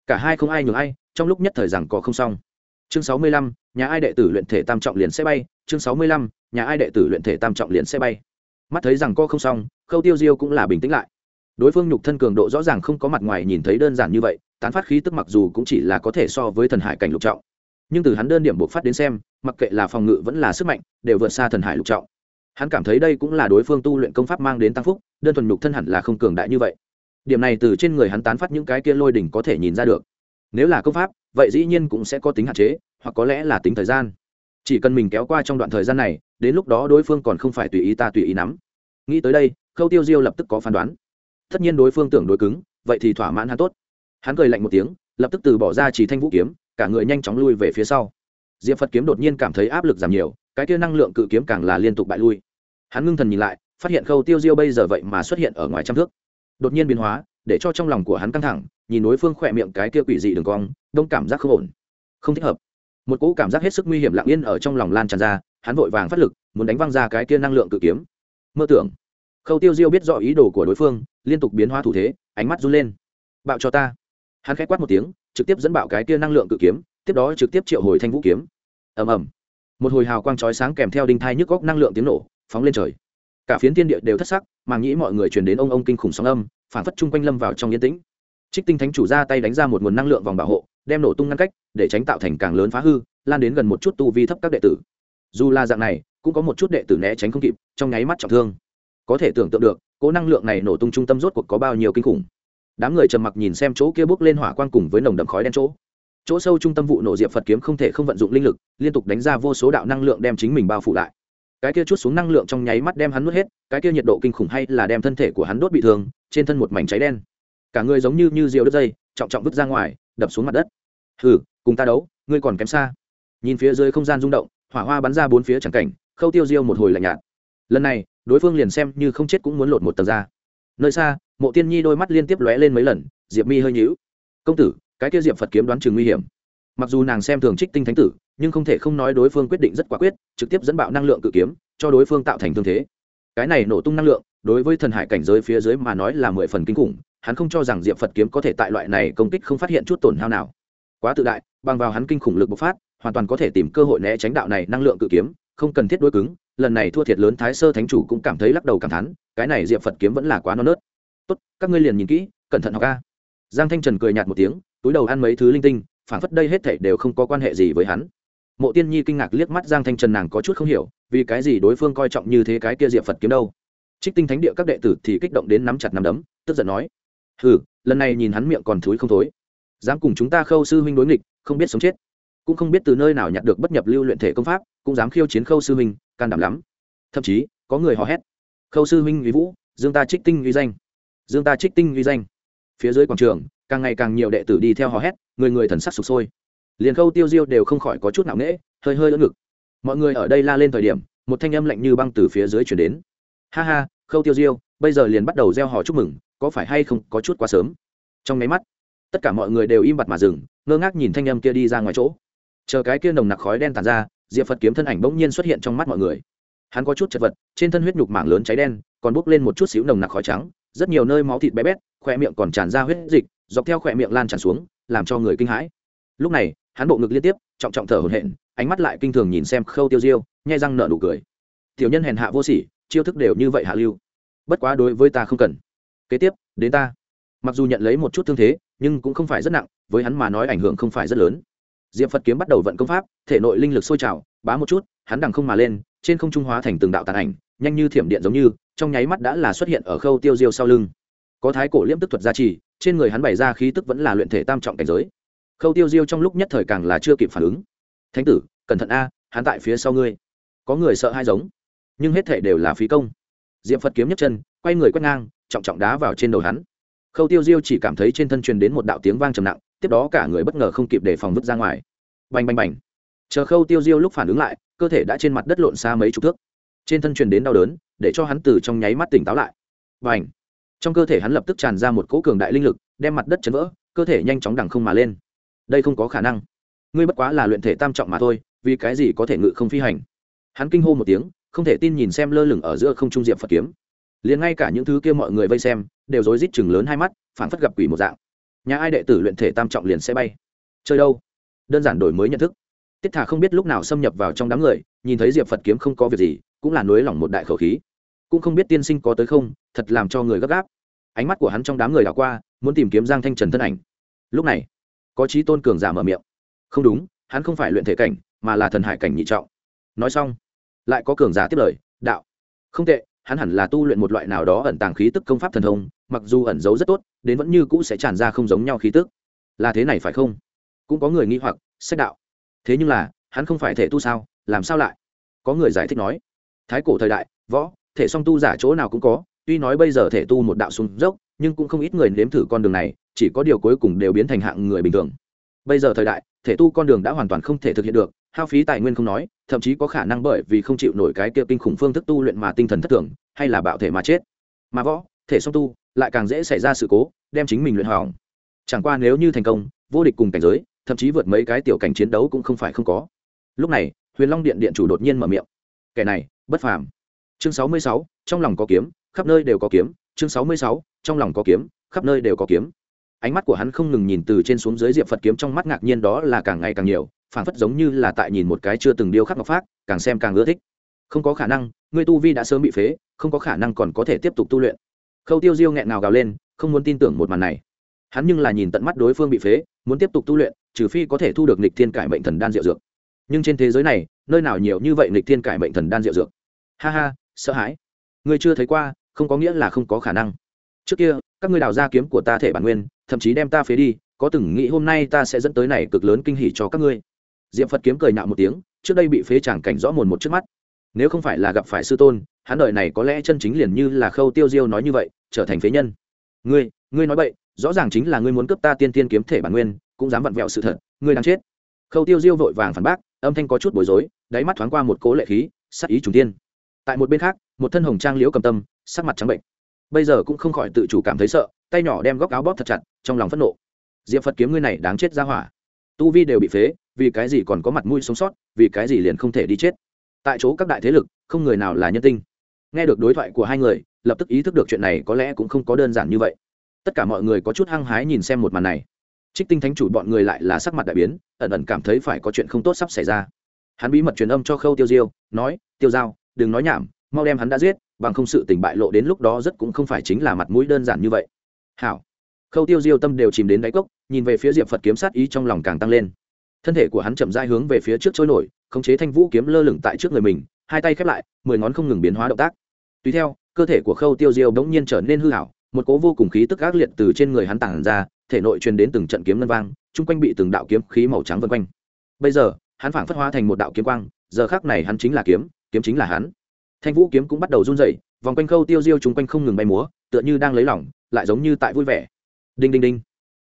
Cả hai không ai nhường ai, trong lúc nhất thời rằng có không xong chương sáu mươi lăm, nhà ai đệ tử luyện thể tam trọng liền sẽ bay. Chương sáu mươi lăm, nhà ai đệ tử luyện thể tam trọng liền sẽ bay. Mắt thấy rằng co không xong, khâu tiêu diêu cũng là bình tĩnh lại. Đối phương nhục thân cường độ rõ ràng không có mặt ngoài nhìn thấy đơn giản như vậy, tán phát khí tức mặc dù cũng chỉ là có thể so với thần hải cảnh lục trọng. Nhưng từ hắn đơn điểm buộc phát đến xem, mặc kệ là phòng ngự vẫn là sức mạnh, đều vượt xa thần hải lục trọng. Hắn cảm thấy đây cũng là đối phương tu luyện công pháp mang đến tăng phúc, đơn thuần nhục thân hẳn là không cường đại như vậy. Điểm này từ trên người hắn tán phát những cái kia lôi đỉnh có thể nhìn ra được. Nếu là công pháp vậy dĩ nhiên cũng sẽ có tính hạn chế, hoặc có lẽ là tính thời gian. Chỉ cần mình kéo qua trong đoạn thời gian này, đến lúc đó đối phương còn không phải tùy ý ta tùy ý nắm. Nghĩ tới đây, khâu tiêu diêu lập tức có phán đoán. Tất nhiên đối phương tưởng đối cứng, vậy thì thỏa mãn hắn tốt. Hắn cười lạnh một tiếng, lập tức từ bỏ ra chỉ thanh vũ kiếm, cả người nhanh chóng lui về phía sau. Diệp phật kiếm đột nhiên cảm thấy áp lực giảm nhiều, cái kia năng lượng cự kiếm càng là liên tục bại lui. Hắn ngưng thần nhìn lại, phát hiện khâu tiêu diêu bây giờ vậy mà xuất hiện ở ngoài trăm thước. Đột nhiên biến hóa, để cho trong lòng của hắn căng thẳng nhìn đối phương khỏe miệng cái kia quỷ dị đường cong, đông cảm giác không ổn. Không thích hợp. Một cỗ cảm giác hết sức nguy hiểm lặng yên ở trong lòng lan tràn ra, hắn vội vàng phát lực, muốn đánh văng ra cái kia năng lượng cự kiếm. Mơ tưởng. Khâu tiêu diêu biết rõ ý đồ của đối phương, liên tục biến hóa thủ thế, ánh mắt run lên. Bạo cho ta. Hắn k h á c quát một tiếng, trực tiếp dẫn bạo cái kia năng lượng cự kiếm, tiếp đó trực tiếp triệu hồi thanh vũ kiếm. Ầm ầm. Một hồi hào quang chói sáng kèm theo đinh thai nhức góc năng lượng tiếng nổ, phóng lên trời. Cả phiến thiên địa đều thất sắc, màng nghĩ mọi người truyền đến ông ông kinh khủng sóng âm phản phất chung quanh lâm vào trong yên tĩnh trích tinh thánh chủ ra tay đánh ra một nguồn năng lượng vòng bảo hộ, đem nổ tung ngăn cách, để tránh tạo thành càng lớn phá hư, lan đến gần một chút tu vi thấp các đệ tử. Dù là dạng này, cũng có một chút đệ tử né tránh không kịp, trong nháy mắt trọng thương. Có thể tưởng tượng được cố năng lượng này nổ tung trung tâm rốt cuộc có bao nhiêu kinh khủng. Đám người trầm mặc nhìn xem chỗ kia bước lên hỏa quang cùng với nồng đậm khói đen chỗ. Chỗ sâu trung tâm vụ nổ diệp phật kiếm không thể không vận dụng linh lực, liên tục đánh ra vô số đạo năng lượng đem chính mình bao phủ lại. Cái kia chút xuống năng lượng trong nháy mắt đem hắn nuốt hết, cái kia nhiệt độ kinh khủng hay là đem thân thể của hắn đốt bị thương, trên thân một mảnh cháy đen cả người giống như như rượu đứt dây, trọng trọng vứt ra ngoài, đập xuống mặt đất. Hừ, cùng ta đấu, ngươi còn kém xa. Nhìn phía dưới không gian rung động, hỏa hoa bắn ra bốn phía chẳng cảnh, khâu tiêu diêu một hồi lạnh nhạt. Lần này, đối phương liền xem như không chết cũng muốn lột một tầng ra. Nơi xa, mộ tiên nhi đôi mắt liên tiếp lóe lên mấy lần, diệp mi hơi nhíu. Công tử, cái kia diệp phật kiếm đoán chừng nguy hiểm. Mặc dù nàng xem thường trích tinh thánh tử, nhưng không thể không nói đối phương quyết định rất quả quyết, trực tiếp dẫn bạo năng lượng cự kiếm, cho đối phương tạo thành thương thế. Cái này nổ tung năng lượng, đối với thần hải cảnh giới phía dưới mà nói là mười phần kinh khủng hắn không cho rằng diệp phật kiếm có thể tại loại này công kích không phát hiện chút tổn hao nào. Quá tự đại, bằng vào hắn kinh khủng lực bộc phát, hoàn toàn có thể tìm cơ hội né tránh đạo này năng lượng cự kiếm, không cần thiết đối cứng, lần này thua thiệt lớn thái sơ thánh chủ cũng cảm thấy lắc đầu cảm thán, cái này diệp phật kiếm vẫn là quá non nớt. Tốt, các ngươi liền nhìn kỹ, cẩn thận học ca giang thanh trần cười nhạt một tiếng, túi đầu ăn mấy thứ linh tinh phản phất đây hết thảy đều không có quan hệ gì với hắn. Mộ tiên nhi kinh ngạc liếc mắt giang thanh trần nàng có chút không hiểu, vì cái gì đối phương coi trọng như thế cái kia diệp phật kiếm đâu? Trích tinh thánh địa các đệ tử thì kích động đến nắm chặt nắm đấm, tức giận nói ừ lần này nhìn hắn miệng còn thối không thối. Dám cùng chúng ta khâu sư huynh đối nghịch, không biết sống chết. Cũng không biết từ nơi nào nhặt được bất nhập lưu luyện thể công pháp, cũng dám khiêu chiến khâu sư huynh, can đảm lắm. Thậm chí, có người hò hét. Khâu sư huynh uy vũ, dương ta trích tinh uy danh. Dương ta trích tinh uy danh. Phía dưới quảng trường, càng ngày càng nhiều đệ tử đi theo hò hét, người người thần sắc sụp sôi. Liền khâu tiêu diêu đều không khỏi có chút nặng nễ hơi hơi đỡ ngực. Mọi người ở đây la lên thời điểm, một thanh âm lạnh như băng từ phía dưới chuyển đến. Ha ha, khâu tiêu diêu bây giờ liền bắt đầu gieo hò chúc mừng, có phải hay không có chút quá sớm? Trong máy mắt, tất cả mọi người đều im bặt mà dừng, ngơ ngác nhìn thanh âm kia đi ra ngoài chỗ. Chờ cái kia nồng nặc khói đen tàn ra, diệp phật kiếm thân ảnh bỗng nhiên xuất hiện trong mắt mọi người. Hắn có chút chật vật, trên thân huyết nhục mảng lớn cháy đen, còn bốc lên một chút xíu nồng nặc khói trắng, rất nhiều nơi máu thịt bé bét khoe miệng còn tràn ra huyết dịch, dọc theo khoe miệng lan tràn xuống, làm cho người kinh hãi. Lúc này, hắn bộ ngực liên tiếp, trọng trọng thở hổn hển, ánh mắt lại kinh thường nhìn xem khâu tiêu diêu, nhai răng nở nụ cười. Tiểu nhân hèn hạ vô sỉ, chiêu thức đều như vậy hạ lưu bất quá đối với ta không cần. Kế tiếp, đến ta. Mặc dù nhận lấy một chút thương thế, nhưng cũng không phải rất nặng, với hắn mà nói ảnh hưởng không phải rất lớn. Diệp phật kiếm bắt đầu vận công pháp, thể nội linh lực sôi trào, bá một chút, hắn đằng không mà lên, trên không trung hóa thành từng đạo tàn ảnh, nhanh như thiểm điện giống như, trong nháy mắt đã là xuất hiện ở khâu tiêu diêu sau lưng. Có thái cổ liễm tức thuật gia trì, trên người hắn bày ra khí tức vẫn là luyện thể tam trọng cảnh giới. Khâu tiêu diêu trong lúc nhất thời càng là chưa kịp phản ứng. Thánh tử, cẩn thận a, hắn tại phía sau ngươi. Có người sợ hai giống, nhưng hết thể đều là phí công diệm phật kiếm nhấc chân, quay người quét ngang, trọng trọng đá vào trên đầu hắn. Khâu tiêu diêu chỉ cảm thấy trên thân truyền đến một đạo tiếng vang trầm nặng, tiếp đó cả người bất ngờ không kịp để phòng vứt ra ngoài. Bành bành bành. Chờ khâu tiêu diêu lúc phản ứng lại, cơ thể đã trên mặt đất lộn xa mấy chục thước. Trên thân truyền đến đau đớn, để cho hắn từ trong nháy mắt tỉnh táo lại. Bành. Trong cơ thể hắn lập tức tràn ra một cỗ cường đại linh lực, đem mặt đất chấn vỡ, cơ thể nhanh chóng đằng không mà lên. Đây không có khả năng. Ngươi bất quá là luyện thể tam trọng mà thôi, vì cái gì có thể ngự không phi hành? Hắn kinh hô một tiếng không thể tin nhìn xem lơ lửng ở giữa không trung diệp phật kiếm. Liền ngay cả những thứ kia mọi người vây xem, đều rối rít chừng lớn hai mắt phản phất gặp quỷ một dạng. Nhà ai đệ tử luyện thể tam trọng liền sẽ bay. Chơi đâu? Đơn giản đổi mới nhận thức. Tiết thả không biết lúc nào xâm nhập vào trong đám người, nhìn thấy diệp phật kiếm không có việc gì, cũng là nối lỏng một đại khẩu khí. Cũng không biết tiên sinh có tới không, thật làm cho người gấp gáp. Ánh mắt của hắn trong đám người đảo qua, muốn tìm kiếm giang thanh trần thân ảnh. Lúc này, có trí tôn cường giả mở miệng. Không đúng, hắn không phải luyện thể cảnh, mà là thần hải cảnh nhị trọng. Nói xong lại có cường giả tiếp lời, đạo. Không tệ, hắn hẳn là tu luyện một loại nào đó ẩn tàng khí tức công pháp thần thông, mặc dù ẩn giấu rất tốt, đến vẫn như cũ sẽ tràn ra không giống nhau khí tức. Là thế này phải không? Cũng có người nghi hoặc, sách đạo. Thế nhưng là, hắn không phải thể tu sao, làm sao lại? Có người giải thích nói, thái cổ thời đại, võ, thể song tu giả chỗ nào cũng có, tuy nói bây giờ thể tu một đạo xuống dốc, nhưng cũng không ít người nếm thử con đường này, chỉ có điều cuối cùng đều biến thành hạng người bình thường bây giờ thời đại, thể tu con đường đã hoàn toàn không thể thực hiện được, hao phí tài nguyên không nói, thậm chí có khả năng bởi vì không chịu nổi cái kia kinh khủng phương thức tu luyện mà tinh thần thất thường, hay là bạo thể mà chết. Mà võ, thể song tu, lại càng dễ xảy ra sự cố, đem chính mình luyện hỏng. Chẳng qua nếu như thành công, vô địch cùng cảnh giới, thậm chí vượt mấy cái tiểu cảnh chiến đấu cũng không phải không có. Lúc này, huyền long điện điện chủ đột nhiên mở miệng. Kẻ này, bất phàm. Chương sáu mươi sáu, trong lòng có kiếm, khắp nơi đều có kiếm. Chương sáu mươi sáu, trong lòng có kiếm, khắp nơi đều có kiếm ánh mắt của hắn không ngừng nhìn từ trên xuống dưới diệp phật kiếm trong mắt ngạc nhiên đó là càng ngày càng nhiều phản phất giống như là tại nhìn một cái chưa từng điêu khắc ngọc phát càng xem càng ưa thích. Không có khả năng người tu vi đã sớm bị phế, không có khả năng còn có thể tiếp tục tu luyện. Khâu tiêu diêu nghẹn ngào gào lên, không muốn tin tưởng một màn này. Hắn nhưng là nhìn tận mắt đối phương bị phế, muốn tiếp tục tu luyện, trừ phi có thể thu được nịch thiên cải mệnh thần đan diệu dược. Nhưng trên thế giới này, nơi nào nhiều như vậy nịch thiên cải mệnh thần đan diệu dược? Ha ha, sợ hãi. Người chưa thấy qua, không có nghĩa là không có khả năng trước kia, các ngươi đào ra kiếm của ta thể bản nguyên, thậm chí đem ta phế đi, có từng nghĩ hôm nay ta sẽ dẫn tới này cực lớn kinh hỉ cho các ngươi? Diệm phật kiếm cười nạo một tiếng, trước đây bị phế chẳng cảnh rõ mồn một trước mắt. Nếu không phải là gặp phải sư tôn, hắn đợi này có lẽ chân chính liền như là khâu tiêu diêu nói như vậy, trở thành phế nhân. Ngươi ngươi nói vậy rõ ràng chính là ngươi muốn cướp ta tiên tiên kiếm thể bản nguyên, cũng dám vặn vẹo sự thật, ngươi đang chết. Khâu tiêu diêu vội vàng phản bác, âm thanh có chút bối rối, đáy mắt thoáng qua một cố lệ khí, sắc ý trùng tiên. Tại một bên khác, một thân hồng trang liễu cầm tâm, sắc mặt trắng bệnh bây giờ cũng không khỏi tự chủ cảm thấy sợ, tay nhỏ đem góc áo bóp thật chặt, trong lòng phẫn nộ. Diệp phật kiếm ngươi này đáng chết ra hỏa. Tu vi đều bị phế, vì cái gì còn có mặt mũi sống sót, vì cái gì liền không thể đi chết? Tại chỗ các đại thế lực, không người nào là nhân tinh. Nghe được đối thoại của hai người, lập tức ý thức được chuyện này có lẽ cũng không có đơn giản như vậy. Tất cả mọi người có chút hăng hái nhìn xem một màn này. Trích tinh thánh chủ bọn người lại là sắc mặt đại biến, ẩn ẩn cảm thấy phải có chuyện không tốt sắp xảy ra. Hắn bí mật truyền âm cho khâu tiêu diêu, nói, tiêu giao, đừng nói nhảm mau đem hắn đã giết, bằng không sự tình bại lộ đến lúc đó rất cũng không phải chính là mặt mũi đơn giản như vậy. Hảo. Khâu tiêu diêu tâm đều chìm đến đáy cốc, nhìn về phía diệp phật kiếm sát ý trong lòng càng tăng lên. Thân thể của hắn chậm dai hướng về phía trước trôi nổi, khống chế thanh vũ kiếm lơ lửng tại trước người mình, hai tay khép lại, mười ngón không ngừng biến hóa động tác. Tùy theo, cơ thể của khâu tiêu diêu bỗng nhiên trở nên hư hảo một cố vô cùng khí tức ác liệt từ trên người hắn tản ra, thể nội truyền đến từng trận kiếm ngân vang, chung quanh bị từng đạo kiếm khí màu trắng vân quanh. Bây giờ, hắn phảng phất hóa thành một đạo kiếm quang, giờ khác này hắn chính là kiếm kiếm chính là hắn thanh vũ kiếm cũng bắt đầu run dậy vòng quanh khâu tiêu diêu chung quanh không ngừng bay múa, tựa như đang lấy lỏng lại giống như tại vui vẻ. Đinh đinh đinh.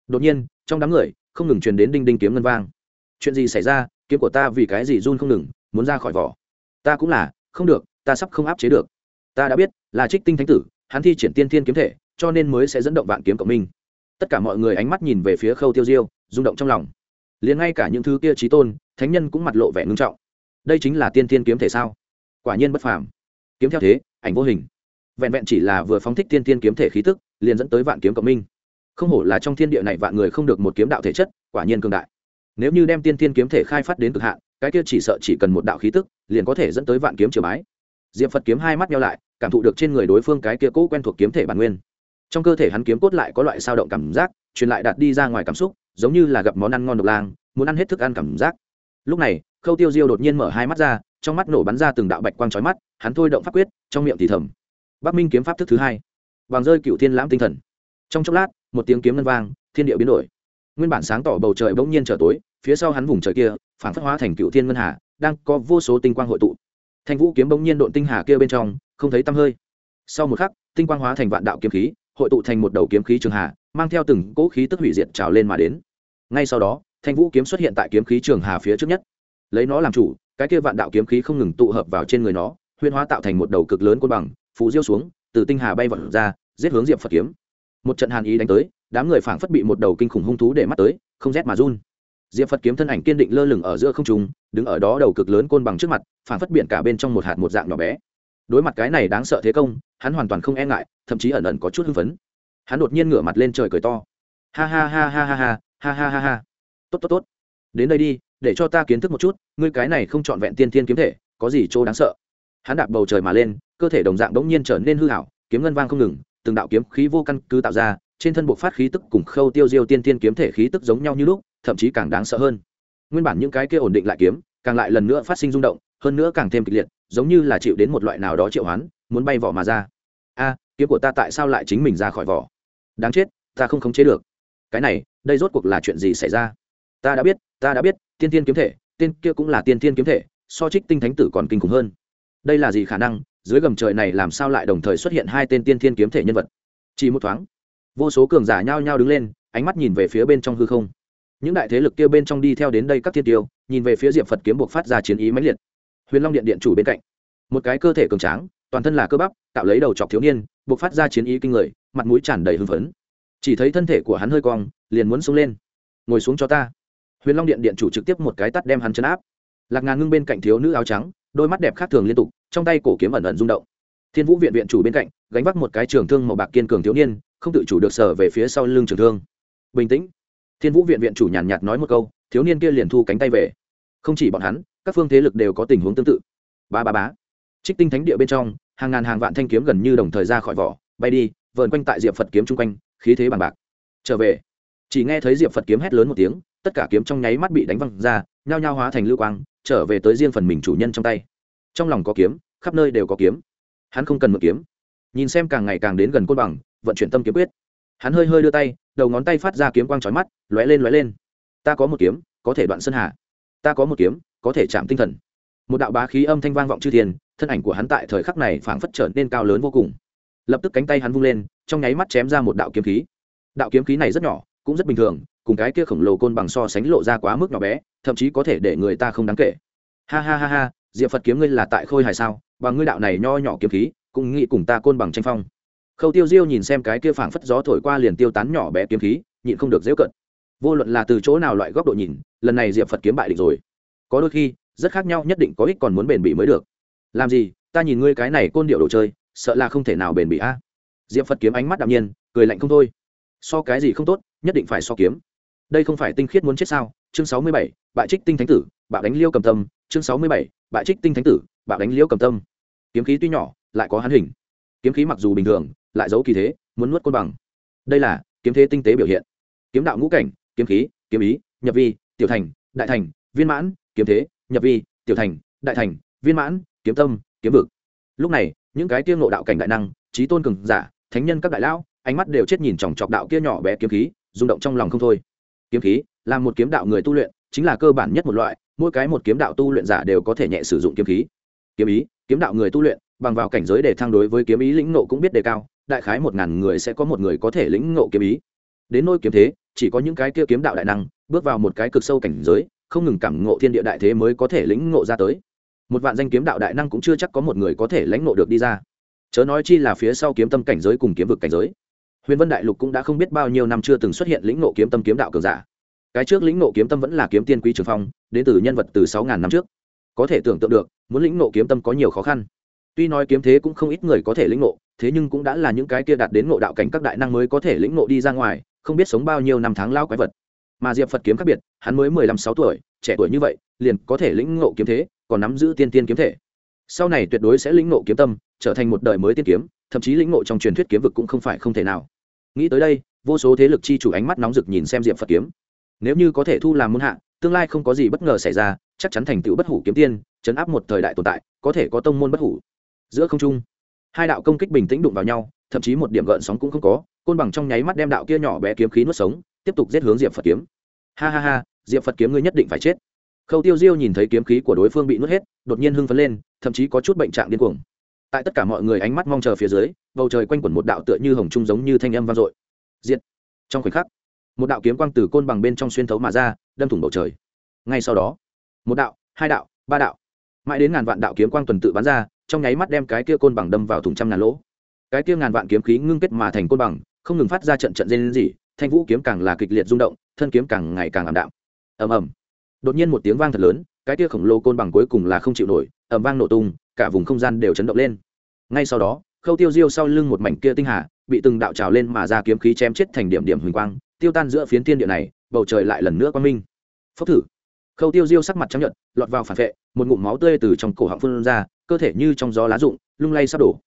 Đột nhiên, trong đám người, không ngừng truyền đến đinh đinh kiếm ngân vang. Chuyện gì xảy ra? Kiếm của ta vì cái gì run không ngừng, muốn ra khỏi vỏ? Ta cũng là, không được, ta sắp không áp chế được. Ta đã biết, là trích tinh thánh tử, hắn thi triển tiên thiên kiếm thể, cho nên mới sẽ dẫn động vạn kiếm cộng minh. Tất cả mọi người ánh mắt nhìn về phía khâu tiêu diêu, rung động trong lòng. Liền ngay cả những thứ kia trí tôn, thánh nhân cũng mặt lộ vẻ ngưng trọng. Đây chính là tiên thiên kiếm thể sao? Quả nhiên bất phàm kiếm theo thế, ảnh vô hình. Vẹn vẹn chỉ là vừa phóng thích tiên thiên kiếm thể khí tức, liền dẫn tới vạn kiếm cộng minh. Không hổ là trong thiên địa này vạn người không được một kiếm đạo thể chất, quả nhiên cường đại. Nếu như đem tiên thiên kiếm thể khai phát đến cực hạn, cái kia chỉ sợ chỉ cần một đạo khí tức, liền có thể dẫn tới vạn kiếm triều bái. Diệp phật kiếm hai mắt nhau lại, cảm thụ được trên người đối phương cái kia cũ quen thuộc kiếm thể bản nguyên. Trong cơ thể hắn kiếm cốt lại có loại sao động cảm giác, truyền lại đạt đi ra ngoài cảm xúc, giống như là gặp món ăn ngon độc lang, muốn ăn hết thức ăn cảm giác. Lúc này, khâu tiêu diêu đột nhiên mở hai mắt ra trong mắt nổ bắn ra từng đạo bạch quang chói mắt, hắn thôi động pháp quyết, trong miệng thì thầm, bắc minh kiếm pháp thức thứ hai bằng rơi cựu thiên lãm tinh thần. Trong chốc lát, một tiếng kiếm ngân vang, thiên địa biến đổi. Nguyên bản sáng tỏ bầu trời bỗng nhiên trở tối, phía sau hắn vùng trời kia, phản phất hóa thành cựu thiên ngân hà, đang có vô số tinh quang hội tụ. Thanh vũ kiếm bỗng nhiên độn tinh hà kia bên trong, không thấy tăm hơi. Sau một khắc, tinh quang hóa thành vạn đạo kiếm khí, hội tụ thành một đầu kiếm khí trường hà, mang theo từng cỗ khí tức hủy diệt trào lên mà đến. Ngay sau đó, thanh vũ kiếm xuất hiện tại kiếm khí trường hà phía trước nhất. Lấy nó làm chủ cái kia vạn đạo kiếm khí không ngừng tụ hợp vào trên người nó huyên hóa tạo thành một đầu cực lớn côn bằng phú diêu xuống, từ tinh hà bay vọt ra, giết hướng diệp phật kiếm. Một trận hàn ý đánh tới, đám người phảng phất bị một đầu kinh khủng hung thú để mắt tới, không rét mà run. Diệp phật kiếm thân ảnh kiên định lơ lửng ở giữa không trung, đứng ở đó đầu cực lớn côn bằng trước mặt, phảng phất biển cả bên trong một hạt một dạng nhỏ bé. Đối mặt cái này đáng sợ thế công, hắn hoàn toàn không e ngại, thậm chí ẩn ẩn có chút hưng phấn. Hắn đột nhiên ngửa mặt lên trời cười to. Ha ha ha ha ha ha ha ha ha ha. Tốt tốt tốt. Đến đây đi để cho ta kiến thức một chút, ngươi cái này không trọn vẹn tiên thiên kiếm thể, có gì chỗ đáng sợ? Hắn đạp bầu trời mà lên, cơ thể đồng dạng đống nhiên trở nên hư hảo kiếm ngân vang không ngừng, từng đạo kiếm khí vô căn cứ tạo ra, trên thân buộc phát khí tức cùng khâu tiêu diêu tiên tiên kiếm thể khí tức giống nhau như lúc, thậm chí càng đáng sợ hơn. Nguyên bản những cái kia ổn định lại kiếm, càng lại lần nữa phát sinh rung động, hơn nữa càng thêm kịch liệt, giống như là chịu đến một loại nào đó triệu hoán, muốn bay vỏ mà ra. A, kiếm của ta tại sao lại chính mình ra khỏi vỏ? Đáng chết, ta không khống chế được. Cái này, đây rốt cuộc là chuyện gì xảy ra? Ta đã biết, ta đã biết, tiên tiên kiếm thể tiên kia cũng là tiên tiên kiếm thể, so trích tinh thánh tử còn kinh khủng hơn. Đây là gì khả năng? Dưới gầm trời này làm sao lại đồng thời xuất hiện hai tên tiên thiên kiếm thể nhân vật? Chỉ một thoáng, vô số cường giả nhao nhao đứng lên, ánh mắt nhìn về phía bên trong hư không. Những đại thế lực kia bên trong đi theo đến đây các thiên tiêu, nhìn về phía diệp phật kiếm buộc phát ra chiến ý mãnh liệt. Huyền long điện điện chủ bên cạnh, một cái cơ thể cường tráng, toàn thân là cơ bắp, tạo lấy đầu chọc thiếu niên, buộc phát ra chiến ý kinh người, mặt mũi tràn đầy hưng phấn. Chỉ thấy thân thể của hắn hơi cong, liền muốn xuống lên. Ngồi xuống cho ta huyền long điện điện chủ trực tiếp một cái tắt đem hắn chấn áp. Lạc ngàn ngưng bên cạnh thiếu nữ áo trắng, đôi mắt đẹp khác thường liên tục, trong tay cổ kiếm ẩn ẩn rung động. Thiên vũ viện viện chủ bên cạnh, gánh vác một cái trường thương màu bạc kiên cường thiếu niên, không tự chủ được sở về phía sau lưng trường thương. Bình tĩnh. Thiên vũ viện viện chủ nhàn nhạt nói một câu, thiếu niên kia liền thu cánh tay về. Không chỉ bọn hắn, các phương thế lực đều có tình huống tương tự. Ba ba bá trích tinh thánh địa bên trong, hàng ngàn hàng vạn thanh kiếm gần như đồng thời ra khỏi vỏ, bay đi, vờn quanh tại diệp phật kiếm chung quanh, khí thế bằng bạc. Trở về. Chỉ nghe thấy diệp phật kiếm hét lớn một tiếng tất cả kiếm trong nháy mắt bị đánh văng ra, nhao nhao hóa thành lưu quang, trở về tới riêng phần mình chủ nhân trong tay. Trong lòng có kiếm, khắp nơi đều có kiếm. Hắn không cần mượn kiếm. Nhìn xem càng ngày càng đến gần côn bằng, vận chuyển tâm kiếm quyết. Hắn hơi hơi đưa tay, đầu ngón tay phát ra kiếm quang trói mắt, lóe lên lóe lên. Ta có một kiếm, có thể đoạn sơn hà. Ta có một kiếm, có thể chạm tinh thần. Một đạo bá khí âm thanh vang vọng chư thiên, thân ảnh của hắn tại thời khắc này phảng phất trở nên cao lớn vô cùng. Lập tức cánh tay hắn vung lên, trong nháy mắt chém ra một đạo kiếm khí. Đạo kiếm khí này rất nhỏ, cũng rất bình thường cùng cái kia khổng lồ côn bằng so sánh lộ ra quá mức nhỏ bé, thậm chí có thể để người ta không đáng kể. Ha ha ha ha, diệp phật kiếm ngươi là tại khôi hài sao? Và ngươi đạo này nho nhỏ kiếm khí, cũng nghĩ cùng ta côn bằng tranh phong. Khâu tiêu diêu nhìn xem cái kia phảng phất gió thổi qua liền tiêu tán nhỏ bé kiếm khí, nhịn không được dễ cận vô luận là từ chỗ nào loại góc độ nhìn, lần này diệp phật kiếm bại định rồi. Có đôi khi, rất khác nhau, nhất định có ích còn muốn bền bỉ mới được. Làm gì, ta nhìn ngươi cái này côn điệu đồ chơi, sợ là không thể nào bền bỉ a. Diệp phật kiếm ánh mắt đạm nhiên, cười lạnh không thôi. So cái gì không tốt, nhất định phải so kiếm đây không phải tinh khiết muốn chết sao? Chương sáu mươi bảy bại trích tinh thánh tử, bạo đánh liêu cầm tâm. Chương sáu mươi bảy bại trích tinh thánh tử, bạo đánh liêu cầm tâm. Kiếm khí tuy nhỏ, lại có hắn hình. Kiếm khí mặc dù bình thường, lại giấu kỳ thế, muốn nuốt côn bằng. Đây là kiếm thế tinh tế biểu hiện. Kiếm đạo ngũ cảnh, kiếm khí, kiếm ý, nhập vi, tiểu thành, đại thành, viên mãn, kiếm thế, nhập vi, tiểu thành, đại thành, viên mãn, kiếm tâm, kiếm vực. Lúc này, những cái tiêu ngộ đạo cảnh đại năng trí tôn cường giả, thánh nhân các đại lão, ánh mắt đều chết nhìn chòng chọc đạo kia nhỏ bé kiếm khí, rung động trong lòng không thôi kiếm khí là một kiếm đạo người tu luyện, chính là cơ bản nhất một loại, mỗi cái một kiếm đạo tu luyện giả đều có thể nhẹ sử dụng kiếm khí. Kiếm ý, kiếm đạo người tu luyện, bằng vào cảnh giới để thăng đối với kiếm ý lĩnh ngộ cũng biết đề cao, đại khái một ngàn người sẽ có một người có thể lĩnh ngộ kiếm ý. Đến nôi kiếm thế, chỉ có những cái kia kiếm đạo đại năng, bước vào một cái cực sâu cảnh giới, không ngừng cảm ngộ thiên địa đại thế mới có thể lĩnh ngộ ra tới. Một vạn danh kiếm đạo đại năng cũng chưa chắc có một người có thể lãnh ngộ được đi ra. Chớ nói chi là phía sau kiếm tâm cảnh giới cùng kiếm vực cảnh giới huyền vân đại lục cũng đã không biết bao nhiêu năm chưa từng xuất hiện lĩnh ngộ kiếm tâm kiếm đạo cường giả. Cái trước lĩnh ngộ kiếm tâm vẫn là kiếm tiên quý trường phong, đến từ nhân vật từ sáu ngàn năm trước. Có thể tưởng tượng được, muốn lĩnh ngộ kiếm tâm có nhiều khó khăn. Tuy nói kiếm thế cũng không ít người có thể lĩnh ngộ, thế nhưng cũng đã là những cái kia đạt đến ngộ đạo cảnh các đại năng mới có thể lĩnh ngộ đi ra ngoài, không biết sống bao nhiêu năm tháng lao quái vật. Mà diệp phật kiếm khác biệt, hắn mới mười lăm sáu tuổi, trẻ tuổi như vậy, liền có thể lĩnh ngộ kiếm thế, còn nắm giữ tiên tiên kiếm thể. Sau này tuyệt đối sẽ lĩnh ngộ kiếm tâm, trở thành một đời mới tiên kiếm, thậm chí lĩnh ngộ trong truyền thuyết kiếm vực cũng không phải không thể nào nghĩ tới đây, vô số thế lực chi chủ ánh mắt nóng rực nhìn xem diệp phật kiếm. Nếu như có thể thu làm muôn hạ, tương lai không có gì bất ngờ xảy ra, chắc chắn thành tựu bất hủ kiếm tiên, chấn áp một thời đại tồn tại, có thể có tông môn bất hủ. Giữa không trung, hai đạo công kích bình tĩnh đụng vào nhau, thậm chí một điểm gợn sóng cũng không có, côn bằng trong nháy mắt đem đạo kia nhỏ bé kiếm khí nuốt sống, tiếp tục giết hướng diệp phật kiếm. Ha ha ha, diệp phật kiếm ngươi nhất định phải chết. Khâu tiêu diêu nhìn thấy kiếm khí của đối phương bị nuốt hết, đột nhiên hưng phấn lên, thậm chí có chút bệnh trạng điên cuồng tại tất cả mọi người ánh mắt mong chờ phía dưới, bầu trời quanh quẩn một đạo tựa như hồng trung giống như thanh âm vang dội. Diệt. Trong khoảnh khắc, một đạo kiếm quang từ côn bằng bên trong xuyên thấu mà ra, đâm thủng bầu trời. Ngay sau đó, một đạo, hai đạo, ba đạo, mãi đến ngàn vạn đạo kiếm quang tuần tự bắn ra, trong nháy mắt đem cái kia côn bằng đâm vào thùng trăm ngàn lỗ. Cái kia ngàn vạn kiếm khí ngưng kết mà thành côn bằng, không ngừng phát ra trận trận dây lên gì thanh vũ kiếm càng là kịch liệt rung động, thân kiếm càng ngày càng ảm đạm. Ầm ầm. Đột nhiên một tiếng vang thật lớn, cái kia khổng lồ côn bằng cuối cùng là không chịu nổi, ầm vang nổ tung cả vùng không gian đều chấn động lên. Ngay sau đó, khâu tiêu diêu sau lưng một mảnh kia tinh hà bị từng đạo trào lên mà ra kiếm khí chém chết thành điểm điểm huỳnh quang, tiêu tan giữa phiến thiên địa này, bầu trời lại lần nữa quang minh. Phốc thử. Khâu tiêu diêu sắc mặt trắng nhợt, lọt vào phản vệ, một ngụm máu tươi từ trong cổ họng phun ra, cơ thể như trong gió lá rụng, lung lay sắp đổ.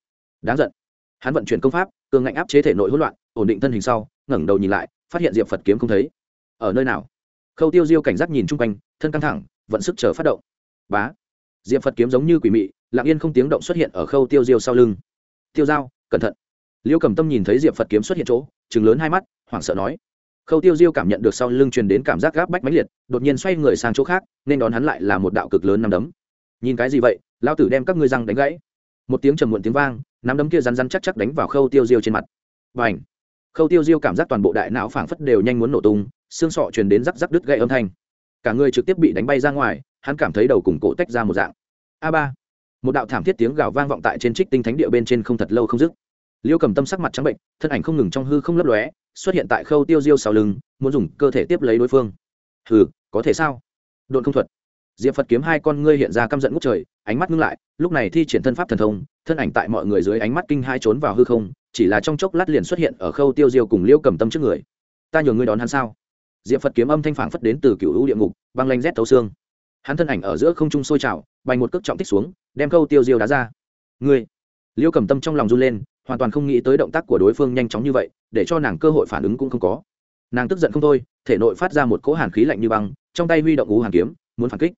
Đáng giận. Hắn vận chuyển công pháp, cường ngạnh áp chế thể nội hỗn loạn, ổn định thân hình sau, ngẩng đầu nhìn lại, phát hiện diệp phật kiếm không thấy. Ở nơi nào? Khâu tiêu diêu cảnh giác nhìn chung quanh, thân căng thẳng, vận sức chờ phát động. Bá. Diệp phật kiếm giống như quỷ mị lặng yên không tiếng động xuất hiện ở khâu tiêu diêu sau lưng. Tiêu dao cẩn thận. Liêu cầm tâm nhìn thấy diệp phật kiếm xuất hiện chỗ chừng lớn hai mắt, hoảng sợ nói. Khâu tiêu diêu cảm nhận được sau lưng truyền đến cảm giác gáp bách mãnh liệt, đột nhiên xoay người sang chỗ khác, nên đón hắn lại là một đạo cực lớn nằm đấm. Nhìn cái gì vậy? Lao tử đem các ngươi răng đánh gãy. Một tiếng trầm muộn tiếng vang, nắm đấm kia rắn rắn chắc chắc đánh vào khâu tiêu diêu trên mặt. Và ảnh khâu tiêu diêu cảm giác toàn bộ đại não phảng phất đều nhanh muốn nổ tung, xương sọ truyền đến rắc rắc đứt gãy âm thanh. Cả người trực tiếp bị đánh bay ra ngoài, hắn cảm thấy đầu cùng cổ tách ra một dạng. A ba! Một đạo thảm thiết tiếng gào vang vọng tại trên trích tinh thánh địa bên trên không thật lâu không dứt. Liêu cầm tâm sắc mặt trắng bệnh, thân ảnh không ngừng trong hư không lấp lóe, xuất hiện tại khâu tiêu diêu sau lưng, muốn dùng cơ thể tiếp lấy đối phương. Hừ, có thể sao? Độn không thuật. Diệp phật kiếm hai con ngươi hiện ra căm giận ngút trời, ánh mắt ngưng lại, lúc này thi triển thân pháp thần thông, thân ảnh tại mọi người dưới ánh mắt kinh hai trốn vào hư không, chỉ là trong chốc lát liền xuất hiện ở khâu tiêu diêu cùng liêu cầm tâm trước người. Ta nhường ngươi đón hắn sao? Diệp phật kiếm âm thanh phản phất đến từ cựu hữu địa ngục, băng lanh rét thấu xương. Hắn thân ảnh ở giữa không trung sôi trào bành một cước trọng tích xuống, đem khâu tiêu diêu đá ra. Ngươi, liêu cầm tâm trong lòng run lên, hoàn toàn không nghĩ tới động tác của đối phương nhanh chóng như vậy, để cho nàng cơ hội phản ứng cũng không có. Nàng tức giận không thôi, thể nội phát ra một cỗ hàn khí lạnh như băng, trong tay huy động ú hàn kiếm, muốn phản kích.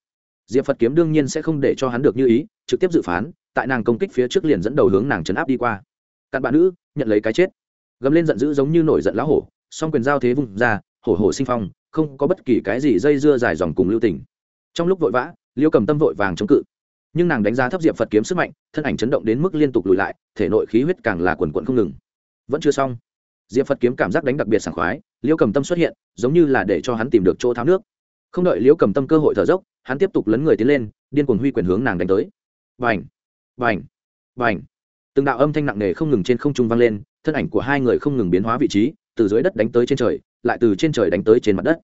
Diệp phật kiếm đương nhiên sẽ không để cho hắn được như ý, trực tiếp dự phán, tại nàng công kích phía trước liền dẫn đầu hướng nàng chấn áp đi qua. Cặn bạn nữ, nhận lấy cái chết. Gầm lên giận dữ giống như nổi giận lá hổ, song quyền giao thế vùng ra, hổ hổ sinh phong, không có bất kỳ cái gì dây dưa dài dòng cùng lưu tình. Trong lúc vội vã liêu cầm tâm vội vàng chống cự. Nhưng nàng đánh giá thấp diệp phật kiếm sức mạnh, thân ảnh chấn động đến mức liên tục lùi lại, thể nội khí huyết càng là quần quận không ngừng. Vẫn chưa xong. Diệp phật kiếm cảm giác đánh đặc biệt sảng khoái, liêu cầm tâm xuất hiện, giống như là để cho hắn tìm được chỗ tháo nước. Không đợi liễu cầm tâm cơ hội thở dốc, hắn tiếp tục lấn người tiến lên, điên cuồng huy quyền hướng nàng đánh tới. Vành vành vành từng đạo âm thanh nặng nề không ngừng trên không trung vang lên, thân ảnh của hai người không ngừng biến hóa vị trí, từ dưới đất đánh tới trên trời, lại từ trên trời đánh tới trên mặt đất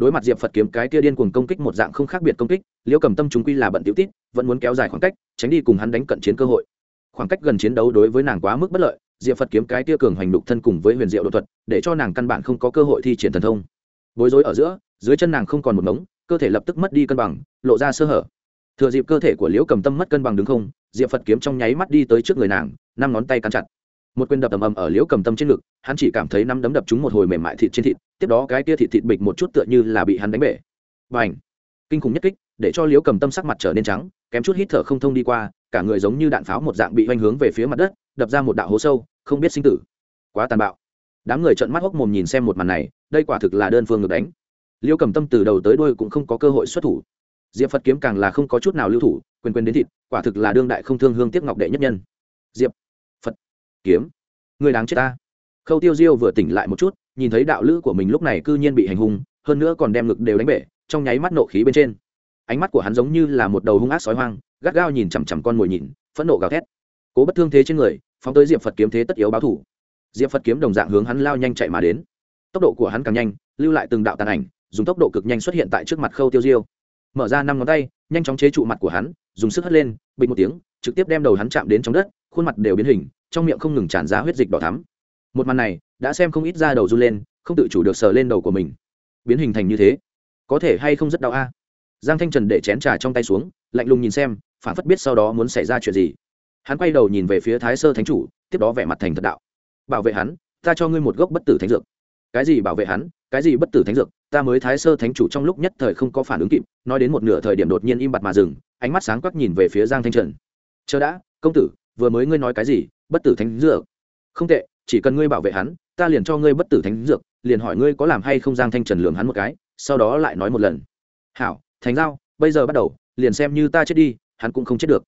đối mặt diệp phật kiếm cái kia điên cuồng công kích một dạng không khác biệt công kích liễu cầm tâm chúng quy là bận tiểu tít vẫn muốn kéo dài khoảng cách tránh đi cùng hắn đánh cận chiến cơ hội khoảng cách gần chiến đấu đối với nàng quá mức bất lợi diệp phật kiếm cái kia cường hoành đục thân cùng với huyền diệu đột thuật để cho nàng căn bản không có cơ hội thi triển thần thông bối rối ở giữa dưới chân nàng không còn một mống cơ thể lập tức mất đi cân bằng lộ ra sơ hở thừa dịp cơ thể của liễu cầm tâm mất cân bằng đứng không diệp phật kiếm trong nháy mắt đi tới trước người nàng năm ngón tay cắn chặt một quyền đập ầm ầm ở liễu cầm tâm trên ngực hắn chỉ cảm thấy năm đấm đập chúng một hồi mềm mại thịt trên thịt tiếp đó cái kia thịt thịt bịch một chút tựa như là bị hắn đánh bể. Và kinh khủng nhất kích, để cho liễu cầm tâm sắc mặt trở nên trắng, kém chút hít thở không thông đi qua, cả người giống như đạn pháo một dạng bị oanh hướng về phía mặt đất, đập ra một đạo hố sâu, không biết sinh tử. Quá tàn bạo. Đám người trợn mắt hốc mồm nhìn xem một màn này, đây quả thực là đơn phương ngược đánh. Liễu cầm tâm từ đầu tới đôi cũng không có cơ hội xuất thủ. Diệp phật kiếm càng là không có chút nào lưu thủ, quyền quyền đến thịt, quả thực là đương đại không thương hương tiếc ngọc đệ nhất nhân. Diệp phật kiếm. Người đáng chết ta. Khâu tiêu diêu vừa tỉnh lại một chút nhìn thấy đạo lữ của mình lúc này cư nhiên bị hành hung, hơn nữa còn đem ngực đều đánh bể, trong nháy mắt nộ khí bên trên. Ánh mắt của hắn giống như là một đầu hung ác sói hoang, gắt gao nhìn chằm chằm con mồi nhìn, phẫn nộ gào thét. Cố bất thương thế trên người, phóng tới diệp phật kiếm thế tất yếu báo thủ. Diệp phật kiếm đồng dạng hướng hắn lao nhanh chạy mà đến. Tốc độ của hắn càng nhanh, lưu lại từng đạo tàn ảnh, dùng tốc độ cực nhanh xuất hiện tại trước mặt khâu tiêu diêu. Mở ra năm ngón tay, nhanh chóng chế trụ mặt của hắn, dùng sức hất lên, bình một tiếng, trực tiếp đem đầu hắn chạm đến trong đất, khuôn mặt đều biến hình, trong miệng không ngừng tràn ra huyết dịch đỏ thắm. Một màn này đã xem không ít ra đầu run lên, không tự chủ được sờ lên đầu của mình. Biến hình thành như thế, có thể hay không rất đau a? Giang thanh trần để chén trà trong tay xuống, lạnh lùng nhìn xem, phản phất biết sau đó muốn xảy ra chuyện gì. Hắn quay đầu nhìn về phía thái sơ thánh chủ, tiếp đó vẻ mặt thành thật đạo. Bảo vệ hắn, ta cho ngươi một gốc bất tử thánh dược. Cái gì bảo vệ hắn? Cái gì bất tử thánh dược? Ta mới thái sơ thánh chủ trong lúc nhất thời không có phản ứng kịp, nói đến một nửa thời điểm đột nhiên im bặt mà dừng, ánh mắt sáng quắc nhìn về phía giang thanh trần. Chờ đã, công tử, vừa mới ngươi nói cái gì? Bất tử thánh dược. Không tệ, chỉ cần ngươi bảo vệ hắn ta liền cho ngươi bất tử thánh dược, liền hỏi ngươi có làm hay không giang thanh trần lường hắn một cái, sau đó lại nói một lần. Hảo thánh giao, bây giờ bắt đầu, liền xem như ta chết đi, hắn cũng không chết được.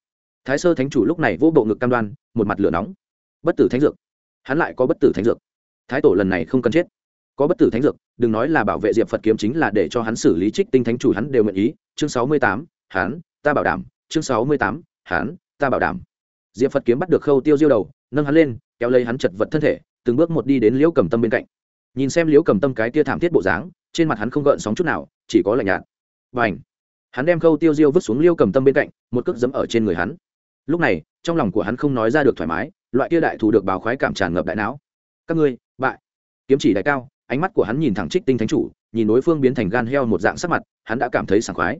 Thái sơ thánh chủ lúc này vỗ bộ ngực cam đoan, một mặt lửa nóng. Bất tử thánh dược? Hắn lại có bất tử thánh dược. Thái tổ lần này không cần chết. Có bất tử thánh dược, đừng nói là bảo vệ diệp phật kiếm chính là để cho hắn xử lý trích tinh thánh chủ hắn đều nguyện ý. Chương sáu mươi tám, hắn, ta bảo đảm. Chương sáu mươi tám, hắn, ta bảo đảm. Diệp phật kiếm bắt được khâu tiêu diêu đầu, nâng hắn lên, kéo lấy hắn chật vật thân thể từng bước một đi đến liễu cầm tâm bên cạnh. Nhìn xem liễu cầm tâm cái tia thảm thiết bộ dáng, trên mặt hắn không gợn sóng chút nào, chỉ có lạnh nhạt. Và ảnh hắn đem khâu tiêu diêu vứt xuống liêu cầm tâm bên cạnh, một cước dẫm ở trên người hắn. Lúc này, trong lòng của hắn không nói ra được thoải mái, loại kia đại thù được báo khoái cảm tràn ngập đại não. Các ngươi, bại! Kiếm chỉ đại cao, ánh mắt của hắn nhìn thẳng trích tinh thánh chủ, nhìn đối phương biến thành gan heo một dạng sắc mặt, hắn đã cảm thấy sảng khoái.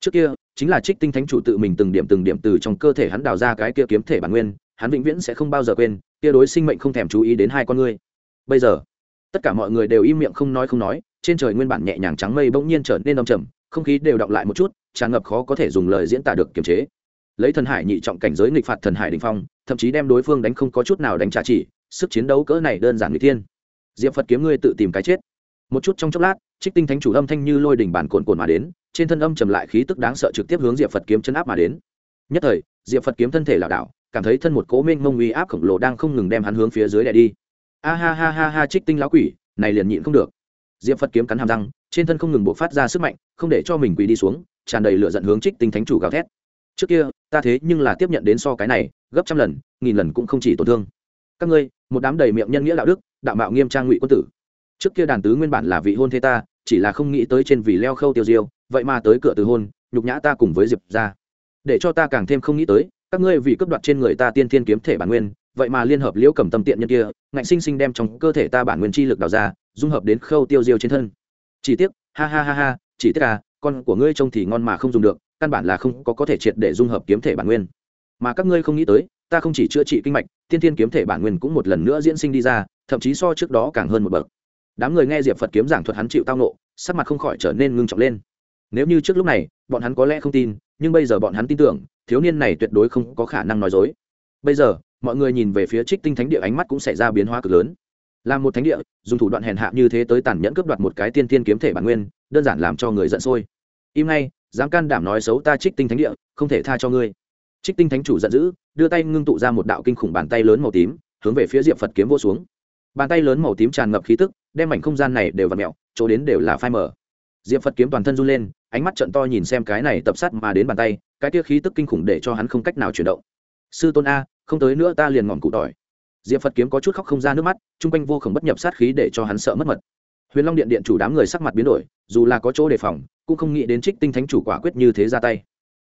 Trước kia, chính là trích tinh thánh chủ tự mình từng điểm từng điểm từ trong cơ thể hắn đào ra cái kia kiếm thể bản nguyên, hắn vĩnh viễn sẽ không bao giờ quên kia đối sinh mệnh không thèm chú ý đến hai con ngươi. Bây giờ, tất cả mọi người đều im miệng không nói không nói, trên trời nguyên bản nhẹ nhàng trắng mây bỗng nhiên trở nên đông trầm, không khí đều đọng lại một chút, tràn ngập khó có thể dùng lời diễn tả được kiềm chế. Lấy thần hải nhị trọng cảnh giới nghịch phạt thần hải đình phong, thậm chí đem đối phương đánh không có chút nào đánh trả chỉ, sức chiến đấu cỡ này đơn giản người thiên. Diệp phật kiếm ngươi tự tìm cái chết. Một chút trong chốc lát, trích tinh thánh chủ âm thanh như lôi đỉnh bản cồn cồn mà đến, trên thân âm trầm lại khí tức đáng sợ trực tiếp hướng diệp phật kiếm chân áp mà đến. Nhất thời, diệp phật kiếm thân thể lảo đảo cảm thấy thân một cố minh mông uy áp khổng lồ đang không ngừng đem hắn hướng phía dưới đè đi. A ha ha ha ha, trích tinh lão quỷ, này liền nhịn không được. Diệp phật kiếm cắn hàm răng, trên thân không ngừng buộc phát ra sức mạnh, không để cho mình quỳ đi xuống, tràn đầy lửa giận hướng trích tinh thánh chủ gào thét. Trước kia, ta thế nhưng là tiếp nhận đến so cái này, gấp trăm lần, nghìn lần cũng không chỉ tổn thương. Các ngươi, một đám đầy miệng nhân nghĩa đạo đức, đạo mạo nghiêm trang ngụy quân tử. Trước kia đàn tứ nguyên bản là vị hôn thê ta, chỉ là không nghĩ tới trên vì leo khâu tiêu diêu, vậy mà tới cửa từ hôn, nhục nhã ta cùng với diệp ra. Để cho ta càng thêm không nghĩ tới các ngươi vì cướp đoạt trên người ta tiên thiên kiếm thể bản nguyên, vậy mà liên hợp liễu cầm tâm tiện nhân kia, ngạnh sinh sinh đem trong cơ thể ta bản nguyên chi lực đào ra, dung hợp đến khâu tiêu diêu trên thân. Chỉ tiếc, ha ha ha ha, chỉ tiếc à con của ngươi trông thì ngon mà không dùng được, căn bản là không có có thể triệt để dung hợp kiếm thể bản nguyên. Mà các ngươi không nghĩ tới, ta không chỉ chữa trị kinh mạch, tiên thiên kiếm thể bản nguyên cũng một lần nữa diễn sinh đi ra, thậm chí so trước đó càng hơn một bậc. Đám người nghe diệp phật kiếm giảng thuật hắn chịu tao nộ, sắc mặt không khỏi trở nên ngưng trọng lên. Nếu như trước lúc này, bọn hắn có lẽ không tin, nhưng bây giờ bọn hắn tin tưởng thiếu niên này tuyệt đối không có khả năng nói dối. Bây giờ, mọi người nhìn về phía trích tinh thánh địa, ánh mắt cũng xảy ra biến hóa cực lớn. Làm một thánh địa, dùng thủ đoạn hèn hạ như thế tới tàn nhẫn cướp đoạt một cái tiên tiên kiếm thể bản nguyên, đơn giản làm cho người giận sôi. Im ngay, dám can đảm nói xấu ta trích tinh thánh địa, không thể tha cho ngươi. Trích tinh thánh chủ giận dữ, đưa tay ngưng tụ ra một đạo kinh khủng bàn tay lớn màu tím, hướng về phía diệp phật kiếm vô xuống. Bàn tay lớn màu tím tràn ngập khí tức, đem mảnh không gian này đều v ặ mẹo, chỗ đến đều là phai mờ. Diệp phật kiếm toàn thân run lên ánh mắt trận to nhìn xem cái này tập sát mà đến bàn tay, cái kia khí tức kinh khủng để cho hắn không cách nào chuyển động. Sư tôn a, không tới nữa ta liền ngọn cụ tỏi. Diệp phật kiếm có chút khóc không ra nước mắt, chung quanh vô khổng bất nhập sát khí để cho hắn sợ mất mật. Huyền long điện điện chủ đám người sắc mặt biến đổi, dù là có chỗ đề phòng, cũng không nghĩ đến trích tinh thánh chủ quả quyết như thế ra tay.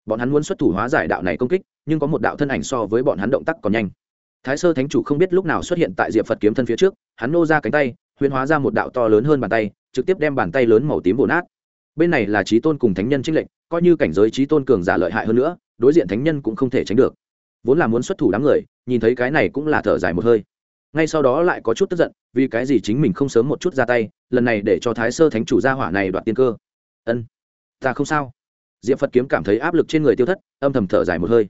Bọn hắn muốn xuất thủ hóa giải đạo này công kích, nhưng có một đạo thân ảnh so với bọn hắn động tác còn nhanh. Thái sơ thánh chủ không biết lúc nào xuất hiện tại diệp phật kiếm thân phía trước, hắn nô ra cánh tay, huyền hóa ra một đạo to lớn hơn bàn tay, trực tiếp đem bàn tay lớn màu tím vồn nát bên này là trí tôn cùng thánh nhân trinh lệnh, coi như cảnh giới trí tôn cường giả lợi hại hơn nữa, đối diện thánh nhân cũng không thể tránh được. Vốn là muốn xuất thủ đám người, nhìn thấy cái này cũng là thở dài một hơi. Ngay sau đó lại có chút tức giận, vì cái gì chính mình không sớm một chút ra tay, lần này để cho thái sơ thánh chủ gia hỏa này đoạt tiên cơ. Ân, ta không sao. Diệp phật kiếm cảm thấy áp lực trên người tiêu thất, âm thầm thở dài một hơi.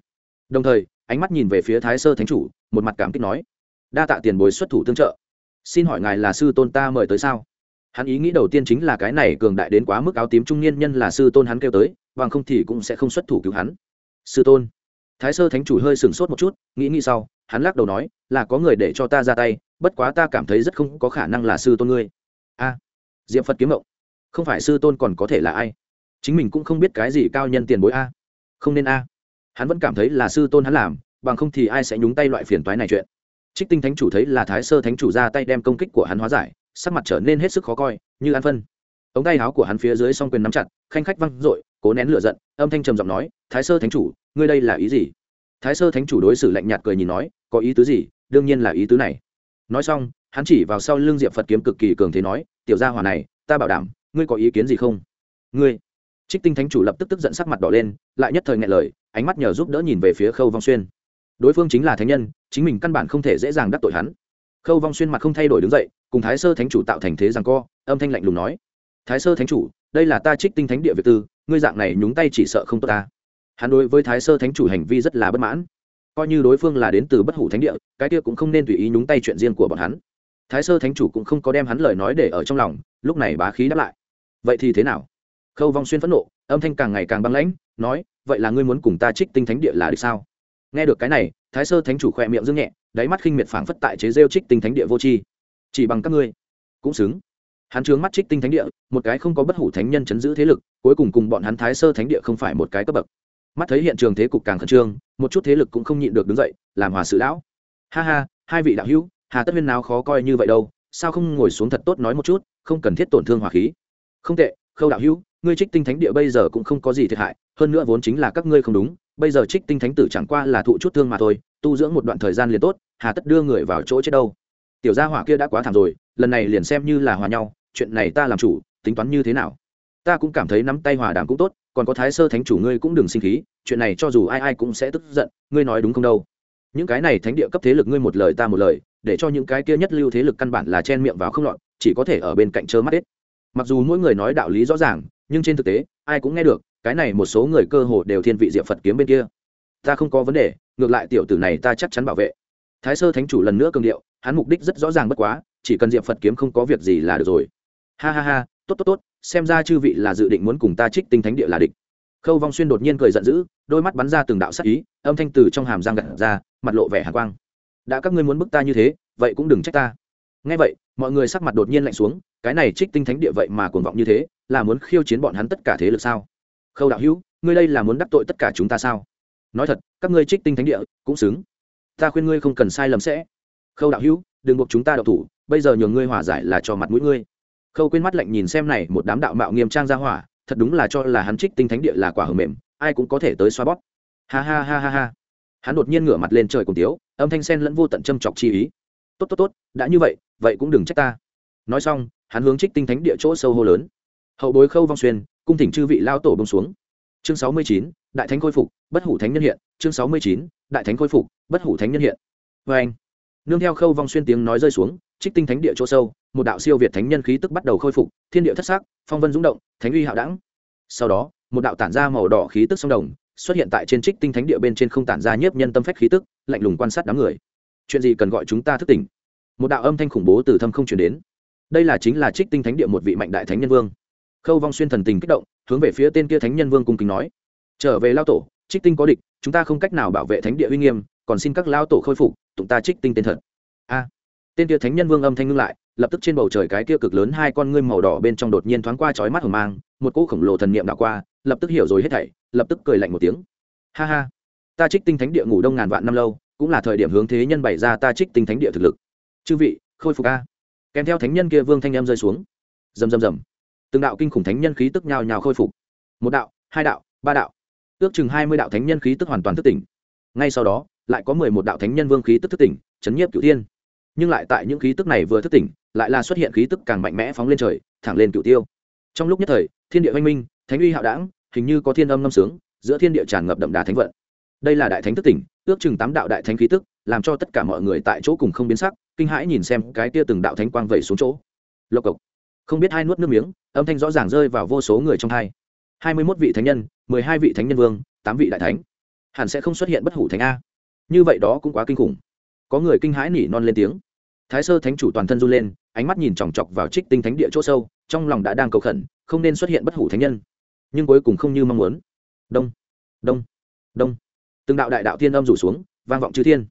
Đồng thời, ánh mắt nhìn về phía thái sơ thánh chủ, một mặt cảm kích nói, đa tạ tiền bối xuất thủ tương trợ. Xin hỏi ngài là sư tôn ta mời tới sao? Hắn ý nghĩ đầu tiên chính là cái này cường đại đến quá mức áo tím trung niên nhân là sư tôn hắn kêu tới bằng không thì cũng sẽ không xuất thủ cứu hắn. Sư tôn. Thái sơ thánh chủ hơi sửng sốt một chút nghĩ nghĩ sau hắn lắc đầu nói là có người để cho ta ra tay bất quá ta cảm thấy rất không có khả năng là sư tôn ngươi. A. À, diệm phật kiếm mộng không phải sư tôn còn có thể là ai? Chính mình cũng không biết cái gì cao nhân tiền bối a. Không nên a. Hắn vẫn cảm thấy là sư tôn hắn làm bằng không thì ai sẽ nhúng tay loại phiền toái này chuyện? Trích tinh thánh chủ thấy là thái sơ thánh chủ ra tay đem công kích của hắn hóa giải sắc mặt trở nên hết sức khó coi, như ăn phân. Ống tay áo của hắn phía dưới song quyền nắm chặt, khanh khách văng r ộ i cố nén lửa giận, âm thanh trầm giọng nói, thái sơ thánh chủ, ngươi đây là ý gì? Thái sơ thánh chủ đối xử lạnh nhạt cười nhìn nói, có ý tứ gì? Đương nhiên là ý tứ này. Nói xong, hắn chỉ vào sau l ư n g diệp phật kiếm cực kỳ cường thế nói, tiểu gia hòa này, ta bảo đảm, ngươi có ý kiến gì không? Ngươi? Trích tinh thánh chủ lập tức tức giận sắc mặt đỏ lên, lại nhất thời ngại lời, ánh mắt nhờ giúp đỡ nhìn về phía khâu vong xuyên. Đối phương chính là thánh nhân, chính mình căn bản không thể dễ dàng đắc tội hắn khâu vong xuyên mặt không thay đổi đứng dậy, cùng thái sơ thánh chủ tạo thành thế rằng co, âm thanh lạnh lùng nói. Thái sơ thánh chủ, đây là ta trích tinh thánh địa việt tư, ngươi dạng này nhúng tay chỉ sợ không tốt ta. Hắn đối với thái sơ thánh chủ hành vi rất là bất mãn. Coi như đối phương là đến từ bất hủ thánh địa, cái kia cũng không nên tùy ý nhúng tay chuyện riêng của bọn hắn. Thái sơ thánh chủ cũng không có đem hắn lời nói để ở trong lòng, lúc này bá khí đáp lại. Vậy thì thế nào? Khâu vong xuyên phẫn nộ, âm thanh càng ngày càng băng lãnh, nói, vậy là ngươi muốn cùng ta trích tinh thánh địa là được sao? Nghe được cái này, thái sơ thánh chủ khỏe miệng dương nhẹ, đáy mắt khinh miệt phảng phất tại chế rêu trích tinh thánh địa vô tri. Chỉ bằng các ngươi, cũng xứng. Hắn trướng mắt trích tinh thánh địa, một cái không có bất hủ thánh nhân chấn giữ thế lực, cuối cùng cùng bọn hắn thái sơ thánh địa không phải một cái cấp bậc. Mắt thấy hiện trường thế cục càng khẩn trương, một chút thế lực cũng không nhịn được đứng dậy, làm hòa sự lão. Ha ha, hai vị đạo hữu, hà tất viên nào khó coi như vậy đâu, sao không ngồi xuống thật tốt nói một chút, không cần thiết tổn thương hòa khí. Không tệ, khâu đạo hữu, ngươi trích tinh thánh địa bây giờ cũng không có gì thiệt hại, hơn nữa vốn chính là các ngươi không đúng bây giờ trích tinh thánh tử chẳng qua là thụ chút thương mà thôi, tu dưỡng một đoạn thời gian liền tốt, hà tất đưa người vào chỗ chết đâu. Tiểu gia hỏa kia đã quá thảm rồi, lần này liền xem như là hòa nhau, chuyện này ta làm chủ, tính toán như thế nào? Ta cũng cảm thấy nắm tay hòa đàm cũng tốt, còn có thái sơ thánh chủ ngươi cũng đừng sinh khí, chuyện này cho dù ai ai cũng sẽ tức giận, ngươi nói đúng không đâu? Những cái này thánh địa cấp thế lực ngươi một lời ta một lời, để cho những cái kia nhất lưu thế lực căn bản là chen miệng vào không lọt, chỉ có thể ở bên cạnh trơ mắt hết. Mặc dù mỗi người nói đạo lý rõ ràng, nhưng trên thực tế, ai cũng nghe được cái này một số người cơ hồ đều thiên vị diệp phật kiếm bên kia. Ta không có vấn đề, ngược lại tiểu tử này ta chắc chắn bảo vệ. Thái sơ thánh chủ lần nữa cường điệu, hắn mục đích rất rõ ràng bất quá, chỉ cần diệp phật kiếm không có việc gì là được rồi. Ha ha ha, tốt tốt tốt, xem ra chư vị là dự định muốn cùng ta trích tinh thánh địa là địch. Khâu vong xuyên đột nhiên cười giận dữ, đôi mắt bắn ra từng đạo sắc ý, âm thanh từ trong hàm giang gặt ra, mặt lộ vẻ hàn quang. Đã các ngươi muốn bức ta như thế, vậy cũng đừng trách ta. Ngay vậy, mọi người sắc mặt đột nhiên lạnh xuống, cái này trích tinh thánh địa vậy mà cuồng vọng như thế, là muốn khiêu chiến bọn hắn tất cả thế lực sao? Khâu đạo hữu, ngươi đây là muốn đắc tội tất cả chúng ta sao? Nói thật, các ngươi trích tinh thánh địa cũng xứng. Ta khuyên ngươi không cần sai lầm sẽ. Khâu đạo hữu, đừng buộc chúng ta đậu thủ, bây giờ nhường ngươi hòa giải là cho mặt mũi ngươi. Khâu quên mắt lạnh nhìn xem này một đám đạo mạo nghiêm trang ra hỏa, thật đúng là cho là hắn trích tinh thánh địa là quả hở mềm, ai cũng có thể tới xoa bóp. Ha ha ha ha ha. Hắn đột nhiên ngửa mặt lên trời cùng tiếu, âm thanh sen lẫn vô tận châm chọc chi ý. Tốt tốt tốt, đã như vậy vậy cũng đừng trách ta. Nói xong, hắn hướng trích tinh thánh địa chỗ sâu hô lớn. Hậu bối khâu vong xuyên cung thỉnh chư vị lao tổ bông xuống. Chương sáu mươi chín, đại thánh khôi phục, bất hủ thánh nhân hiện. Chương sáu mươi chín, đại thánh khôi phục, bất hủ thánh nhân hiện. Vê anh, nương theo khâu vong xuyên tiếng nói rơi xuống, trích tinh thánh địa chỗ sâu, một đạo siêu việt thánh nhân khí tức bắt đầu khôi phục, thiên địa thất sắc, phong vân rung động, thánh uy hạo đẳng. Sau đó, một đạo tản ra màu đỏ khí tức sông đồng xuất hiện tại trên trích tinh thánh địa bên trên không tản ra nhiếp nhân tâm phách khí tức, lạnh lùng quan sát đám người. Chuyện gì cần gọi chúng ta thức tỉnh? Một đạo âm thanh khủng bố từ thâm không chuyển đến. Đây là chính là trích tinh thánh địa một vị mạnh đại thánh nhân vương khâu vong xuyên thần tình kích động, hướng về phía tên kia thánh nhân vương cung kính nói, trở về lao tổ, trích tinh có địch, chúng ta không cách nào bảo vệ thánh địa uy nghiêm, còn xin các lao tổ khôi phục, tụng ta trích tinh tên thật. A, tên kia thánh nhân vương âm thanh ngưng lại, lập tức trên bầu trời cái kia cực lớn hai con ngươi màu đỏ bên trong đột nhiên thoáng qua chói mắt hồng mang, một cỗ khổng lồ thần niệm đạo qua, lập tức hiểu rồi hết thảy, lập tức cười lạnh một tiếng. Ha ha, ta trích tinh thánh địa ngủ đông ngàn vạn năm lâu, cũng là thời điểm hướng thế nhân bày ra ta trích tinh thánh địa thực lực. Chư vị, khôi phục a. Kèm theo thánh nhân kia vương thanh em rơi xuống. Rầm rầm rầm từng đạo kinh khủng thánh nhân khí tức nhào nhào khôi phục. Một đạo, hai đạo, ba đạo. Ước chừng hai mươi đạo thánh nhân khí tức hoàn toàn thức tỉnh. Ngay sau đó, lại có mười một đạo thánh nhân vương khí tức thức tỉnh, chấn nhiếp cửu thiên. Nhưng lại tại những khí tức này vừa thức tỉnh, lại là xuất hiện khí tức càng mạnh mẽ phóng lên trời, thẳng lên cửu tiêu. Trong lúc nhất thời, thiên địa oanh minh, thánh uy hạo đảng hình như có thiên âm ngâm sướng, giữa thiên địa tràn ngập đậm đà thánh vận. Đây là đại thánh thức tỉnh, ước chừng tám đạo đại thánh khí tức, làm cho tất cả mọi người tại chỗ cùng không biến sắc, kinh hãi nhìn xem cái tia từng đạo thánh quang vẩy xuống chỗ. Lộc cộc không biết hai nuốt nước miếng, âm thanh rõ ràng rơi vào vô số người trong hai. Hai mươi mốt vị thánh nhân, mười hai vị thánh nhân vương, tám vị đại thánh. Hẳn sẽ không xuất hiện bất hủ thánh a. Như vậy đó cũng quá kinh khủng. Có người kinh hãi nỉ non lên tiếng. Thái sơ thánh chủ toàn thân run lên, ánh mắt nhìn chòng chọc vào trích tinh thánh địa chỗ sâu, trong lòng đã đang cầu khẩn, không nên xuất hiện bất hủ thánh nhân. Nhưng cuối cùng không như mong muốn. Đông đông đông. Từng đạo đại đạo thiên âm rủ xuống, vang vọng chư thiên.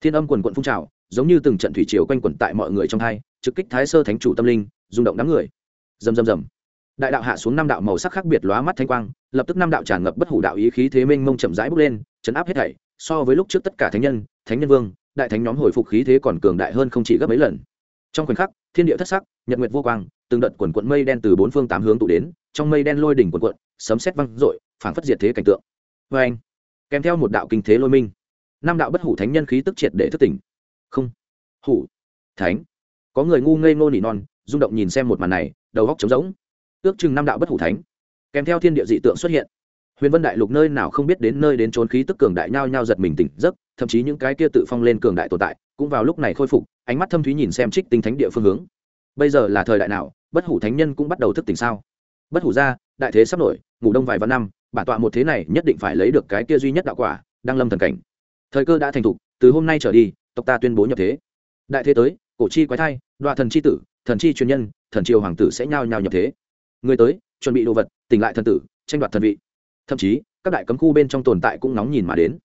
Thiên âm quần quận phun trào, giống như từng trận thủy triều quanh quẩn tại mọi người trong hai, trực kích thái sơ thánh chủ tâm linh rung động đám người. Rầm rầm rầm. Đại đạo hạ xuống năm đạo màu sắc khác biệt lóa mắt thanh quang, lập tức năm đạo tràn ngập bất hủ đạo ý khí thế minh mông chậm rãi bước lên, chấn áp hết thảy, so với lúc trước tất cả thánh nhân thánh nhân vương, đại thánh nhóm hồi phục khí thế còn cường đại hơn không chỉ gấp mấy lần. Trong khoảnh khắc, thiên địa thất sắc, nhật nguyệt vô quang, từng đợt quần quận mây đen từ bốn phương tám hướng tụ đến, trong mây đen lôi đỉnh quần quận, sấm sét văng rội phảng phất diệt thế cảnh tượng. Vê anh, kèm theo một đạo kinh thế lôi minh, năm đạo bất hủ thánh nhân khí tức triệt để thức tỉnh. Không, hủ, thánh. Có người ngu ngây ngô nỉ non rung động nhìn xem một màn này, đầu góc trống rỗng. Ước chừng năm đạo bất hủ thánh, kèm theo thiên địa dị tượng xuất hiện. Huyền vân đại lục nơi nào không biết đến nơi đến trốn khí tức cường đại nhao nhao giật mình tỉnh giấc, thậm chí những cái kia tự phong lên cường đại tồn tại cũng vào lúc này khôi phục, ánh mắt thâm thúy nhìn xem trích tinh thánh địa phương hướng. Bây giờ là thời đại nào, bất hủ thánh nhân cũng bắt đầu thức tỉnh sao? Bất hủ ra đại thế sắp nổi, ngủ đông vài vạn năm, bản tọa một thế này nhất định phải lấy được cái kia duy nhất đạo quả đang lâm thần cảnh. Thời cơ đã thành thục, từ hôm nay trở đi, tộc ta tuyên bố nhập thế. Đại thế tới, cổ chi quái thai, đoạ thần chi tử thần chi truyền nhân, thần triều hoàng tử sẽ nhao nhao nhập thế. Người tới, chuẩn bị đồ vật, tỉnh lại thần tử, tranh đoạt thần vị. Thậm chí, các đại cấm khu bên trong tồn tại cũng nóng nhìn mà đến.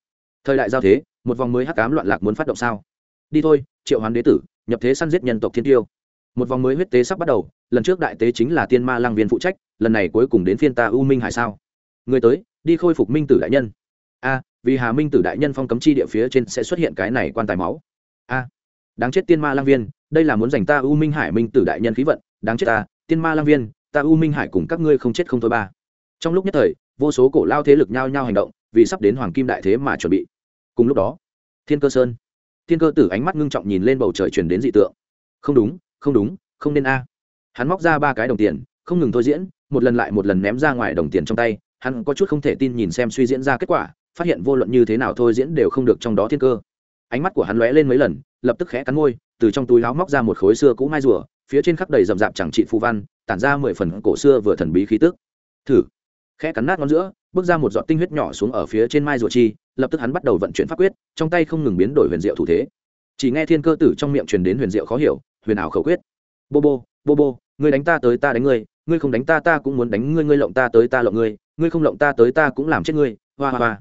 Thời đại giao thế, một vòng mới hắc cám loạn lạc muốn phát động sao? Đi thôi, triệu hoán đế tử, nhập thế săn giết nhân tộc thiên tiêu. Một vòng mới huyết tế sắp bắt đầu, lần trước đại tế chính là tiên ma lang viên phụ trách, lần này cuối cùng đến phiên ta u minh hải sao? Người tới, đi khôi phục minh tử đại nhân. A, vì hà minh tử đại nhân phong cấm chi địa phía trên sẽ xuất hiện cái này quan tài máu. A, đáng chết tiên ma lang viên đây là muốn dành ta u minh hải minh tử đại nhân khí vận, đáng chết ta, tiên ma lang viên, ta u minh hải cùng các ngươi không chết không thôi ba. Trong lúc nhất thời, vô số cổ lao thế lực nhao nhao hành động, vì sắp đến hoàng kim đại thế mà chuẩn bị. Cùng lúc đó, thiên cơ sơn. Thiên cơ tử ánh mắt ngưng trọng nhìn lên bầu trời chuyển đến dị tượng. Không đúng không đúng, không nên a. Hắn móc ra ba cái đồng tiền, không ngừng thôi diễn, một lần lại một lần ném ra ngoài đồng tiền trong tay, hắn có chút không thể tin nhìn xem suy diễn ra kết quả, phát hiện vô luận như thế nào thôi diễn đều không được trong đó thiên cơ. Ánh mắt của hắn lóe lên mấy lần, lập tức khẽ cắn môi từ trong túi áo móc ra một khối xưa cũ mai rùa, phía trên khắp đầy rậm rạp chẳng trị phù văn, tản ra mười phần cổ xưa vừa thần bí khí tức. Thử. Khẽ cắn nát ngón giữa, bước ra một giọt tinh huyết nhỏ xuống ở phía trên mai rùa chi, lập tức hắn bắt đầu vận chuyển pháp quyết, trong tay không ngừng biến đổi huyền diệu thủ thế. Chỉ nghe thiên cơ tử trong miệng truyền đến huyền diệu khó hiểu, huyền ảo khẩu quyết. Bô bô bô bô, ngươi đánh ta tới ta đánh ngươi ngươi không đánh ta ta cũng muốn đánh ngươi ngươi lộng ta tới ta lộng ngươi ngươi không lộng ta tới ta cũng làm chết ngươi, hoa hoa hoa.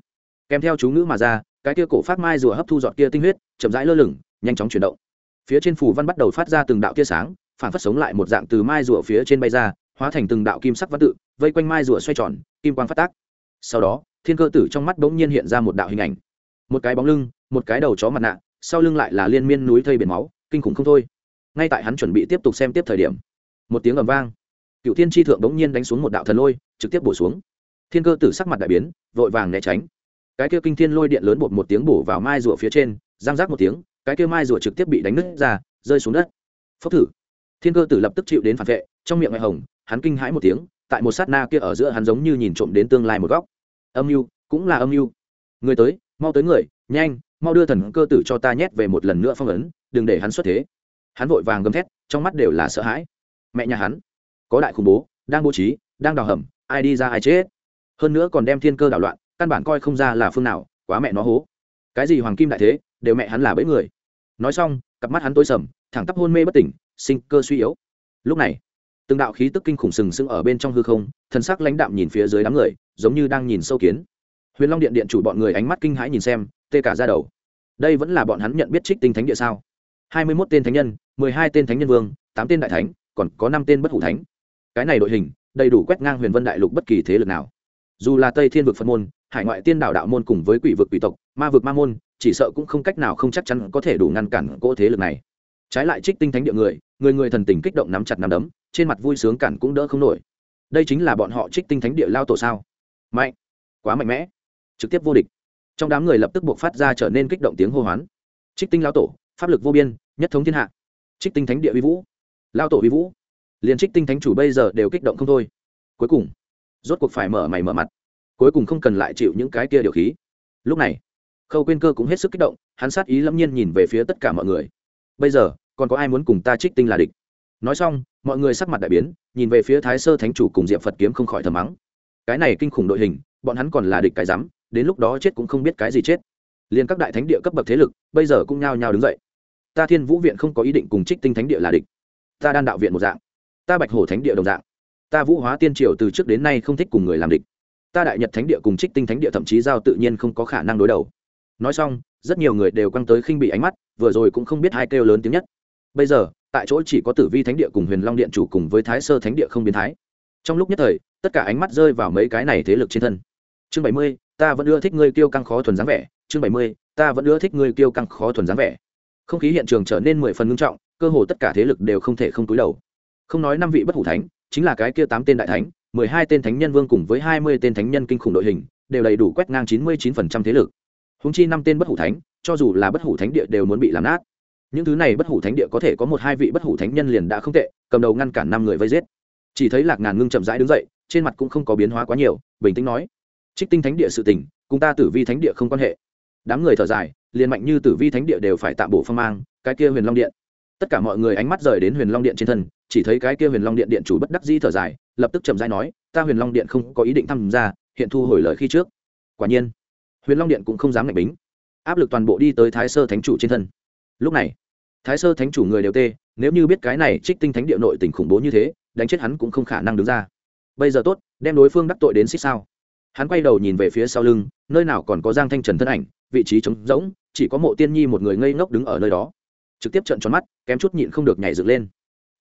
Kèm theo chú ngữ mà ra, cái kia cổ phát mai rùa hấp thu giọt kia tinh huyết, chậm rãi lơ lửng, nhanh chóng chuyển động phía trên phủ văn bắt đầu phát ra từng đạo tia sáng, phản phát sống lại một dạng từ mai rùa phía trên bay ra, hóa thành từng đạo kim sắc văn tự, vây quanh mai rùa xoay tròn, kim quang phát tác. Sau đó, thiên cơ tử trong mắt bỗng nhiên hiện ra một đạo hình ảnh. Một cái bóng lưng, một cái đầu chó mặt nạ, sau lưng lại là liên miên núi thây biển máu, kinh khủng không thôi. Ngay tại hắn chuẩn bị tiếp tục xem tiếp thời điểm, một tiếng ầm vang. Cựu thiên tri thượng bỗng nhiên đánh xuống một đạo thần lôi, trực tiếp bổ xuống. Thiên cơ tử sắc mặt đại biến, vội vàng né tránh. Cái kia kinh thiên lôi điện lớn bột một tiếng bổ vào mai rùa phía trên, giang rác một tiếng cái kia mai rùa trực tiếp bị đánh nứt ra, rơi xuống đất. Phốc thử. Thiên cơ tử lập tức chịu đến phản vệ, trong miệng ngoại hồng, hắn kinh hãi một tiếng, tại một sát na kia ở giữa hắn giống như nhìn trộm đến tương lai một góc. Âm mưu, cũng là âm mưu. Người tới, mau tới người, nhanh, mau đưa thần cơ tử cho ta nhét về một lần nữa phong ấn, đừng để hắn xuất thế. Hắn vội vàng gầm thét, trong mắt đều là sợ hãi. Mẹ nhà hắn, có đại khủng bố, đang bố trí, đang đào hầm, ai đi ra ai chết. Hơn nữa còn đem thiên cơ đảo loạn, căn bản coi không ra là phương nào, quá mẹ nó hố. Cái gì hoàng kim đại thế đều mẹ hắn là bẫy người. Nói xong, cặp mắt hắn tối sầm, thẳng tắp hôn mê bất tỉnh, sinh cơ suy yếu. Lúc này, từng đạo khí tức kinh khủng sừng sững ở bên trong hư không, thần sắc lãnh đạm nhìn phía dưới đám người, giống như đang nhìn sâu kiến. Huyền long điện điện chủ bọn người ánh mắt kinh hãi nhìn xem, tê cả ra đầu. Đây vẫn là bọn hắn nhận biết trích tinh thánh địa sao? Hai mươi mốt tên thánh nhân, mười hai tên thánh nhân vương, tám tên đại thánh, còn có năm tên bất hủ thánh. Cái này đội hình, đầy đủ quét ngang huyền vân đại lục bất kỳ thế lực nào. Dù là tây thiên vực phật môn hải ngoại tiên đảo đạo môn cùng với quỷ vực quỷ tộc, ma vực ma môn, chỉ sợ cũng không cách nào không chắc chắn có thể đủ ngăn cản cỗ thế lực này. Trái lại trích tinh thánh địa người người người thần tình kích động nắm chặt nắm đấm, trên mặt vui sướng cản cũng đỡ không nổi. Đây chính là bọn họ trích tinh thánh địa lao tổ sao? Mạnh, quá mạnh mẽ. Trực tiếp vô địch. Trong đám người lập tức buộc phát ra trở nên kích động tiếng hô hoán. Trích tinh lao tổ, pháp lực vô biên, nhất thống thiên hạ. Trích tinh thánh địa uy vũ. Lao tổ uy vũ. Liền trích tinh thánh chủ bây giờ đều kích động không thôi. Cuối cùng, rốt cuộc phải mở mày mở mặt cuối cùng không cần lại chịu những cái kia điều khí. Lúc này, khâu quyên cơ cũng hết sức kích động, hắn sát ý lâm nhiên nhìn về phía tất cả mọi người. Bây giờ, còn có ai muốn cùng ta trích tinh là địch? Nói xong, mọi người sắc mặt đại biến, nhìn về phía thái sơ thánh chủ cùng diệm phật kiếm không khỏi thầm mắng. Cái này kinh khủng đội hình, bọn hắn còn là địch cái rắm, đến lúc đó chết cũng không biết cái gì chết. Liền các đại thánh địa cấp bậc thế lực, bây giờ cũng nhao nhao đứng dậy. Ta thiên vũ viện không có ý định cùng trích tinh thánh địa là địch. Ta đan đạo viện một dạng. Ta bạch hổ thánh địa đồng dạng. Ta vũ hóa tiên triều từ trước đến nay không thích cùng người làm địch ta đại nhật thánh địa cùng trích tinh thánh địa thậm chí giao tự nhiên không có khả năng đối đầu. Nói xong, rất nhiều người đều quăng tới khinh bị ánh mắt, vừa rồi cũng không biết hai kêu lớn tiếng nhất. Bây giờ, tại chỗ chỉ có tử vi thánh địa cùng huyền long điện chủ cùng với thái sơ thánh địa không biến thái. Trong lúc nhất thời, tất cả ánh mắt rơi vào mấy cái này thế lực trên thân. Chương bảy mươi, ta vẫn ưa thích ngươi kêu căng khó thuần dáng vẻ. Chương bảy mươi, ta vẫn ưa thích ngươi kêu căng khó thuần dáng vẻ. Không khí hiện trường trở nên mười phần ngưng trọng, cơ hồ tất cả thế lực đều không thể không túi đầu. Không nói năm vị bất hủ thánh, chính là cái kia tám tên đại thánh mười hai tên thánh nhân vương cùng với hai mươi tên thánh nhân kinh khủng đội hình, đều đầy đủ quét ngang chín mươi chín phần trăm thế lực. Húng chi năm tên bất hủ thánh, cho dù là bất hủ thánh địa đều muốn bị làm nát. Những thứ này bất hủ thánh địa có thể có một hai vị bất hủ thánh nhân liền đã không tệ, cầm đầu ngăn cản năm người vây giết. Chỉ thấy lạc ngàn ngưng chậm rãi đứng dậy, trên mặt cũng không có biến hóa quá nhiều, bình tĩnh nói, trích tinh thánh địa sự tình, cùng ta tử vi thánh địa không quan hệ. Đám người thở dài, liền mạnh như tử vi thánh địa đều phải tạm bổ phong mang, cái kia huyền long điện. Tất cả mọi người ánh mắt rời đến huyền long điện trên thân, chỉ thấy cái kia huyền long điện điện chủ bất đắc di thở dài lập tức chậm rãi nói, ta huyền long điện không có ý định tham gia, hiện thu hồi lời khi trước. Quả nhiên, huyền long điện cũng không dám ngạch bính. Áp lực toàn bộ đi tới thái sơ thánh chủ trên thân. Lúc này, thái sơ thánh chủ người đều tê, nếu như biết cái này trích tinh thánh địa nội tình khủng bố như thế, đánh chết hắn cũng không khả năng đứng ra. Bây giờ tốt, đem đối phương đắc tội đến xích sao. Hắn quay đầu nhìn về phía sau lưng, nơi nào còn có giang thanh trần thân ảnh, vị trí trống rỗng, chỉ có mộ tiên nhi một người ngây ngốc đứng ở nơi đó. Trực tiếp trận tròn mắt, kém chút nhịn không được nhảy dựng lên.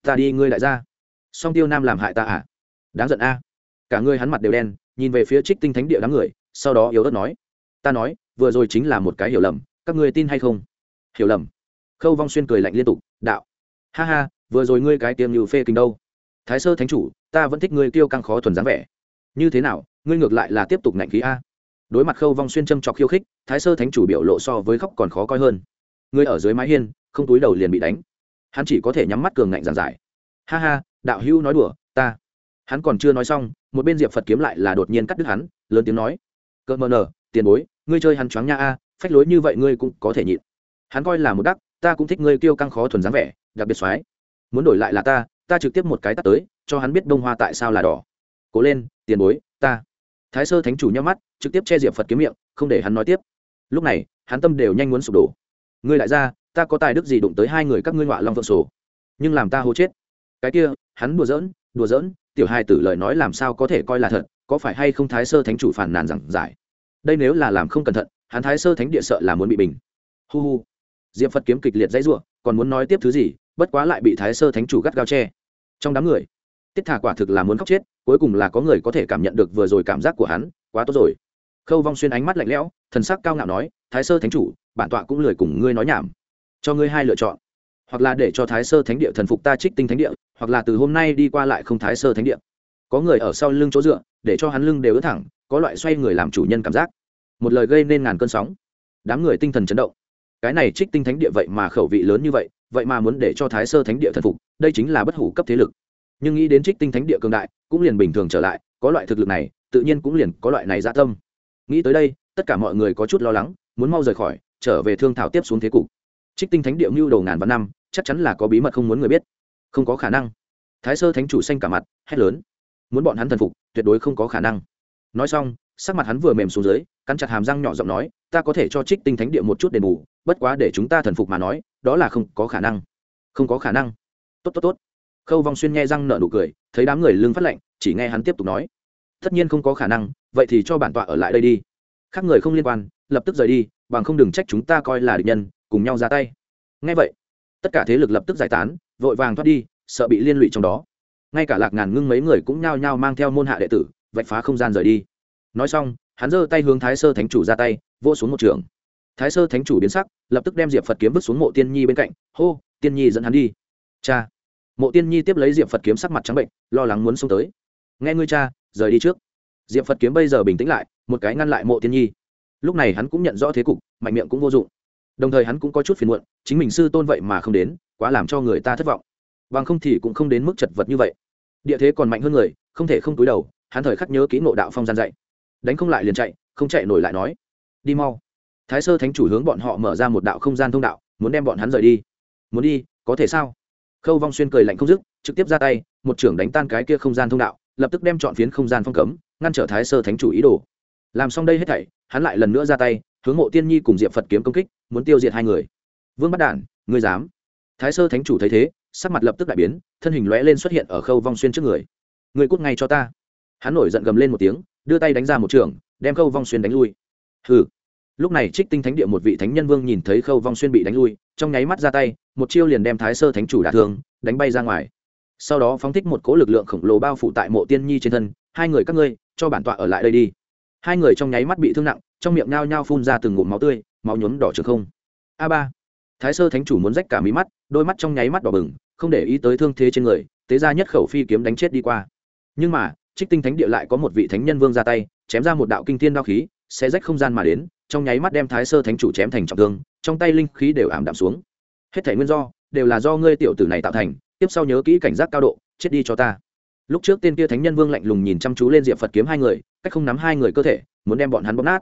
Ta đi, ngươi lại ra. Song tiêu nam làm hại ta à? Đáng giận a. Cả người hắn mặt đều đen, nhìn về phía trích tinh thánh địa đám người, sau đó yếu ớt nói, ta nói, vừa rồi chính là một cái hiểu lầm, các ngươi tin hay không? Hiểu lầm. Khâu vong xuyên cười lạnh liên tục, đạo. Ha ha, vừa rồi ngươi cái tiêm như phê kinh đâu? Thái sơ thánh chủ, ta vẫn thích ngươi kêu căng khó thuần dáng vẻ. Như thế nào, ngươi ngược lại là tiếp tục ngạnh khí a? Đối mặt khâu vong xuyên châm trọc khiêu khích, thái sơ thánh chủ biểu lộ so với khóc còn khó coi hơn. Ngươi ở dưới mái hiên, không túi đầu liền bị đánh. Hắn chỉ có thể nhắm mắt cường ngạnh giàn giải. Ha ha, đạo hữu nói đùa, ta hắn còn chưa nói xong, một bên diệp phật kiếm lại là đột nhiên cắt đứt hắn, lớn tiếng nói cỡ mờ nở tiền bối, ngươi chơi hắn choáng nha a, phách lối như vậy ngươi cũng có thể nhịn. Hắn coi là một đắc, ta cũng thích ngươi kêu căng khó thuần dáng vẻ, đặc biệt soái muốn đổi lại là ta ta trực tiếp một cái tắt tới, cho hắn biết đông hoa tại sao là đỏ. Cố lên, tiền bối, ta. Thái sơ thánh chủ nhắm mắt, trực tiếp che diệp phật kiếm miệng, không để hắn nói tiếp. Lúc này, hắn tâm đều nhanh muốn sụp đổ. Ngươi lại ra, ta có tài đức gì đụng tới hai người các ngươi ngoại long vợ sổ? Nhưng làm ta hô chết. Cái kia, hắn đùa giỡn đùa giỡn tiểu hai tử lời nói làm sao có thể coi là thật, có phải hay không thái sơ thánh chủ phản nàn rằng giải? Đây nếu là làm không cẩn thận, hắn thái sơ thánh địa sợ là muốn bị bình. Hu hu. Diệp phật kiếm kịch liệt dãy ruộng còn muốn nói tiếp thứ gì, bất quá lại bị thái sơ thánh chủ gắt gao che. Trong đám người, tiết thả quả thực là muốn khóc chết, cuối cùng là có người có thể cảm nhận được vừa rồi cảm giác của hắn, quá tốt rồi. Khâu vong xuyên ánh mắt lạnh lẽo, thần sắc cao ngạo nói, thái sơ thánh chủ, bản tọa cũng lười cùng ngươi nói nhảm. Cho ngươi hai lựa chọn, hoặc là để cho thái sơ thánh địa thần phục ta trích tinh thánh địa hoặc là từ hôm nay đi qua lại không thái sơ thánh địa. Có người ở sau lưng chỗ dựa, để cho hắn lưng đều ướt thẳng, có loại xoay người làm chủ nhân cảm giác. Một lời gây nên ngàn cơn sóng. Đám người tinh thần chấn động. Cái này trích tinh thánh địa vậy mà khẩu vị lớn như vậy vậy mà muốn để cho thái sơ thánh địa thần phục, đây chính là bất hủ cấp thế lực. Nhưng nghĩ đến trích tinh thánh địa cường đại, cũng liền bình thường trở lại, có loại thực lực này, tự nhiên cũng liền có loại này dạ tâm. Nghĩ tới đây, tất cả mọi người có chút lo lắng, muốn mau rời khỏi, trở về thương thảo tiếp xuống thế cục. Trích tinh thánh địa mưu đầu ngàn vạn năm, chắc chắn là có bí mật không muốn người biết không có khả năng. Thái sơ thánh chủ xanh cả mặt, hét lớn. Muốn bọn hắn thần phục, tuyệt đối không có khả năng. Nói xong, sắc mặt hắn vừa mềm xuống dưới, cắn chặt hàm răng nhỏ giọng nói, ta có thể cho trích tinh thánh địa một chút đền bù, bất quá để chúng ta thần phục mà nói, đó là không có khả năng. Không có khả năng. Tốt tốt tốt. Khâu vong xuyên nghe răng nợ nụ cười, thấy đám người lưng phát lạnh, chỉ nghe hắn tiếp tục nói, tất nhiên không có khả năng, vậy thì cho bản tọa ở lại đây đi. Khác người không liên quan, lập tức rời đi, bằng không đừng trách chúng ta coi là địch nhân, cùng nhau ra tay. Ngay vậy, tất cả thế lực lập tức giải tán vội vàng thoát đi, sợ bị liên lụy trong đó. Ngay cả lạc ngàn ngưng mấy người cũng nhao nhao mang theo môn hạ đệ tử, vạch phá không gian rời đi. Nói xong, hắn giơ tay hướng thái sơ thánh chủ ra tay vô xuống một trường. Thái sơ thánh chủ biến sắc, lập tức đem diệp phật kiếm vứt xuống mộ tiên nhi bên cạnh. Hô, tiên nhi dẫn hắn đi. Cha. Mộ tiên nhi tiếp lấy diệp phật kiếm sắc mặt trắng bệnh, lo lắng muốn xông tới. Nghe ngươi cha, rời đi trước. Diệp phật kiếm bây giờ bình tĩnh lại, một cái ngăn lại mộ tiên nhi. Lúc này hắn cũng nhận rõ thế cục, mạnh miệng cũng vô dụng. Đồng thời hắn cũng có chút phiền muộn, chính mình sư tôn vậy mà không đến quá làm cho người ta thất vọng. Bằng không thì cũng không đến mức chật vật như vậy. Địa thế còn mạnh hơn người, không thể không túi đầu, hắn thời khắc nhớ kỹ ngộ đạo phong gian dạy. Đánh không lại liền chạy, không chạy nổi lại nói. Đi mau. Thái sơ thánh chủ hướng bọn họ mở ra một đạo không gian thông đạo, muốn đem bọn hắn rời đi. Muốn đi, có thể sao? Khâu vong xuyên cười lạnh không dứt, trực tiếp ra tay, một trưởng đánh tan cái kia không gian thông đạo, lập tức đem chọn phiến không gian phong cấm, ngăn trở thái sơ thánh chủ ý đồ. Làm xong đây hết thảy, hắn lại lần nữa ra tay, hướng mộ tiên nhi cùng diệp phật kiếm công kích, muốn tiêu diệt hai người. Vương bắt đản, ngươi dám? Thái sơ thánh chủ thấy thế, sắc mặt lập tức đại biến, thân hình lóe lên xuất hiện ở khâu vong xuyên trước người. Người cút ngay cho ta. Hắn nổi giận gầm lên một tiếng, đưa tay đánh ra một trường, đem khâu vong xuyên đánh lui. Hừ. Lúc này trích tinh thánh địa một vị thánh nhân vương nhìn thấy khâu vong xuyên bị đánh lui, trong nháy mắt ra tay, một chiêu liền đem thái sơ thánh chủ đả thương, đánh bay ra ngoài. Sau đó phóng thích một cỗ lực lượng khổng lồ bao phủ tại mộ tiên nhi trên thân, hai người các ngươi, cho bản tọa ở lại đây đi. Hai người trong nháy mắt bị thương nặng, trong miệng nhao nhao phun ra từng ngụm máu tươi, máu nhuốm đỏ trường không. A ba thái sơ thánh chủ muốn rách cả mí mắt, đôi mắt trong nháy mắt đỏ bừng, không để ý tới thương thế trên người, tế ra nhất khẩu phi kiếm đánh chết đi qua. Nhưng mà, trích tinh thánh địa lại có một vị thánh nhân vương ra tay, chém ra một đạo kinh thiên đao khí, sẽ rách không gian mà đến, trong nháy mắt đem thái sơ thánh chủ chém thành trọng thương, trong tay linh khí đều ảm đạm xuống. Hết thể nguyên do, đều là do ngươi tiểu tử này tạo thành, tiếp sau nhớ kỹ cảnh giác cao độ, chết đi cho ta. Lúc trước tên kia thánh nhân vương lạnh lùng nhìn chăm chú lên diệp phật kiếm hai người, cách không nắm hai người cơ thể, muốn đem bọn hắn bóp nát.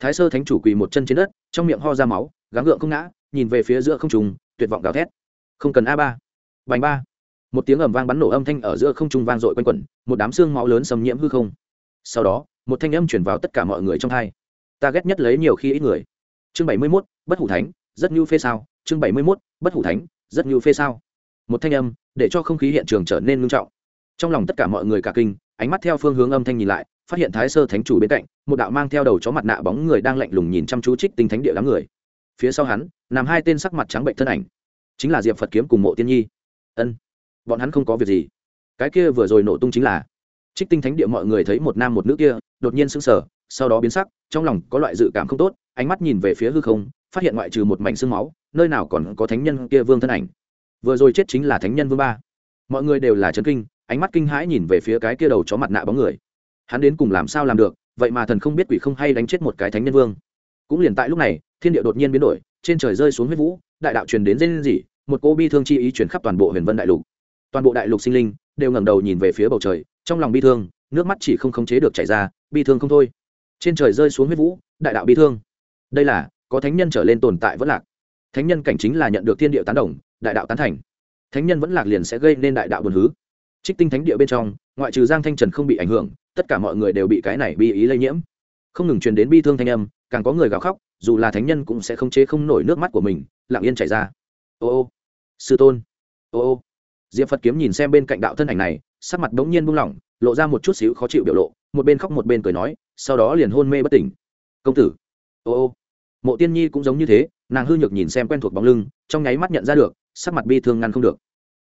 Thái sơ thánh chủ quỳ một chân trên đất, trong miệng ho ra máu, gắng gượng không ngã nhìn về phía giữa không trùng tuyệt vọng gào thét. Không cần a ba. Bành ba. Một tiếng ầm vang bắn nổ âm thanh ở giữa không trung vang dội quanh quẩn, một đám xương máu lớn xâm nhiễm hư không. Sau đó, một thanh âm chuyển vào tất cả mọi người trong hai ta ghét nhất lấy nhiều khi ít người. Chương bảy mươi mốt, bất hủ thánh, rất như phê sao. Chương bảy mươi mốt, bất hủ thánh, rất như phê sao. Một thanh âm, để cho không khí hiện trường trở nên ngưng trọng. Trong lòng tất cả mọi người cả kinh, ánh mắt theo phương hướng âm thanh nhìn lại, phát hiện thái sơ thánh chủ bên cạnh, một đạo mang theo đầu chó mặt nạ bóng người đang lạnh lùng nhìn chăm chú trích tinh thánh địa đám người phía sau hắn, nằm hai tên sắc mặt trắng bệnh thân ảnh. Chính là diệp phật kiếm cùng mộ tiên nhi. Ân, bọn hắn không có việc gì. Cái kia vừa rồi nổ tung chính là, trích tinh thánh địa mọi người thấy một nam một nữ kia, đột nhiên sững sờ, sau đó biến sắc, trong lòng có loại dự cảm không tốt, ánh mắt nhìn về phía hư không, phát hiện ngoại trừ một mảnh xương máu, nơi nào còn có thánh nhân kia vương thân ảnh. Vừa rồi chết chính là thánh nhân vương ba. Mọi người đều là chấn kinh, ánh mắt kinh hãi nhìn về phía cái kia đầu chó mặt nạ bóng người. Hắn đến cùng làm sao làm được, vậy mà thần không biết quỷ không hay đánh chết một cái thánh nhân vương cũng liền tại lúc này, thiên địa đột nhiên biến đổi, trên trời rơi xuống huyết vũ, đại đạo truyền đến dây gì một cô bi thương chi ý truyền khắp toàn bộ huyền vân đại lục. Toàn bộ đại lục sinh linh đều ngẩng đầu nhìn về phía bầu trời, trong lòng bi thương, nước mắt chỉ không khống chế được chảy ra, bi thương không thôi. Trên trời rơi xuống huyết vũ, đại đạo bi thương. Đây là, có thánh nhân trở lên tồn tại vẫn lạc. Thánh nhân cảnh chính là nhận được thiên địa tán đồng, đại đạo tán thành. Thánh nhân vẫn lạc liền sẽ gây nên đại đạo buồn hứ. Trích tinh thánh địa bên trong, ngoại trừ giang thanh trần không bị ảnh hưởng, tất cả mọi người đều bị cái này bi ý lây nhiễm. Không ngừng truyền đến bi thương thanh âm càng có người gào khóc, dù là thánh nhân cũng sẽ không chế không nổi nước mắt của mình, lặng yên chảy ra. Ô ô, sư tôn. Ô ô. Diệp phật kiếm nhìn xem bên cạnh đạo thân ảnh này, sắc mặt bỗng nhiên buông lỏng, lộ ra một chút xíu khó chịu biểu lộ, một bên khóc một bên cười nói, sau đó liền hôn mê bất tỉnh. Công tử. Ô ô. Mộ tiên nhi cũng giống như thế, nàng hư nhược nhìn xem quen thuộc bóng lưng, trong nháy mắt nhận ra được, sắc mặt bi thương ngăn không được.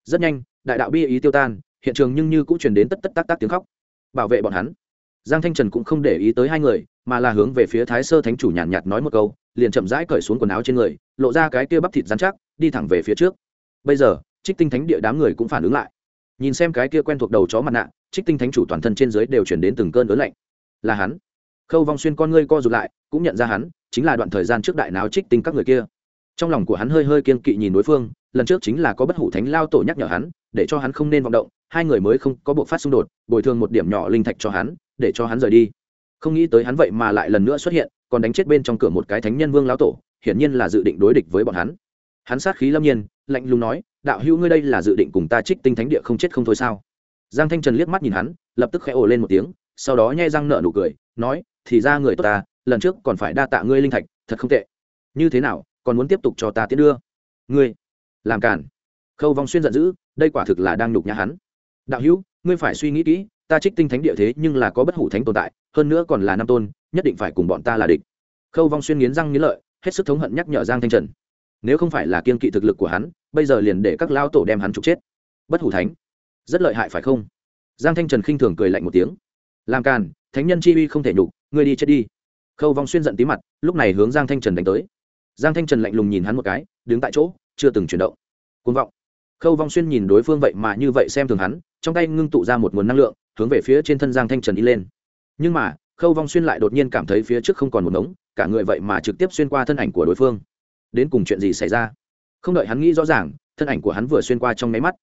Rất nhanh, đại đạo bi ý tiêu tan, hiện trường nhưng như cũng truyền đến tất tất tác tác tiếng khóc. Bảo vệ bọn hắn giang thanh trần cũng không để ý tới hai người, mà là hướng về phía thái sơ thánh chủ nhàn nhạt nói một câu, liền chậm rãi cởi xuống quần áo trên người, lộ ra cái kia bắp thịt dán chắc, đi thẳng về phía trước. Bây giờ, trích tinh thánh địa đám người cũng phản ứng lại. Nhìn xem cái kia quen thuộc đầu chó mặt nạ, trích tinh thánh chủ toàn thân trên dưới đều chuyển đến từng cơn ớn lạnh. Là hắn. Khâu vong xuyên con ngươi co rụt lại, cũng nhận ra hắn, chính là đoạn thời gian trước đại náo trích tinh các người kia. Trong lòng của hắn hơi hơi kiên kỵ nhìn đối phương, lần trước chính là có bất hủ thánh lao tổ nhắc nhở hắn, để cho hắn không nên vọng động, hai người mới không có bộ phát xung đột, bồi thường một điểm nhỏ linh thạch cho hắn để cho hắn rời đi. Không nghĩ tới hắn vậy mà lại lần nữa xuất hiện, còn đánh chết bên trong cửa một cái thánh nhân vương lão tổ, hiển nhiên là dự định đối địch với bọn hắn. Hắn sát khí lâm nhiên, lạnh lùng nói, đạo hữu ngươi đây là dự định cùng ta trích tinh thánh địa không chết không thôi sao? Giang thanh trần liếc mắt nhìn hắn, lập tức khẽ ồ lên một tiếng, sau đó nhai răng nợ nụ cười, nói, thì ra người tốt ta, lần trước còn phải đa tạ ngươi linh thạch, thật không tệ. Như thế nào, còn muốn tiếp tục cho ta tiến đưa? Ngươi, làm cản. Khâu vong xuyên giận dữ, đây quả thực là đang nhục nhã hắn. Đạo hữu, ngươi phải suy nghĩ kỹ ta trích tinh thánh địa thế nhưng là có bất hủ thánh tồn tại, hơn nữa còn là nam tôn, nhất định phải cùng bọn ta là địch. Khâu vong xuyên nghiến răng nghiến lợi, hết sức thống hận nhắc nhở giang thanh trần. Nếu không phải là kiên kỵ thực lực của hắn, bây giờ liền để các lao tổ đem hắn trục chết. Bất hủ thánh, rất lợi hại phải không? Giang thanh trần khinh thường cười lạnh một tiếng. Làm càn, thánh nhân chi uy không thể nhục, ngươi đi chết đi. Khâu vong xuyên giận tí mặt, lúc này hướng giang thanh trần đánh tới. Giang thanh trần lạnh lùng nhìn hắn một cái, đứng tại chỗ, chưa từng chuyển động. Côn vọng. Khâu vong xuyên nhìn đối phương vậy mà như vậy xem thường hắn, trong tay ngưng tụ ra một nguồn năng lượng hướng về phía trên thân giang thanh trần đi lên. Nhưng mà, khâu vong xuyên lại đột nhiên cảm thấy phía trước không còn một ngống, cả người vậy mà trực tiếp xuyên qua thân ảnh của đối phương. Đến cùng chuyện gì xảy ra? Không đợi hắn nghĩ rõ ràng, thân ảnh của hắn vừa xuyên qua trong nháy mắt.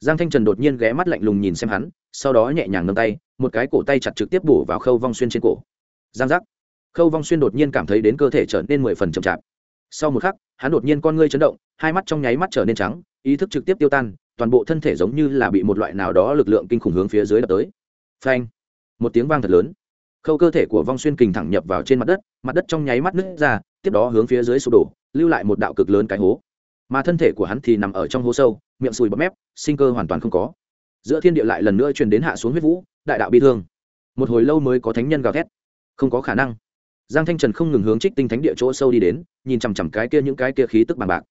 Giang thanh trần đột nhiên ghé mắt lạnh lùng nhìn xem hắn, sau đó nhẹ nhàng nâng tay, một cái cổ tay chặt trực tiếp bổ vào khâu vong xuyên trên cổ. Giang giác. Khâu vong xuyên đột nhiên cảm thấy đến cơ thể trở nên mười phần chậm chạp. Sau một khắc, hắn đột nhiên con ngươi chấn động, hai mắt trong nháy mắt trở nên trắng, ý thức trực tiếp tiêu tan, toàn bộ thân thể giống như là bị một loại nào đó lực lượng kinh khủng hướng phía dưới đập tới phanh, một tiếng vang thật lớn. Khâu cơ thể của vong xuyên kình thẳng nhập vào trên mặt đất mặt đất trong nháy mắt nứt ra, tiếp đó hướng phía dưới sụp đổ, lưu lại một đạo cực lớn cái hố. Mà thân thể của hắn thì nằm ở trong hố sâu, miệng sùi bọt mép, sinh cơ hoàn toàn không có. Giữa thiên địa lại lần nữa truyền đến hạ xuống huyết vũ, đại đạo bi thương. Một hồi lâu mới có thánh nhân gào thét. Không có khả năng. Giang thanh trần không ngừng hướng trích tinh thánh địa chỗ sâu đi đến, nhìn chằm chằm cái kia những cái kia khí tức bằng bạc.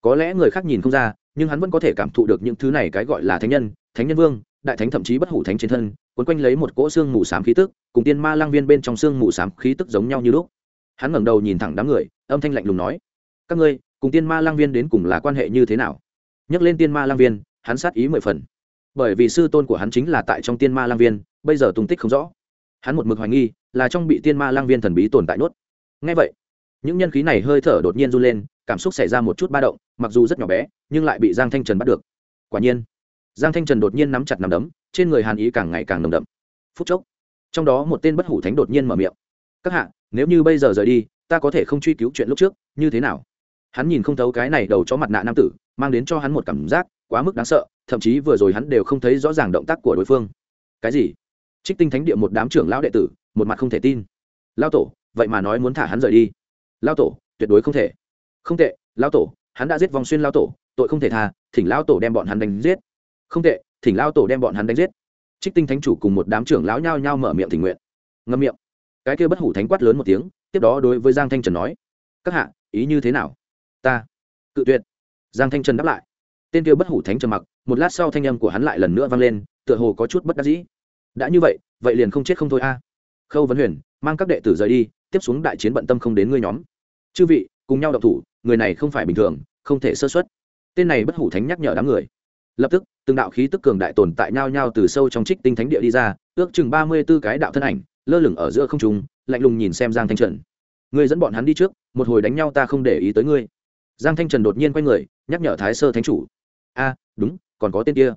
Có lẽ người khác nhìn không ra, nhưng hắn vẫn có thể cảm thụ được những thứ này cái gọi là thánh nhân thánh nhân vương đại thánh thậm chí bất hủ thánh trên thân quấn quanh lấy một cỗ xương mù s á m khí tức, cùng tiên ma lang viên bên trong xương mù s á m khí tức giống nhau như lúc. Hắn ngẩng đầu nhìn thẳng đám người, âm thanh lạnh lùng nói, các ngươi, cùng tiên ma lang viên đến cùng là quan hệ như thế nào? Nhắc lên tiên ma lang viên, hắn sát ý mười phần. Bởi vì sư tôn của hắn chính là tại trong tiên ma lang viên, bây giờ tung tích không rõ. Hắn một mực hoài nghi, là trong bị tiên ma lang viên thần bí tồn tại nốt. Ngay vậy, những nhân khí này hơi thở đột nhiên run lên, cảm xúc xảy ra một chút ba động, mặc dù rất nhỏ bé, nhưng lại bị giang thanh trần bắt được. Quả nhiên giang thanh trần đột nhiên nắm chặt nằm đấm, trên người hàn ý càng ngày càng nồng đậm. Phút chốc, trong đó một tên bất hủ thánh đột nhiên mở miệng. Các hạ, nếu như bây giờ rời đi, ta có thể không truy cứu chuyện lúc trước, như thế nào? Hắn nhìn không thấu cái này đầu cho mặt nạ nam tử, mang đến cho hắn một cảm giác quá mức đáng sợ, thậm chí vừa rồi hắn đều không thấy rõ ràng động tác của đối phương. Cái gì? Trích tinh thánh địa một đám trưởng lão đệ tử, một mặt không thể tin. Lao tổ, vậy mà nói muốn thả hắn rời đi. Lao tổ, tuyệt đối không thể. Không tệ lao tổ, hắn đã giết vòng xuyên lao tổ, tội không thể tha, thỉnh lao tổ đem bọn hắn đánh giết không tệ, thỉnh lao tổ đem bọn hắn đánh giết. Trích tinh thánh chủ cùng một đám trưởng lão nhao nhao mở miệng tình nguyện. Ngâm miệng. Cái kia bất hủ thánh quát lớn một tiếng, tiếp đó đối với giang thanh trần nói, các hạ, ý như thế nào? Ta. Cự tuyệt. Giang thanh trần đáp lại. Tên kia bất hủ thánh trầm mặc, một lát sau thanh âm của hắn lại lần nữa vang lên, tựa hồ có chút bất đắc dĩ. Đã như vậy vậy liền không chết không thôi a. Khâu vấn huyền, mang các đệ tử rời đi, tiếp xuống đại chiến bận tâm không đến ngươi nhóm. Chư vị, cùng nhau đọc thủ, người này không phải bình thường, không thể sơ xuất tên này bất hủ thánh nhắc nhở đám người lập tức, từng đạo khí tức cường đại tồn tại nhau nhau từ sâu trong trích tinh thánh địa đi ra, ước chừng ba mươi b ố cái đạo thân ảnh, lơ lửng ở giữa không trung, lạnh lùng nhìn xem giang thanh trần. Người dẫn bọn hắn đi trước, một hồi đánh nhau ta không để ý tới ngươi. Giang thanh trần đột nhiên quay người, nhắc nhở thái sơ thánh chủ. A, đúng, còn có tên kia.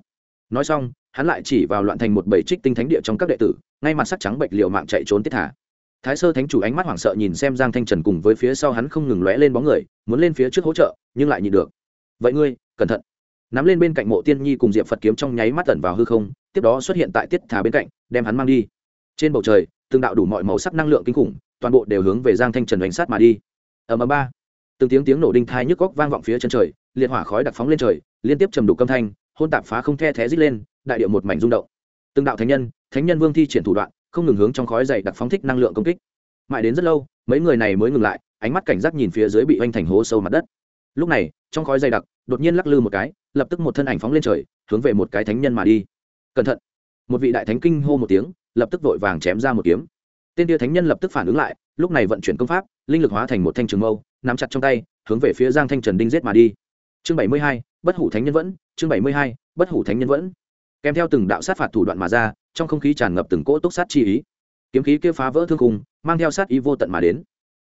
Nói xong, hắn lại chỉ vào loạn thành một bảy trích tinh thánh địa trong các đệ tử, ngay mặt sắc trắng bệnh liệu mạng chạy trốn tiết thả. Thái sơ thánh chủ ánh mắt hoảng sợ nhìn xem giang thanh trần cùng với phía sau hắn không ngừng lóe lên bóng người, muốn lên phía trước hỗ trợ, nhưng lại nhịn được. Vậy ngươi, cẩn thận nắm lên bên cạnh mộ tiên nhi cùng diệp phật kiếm trong nháy mắt tẩn vào hư không tiếp đó xuất hiện tại tiết thả bên cạnh đem hắn mang đi trên bầu trời từng đạo đủ mọi màu sắc năng lượng kinh khủng toàn bộ đều hướng về giang thanh trần đánh sát mà đi ở mờ ba từng tiếng tiếng nổ đinh thai nhức góc vang vọng phía chân trời liệt hỏa khói đặc phóng lên trời liên tiếp trầm đục âm thanh hôn tạp phá không the thé rít lên đại điệu một mảnh rung động từng đạo thánh nhân thánh nhân vương thi triển thủ đoạn không ngừng hướng trong khói dày đặc phóng thích năng lượng công kích mãi đến rất lâu mấy người này mới ngừng lại ánh mắt cảnh giác nhìn phía dưới bị oanh thành hố sâu mặt đất lúc này trong khói dày đặc đột nhiên lắc lư một cái lập tức một thân ảnh phóng lên trời, hướng về một cái thánh nhân mà đi. Cẩn thận. Một vị đại thánh kinh hô một tiếng, lập tức vội vàng chém ra một kiếm. Tên tia thánh nhân lập tức phản ứng lại, lúc này vận chuyển công pháp, linh lực hóa thành một thanh trường mâu, nắm chặt trong tay, hướng về phía giang thanh trần đinh giết mà đi. Chương bảy mươi hai, bất hủ thánh nhân vẫn, chương bảy mươi hai, bất hủ thánh nhân vẫn. Kèm theo từng đạo sát phạt thủ đoạn mà ra, trong không khí tràn ngập từng cỗ túc sát chi ý. Kiếm khí kia phá vỡ thương khung, mang theo sát ý vô tận mà đến.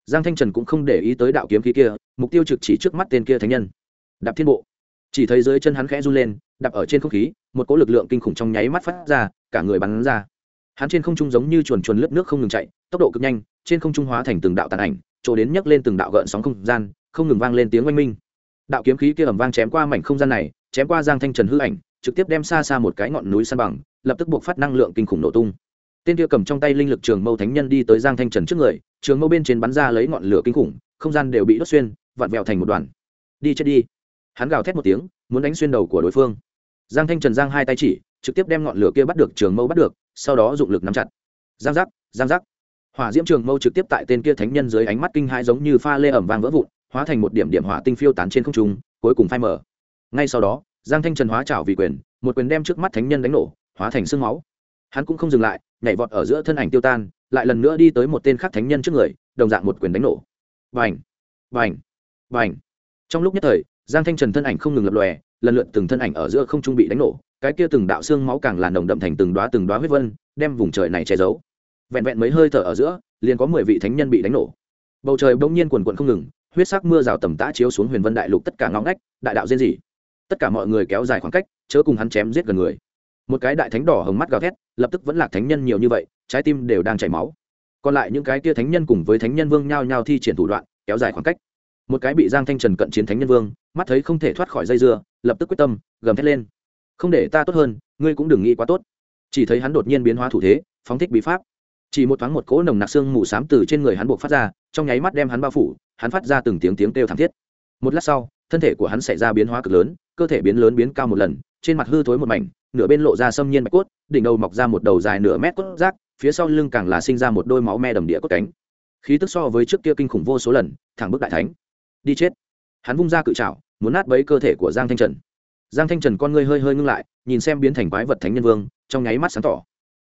Giang thanh trần cũng không để ý tới đạo kiếm khí kia, mục tiêu trực chỉ trước mắt tên kia thánh nhân. Đạp thiên bộ chỉ thấy dưới chân hắn khẽ run lên, đạp ở trên không khí, một cỗ lực lượng kinh khủng trong nháy mắt phát ra, cả người bắn ra. Hắn trên không trung giống như chuồn chuồn lướt nước không ngừng chạy, tốc độ cực nhanh, trên không trung hóa thành từng đạo tàn ảnh, chỗ đến nhấc lên từng đạo gợn sóng không gian, không ngừng vang lên tiếng oanh minh. Đạo kiếm khí kia ẩm vang chém qua mảnh không gian này, chém qua giang thanh trần hư ảnh, trực tiếp đem xa xa một cái ngọn núi san bằng, lập tức buộc phát năng lượng kinh khủng nổ tung. Tên kia cầm trong tay linh lực trường mâu thánh nhân đi tới giang thanh trần trước người, trường mâu bên trên bắn ra lấy ngọn lửa kinh khủng, không gian đều bị đốt xuyên, vặn vẹo thành một đoàn. Đi chết đi hắn gào thét một tiếng, muốn đánh xuyên đầu của đối phương. Giang thanh trần giang hai tay chỉ, trực tiếp đem ngọn lửa kia bắt được, trường mâu bắt được, sau đó dụng lực nắm chặt. Giang giác giang giác. Hỏa diễm trường mâu trực tiếp tại tên kia thánh nhân dưới ánh mắt kinh hai giống như pha lê ẩm vàng vỡ vụn, hóa thành một điểm điểm hỏa tinh phiêu tán trên không trung, cuối cùng phai mở ngay sau đó, giang thanh trần hóa trảo vì quyền, một quyền đem trước mắt thánh nhân đánh nổ, hóa thành sương máu. Hắn cũng không dừng lại, nhảy vọt ở giữa thân ảnh tiêu tan, lại lần nữa đi tới một tên khác thánh nhân trước người, đồng dạng một quyền đánh nổ. Vành vành vành trong lúc nhất thời giang thanh trần thân ảnh không ngừng lập lòe, lần lượt từng thân ảnh ở giữa không trung bị đánh nổ, cái kia từng đạo xương máu càng là nồng đậm thành từng đoá từng đoá huyết vân, đem vùng trời này che giấu. Vẹn vẹn mấy hơi thở ở giữa, liền có mười vị thánh nhân bị đánh nổ. Bầu trời bỗng nhiên quần quận không ngừng, huyết sắc mưa rào tầm tã chiếu xuống huyền vân đại lục tất cả ngõ ngách, đại đạo diên dị tất cả mọi người kéo dài khoảng cách, chớ cùng hắn chém giết gần người. Một cái đại thánh đỏ hồng mắt gào thét, lập tức vẫn là thánh nhân nhiều như vậy, trái tim đều đang chảy máu. Còn lại những cái kia thánh nhân cùng với thánh nhân vương nhao nhao thi triển thủ đoạn, kéo dài khoảng cách. Một cái bị giang thanh trần cận chiến thánh nhân vương mắt thấy không thể thoát khỏi dây dưa, lập tức quyết tâm, gầm thét lên. Không để ta tốt hơn, ngươi cũng đừng nghĩ quá tốt. Chỉ thấy hắn đột nhiên biến hóa thủ thế, phóng thích bí pháp. Chỉ một thoáng một cỗ nồng nặc xương mù s á m từ trên người hắn buộc phát ra, trong nháy mắt đem hắn bao phủ, hắn phát ra từng tiếng tiếng kêu thảm thiết. Một lát sau, thân thể của hắn xảy ra biến hóa cực lớn, cơ thể biến lớn biến cao một lần, trên mặt hư thối một mảnh, nửa bên lộ ra xâm nhiên bạch cốt, đỉnh đầu mọc ra một đầu dài nửa mét cốt rác, phía sau lưng càng là sinh ra một đôi máu me đầm địa cốt cánh. Khí tức so với trước kia kinh khủng vô số lần, thẳng bức đại thánh. Đi chết. Hắn vung ra cự trào muốn nát bấy cơ thể của giang thanh trần. Giang thanh trần con ngươi hơi hơi ngưng lại, nhìn xem biến thành quái vật thánh nhân vương, trong nháy mắt sáng tỏ.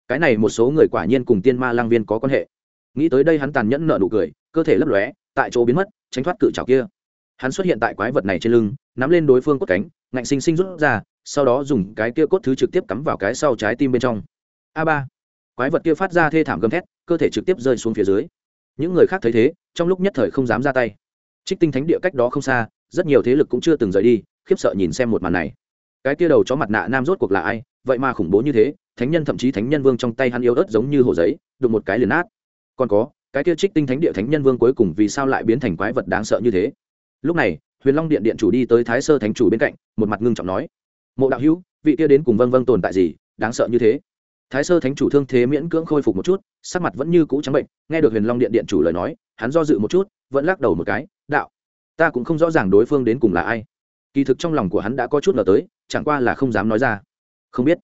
Cái này một số người quả nhiên cùng tiên ma lang viên có quan hệ. Nghĩ tới đây hắn tàn nhẫn nợ nụ cười, cơ thể lấp lóe, tại chỗ biến mất, tránh thoát cự trào kia. Hắn xuất hiện tại quái vật này trên lưng, nắm lên đối phương cốt cánh, ngạnh sinh sinh rút ra, sau đó dùng cái kia cốt thứ trực tiếp cắm vào cái sau trái tim bên trong. A ba. Quái vật kia phát ra thê thảm gầm thét, cơ thể trực tiếp rơi xuống phía dưới. Những người khác thấy thế, trong lúc nhất thời không dám ra tay. Trích tinh thánh địa cách đó không xa rất nhiều thế lực cũng chưa từng rời đi, khiếp sợ nhìn xem một màn này. Cái kia đầu chó mặt nạ nam rốt cuộc là ai? Vậy mà khủng bố như thế, thánh nhân thậm chí thánh nhân vương trong tay hắn yếu ớt giống như hồ giấy, đụng một cái liền nát. Còn có, cái kia trích tinh thánh địa thánh nhân vương cuối cùng vì sao lại biến thành quái vật đáng sợ như thế? Lúc này, huyền long điện điện chủ đi tới thái sơ thánh chủ bên cạnh, một mặt ngưng trọng nói, mộ đạo hữu, vị kia đến cùng vâng vâng tồn tại gì, đáng sợ như thế? Thái sơ thánh chủ thương thế miễn cưỡng khôi phục một chút, sắc mặt vẫn như cũ trắng bệnh, nghe được huyền long điện điện chủ lời nói, hắn do dự một chút, vẫn lắc đầu một cái, đạo ta cũng không rõ ràng đối phương đến cùng là ai. Kỳ thực trong lòng của hắn đã có chút ngờ tới, chẳng qua là không dám nói ra. Không biết.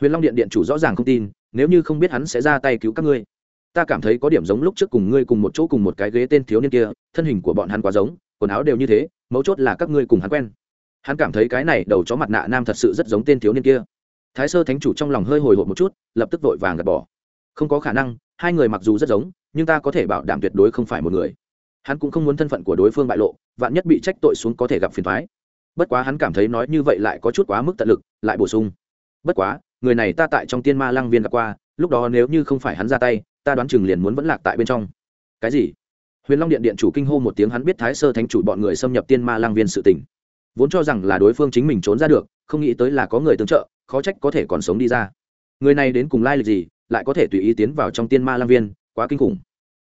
Huyền long điện điện chủ rõ ràng không tin, nếu như không biết hắn sẽ ra tay cứu các ngươi. Ta cảm thấy có điểm giống lúc trước cùng ngươi cùng một chỗ cùng một cái ghế tên thiếu niên kia, thân hình của bọn hắn quá giống, quần áo đều như thế, mấu chốt là các ngươi cùng hắn quen. Hắn cảm thấy cái này đầu chó mặt nạ nam thật sự rất giống tên thiếu niên kia. Thái sơ thánh chủ trong lòng hơi hồi hộp một chút, lập tức vội vàng gạt bỏ. Không có khả năng, hai người mặc dù rất giống, nhưng ta có thể bảo đảm tuyệt đối không phải một người hắn cũng không muốn thân phận của đối phương bại lộ, vạn nhất bị trách tội xuống có thể gặp phiền thoái bất quá hắn cảm thấy nói như vậy lại có chút quá mức tận lực, lại bổ sung. Bất quá, người này ta tại trong tiên ma lăng viên gặp qua, lúc đó nếu như không phải hắn ra tay, ta đoán chừng liền muốn vẫn lạc tại bên trong. Cái gì? Huyền long điện điện chủ kinh hô một tiếng hắn biết thái sơ thánh chủ bọn người xâm nhập tiên ma lăng viên sự tình. Vốn cho rằng là đối phương chính mình trốn ra được, không nghĩ tới là có người tương trợ, khó trách có thể còn sống đi ra. Người này đến cùng lai lịch gì, lại có thể tùy ý tiến vào trong tiên ma lăng viên, quá kinh khủng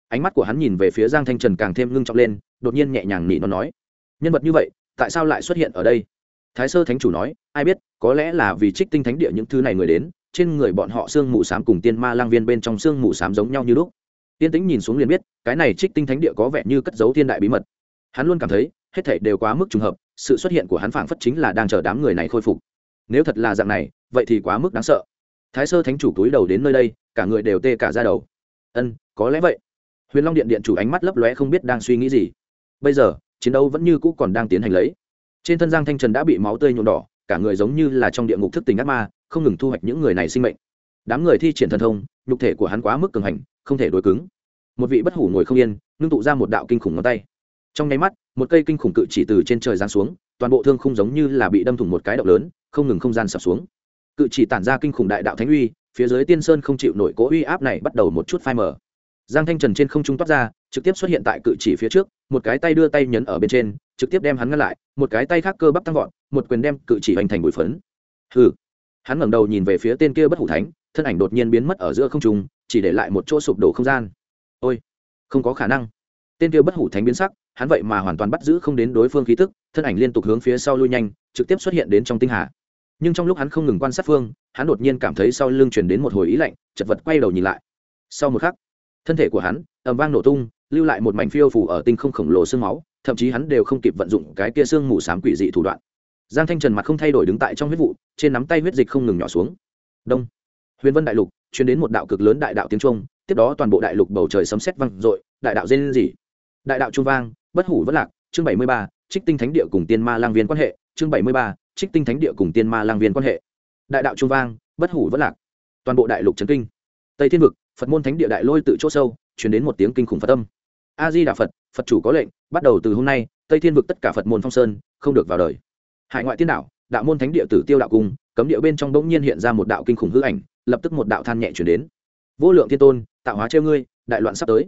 ánh mắt của hắn nhìn về phía giang thanh trần càng thêm ngưng trọng lên, đột nhiên nhẹ nhàng nỉ nó nói, nhân vật như vậy, tại sao lại xuất hiện ở đây? Thái sơ thánh chủ nói, ai biết, có lẽ là vì trích tinh thánh địa những thứ này người đến, trên người bọn họ xương mù s á m cùng tiên ma lang viên bên trong xương mù s á m giống nhau như lúc. Tiên tĩnh nhìn xuống liền biết, cái này trích tinh thánh địa có vẻ như cất giấu thiên đại bí mật. Hắn luôn cảm thấy, hết thể đều quá mức trùng hợp, sự xuất hiện của hắn phảng phất chính là đang chờ đám người này khôi phục. Nếu thật là dạng này, vậy thì quá mức đáng sợ. Thái sơ thánh chủ túi đầu đến nơi đây, cả người đều tê cả ra đầu. Ân, có lẽ vậy huyền long điện điện chủ ánh mắt lấp lóe không biết đang suy nghĩ gì. Bây giờ, chiến đấu vẫn như cũ còn đang tiến hành lấy. Trên thân giang thanh trần đã bị máu tươi nhuộm đỏ, cả người giống như là trong địa ngục thức tình ác ma, không ngừng thu hoạch những người này sinh mệnh. Đám người thi triển thần thông, nhục thể của hắn quá mức cường hành, không thể đối cứng. Một vị bất hủ ngồi không yên, ngưng tụ ra một đạo kinh khủng ngón tay. Trong nháy mắt, một cây kinh khủng cự chỉ từ trên trời giáng xuống, toàn bộ thương không giống như là bị đâm thủng một cái động lớn, không ngừng không gian sập xuống. Cự chỉ tản ra kinh khủng đại đạo thánh uy, phía dưới tiên sơn không chịu nổi cố uy áp này bắt đầu một chút phai mờ giang thanh trần trên không trung toát ra, trực tiếp xuất hiện tại cự chỉ phía trước, một cái tay đưa tay nhấn ở bên trên, trực tiếp đem hắn ngăn lại, một cái tay khác cơ bắp tăng vọt, một quyền đem cự chỉ hoành thành bụi phấn. Hừ. Hắn ngẩng đầu nhìn về phía tên kia bất hủ thánh, thân ảnh đột nhiên biến mất ở giữa không trung, chỉ để lại một chỗ sụp đổ không gian. Ôi, không có khả năng. Tên kia bất hủ thánh biến sắc, hắn vậy mà hoàn toàn bắt giữ không đến đối phương khí tức, thân ảnh liên tục hướng phía sau lui nhanh, trực tiếp xuất hiện đến trong tinh hà. Nhưng trong lúc hắn không ngừng quan sát phương, hắn đột nhiên cảm thấy sau lưng chuyển đến một hồi ý lạnh, chật vật quay đầu nhìn lại. Sau một khắc thân thể của hắn, ầm vang nổ tung, lưu lại một mảnh phiêu phủ ở tinh không khổng lồ xương máu, thậm chí hắn đều không kịp vận dụng cái kia xương mù s quỷ dị thủ đoạn. Giang thanh trần mặt không thay đổi đứng tại trong huyết vụ, trên nắm tay huyết dịch không ngừng nhỏ xuống. Đông. Huyền vân đại lục chuyển đến một đạo cực lớn đại đạo tiếng trung tiếp đó toàn bộ đại lục bầu trời sấm sét vang dội, đại đạo dên gì đại đạo trung vang, bất hủ vất lạc, chương bảy mươi ba, trích tinh thánh địa cùng tiên ma lang viên quan hệ, chương bảy mươi ba, trích tinh thánh địa cùng tiên ma lang viên quan hệ. Đại đạo trung vang, bất hủ vất lạc. Toàn bộ đại lục trấn kinh tây thiên vực, phật môn thánh địa đại lôi tự chỗ sâu chuyển đến một tiếng kinh khủng phật tâm. a di đà phật phật chủ có lệnh, bắt đầu từ hôm nay, tây thiên vực tất cả phật môn phong sơn, không được vào đời. Hải ngoại tiên đạo đạo môn thánh địa tử tiêu đạo cung, cấm địa bên trong bỗng nhiên hiện ra một đạo kinh khủng hư ảnh, lập tức một đạo than nhẹ chuyển đến. Vô lượng thiên tôn, tạo hóa treo ngươi, đại loạn sắp tới.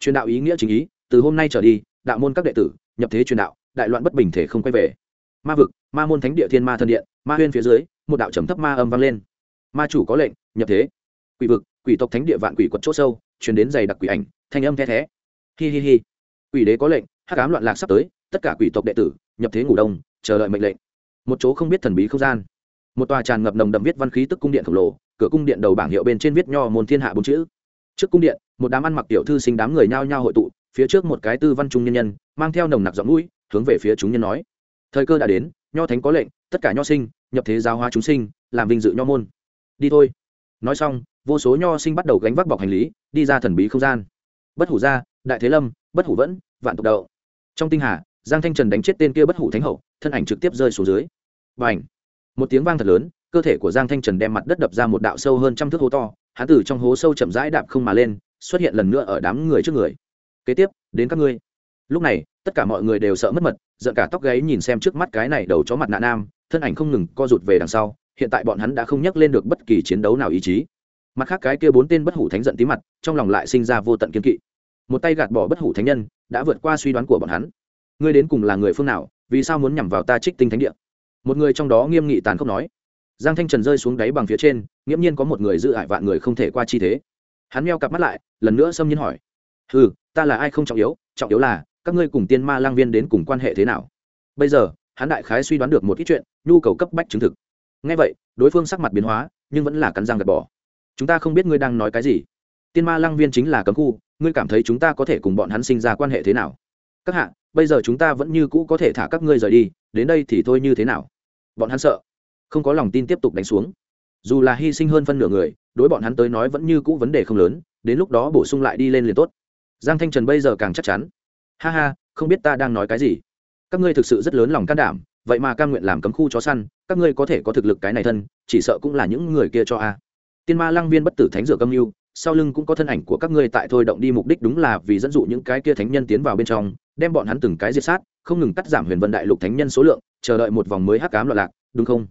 Truyền đạo ý nghĩa chính ý, từ hôm nay trở đi, đạo môn các đệ tử, nhập thế truyền đạo, đại loạn bất bình thể không quay về. Ma vực, ma môn thánh địa thiên ma thần điện, ma huyên phía dưới, một đạo trầm thấp ma âm vang lên. Ma chủ có lệnh, nhập thế. Quỷ vực quỷ tộc thánh địa vạn quỷ quật chỗ sâu chuyển đến dày đặc quỷ ảnh, thanh âm the thé. Hi hi hi. Quỷ đế có lệnh hát cám loạn lạc sắp tới, tất cả quỷ tộc đệ tử, nhập thế ngủ đông, chờ đợi mệnh lệnh. Một chỗ không biết thần bí không gian. Một tòa tràn ngập nồng đậm viết văn khí tức cung điện khổng lồ, cửa cung điện đầu bảng hiệu bên trên viết nho môn thiên hạ bốn chữ. Trước cung điện, một đám ăn mặc tiểu thư sinh đám người nhao nhao hội tụ, phía trước một cái tư văn trung nhân nhân, mang theo nồng nặc giọng mũi, hướng về phía chúng nhân nói. Thời cơ đã đến, nho thánh có lệnh, tất cả nho sinh, nhập thế giáo hóa chúng sinh, làm vinh dự nho môn. Đi thôi. Nói xong vô số nho sinh bắt đầu gánh vác bọc hành lý, đi ra thần bí không gian. Bất hủ gia, đại thế lâm, bất hủ vẫn, vạn tục đậu. Trong tinh hà, giang thanh trần đánh chết tên kia bất hủ thánh hậu, thân ảnh trực tiếp rơi xuống dưới. B à n h một tiếng vang thật lớn, cơ thể của giang thanh trần đem mặt đất đập ra một đạo sâu hơn trăm thước hố to hán tử trong hố sâu chậm rãi đạp không mà lên, xuất hiện lần nữa ở đám người trước người. Kế tiếp, đến các ngươi. Lúc này, tất cả mọi người đều sợ mất mật, giận cả tóc gáy nhìn xem trước mắt cái này đầu chó mặt nạ nam, thân ảnh không ngừng co rụt về đằng sau, hiện tại bọn hắn đã không nhắc lên được bất kỳ chiến đấu nào ý chí mặt khác cái kia bốn tên bất hủ thánh giận tí mặt, trong lòng lại sinh ra vô tận kiên kỵ. Một tay gạt bỏ bất hủ thánh nhân, đã vượt qua suy đoán của bọn hắn. Ngươi đến cùng là người phương nào, vì sao muốn nhằm vào ta trích tinh thánh địa? Một người trong đó nghiêm nghị tàn khốc nói. Giang thanh trần rơi xuống đáy bằng phía trên, nghiễm nhiên có một người giữ ải vạn người không thể qua chi thế. Hắn meo cặp mắt lại, lần nữa xâm nhiên hỏi. Ừ ta là ai không trọng yếu trọng yếu là, các ngươi cùng tiên ma lang viên đến cùng quan hệ thế nào? Bây giờ, hắn đại khái suy đoán được một ít chuyện, nhu cầu cấp bách chứng thực. Ngay vậy, đối phương sắc mặt biến hóa, nhưng vẫn là cắn răng gạt bỏ chúng ta không biết ngươi đang nói cái gì. Tiên ma Lăng viên chính là cấm khu, ngươi cảm thấy chúng ta có thể cùng bọn hắn sinh ra quan hệ thế nào? Các hạ, bây giờ chúng ta vẫn như cũ có thể thả các ngươi rời đi, đến đây thì thôi như thế nào? Bọn hắn sợ. Không có lòng tin tiếp tục đánh xuống. Dù là hy sinh hơn phân nửa người, đối bọn hắn tới nói vẫn như cũ vấn đề không lớn, đến lúc đó bổ sung lại đi lên liền tốt. Giang thanh trần bây giờ càng chắc chắn. Ha ha, không biết ta đang nói cái gì? Các ngươi thực sự rất lớn lòng can đảm, vậy mà cam nguyện làm cấm khu chó săn, các ngươi có thể có thực lực cái này thân, chỉ sợ cũng là những người kia cho a tiên ma lăng viên bất tử thánh dược âm mưu sau lưng cũng có thân ảnh của các ngươi tại thôi động đi mục đích đúng là vì dẫn dụ những cái kia thánh nhân tiến vào bên trong, đem bọn hắn từng cái diệt sát, không ngừng cắt giảm huyền Vận đại lục thánh nhân số lượng, chờ đợi một vòng mới hắc cám loạn lạc, đúng không?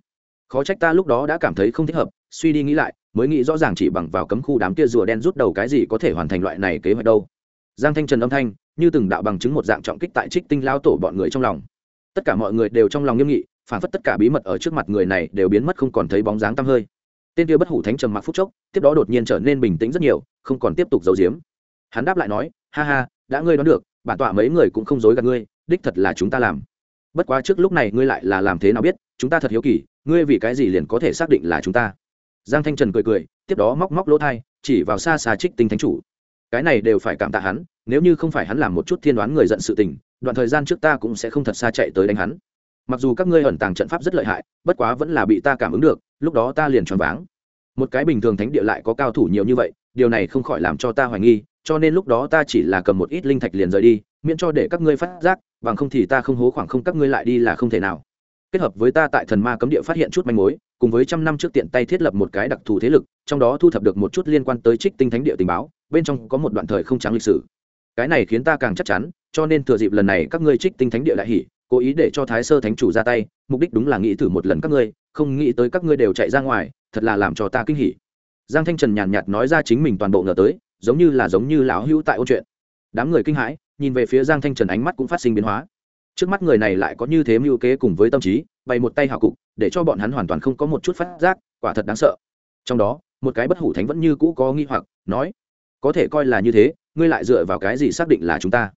Khó trách ta lúc đó đã cảm thấy không thích hợp, suy đi nghĩ lại, mới nghĩ rõ ràng chỉ bằng vào cấm khu đám kia rùa đen rút đầu cái gì có thể hoàn thành loại này kế hoạch đâu. Giang thanh trần âm thanh, như từng đạo bằng chứng một dạng trọng kích tại trích tinh lao tổ bọn người trong lòng. Tất cả mọi người đều trong lòng nghiêm nghị, phản phất tất cả bí mật ở trước mặt người này đều biến mất không còn thấy bóng dáng tăm hơi tên kia bất hủ thánh trầm mặc phút chốc, tiếp đó đột nhiên trở nên bình tĩnh rất nhiều, không còn tiếp tục giấu giếm. Hắn đáp lại nói, ha ha, đã ngươi đoán được, bản tọa mấy người cũng không dối gạt ngươi, đích thật là chúng ta làm. Bất quá trước lúc này ngươi lại là làm thế nào biết, chúng ta thật hiếu kỳ, ngươi vì cái gì liền có thể xác định là chúng ta? Giang thanh trần cười cười, tiếp đó móc móc lỗ thai, chỉ vào xa xa trích tinh thánh chủ. Cái này đều phải cảm tạ hắn, nếu như không phải hắn làm một chút thiên đoán người giận sự tình, đoạn thời gian trước ta cũng sẽ không thật xa chạy tới đánh hắn mặc dù các ngươi ẩn tàng trận pháp rất lợi hại, bất quá vẫn là bị ta cảm ứng được, lúc đó ta liền choáng váng. Một cái bình thường thánh địa lại có cao thủ nhiều như vậy, điều này không khỏi làm cho ta hoài nghi, cho nên lúc đó ta chỉ là cầm một ít linh thạch liền rời đi, miễn cho để các ngươi phát giác, bằng không thì ta không hố khoảng không các ngươi lại đi là không thể nào. Kết hợp với ta tại thần ma cấm địa phát hiện chút manh mối, cùng với trăm năm trước tiện tay thiết lập một cái đặc thù thế lực, trong đó thu thập được một chút liên quan tới trích tinh thánh địa tình báo, bên trong có một đoạn thời không trắng lịch sử. Cái này khiến ta càng chắc chắn, cho nên thừa dịp lần này các ngươi trích tinh thánh địa lại hỉ cố ý để cho thái sơ thánh chủ ra tay, mục đích đúng là nghĩ thử một lần các ngươi, không nghĩ tới các ngươi đều chạy ra ngoài, thật là làm cho ta kinh hỉ. Giang thanh trần nhàn nhạt nói ra chính mình toàn bộ ngờ tới, giống như là giống như lão hữu tại ôn chuyện. Đám người kinh hãi, nhìn về phía giang thanh trần ánh mắt cũng phát sinh biến hóa. Trước mắt người này lại có như thế mưu kế cùng với tâm trí, bày một tay hảo cục, để cho bọn hắn hoàn toàn không có một chút phát giác, quả thật đáng sợ. Trong đó, một cái bất hủ thánh vẫn như cũ có nghi hoặc, nói, có thể coi là như thế, ngươi lại dựa vào cái gì xác định là chúng ta?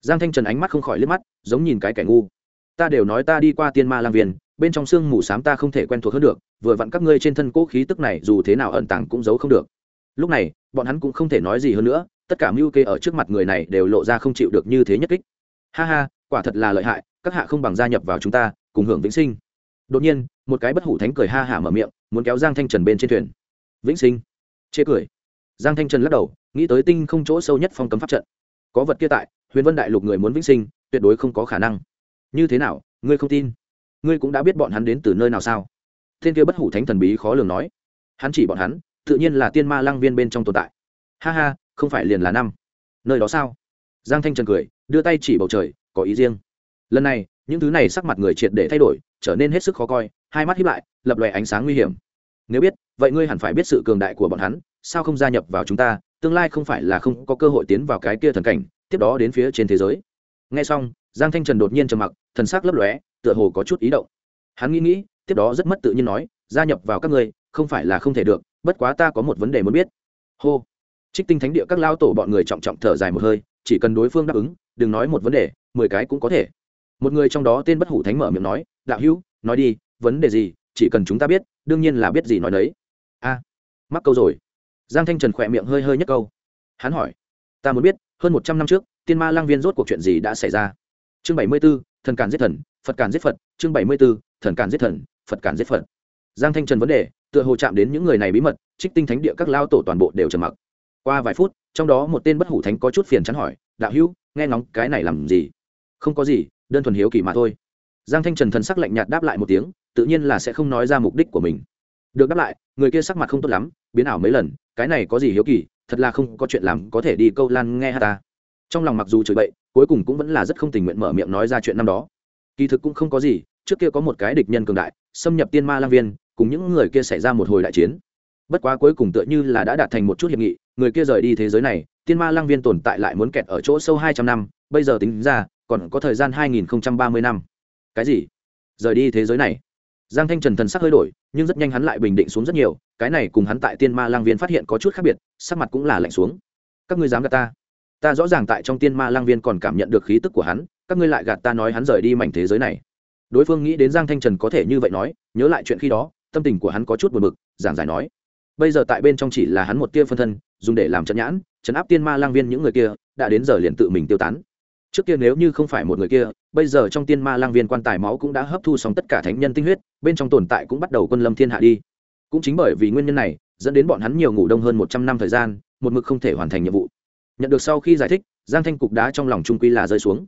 Giang thanh trần ánh mắt không khỏi liếc mắt, giống nhìn cái kẻ ngu ta đều nói ta đi qua tiên ma lang viên, bên trong xương mù s á m ta không thể quen thuộc hơn được, vừa vặn các ngươi trên thân cỗ khí tức này dù thế nào ẩn tàng cũng giấu không được. Lúc này, bọn hắn cũng không thể nói gì hơn nữa, tất cả mưu kê ở trước mặt người này đều lộ ra không chịu được như thế nhất kích. Ha ha, quả thật là lợi hại, các hạ không bằng gia nhập vào chúng ta, cùng hưởng vĩnh sinh. Đột nhiên, một cái bất hủ thánh cười ha hả mở miệng, muốn kéo giang thanh trần bên trên thuyền. Vĩnh sinh. Chê cười. Giang thanh trần lắc đầu, nghĩ tới tinh không chỗ sâu nhất phong cấm pháp trận. Có vật kia tại, huyền vân đại lục người muốn vĩnh sinh, tuyệt đối không có khả năng như thế nào, ngươi không tin? Ngươi cũng đã biết bọn hắn đến từ nơi nào sao? Thiên kia bất hủ thánh thần bí khó lường nói. Hắn chỉ bọn hắn, tự nhiên là tiên ma lăng viên bên trong tồn tại. Ha ha, không phải liền là năm. Nơi đó sao? Giang thanh trần cười, đưa tay chỉ bầu trời, có ý riêng. Lần này, những thứ này sắc mặt người triệt để thay đổi, trở nên hết sức khó coi, hai mắt hiếp lại, lập lòe ánh sáng nguy hiểm. Nếu biết, vậy ngươi hẳn phải biết sự cường đại của bọn hắn, sao không gia nhập vào chúng ta? Tương lai không phải là không có cơ hội tiến vào cái kia thần cảnh, tiếp đó đến phía trên thế giới. Nghe xong giang thanh trần đột nhiên trầm mặc, thần sắc lấp lóe, tựa hồ có chút ý động. Hắn nghĩ nghĩ, tiếp đó rất mất tự nhiên nói, gia nhập vào các ngươi, không phải là không thể được, bất quá ta có một vấn đề muốn biết. Hô. Trích tinh thánh địa các lao tổ bọn người trọng trọng thở dài một hơi, chỉ cần đối phương đáp ứng, đừng nói một vấn đề, mười cái cũng có thể. Một người trong đó tên bất hủ thánh mở miệng nói, đạo hữu, nói đi, vấn đề gì, chỉ cần chúng ta biết, đương nhiên là biết gì nói đấy a, mắc câu rồi. Giang thanh trần khỏe miệng hơi hơi nhất câu. Hắn hỏi, ta muốn biết, hơn một trăm năm trước, tiên ma lang viên rốt cuộc chuyện gì đã xảy ra? Chương bảy mươi b ố thần cản giết thần, phật cản giết phật, chương bảy mươi b ố thần cản giết thần, phật cản giết phật. Giang thanh trần vấn đề, tựa hồ chạm đến những người này bí mật, trích tinh thánh địa các lao tổ toàn bộ đều trầm mặc. Qua vài phút, trong đó một tên bất hủ thánh có chút phiền chắn hỏi, đạo hữu, nghe ngóng, cái này làm gì? Không có gì, đơn thuần hiếu kỳ mà thôi. Giang thanh trần thần sắc lạnh nhạt đáp lại một tiếng, tự nhiên là sẽ không nói ra mục đích của mình. Được đáp lại, người kia sắc mặt không tốt lắm, biến ảo mấy lần, cái này có gì hiếu kỳ, thật là không có chuyện làm có thể đi câu lan nghe ha ta. Trong lòng mặc dù chửi bậy cuối cùng cũng vẫn là rất không tình nguyện mở miệng nói ra chuyện năm đó. Kỳ thực cũng không có gì, trước kia có một cái địch nhân cường đại, xâm nhập tiên ma lang viên, cùng những người kia xảy ra một hồi đại chiến. Bất quá cuối cùng tựa như là đã đạt thành một chút hiệp nghị, người kia rời đi thế giới này, tiên ma lang viên tồn tại lại muốn kẹt ở chỗ sâu hai trăm năm, bây giờ tính ra, còn có thời gian hai nghìn ba mươi năm. Cái gì? Rời đi thế giới này. Giang thanh trần thần sắc hơi đổi, nhưng rất nhanh hắn lại bình định xuống rất nhiều, cái này cùng hắn tại tiên ma lang viên phát hiện có chút khác biệt, sắc mặt cũng là lạnh xuống. Các ngươi dám gạt ta? Ta rõ ràng tại trong tiên ma lang viên còn cảm nhận được khí tức của hắn, các ngươi lại gạt ta nói hắn rời đi mảnh thế giới này. Đối phương nghĩ đến giang thanh trần có thể như vậy nói, nhớ lại chuyện khi đó, tâm tình của hắn có chút buồn bực, giảng giải nói. Bây giờ tại bên trong chỉ là hắn một tia phân thân, dùng để làm trận nhãn, trấn áp tiên ma lang viên những người kia, đã đến giờ liền tự mình tiêu tán. Trước kia nếu như không phải một người kia, bây giờ trong tiên ma lang viên quan tài máu cũng đã hấp thu xong tất cả thánh nhân tinh huyết, bên trong tồn tại cũng bắt đầu quân lâm thiên hạ đi. Cũng chính bởi vì nguyên nhân này, dẫn đến bọn hắn nhiều ngủ đông hơn một trăm năm thời gian, một mực không thể hoàn thành nhiệm vụ nhận được sau khi giải thích, giang thanh cục đá trong lòng trung quy là rơi xuống.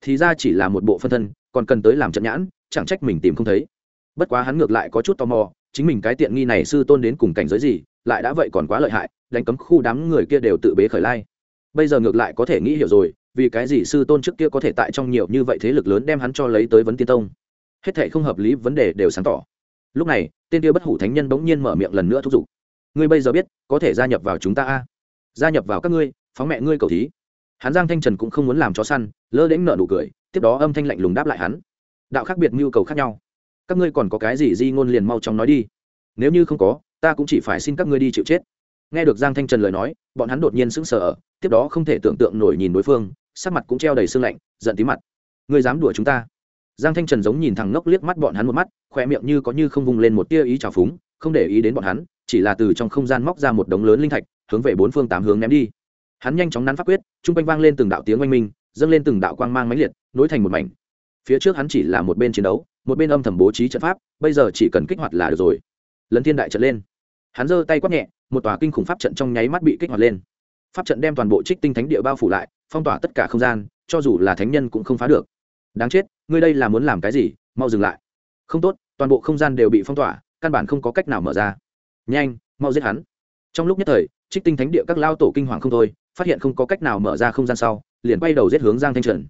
Thì ra chỉ là một bộ phân thân, còn cần tới làm trận nhãn, chẳng trách mình tìm không thấy. Bất quá hắn ngược lại có chút tò mò, chính mình cái tiện nghi này sư tôn đến cùng cảnh giới gì, lại đã vậy còn quá lợi hại, đánh cấm khu đám người kia đều tự bế khởi lai. Bây giờ ngược lại có thể nghĩ hiểu rồi, vì cái gì sư tôn trước kia có thể tại trong nhiều như vậy thế lực lớn đem hắn cho lấy tới vấn tiên tông? Hết thệ không hợp lý, vấn đề đều sáng tỏ. Lúc này, tên kia bất hủ thánh nhân bỗng nhiên mở miệng lần nữa thúc giục. Ngươi bây giờ biết có thể gia nhập vào chúng ta a? Gia nhập vào các ngươi phóng mẹ ngươi cầu thí. Hắn giang thanh trần cũng không muốn làm chó săn, lơ đễnh nợ nụ cười, tiếp đó âm thanh lạnh lùng đáp lại hắn. Đạo khác biệt mưu cầu khác nhau. Các ngươi còn có cái gì di ngôn liền mau chóng nói đi. Nếu như không có, ta cũng chỉ phải xin các ngươi đi chịu chết. Nghe được giang thanh trần lời nói, bọn hắn đột nhiên sững sờ tiếp đó không thể tưởng tượng nổi nhìn đối phương, sắc mặt cũng treo đầy sương lạnh, giận tí mặt. Ngươi dám đùa chúng ta? Giang thanh trần giống nhìn thằng ngốc liếc mắt bọn hắn một mắt khoe miệng như có như không vung lên một tia ý trào phúng, không để ý đến bọn hắn, chỉ là từ trong không gian móc ra một đống lớn linh thạch, hướng về bốn phương tám hướng ném đi hắn nhanh chóng nắn pháp quyết chung quanh vang lên từng đạo tiếng oanh minh, dâng lên từng đạo quang mang mãnh liệt, nối thành một mảnh. Phía trước hắn chỉ là một bên chiến đấu, một bên âm thầm bố trí trận pháp, bây giờ chỉ cần kích hoạt là được rồi. Lấn thiên đại trận lên. Hắn giơ tay quát nhẹ, một tòa kinh khủng pháp trận trong nháy mắt bị kích hoạt lên. Pháp trận đem toàn bộ trích tinh thánh địa bao phủ lại, phong tỏa tất cả không gian, cho dù là thánh nhân cũng không phá được. Đáng chết, ngươi đây là muốn làm cái gì? Mau dừng lại. Không tốt, toàn bộ không gian đều bị phong tỏa, căn bản không có cách nào mở ra. Nhanh, mau giết hắn. Trong lúc nhất thời, trích tinh thánh địa các lao tổ kinh hoàng không thôi phát hiện không có cách nào mở ra không gian sau, liền quay đầu giết hướng giang thanh trần.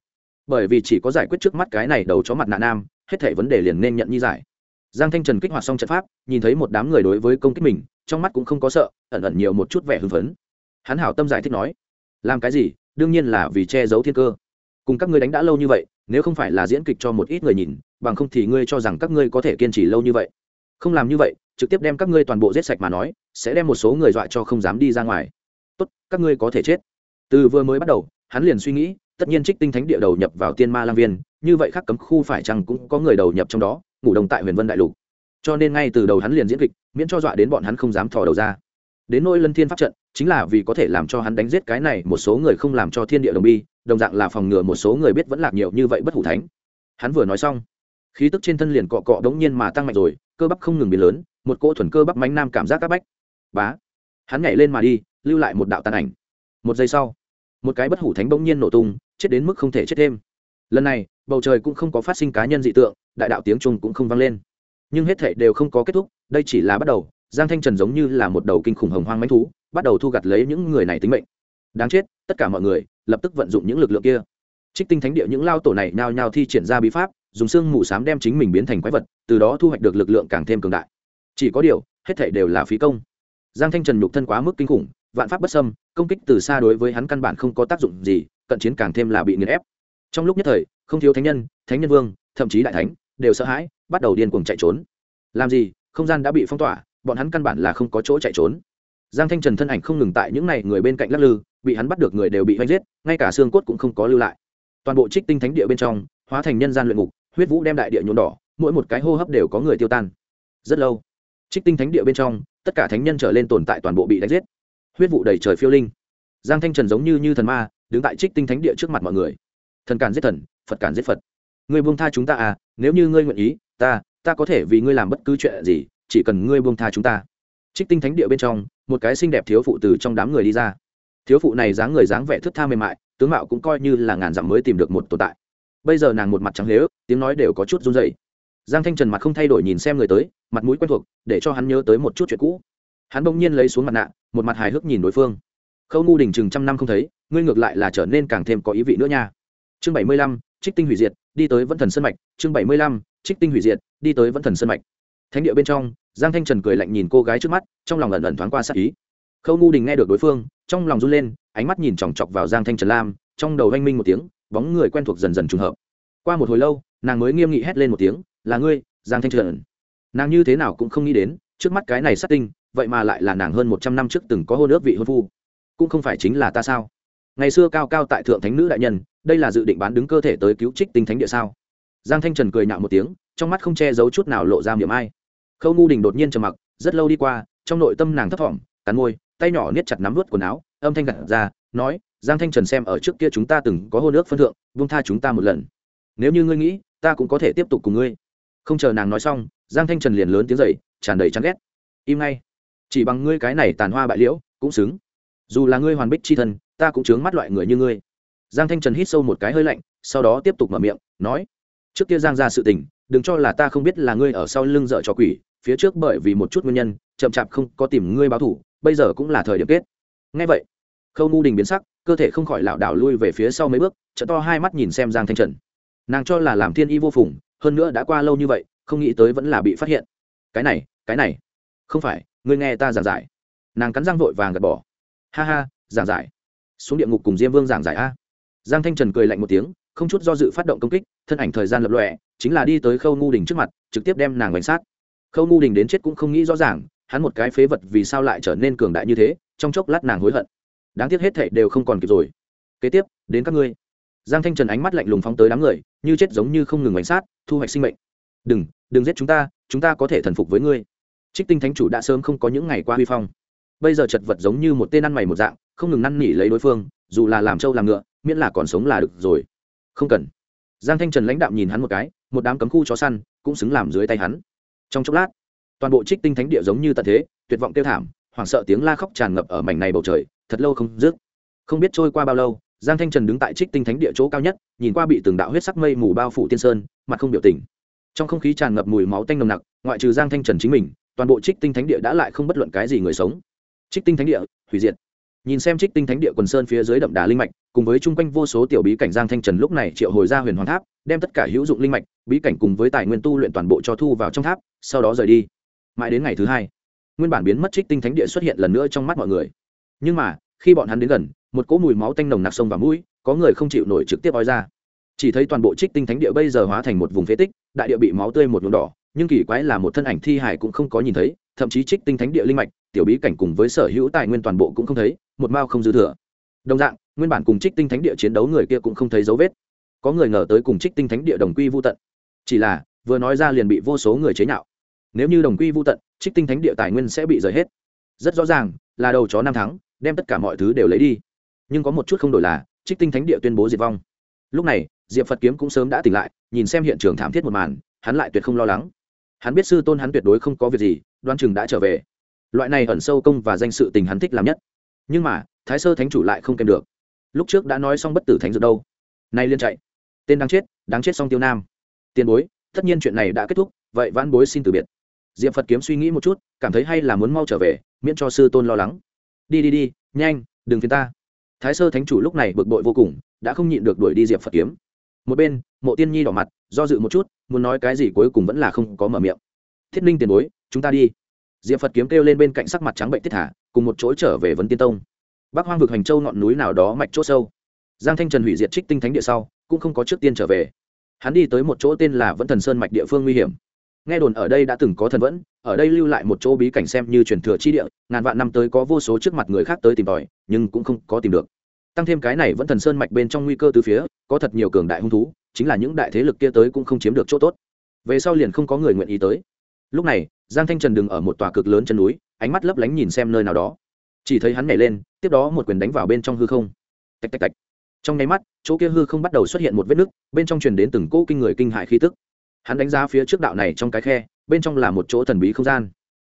Bởi vì chỉ có giải quyết trước mắt cái này đầu chó mặt nạ nam, hết thể vấn đề liền nên nhận nhi giải. Giang thanh trần kích hoạt xong trận pháp, nhìn thấy một đám người đối với công kích mình, trong mắt cũng không có sợ, ẩn ẩn nhiều một chút vẻ hưng phấn. Hắn hảo tâm giải thích nói, làm cái gì? Đương nhiên là vì che giấu thiên cơ. Cùng các ngươi đánh đã lâu như vậy, nếu không phải là diễn kịch cho một ít người nhìn, bằng không thì ngươi cho rằng các ngươi có thể kiên trì lâu như vậy. Không làm như vậy, trực tiếp đem các ngươi toàn bộ giết sạch mà nói, sẽ đem một số người dọa cho không dám đi ra ngoài tốt, các ngươi có thể chết. Từ vừa mới bắt đầu, hắn liền suy nghĩ, tất nhiên trích tinh thánh địa đầu nhập vào tiên ma lang viên, như vậy khắc cấm khu phải chăng cũng có người đầu nhập trong đó, ngủ đồng tại huyền vân đại lục. Cho nên ngay từ đầu hắn liền diễn kịch, miễn cho dọa đến bọn hắn không dám thò đầu ra. Đến nỗi lân thiên pháp trận, chính là vì có thể làm cho hắn đánh giết cái này một số người không làm cho thiên địa đồng bi, đồng dạng là phòng ngừa một số người biết vẫn lạc nhiều như vậy bất hủ thánh. Hắn vừa nói xong, khí tức trên thân liền cọ cọ đống nhiên mà tăng mạnh rồi, cơ bắp không ngừng biến lớn, một cỗ thuần cơ bắp mánh nam cảm giác các bách. Bá! Hắn nhảy lên mà đi lưu lại một đạo tàn ảnh. Một giây sau, một cái bất hủ thánh bỗng nhiên nổ tung, chết đến mức không thể chết thêm. Lần này, bầu trời cũng không có phát sinh cá nhân dị tượng, đại đạo tiếng trung cũng không vang lên. Nhưng hết thể đều không có kết thúc, đây chỉ là bắt đầu, giang thanh trần giống như là một đầu kinh khủng hồng hoang manh thú, bắt đầu thu gặt lấy những người này tính mệnh. Đáng chết, tất cả mọi người lập tức vận dụng những lực lượng kia. Trích tinh thánh địa những lao tổ này nhao nhao thi triển ra bí pháp, dùng xương mù s á m đem chính mình biến thành quái vật, từ đó thu hoạch được lực lượng càng thêm cường đại. Chỉ có điều, hết thể đều là phí công. Giang thanh trần nhục thân quá mức kinh khủng vạn pháp bất sâm công kích từ xa đối với hắn căn bản không có tác dụng gì, cận chiến càng thêm là bị nghiền ép. Trong lúc nhất thời, không thiếu thánh nhân thánh nhân vương, thậm chí đại thánh, đều sợ hãi, bắt đầu điên cuồng chạy trốn. Làm gì? Không gian đã bị phong tỏa, bọn hắn căn bản là không có chỗ chạy trốn. Giang thanh trần thân ảnh không ngừng tại những n à y người bên cạnh lắc lư, bị hắn bắt được người đều bị vanh giết, ngay cả xương cốt cũng không có lưu lại. Toàn bộ trích tinh thánh địa bên trong, hóa thành nhân gian luyện ngục, huyết vũ đem đại địa nhuộm đỏ, mỗi một cái hô hấp đều có người tiêu tan. Rất lâu, trích tinh thánh địa bên trong, tất cả thánh nhân trở lên tồn tại toàn bộ bị đánh giết huyết vụ đầy trời phiêu linh. Giang thanh trần giống như như thần ma, đứng tại trích tinh thánh địa trước mặt mọi người. Thần càn giết thần, phật càn giết phật. Ngươi buông tha chúng ta à nếu như ngươi nguyện ý, ta ta có thể vì ngươi làm bất cứ chuyện gì, chỉ cần ngươi buông tha chúng ta. Trích tinh thánh địa bên trong, một cái xinh đẹp thiếu phụ từ trong đám người đi ra. Thiếu phụ này dáng người dáng vẻ thước tha mềm mại, tướng mạo cũng coi như là ngàn dặm mới tìm được một tồn tại. Bây giờ nàng một mặt trắng lếu, tiếng nói đều có chút run dày giang thanh trần mặt không thay đổi nhìn xem người tới, mặt mũi quen thuộc, để cho hắn nhớ tới một chút chuyện cũ hắn bỗng nhiên lấy xuống mặt nạ, một mặt hài hước nhìn đối phương. Khâu ngu đình chừng trăm năm không thấy, ngươi ngược lại là trở nên càng thêm có ý vị nữa nha. Chương bảy mươi lăm, trích tinh hủy diệt, đi tới vẫn thần sân mạch. Chương bảy mươi lăm, trích tinh hủy diệt, đi tới vẫn thần sân mạch. Thánh địa bên trong, giang thanh trần cười lạnh nhìn cô gái trước mắt, trong lòng ẩn ẩn thoáng qua sát ý. Khâu ngu đình nghe được đối phương, trong lòng run lên, ánh mắt nhìn chòng chọc vào giang thanh trần lam, trong đầu oanh minh một tiếng, bóng người quen thuộc dần dần trùng hợp. Qua một hồi lâu, nàng mới nghiêm nghị hét lên một tiếng, là ngươi, giang thanh trần. Nàng như thế nào cũng không nghĩ đến, trước mắt cái này sát tinh vậy mà lại là nàng hơn một trăm năm trước từng có hôn ước vị hôn phu. Cũng không phải chính là ta sao? Ngày xưa cao cao tại thượng thánh nữ đại nhân, đây là dự định bán đứng cơ thể tới cứu trích tinh thánh địa sao? Giang thanh trần cười nhạo một tiếng, trong mắt không che giấu chút nào lộ ra miệng ai. Khâu ngu đình đột nhiên trầm mặc, rất lâu đi qua, trong nội tâm nàng thấp thỏm, cắn môi, tay nhỏ niết chặt nắm vớt quần áo, âm thanh gặt ra, nói, giang thanh trần xem ở trước kia chúng ta từng có hôn ước phân thượng vung tha chúng ta một lần. Nếu như ngươi nghĩ, ta cũng có thể tiếp tục cùng ngươi. Không chờ nàng nói xong, giang thanh trần liền lớn tiếng dậy, tràn đầy chán ghét. Im ngay chỉ bằng ngươi cái này tàn hoa bại liễu, cũng xứng. Dù là ngươi hoàn bích c h i thân, ta cũng chướng mắt loại người như ngươi. Giang thanh trần hít sâu một cái hơi lạnh, sau đó tiếp tục mở miệng, nói, trước kia giang ra sự tình, đừng cho là ta không biết là ngươi ở sau lưng dợ cho quỷ, phía trước bởi vì một chút nguyên nhân, chậm chạp không có tìm ngươi báo thủ bây giờ cũng là thời điểm kết. Ngay vậy, khâu ngu đình biến sắc, cơ thể không khỏi lảo đảo lui về phía sau mấy bước chợ to hai mắt nhìn xem giang thanh trần. Nàng cho là làm thiên y vô phùng, hơn nữa đã qua lâu như vậy, không nghĩ tới vẫn là bị phát hiện. Cái này cái này, không phải ngươi nghe ta giảng giải. Nàng cắn răng vội vàng gật bỏ. Ha ha, giảng giải. Xuống địa ngục cùng diêm vương giảng giải a. Giang thanh trần cười lạnh một tiếng, không chút do dự phát động công kích, thân ảnh thời gian lập lọe chính là đi tới khâu ngu đình trước mặt, trực tiếp đem nàng bánh sát. Khâu ngu đình đến chết cũng không nghĩ rõ ràng, hắn một cái phế vật vì sao lại trở nên cường đại như thế, trong chốc lát nàng hối hận. Đáng tiếc hết thệ đều không còn kịp rồi. Kế tiếp, đến các ngươi. Giang thanh trần ánh mắt lạnh lùng phóng tới đám người, như chết giống như không ngừng bánh sát, thu hoạch sinh mệnh. Đừng đừng giết chúng ta chúng ta có thể thần phục với ngươi trích tinh thánh chủ đã sớm không có những ngày qua huy phong. Bây giờ chật vật giống như một tên ăn mày một dạng, không ngừng năn nỉ lấy đối phương, dù là làm trâu làm ngựa, miễn là còn sống là được rồi. Không cần. Giang thanh trần lãnh đạm nhìn hắn một cái, một đám cấm khu chó săn cũng xứng làm dưới tay hắn. Trong chốc lát, toàn bộ trích tinh thánh địa giống như tận thế, tuyệt vọng kêu thảm, hoảng sợ tiếng la khóc tràn ngập ở mảnh này bầu trời, thật lâu không dứt. Không biết trôi qua bao lâu, giang thanh trần đứng tại trích tinh thánh địa chỗ cao nhất, nhìn qua bị từng đạo huyết sắc mây mù bao phủ tiên sơn, mặt không biểu tình. Trong không khí tràn ngập mùi máu tanh nồng nặc, ngoại trừ giang thanh trần chính mình toàn bộ trích tinh thánh địa đã lại không bất luận cái gì người sống. Trích tinh thánh địa, hủy diệt. Nhìn xem trích tinh thánh địa quần sơn phía dưới đậm đà linh mạch, cùng với chung quanh vô số tiểu bí cảnh giang thanh trần lúc này triệu hồi ra huyền hoàng tháp, đem tất cả hữu dụng linh mạch, bí cảnh cùng với tài nguyên tu luyện toàn bộ cho thu vào trong tháp, sau đó rời đi. Mãi đến ngày thứ hai, nguyên bản biến mất trích tinh thánh địa xuất hiện lần nữa trong mắt mọi người. Nhưng mà, khi bọn hắn đến gần, một cỗ mùi máu tanh nồng nặc sông vào mũi, có người không chịu nổi trực tiếp ói ra. Chỉ thấy toàn bộ trích tinh thánh địa bây giờ hóa thành một vùng phế tích, đại địa bị máu tươi một nhuộm đỏ nhưng kỳ quái là một thân ảnh thi hải cũng không có nhìn thấy, thậm chí trích tinh thánh địa linh mạch, tiểu bí cảnh cùng với sở hữu tài nguyên toàn bộ cũng không thấy, một mao không dư thừa. Đồng dạng, nguyên bản cùng trích tinh thánh địa chiến đấu người kia cũng không thấy dấu vết. Có người ngờ tới cùng trích tinh thánh địa đồng quy vô tận. Chỉ là, vừa nói ra liền bị vô số người chế nhạo. Nếu như đồng quy vô tận, trích tinh thánh địa tài nguyên sẽ bị rời hết. Rất rõ ràng, là đầu chó năm tháng đem tất cả mọi thứ đều lấy đi. Nhưng có một chút không đổi là, trích tinh thánh địa tuyên bố diệt vong. Lúc này, diệp phật kiếm cũng sớm đã tỉnh lại, nhìn xem hiện trường thảm thiết một màn, hắn lại tuyệt không lo lắng hắn biết sư tôn hắn tuyệt đối không có việc gì đoan chừng đã trở về. Loại này ẩn sâu công và danh sự tình hắn thích làm nhất. Nhưng mà, thái sơ thánh chủ lại không kèm được. Lúc trước đã nói xong bất tử thánh dược đâu. Nay liên chạy. Tên đáng chết đáng chết xong tiêu nam. Tiền bối, tất nhiên chuyện này đã kết thúc, vậy vãn bối xin từ biệt. Diệp phật kiếm suy nghĩ một chút, cảm thấy hay là muốn mau trở về, miễn cho sư tôn lo lắng. Đi đi đi, nhanh, đừng phiền ta. Thái sơ thánh chủ lúc này bực bội vô cùng, đã không nhịn được đuổi đi diệp phật kiếm một bên, mộ tiên nhi đỏ mặt, do dự một chút, muốn nói cái gì cuối cùng vẫn là không có mở miệng. Thiết ninh tiền bối, chúng ta đi. Diệp phật kiếm kêu lên bên cạnh sắc mặt trắng bệnh tiết thả cùng một chỗ trở về vấn tiên tông. Bắc hoang vực hành châu ngọn núi nào đó mạch chỗ sâu. Giang thanh trần hủy diệt trích tinh thánh địa sau, cũng không có trước tiên trở về. Hắn đi tới một chỗ tên là vẫn thần sơn mạch địa phương nguy hiểm. Nghe đồn ở đây đã từng có thần vẫn, ở đây lưu lại một chỗ bí cảnh xem như truyền thừa chi địa, ngàn vạn năm tới có vô số trước mặt người khác tới tìm tòi, nhưng cũng không có tìm được. Tăng thêm cái này vẫn thần sơn mạch bên trong nguy cơ từ phía có thật nhiều cường đại hung thú, chính là những đại thế lực kia tới cũng không chiếm được chỗ tốt. Về sau liền không có người nguyện ý tới. Lúc này, giang thanh trần đừng ở một tòa cực lớn chân núi, ánh mắt lấp lánh nhìn xem nơi nào đó. Chỉ thấy hắn nhảy lên, tiếp đó một quyền đánh vào bên trong hư không. Tạch tạch tạch. Trong nháy mắt, chỗ kia hư không bắt đầu xuất hiện một vết nứt, bên trong truyền đến từng cỗ kinh người kinh hại khí tức. Hắn đánh giá phía trước đạo này trong cái khe, bên trong là một chỗ thần bí không gian.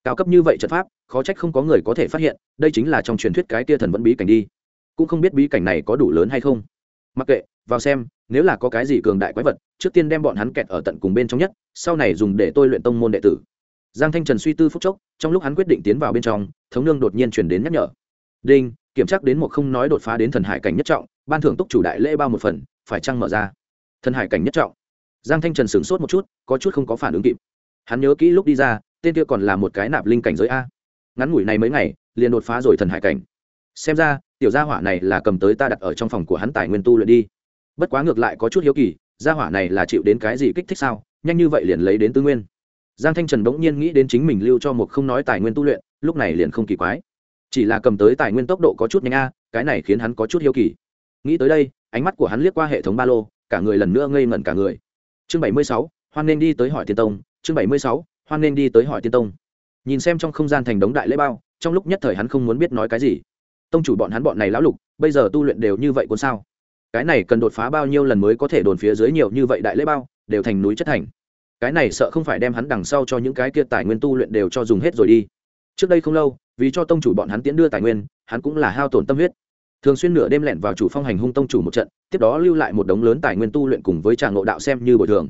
Cao cấp như vậy trận pháp, khó trách không có người có thể phát hiện, đây chính là trong truyền thuyết cái kia thần vẫn bí cảnh đi. Cũng không biết bí cảnh này có đủ lớn hay không. Mặc kệ vào xem, nếu là có cái gì cường đại quái vật, trước tiên đem bọn hắn kẹt ở tận cùng bên trong nhất, sau này dùng để tôi luyện tông môn đệ tử. Giang thanh trần suy tư phúc chốc, trong lúc hắn quyết định tiến vào bên trong, thống nương đột nhiên chuyển đến nhắc nhở. Đinh, kiểm tra đến một không nói đột phá đến thần hải cảnh nhất trọng, ban thưởng túc chủ đại lễ bao một phần, phải chăng mở ra? Thần hải cảnh nhất trọng. Giang thanh trần sửng sốt một chút, có chút không có phản ứng kịp. Hắn nhớ kỹ lúc đi ra, tên kia còn là một cái nạp linh cảnh giới a. Ngắn ngủi này mấy ngày, liền đột phá rồi thần hải cảnh. Xem ra, tiểu gia hỏa này là cầm tới ta đặt ở trong phòng của hắn tài nguyên tu luyện đi bất quá ngược lại có chút hiếu kỳ, gia hỏa này là chịu đến cái gì kích thích sao? Nhanh như vậy liền lấy đến tư nguyên. Giang thanh trần bỗng nhiên nghĩ đến chính mình lưu cho một không nói tài nguyên tu luyện, lúc này liền không kỳ quái. Chỉ là cầm tới tài nguyên tốc độ có chút nhanh a, cái này khiến hắn có chút hiếu kỳ. Nghĩ tới đây, ánh mắt của hắn liếc qua hệ thống ba lô, cả người lần nữa ngây ngẩn cả người. Chương bảy mươi sáu, hoan nên đi tới hỏi tiên tông. Chương bảy mươi sáu, hoan nên đi tới hỏi tiên tông. Nhìn xem trong không gian thành đống đại lễ bao, trong lúc nhất thời hắn không muốn biết nói cái gì. Tông chủ bọn hắn bọn này lão lục, bây giờ tu luyện đều như vậy cuốn sao? Cái này cần đột phá bao nhiêu lần mới có thể đồn phía dưới nhiều như vậy đại lễ bao, đều thành núi chất thành. Cái này sợ không phải đem hắn đằng sau cho những cái kia tài nguyên tu luyện đều cho dùng hết rồi đi. Trước đây không lâu, vì cho tông chủ bọn hắn tiến đưa tài nguyên, hắn cũng là hao tổn tâm huyết. Thường xuyên nửa đêm lẹn vào chủ phong hành hung tông chủ một trận, tiếp đó lưu lại một đống lớn tài nguyên tu luyện cùng với tràng ngộ đạo xem như bồi thường.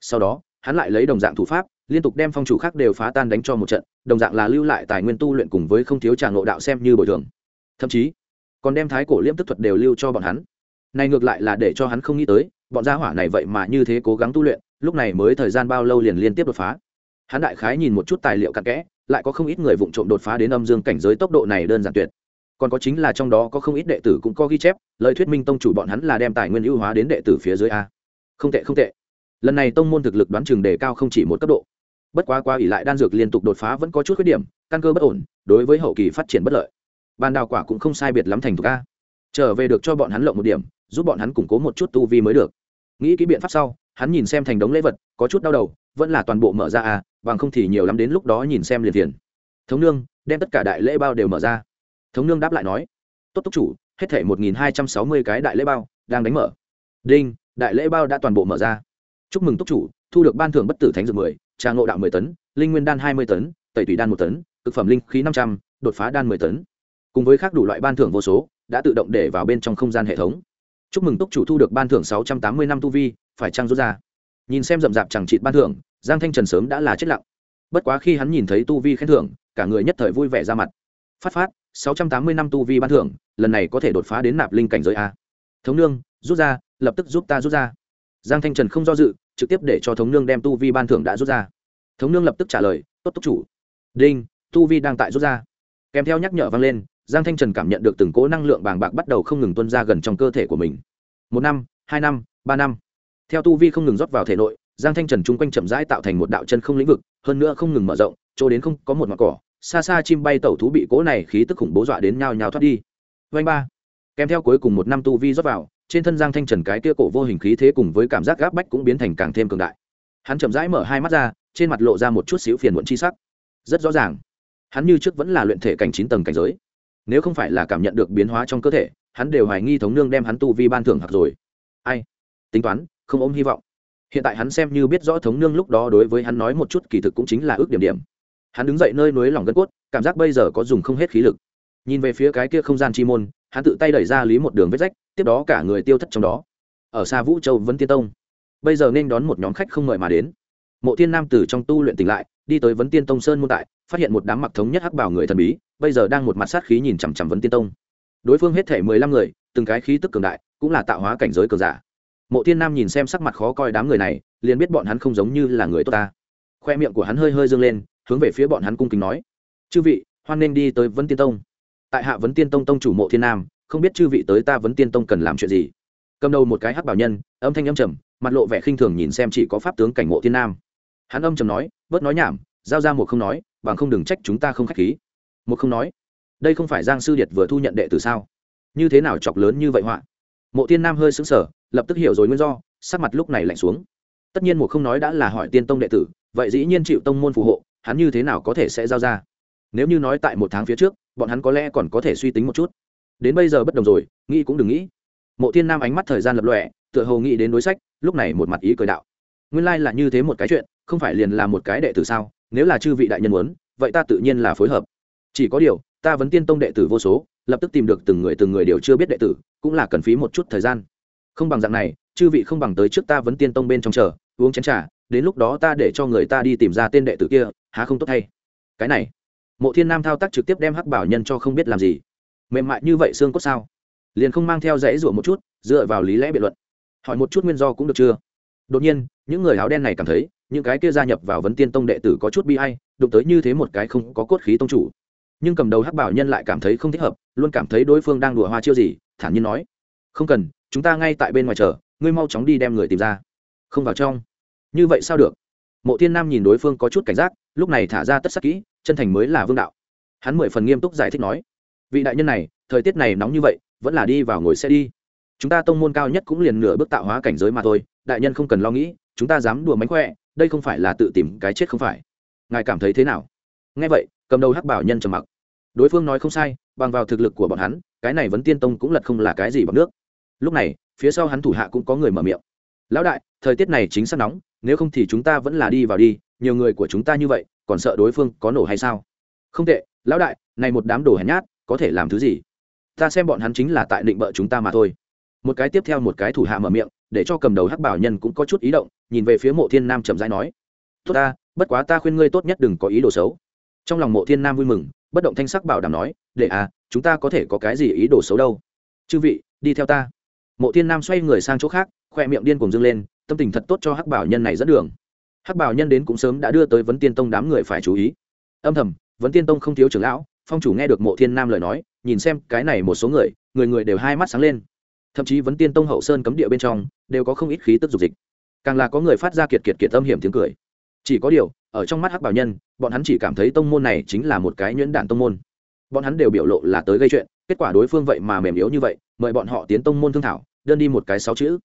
Sau đó, hắn lại lấy đồng dạng thủ pháp, liên tục đem phong chủ khác đều phá tan đánh cho một trận, đồng dạng là lưu lại tài nguyên tu luyện cùng với không thiếu tràng ngộ đạo xem như bồi thường. Thậm chí, còn đem thái cổ liêm tức thuật đều lưu cho bọn hắn này ngược lại là để cho hắn không nghĩ tới, bọn gia hỏa này vậy mà như thế cố gắng tu luyện, lúc này mới thời gian bao lâu liền liên tiếp đột phá. Hắn đại khái nhìn một chút tài liệu cặn kẽ, lại có không ít người vụng trộm đột phá đến âm dương cảnh giới tốc độ này đơn giản tuyệt. Còn có chính là trong đó có không ít đệ tử cũng có ghi chép, lời thuyết minh tông chủ bọn hắn là đem tài nguyên ưu hóa đến đệ tử phía dưới a. Không tệ không tệ. Lần này tông môn thực lực đoán chừng đề cao không chỉ một cấp độ. Bất quá qua ỉ lại đan dược liên tục đột phá vẫn có chút khuyết điểm, căn cơ bất ổn, đối với hậu kỳ phát triển bất lợi. Ban đào quả cũng không sai biệt lắm thành thục a. Trở về được cho bọn hắn lộng một điểm giúp bọn hắn củng cố một chút tu vi mới được. Nghĩ kỹ biện pháp sau, hắn nhìn xem thành đống lễ vật, có chút đau đầu, vẫn là toàn bộ mở ra à bằng không thì nhiều lắm đến lúc đó nhìn xem liền tiền thống nương, đem tất cả đại lễ bao đều mở ra. Thống nương đáp lại nói, tốt túc chủ, hết thể một nghìn hai trăm sáu mươi cái đại lễ bao đang đánh mở. Đinh, đại lễ bao đã toàn bộ mở ra. Chúc mừng túc chủ, thu được ban thưởng bất tử thánh dược mười, trà ngộ đạo mười tấn, linh nguyên đan hai mươi tấn, tẩy tùy đan một tấn thực phẩm linh khí năm trăm, đột phá đan mười tấn. Cùng với khác đủ loại ban thưởng vô số, đã tự động để vào bên trong không gian hệ thống chúc mừng túc chủ thu được ban thưởng sáu trăm tám mươi năm tu vi, phải trăng rút ra? Nhìn xem rậm rạp chẳng trị ban thưởng, giang thanh trần sớm đã là chết lặng. Bất quá khi hắn nhìn thấy tu vi khen thưởng, cả người nhất thời vui vẻ ra mặt. Phát phát, sáu trăm tám mươi năm tu vi ban thưởng, lần này có thể đột phá đến nạp linh cảnh giới a. Thống nương, rút ra, lập tức giúp ta rút ra. Giang thanh trần không do dự, trực tiếp để cho thống nương đem tu vi ban thưởng đã rút ra. Thống nương lập tức trả lời, tốt túc chủ. Đinh, tu vi đang tại rút ra. Kèm theo nhắc nhở vang lên giang thanh trần cảm nhận được từng cỗ năng lượng bàng bạc bắt đầu không ngừng tuân ra gần trong cơ thể của mình. Một năm, hai năm, ba năm. Theo tu vi không ngừng rót vào thể nội, giang thanh trần chung quanh chậm rãi tạo thành một đạo chân không lĩnh vực, hơn nữa không ngừng mở rộng, chỗ đến không có một mặt cỏ, xa xa chim bay tẩu thú bị cỗ này khí tức khủng bố dọa đến nhào nhào thoát đi. Vanh ba. Kèm theo cuối cùng một năm tu vi rót vào, trên thân giang thanh trần cái kia cổ vô hình khí thế cùng với cảm giác gáp bách cũng biến thành càng thêm cường đại. Hắn chậm rãi mở hai mắt ra, trên mặt lộ ra một chút xíu phiền muộn chi sắc. Rất rõ ràng, hắn như trước vẫn là luyện thể cảnh chín tầng cảnh giới nếu không phải là cảm nhận được biến hóa trong cơ thể, hắn đều hoài nghi thống nương đem hắn tu vi ban thưởng hạc rồi. Ai? Tính toán, không ôm hy vọng. Hiện tại hắn xem như biết rõ thống nương lúc đó đối với hắn nói một chút kỳ thực cũng chính là ước điểm điểm. Hắn đứng dậy nơi núi lòng gân cốt, cảm giác bây giờ có dùng không hết khí lực. Nhìn về phía cái kia không gian chi môn, hắn tự tay đẩy ra lý một đường vết rách, tiếp đó cả người tiêu thất trong đó. Ở xa vũ châu vân tiên tông. Bây giờ nên đón một nhóm khách không mời mà đến. Mộ thiên nam từ trong tu luyện tỉnh lại, đi tới vấn tiên tông sơn môn tại phát hiện một đám mặc thống nhất hắc bảo người thần bí, bây giờ đang một mặt sát khí nhìn chằm chằm vấn tiên tông. Đối phương hết thể mười lăm người, từng cái khí tức cường đại, cũng là tạo hóa cảnh giới cường giả. Mộ thiên nam nhìn xem sắc mặt khó coi đám người này, liền biết bọn hắn không giống như là người tốt ta. Khoe miệng của hắn hơi hơi dâng lên, hướng về phía bọn hắn cung kính nói, chư vị, hoan nên đi tới vấn tiên tông. Tại hạ vấn tiên tông tông chủ mộ thiên nam, không biết chư vị tới ta vấn tiên tông cần làm chuyện gì. Cầm đầu một cái hắc bảo nhân, âm thanh âm trầm, mặt lộ vẻ khinh thường nhìn xem chỉ có pháp tướng cảnh mộ thiên nam. Hắn âm trầm nói, bớt nói nhảm giao ra một không nói, bằng không đừng trách chúng ta không k h á c h khí. Một không nói, đây không phải giang sư điệt vừa thu nhận đệ tử sao? Như thế nào chọc lớn như vậy họa? Mộ tiên nam hơi xứng sở lập tức hiểu rồi nguyên do, sắc mặt lúc này lạnh xuống. Tất nhiên một không nói đã là hỏi tiên tông đệ tử, vậy dĩ nhiên chịu tông môn phù hộ, hắn như thế nào có thể sẽ giao ra? Nếu như nói tại một tháng phía trước, bọn hắn có lẽ còn có thể suy tính một chút. Đến bây giờ bất đồng rồi, nghĩ cũng đừng nghĩ. Mộ thiên nam ánh mắt thời gian lập lọe tựa hồ nghĩ đến đối sách, lúc này một mặt ý cười đạo. Nguyên lai là như thế một cái chuyện, không phải liền là một cái đệ tử sao? Nếu là chư vị đại nhân muốn, vậy ta tự nhiên là phối hợp. Chỉ có điều, ta vẫn tiên tông đệ tử vô số, lập tức tìm được từng người từng người đều chưa biết đệ tử, cũng là cần phí một chút thời gian. Không bằng dạng này, chư vị không bằng tới trước ta vẫn tiên tông bên trong chờ, uống chén trà, đến lúc đó ta để cho người ta đi tìm ra tên đệ tử kia, há không tốt hay? Cái này, mộ thiên nam thao tác trực tiếp đem hắc bảo nhân cho không biết làm gì. Mềm mại như vậy xương cốt sao? Liền không mang theo dãy rủa một chút, dựa vào lý lẽ biện luận. Hỏi một chút nguyên do cũng được chưa? Đột nhiên, những người áo đen này cảm thấy, những cái kia gia nhập vào vấn tiên tông đệ tử có chút bi hay đụng tới như thế một cái không có cốt khí tông chủ. Nhưng cầm đầu hắc bảo nhân lại cảm thấy không thích hợp, luôn cảm thấy đối phương đang đùa hoa chiêu gì, thản nhiên nói, không cần, chúng ta ngay tại bên ngoài chờ, ngươi mau chóng đi đem người tìm ra. Không vào trong. Như vậy sao được? Mộ thiên nam nhìn đối phương có chút cảnh giác, lúc này thả ra tất sắc kỹ, chân thành mới là vương đạo. Hắn mười phần nghiêm túc giải thích nói, vị đại nhân này, thời tiết này nóng như vậy, vẫn là đi vào ngồi xe đi. Chúng ta tông môn cao nhất cũng liền nửa bước tạo hóa cảnh giới mà thôi đại nhân không cần lo nghĩ, chúng ta dám đùa mánh khỏe, đây không phải là tự tìm cái chết không phải. Ngài cảm thấy thế nào? Nghe vậy, cầm đầu hắc bảo nhân trầm mặc. Đối phương nói không sai, bằng vào thực lực của bọn hắn, cái này vấn tiên tông cũng lật không là cái gì bằng nước. Lúc này, phía sau hắn thủ hạ cũng có người mở miệng. Lão đại, thời tiết này chính xác nóng, nếu không thì chúng ta vẫn là đi vào đi, nhiều người của chúng ta như vậy, còn sợ đối phương có nổ hay sao? Không tệ, lão đại, này một đám đồ hèn nhát, có thể làm thứ gì? Ta xem bọn hắn chính là tại định bợ chúng ta mà thôi. Một cái tiếp theo một cái thủ hạ mở miệng để cho cầm đầu hắc bảo nhân cũng có chút ý động, nhìn về phía mộ thiên nam chậm rãi nói, tốt ta, bất quá ta khuyên ngươi tốt nhất đừng có ý đồ xấu. Trong lòng mộ thiên nam vui mừng, bất động thanh sắc bảo đảm nói, để à chúng ta có thể có cái gì ý đồ xấu đâu? Chư vị, đi theo ta. Mộ thiên nam xoay người sang chỗ khác, khoe miệng điên cùng dâng lên, tâm tình thật tốt cho hắc bảo nhân này dẫn đường. Hắc bảo nhân đến cũng sớm đã đưa tới vấn tiên tông đám người phải chú ý. Âm thầm, vấn tiên tông không thiếu trưởng lão, phong chủ nghe được mộ thiên nam lời nói, nhìn xem cái này một số người người người đều hai mắt sáng lên thậm chí vấn tiên tông hậu sơn cấm địa bên trong đều có không ít khí tức dục dịch. Càng là có người phát ra kiệt kiệt kiệt âm hiểm tiếng cười. Chỉ có điều, ở trong mắt hắc bảo nhân, bọn hắn chỉ cảm thấy tông môn này chính là một cái nhuyễn đản tông môn. Bọn hắn đều biểu lộ là tới gây chuyện, kết quả đối phương vậy mà mềm yếu như vậy, mời bọn họ tiến tông môn thương thảo, đơn đi một cái sáu chữ.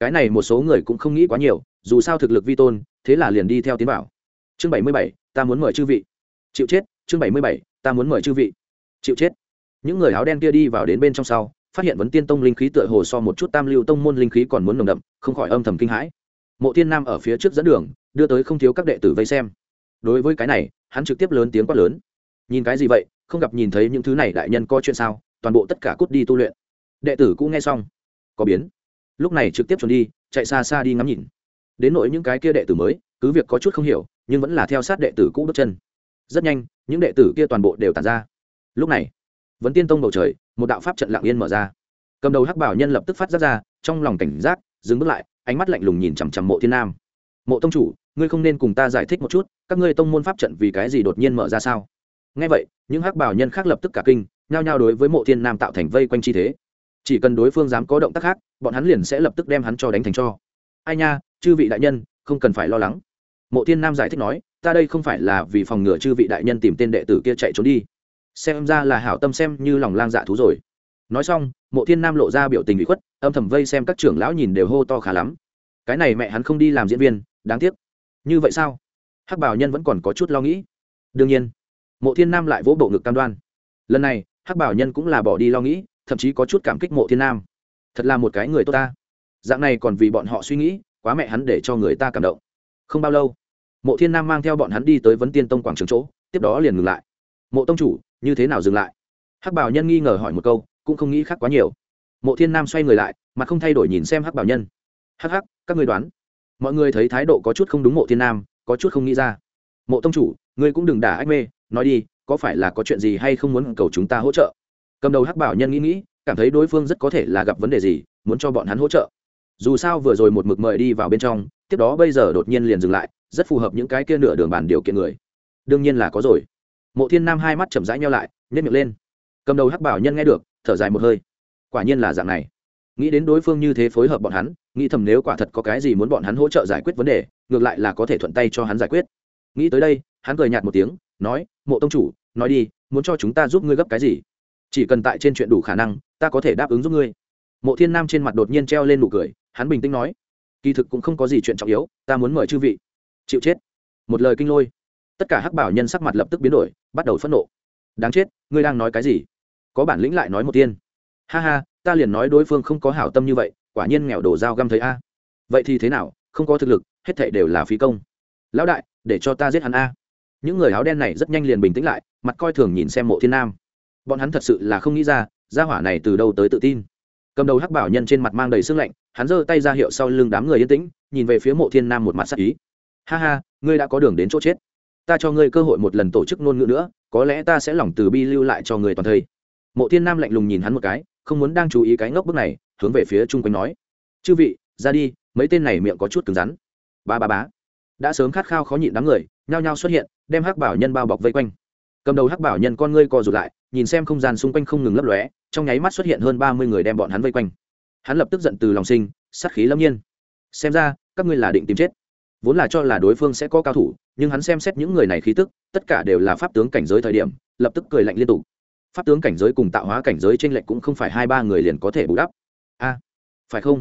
Cái này một số người cũng không nghĩ quá nhiều, dù sao thực lực vi tôn, thế là liền đi theo tiến bảo chương bảy mươi bảy, ta muốn mời chư vị. Chịu chết, chương bảy mươi bảy, ta muốn mời chư vị. Chịu chết. Những người áo đen kia đi vào đến bên trong sau phát hiện vấn tiên tông linh khí tựa hồ so một chút tam lưu tông môn linh khí còn muốn nồng đậm, không khỏi âm thầm kinh hãi. Mộ thiên nam ở phía trước dẫn đường, đưa tới không thiếu các đệ tử vây xem. Đối với cái này, hắn trực tiếp lớn tiếng quát lớn. Nhìn cái gì vậy, không gặp nhìn thấy những thứ này đại nhân có chuyện sao, toàn bộ tất cả cút đi tu luyện. Đệ tử cũng nghe xong. Có biến. Lúc này trực tiếp trốn đi, chạy xa xa đi ngắm nhìn. Đến nỗi những cái kia đệ tử mới, cứ việc có chút không hiểu, nhưng vẫn là theo sát đệ tử cũ bước chân. Rất nhanh, những đệ tử kia toàn bộ đều tàn ra. Lúc này vẫn tiên tông bầu trời, một đạo pháp trận lặng yên mở ra. Cầm đầu hắc bảo nhân lập tức phát giác ra, trong lòng cảnh giác, dừng bước lại, ánh mắt lạnh lùng nhìn chằm chằm mộ thiên nam. Mộ tông chủ, ngươi không nên cùng ta giải thích một chút, các ngươi tông môn pháp trận vì cái gì đột nhiên mở ra sao? Ngay vậy, những hắc bảo nhân khác lập tức cả kinh, nhao nhao đối với mộ thiên nam tạo thành vây quanh chi thế. Chỉ cần đối phương dám có động tác khác, bọn hắn liền sẽ lập tức đem hắn cho đánh thành cho. Ai nha, chư vị đại nhân, không cần phải lo lắng. Mộ thiên nam giải thích nói, ta đây không phải là vì phòng ngừa chư vị đại nhân tìm tên đệ tử kia chạy trốn đi xem ra là hảo tâm xem như lòng lang dạ thú rồi. Nói xong, mộ thiên nam lộ ra biểu tình bị khuất, âm thầm vây xem các trưởng lão nhìn đều hô to khá lắm. Cái này mẹ hắn không đi làm diễn viên, đáng tiếc. Như vậy sao? Hắc bảo nhân vẫn còn có chút lo nghĩ. Đương nhiên, mộ thiên nam lại vỗ bộ ngực cam đoan. Lần này, hắc bảo nhân cũng là bỏ đi lo nghĩ, thậm chí có chút cảm kích mộ thiên nam. Thật là một cái người tốt ta. Dạng này còn vì bọn họ suy nghĩ, quá mẹ hắn để cho người ta cảm động. Không bao lâu, mộ thiên nam mang theo bọn hắn đi tới vấn tiên tông quảng trường chỗ, tiếp đó liền ngừng lại. Mộ tông chủ như thế nào dừng lại? Hắc bảo nhân nghi ngờ hỏi một câu, cũng không nghĩ khác quá nhiều. Mộ thiên nam xoay người lại, mà không thay đổi nhìn xem hắc bảo nhân. Hắc hắc, các người đoán. Mọi người thấy thái độ có chút không đúng mộ thiên nam, có chút không nghĩ ra. Mộ tông chủ, ngươi cũng đừng đả ách mê, nói đi, có phải là có chuyện gì hay không muốn cầu chúng ta hỗ trợ? Cầm đầu hắc bảo nhân nghĩ nghĩ, cảm thấy đối phương rất có thể là gặp vấn đề gì, muốn cho bọn hắn hỗ trợ. Dù sao vừa rồi một mực mời đi vào bên trong, tiếp đó bây giờ đột nhiên liền dừng lại, rất phù hợp những cái kia nửa đường bàn điều kiện người. Đương nhiên là có rồi mộ thiên nam hai mắt chậm rãi nhau lại nhét miệng lên. Cầm đầu hắc bảo nhân nghe được, thở dài một hơi. Quả nhiên là dạng này. Nghĩ đến đối phương như thế phối hợp bọn hắn, nghĩ thầm nếu quả thật có cái gì muốn bọn hắn hỗ trợ giải quyết vấn đề, ngược lại là có thể thuận tay cho hắn giải quyết. Nghĩ tới đây, hắn cười nhạt một tiếng, nói, mộ tông chủ, nói đi, muốn cho chúng ta giúp ngươi gấp cái gì? Chỉ cần tại trên chuyện đủ khả năng, ta có thể đáp ứng giúp ngươi. Mộ thiên nam trên mặt đột nhiên treo lên nụ cười, hắn bình tĩnh nói, kỳ thực cũng không có gì chuyện trọng yếu, ta muốn mời chư vị. Chịu chết. Một lời kinh lôi tất cả hắc bảo nhân sắc mặt lập tức biến đổi, bắt đầu phẫn nộ. Đáng chết, ngươi đang nói cái gì? Có bản lĩnh lại nói một tiên. Ha ha, ta liền nói đối phương không có hảo tâm như vậy, quả nhiên nghèo đổ dao găm thấy a. Vậy thì thế nào, không có thực lực, hết thệ đều là phí công. Lão đại, để cho ta giết hắn a. Những người áo đen này rất nhanh liền bình tĩnh lại, mặt coi thường nhìn xem mộ thiên nam. Bọn hắn thật sự là không nghĩ ra, gia hỏa này từ đâu tới tự tin. Cầm đầu hắc bảo nhân trên mặt mang đầy sương lạnh, hắn giơ tay ra hiệu sau lưng đám người yên tĩnh, nhìn về phía mộ thiên nam một mặt sắc ý. Ha ha, ngươi đã có đường đến chỗ chết ta cho ngươi cơ hội một lần tổ chức ngôn ngữ nữa, có lẽ ta sẽ lòng từ bi lưu lại cho người toàn thây. Mộ thiên nam lạnh lùng nhìn hắn một cái, không muốn đang chú ý cái ngốc bước này, hướng về phía chung quanh nói. Chư vị, ra đi, mấy tên này miệng có chút cứng rắn. Ba ba bá đã sớm khát khao khó nhịn đám người, nhao nhao xuất hiện, đem hắc bảo nhân bao bọc vây quanh. Cầm đầu hắc bảo nhân con ngươi co rụt lại, nhìn xem không gian xung quanh không ngừng lấp lóe, trong nháy mắt xuất hiện hơn ba mươi người đem bọn hắn vây quanh. Hắn lập tức giận từ lòng sinh, sát khí lâm nhiên. Xem ra, các ngươi là định tìm chết vốn là cho là đối phương sẽ có cao thủ, nhưng hắn xem xét những người này khí tức, tất cả đều là pháp tướng cảnh giới thời điểm, lập tức cười lạnh liên tục. Pháp tướng cảnh giới cùng tạo hóa cảnh giới t r ê n lệch cũng không phải hai ba người liền có thể bù đắp. A à, phải không?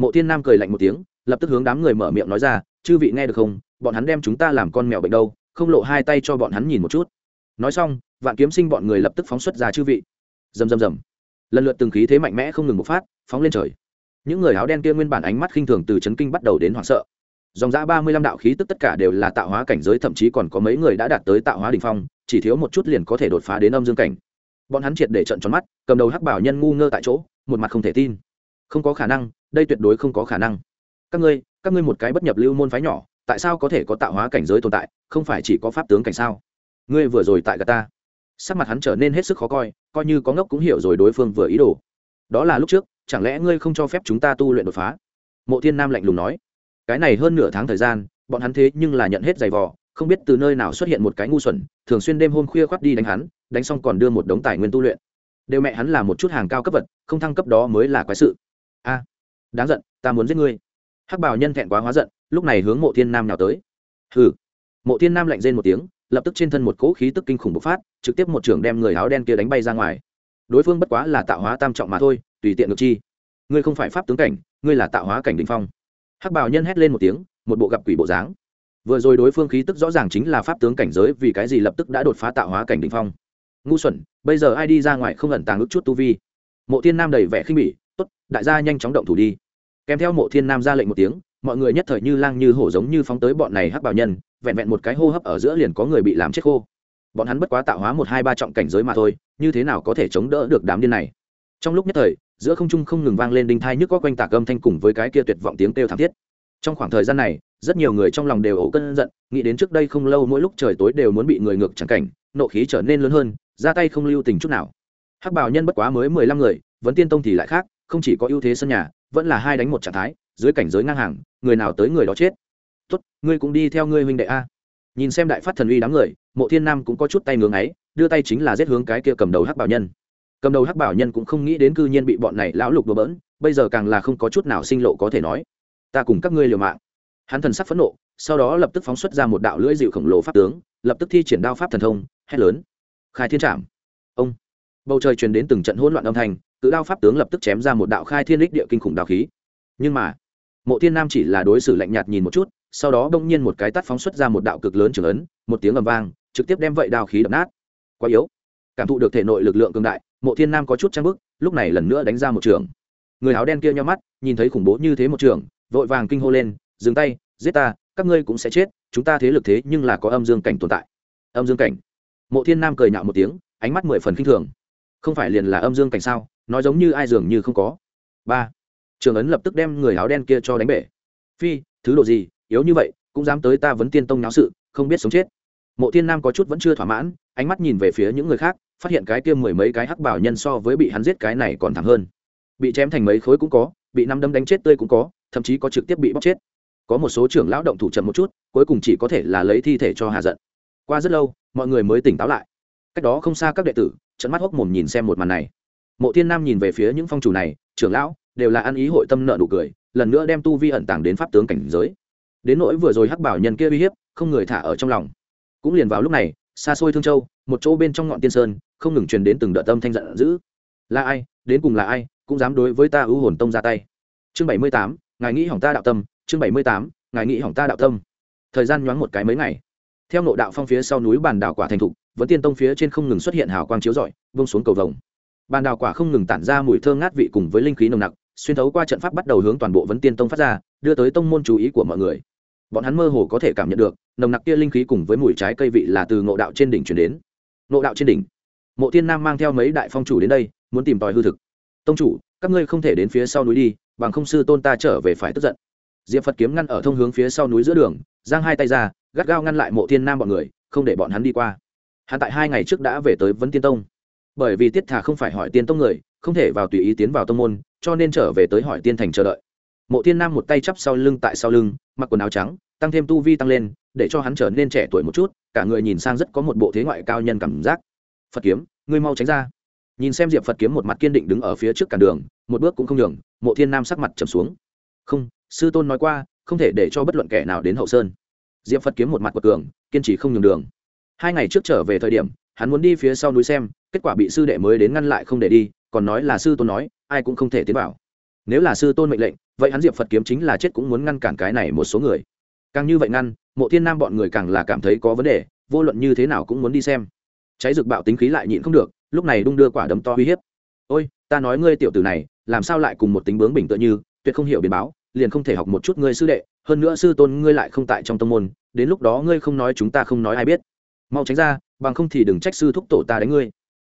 Mộ thiên nam cười lạnh một tiếng, lập tức hướng đám người mở miệng nói ra, chư vị nghe được không? Bọn hắn đem chúng ta làm con mèo bệnh đâu, không lộ hai tay cho bọn hắn nhìn một chút. Nói xong, vạn kiếm sinh bọn người lập tức phóng xuất ra chư vị. Rầm rầm rầm. Lần lượt từng khí thế mạnh mẽ không ngừng một phát, phóng lên trời. Những người áo đen kia nguyên bản ánh mắt khinh thường từ chấn kinh bắt đầu đến hoảng sợ dòng giã ba mươi lăm đạo khí tức tất cả đều là tạo hóa cảnh giới, thậm chí còn có mấy người đã đạt tới tạo hóa đ ỉ n h phong, chỉ thiếu một chút liền có thể đột phá đến âm dương cảnh. Bọn hắn triệt để trận tròn mắt, cầm đầu hắc bảo nhân ngu ngơ tại chỗ, một mặt không thể tin. Không có khả năng, đây tuyệt đối không có khả năng. Các ngươi các ngươi một cái bất nhập lưu môn phái nhỏ, tại sao có thể có tạo hóa cảnh giới tồn tại, không phải chỉ có pháp tướng cảnh sao? Ngươi vừa rồi tại gà ta. Sắc mặt hắn trở nên hết sức khó coi coi như có ngốc cũng hiểu rồi đối phương vừa ý đồ. Đó là lúc trước, chẳng lẽ ngươi không cho phép chúng ta tu luyện đột phá? Mộ thiên nam lạnh lùng nói cái này hơn nửa tháng thời gian, bọn hắn thế nhưng là nhận hết giày vò, không biết từ nơi nào xuất hiện một cái ngu xuẩn, thường xuyên đêm hôm khuya khoác đi đánh hắn, đánh xong còn đưa một đống tài nguyên tu luyện. Đều mẹ hắn là một chút hàng cao cấp vật, không thăng cấp đó mới là quái sự. A, đáng giận, ta muốn giết ngươi. Hắc bảo nhân thẹn quá hóa giận, lúc này hướng mộ thiên nam nào tới. Hừ. Mộ thiên nam lạnh rên một tiếng, lập tức trên thân một cỗ khí tức kinh khủng bộc phát, trực tiếp một trưởng đem người áo đen kia đánh bay ra ngoài. Đối phương bất quá là tạo hóa tam trọng mà thôi, tùy tiện ngược chi. Ngươi không phải pháp tướng cảnh, ngươi là tạo hóa cảnh đình phong hắc bảo nhân hét lên một tiếng, một bộ gặp quỷ bộ dáng. Vừa rồi đối phương khí tức rõ ràng chính là pháp tướng cảnh giới, vì cái gì lập tức đã đột phá tạo hóa cảnh đ ỉ n h phong? Ngu xuẩn, bây giờ ai đi ra ngoài không ẩn tàng ước chút tu vi? Mộ thiên nam đầy vẻ khinh bỉ t ố t đại gia nhanh chóng động thủ đi. Kèm theo mộ thiên nam ra lệnh một tiếng, mọi người nhất thời như lang như hổ giống như phóng tới bọn này hắc bảo nhân, vẹn vẹn một cái hô hấp ở giữa liền có người bị làm chết khô. Bọn hắn bất quá tạo hóa một hai ba trọng cảnh giới mà thôi, như thế nào có thể chống đỡ được đám điên này? Trong lúc nhất thời giữa không trung không ngừng vang lên đinh thai nhức có quanh tạc âm thanh cùng với cái kia tuyệt vọng tiếng kêu thảm thiết. Trong khoảng thời gian này, rất nhiều người trong lòng đều ổ cơn giận, nghĩ đến trước đây không lâu mỗi lúc trời tối đều muốn bị người ngược chẳng cảnh, nộ khí trở nên lớn hơn, ra tay không lưu tình chút nào. Hắc bảo nhân bất quá mới mười lăm người vẫn tiên tông thì lại khác, không chỉ có ưu thế sân nhà, vẫn là hai đánh một trạng thái, dưới cảnh giới ngang hàng, người nào tới người đó chết. Tốt, ngươi cũng đi theo ngươi huynh đệ a. Nhìn xem đại phát thần uy đám người, mộ thiên nam cũng có chút tay ngưỡng ấy đưa tay chính là giết hướng cái kia cầm đầu hắc bảo nhân cầm đầu hắc bảo nhân cũng không nghĩ đến cư nhiên bị bọn này lão lục đùa bỡn, bây giờ càng là không có chút nào sinh lộ có thể nói. Ta cùng các ngươi liều mạng. Hắn thần sắc phẫn nộ, sau đó lập tức phóng xuất ra một đạo lưỡi dịu khổng lồ pháp tướng, lập tức thi triển đao pháp thần thông, hét lớn. Khai thiên trảm. Ông. Bầu trời truyền đến từng trận hỗn loạn âm thanh, cự đao pháp tướng lập tức chém ra một đạo khai thiên lích địa kinh khủng đạo khí. Nhưng mà, mộ thiên nam chỉ là đối xử lạnh nhạt nhìn một chút, sau đó đông nhiên một cái tắt phóng xuất ra một đạo cực lớn trường ấn, một tiếng ầm vang, trực tiếp đem vậy đao khí đập nát. Quá yếu. Cảm thụ được thể nội lực lượng cường đại mộ thiên nam có chút trang bức, lúc này lần nữa đánh ra một trường. Người áo đen kia nhau mắt, nhìn thấy khủng bố như thế một trường, vội vàng kinh hô lên, dừng tay, giết ta, các ngươi cũng sẽ chết, chúng ta thế lực thế nhưng là có âm dương cảnh tồn tại. Âm dương cảnh. Mộ thiên nam cười nhạo một tiếng, ánh mắt mười phần khinh thường. Không phải liền là âm dương cảnh sao? Nói giống như ai dường như không có. Ba. Trường ấn lập tức đem người áo đen kia cho đánh bể. Phi, thứ độ gì? Yếu như vậy, cũng dám tới ta vấn tiên tông náo sự, không biết sống chết mộ thiên nam có chút vẫn chưa thỏa mãn, ánh mắt nhìn về phía những người khác, phát hiện cái kia mười mấy cái hắc bảo nhân so với bị hắn giết cái này còn thẳng hơn. Bị chém thành mấy khối cũng có, bị năm đâm đánh chết tươi cũng có, thậm chí có trực tiếp bị bóc chết. Có một số trưởng lão động thủ chậm một chút, cuối cùng chỉ có thể là lấy thi thể cho hà giận. Qua rất lâu, mọi người mới tỉnh táo lại. Cách đó không xa các đệ tử trận mắt hốc mồm nhìn xem một màn này. Mộ thiên nam nhìn về phía những phong chủ này, trưởng lão, đều là ăn ý hội tâm nợ nụ cười, lần nữa đem tu vi ẩn tàng đến pháp tướng cảnh giới. Đến nỗi vừa rồi hắc bảo nhân kia uy hiếp, không người thả ở trong lòng cũng liền vào lúc này, xa xôi thương châu, một chỗ bên trong ngọn tiên sơn, không ngừng truyền đến từng đợt tâm thanh giận dữ. Là ai, đến cùng là ai, cũng dám đối với ta ưu hồn tông ra tay. Chương bảy mươi tám, ngài nghĩ hỏng ta đạo tâm, chương bảy mươi tám, ngài nghĩ hỏng ta đạo tâm. Thời gian nhoáng một cái mấy ngày. Theo nộ đạo phong phía sau núi bàn đảo quả thành thục, vẫn tiên tông phía trên không ngừng xuất hiện hào quang chiếu rọi vông xuống cầu vồng. Bàn đảo quả không ngừng tản ra mùi thơm ngát vị cùng với linh khí nồng nặc, xuyên thấu qua trận pháp bắt đầu hướng toàn bộ vấn tiên tông phát ra, đưa tới tông môn chú ý của mọi người bọn hắn mơ hồ có thể cảm nhận được, nồng nặc kia linh khí cùng với mùi trái cây vị là từ ngộ đạo trên đỉnh chuyển đến. Ngộ đạo trên đỉnh. Mộ thiên nam mang theo mấy đại phong chủ đến đây, muốn tìm tòi hư thực. Tông chủ, các ngươi không thể đến phía sau núi đi, bằng không sư tôn ta trở về phải tức giận. Diệp phật kiếm ngăn ở thông hướng phía sau núi giữa đường, giang hai tay ra, gắt gao ngăn lại mộ thiên nam bọn người, không để bọn hắn đi qua. Hắn tại hai ngày trước đã về tới vấn tiên tông. Bởi vì tiết thà không phải hỏi tiên tông người, không thể vào tùy ý tiến vào tông môn, cho nên trở về tới hỏi tiên thành chờ đợi mộ thiên nam một tay chắp sau lưng tại sau lưng, mặc quần áo trắng, tăng thêm tu vi tăng lên, để cho hắn trở nên trẻ tuổi một chút, cả người nhìn sang rất có một bộ thế ngoại cao nhân cảm giác. Phật kiếm, ngươi mau tránh ra. Nhìn xem diệp phật kiếm một mặt kiên định đứng ở phía trước cản đường, một bước cũng không đường mộ thiên nam sắc mặt trầm xuống. Không, sư tôn nói qua, không thể để cho bất luận kẻ nào đến hậu sơn. Diệp phật kiếm một mặt quật cường, kiên trì không nhường đường. Hai ngày trước trở về thời điểm, hắn muốn đi phía sau núi xem, kết quả bị sư đệ mới đến ngăn lại không để đi, còn nói là sư tôn nói, ai cũng không thể tiến vào. Nếu là sư tôn mệnh lệnh vậy hắn diệp phật kiếm chính là chết cũng muốn ngăn cản cái này một số người càng như vậy ngăn mộ thiên nam bọn người càng là cảm thấy có vấn đề vô luận như thế nào cũng muốn đi xem cháy rực bạo tính khí lại nhịn không được lúc này đung đưa quả đấm to uy hiếp ôi ta nói ngươi tiểu tử này làm sao lại cùng một tính bướng bình tựa như tuyệt không hiểu biến báo liền không thể học một chút ngươi sư đệ hơn nữa sư tôn ngươi lại không tại trong tông môn đến lúc đó ngươi không nói chúng ta không nói ai biết mau tránh ra bằng không thì đừng trách sư thúc tổ ta đánh ngươi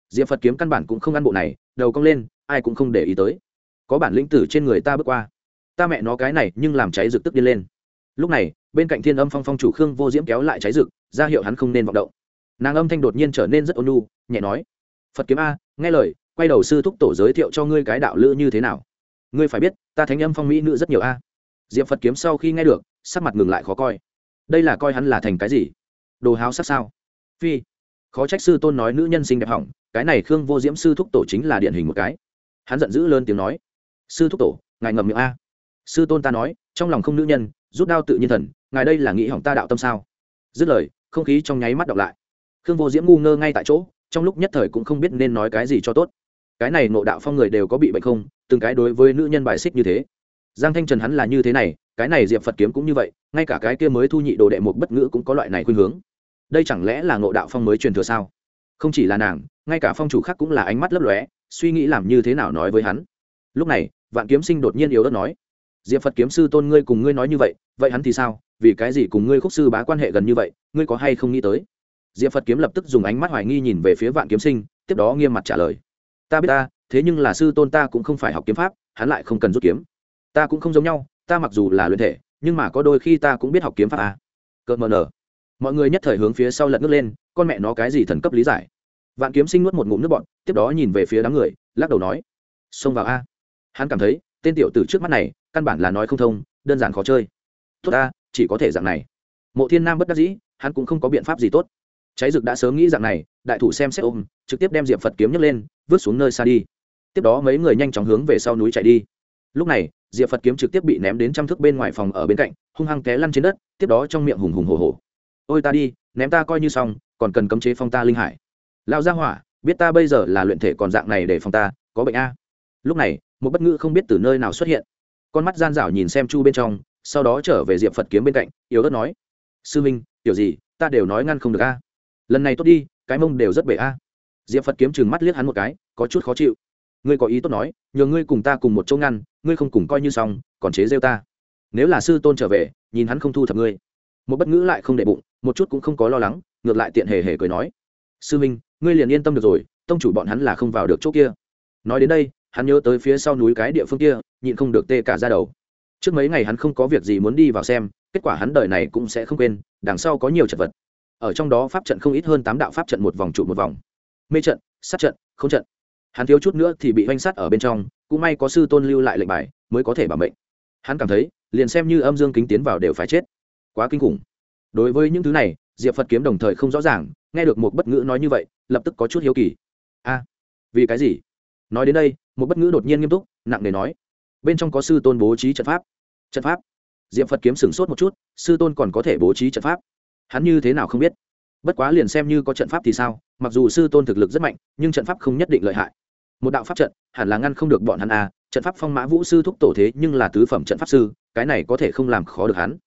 diệp phật kiếm căn bản cũng không ăn bộ này đầu cong lên ai cũng không để ý tới có bản lĩnh tử trên người ta bước qua ta mẹ nó cái này nhưng làm cháy rực tức điên lên. Lúc này, bên cạnh thiên âm phong phong chủ khương vô diễm kéo lại cháy rực, ra hiệu hắn không nên vọng động. Nàng âm thanh đột nhiên trở nên rất ôn nhu, nhẹ nói, phật kiếm a, nghe lời, quay đầu sư thúc tổ giới thiệu cho ngươi cái đạo lữ như thế nào? Ngươi phải biết, ta thánh âm phong mỹ nữ rất nhiều a. Diệm phật kiếm sau khi nghe được, sắc mặt ngừng lại khó coi. Đây là coi hắn là thành cái gì? Đồ háo sắc sao? Phi, khó trách sư tôn nói nữ nhân sinh đẹp hỏng, cái này khương vô diễm sư thúc tổ chính là điển hình một cái. Hắn giận dữ lớn tiếng nói, sư thúc tổ, ngài ngầm miệng a sư tôn ta nói, trong lòng không nữ nhân, rút đao tự nhiên thần, ngài đây là nghĩ hỏng ta đạo tâm sao? Dứt lời, không khí trong nháy mắt đọc lại. Khương vô diễm ngu ngơ ngay tại chỗ, trong lúc nhất thời cũng không biết nên nói cái gì cho tốt. Cái này nộ đạo phong người đều có bị bệnh không? Từng cái đối với nữ nhân bài xích như thế. Giang thanh trần hắn là như thế này, cái này diệp phật kiếm cũng như vậy, ngay cả cái kia mới thu nhị đồ đệ một bất ngữ cũng có loại này khuyên hướng. Đây chẳng lẽ là ngộ đạo phong mới truyền thừa sao? Không chỉ là nàng, ngay cả phong chủ khác cũng là ánh mắt lấp lóe, suy nghĩ làm như thế nào nói với hắn. Lúc này, vạn kiếm sinh đột nhiên yếu đất nói diệp phật kiếm sư tôn ngươi cùng ngươi nói như vậy vậy hắn thì sao? Vì cái gì cùng ngươi khúc sư bá quan hệ gần như vậy, ngươi có hay không nghĩ tới? Diệp phật kiếm lập tức dùng ánh mắt hoài nghi nhìn về phía vạn kiếm sinh, tiếp đó nghiêm mặt trả lời. Ta biết ta, thế nhưng là sư tôn ta cũng không phải học kiếm pháp, hắn lại không cần rút kiếm. Ta cũng không giống nhau, ta mặc dù là luyện thể, nhưng mà có đôi khi ta cũng biết học kiếm pháp à. cợt mờ nở. Mọi người nhất thời hướng phía sau lật nước lên, con mẹ nó cái gì thần cấp lý giải. Vạn kiếm sinh nuốt một ngụm nước bọn tiếp đó nhìn về phía đám người, lắc đầu nói. Xông vào a. Hắn cảm thấy, tên tiểu tử trước mắt này căn bản là nói không thông, đơn giản khó chơi. Tốt ta, chỉ có thể dạng này. Mộ thiên nam bất đắc dĩ, hắn cũng không có biện pháp gì tốt. Cháy rực đã sớm nghĩ dạng này, đại thủ xem xét ôm, trực tiếp đem diệp phật kiếm nhấc lên, vứt xuống nơi xa đi. Tiếp đó mấy người nhanh chóng hướng về sau núi chạy đi. Lúc này, diệp phật kiếm trực tiếp bị ném đến trăm thước bên ngoài phòng ở bên cạnh, hung hăng té lăn trên đất, tiếp đó trong miệng hùng hùng hồ hồ ôi ta đi, ném ta coi như xong, còn cần cấm chế phong ta linh hải. Lao ra hỏa, biết ta bây giờ là luyện thể còn dạng này để phong ta, có bệnh a. Lúc này, một bất ngữ không biết từ nơi nào xuất hiện con mắt gian rảo nhìn xem chu bên trong, sau đó trở về diệp phật kiếm bên cạnh, yếu ớt nói, sư minh kiểu gì, ta đều nói ngăn không được a. Lần này tốt đi, cái mông đều rất bể a. Diệp phật kiếm chừng mắt liếc hắn một cái, có chút khó chịu. Ngươi có ý tốt nói nhờ ngươi cùng ta cùng một chỗ ngăn, ngươi không cùng coi như xong, còn chế rêu ta. Nếu là sư tôn trở về, nhìn hắn không thu thập ngươi. Một bất ngữ lại không đệ bụng, một chút cũng không có lo lắng, ngược lại tiện hề hề cười nói, sư minh, ngươi liền yên tâm được rồi, tông chủ bọn hắn là không vào được chỗ kia. Nói đến đây hắn nhớ tới phía sau núi cái địa phương kia, nhịn không được tê cả ra đầu. Trước mấy ngày hắn không có việc gì muốn đi vào xem, kết quả hắn đời này cũng sẽ không quên, đằng sau có nhiều trận vật. Ở trong đó pháp trận không ít hơn tám đạo pháp trận một vòng trụ một vòng. Mê trận, sát trận không trận. Hắn thiếu chút nữa thì bị oanh sát ở bên trong, cũng may có sư tôn lưu lại lệnh bài mới có thể bảo mệnh. Hắn cảm thấy, liền xem như âm dương kính tiến vào đều phải chết. Quá kinh khủng. Đối với những thứ này, diệp phật kiếm đồng thời không rõ ràng, nghe được một bất ngữ nói như vậy, lập tức có chút hiếu kỳ. A, vì cái gì? Nói đến đây một bất ngữ đột nhiên nghiêm túc, nặng nề nói, bên trong có sư tôn bố trí trận pháp. Trận pháp? Diệm phật kiếm sửng sốt một chút, sư tôn còn có thể bố trí trận pháp? Hắn như thế nào không biết? Bất quá liền xem như có trận pháp thì sao, mặc dù sư tôn thực lực rất mạnh, nhưng trận pháp không nhất định lợi hại. Một đạo pháp trận, hẳn là ngăn không được bọn hắn à trận pháp phong mã vũ sư thúc tổ thế nhưng là tứ phẩm trận pháp sư, cái này có thể không làm khó được hắn.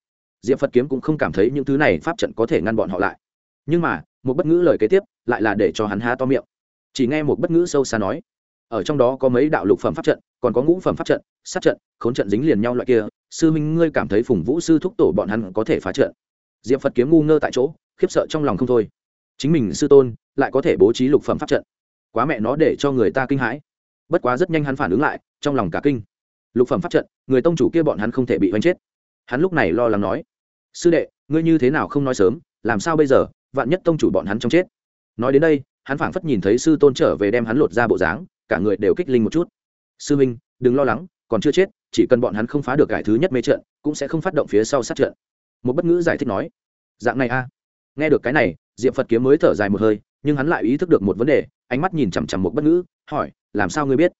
Diệm phật kiếm cũng không cảm thấy những thứ này pháp trận có thể ngăn bọn họ lại. Nhưng mà, một bất ngữ lời kế tiếp, lại là để cho hắn há to miệng. Chỉ nghe một bất ngữ sâu xa nói ở trong đó có mấy đạo lục phẩm pháp trận, còn có ngũ phẩm pháp trận, sát trận, khốn trận dính liền nhau loại kia. Sư minh, ngươi cảm thấy phùng vũ sư thúc tổ bọn hắn có thể phá trận? Diệp phật kiếm ngu ngơ tại chỗ, khiếp sợ trong lòng không thôi. Chính mình sư tôn, lại có thể bố trí lục phẩm pháp trận? Quá mẹ nó để cho người ta kinh hãi. Bất quá rất nhanh hắn phản ứng lại, trong lòng cả kinh. Lục phẩm pháp trận, người tông chủ kia bọn hắn không thể bị oanh chết. Hắn lúc này lo lắng nói, sư đệ, ngươi như thế nào không nói sớm? Làm sao bây giờ? Vạn nhất tông chủ bọn hắn trong chết? Nói đến đây, hắn phảng phất nhìn thấy sư tôn trở về đem hắn lột ra bộ dáng cả người đều kích linh một chút. Sư minh, đừng lo lắng, còn chưa chết, chỉ cần bọn hắn không phá được cải thứ nhất mê trận, cũng sẽ không phát động phía sau sát trận. Một bất ngữ giải thích nói, dạng này a. Nghe được cái này, diệp phật kiếm mới thở dài một hơi, nhưng hắn lại ý thức được một vấn đề, ánh mắt nhìn chằm chằm một bất ngữ, hỏi, làm sao ngươi biết?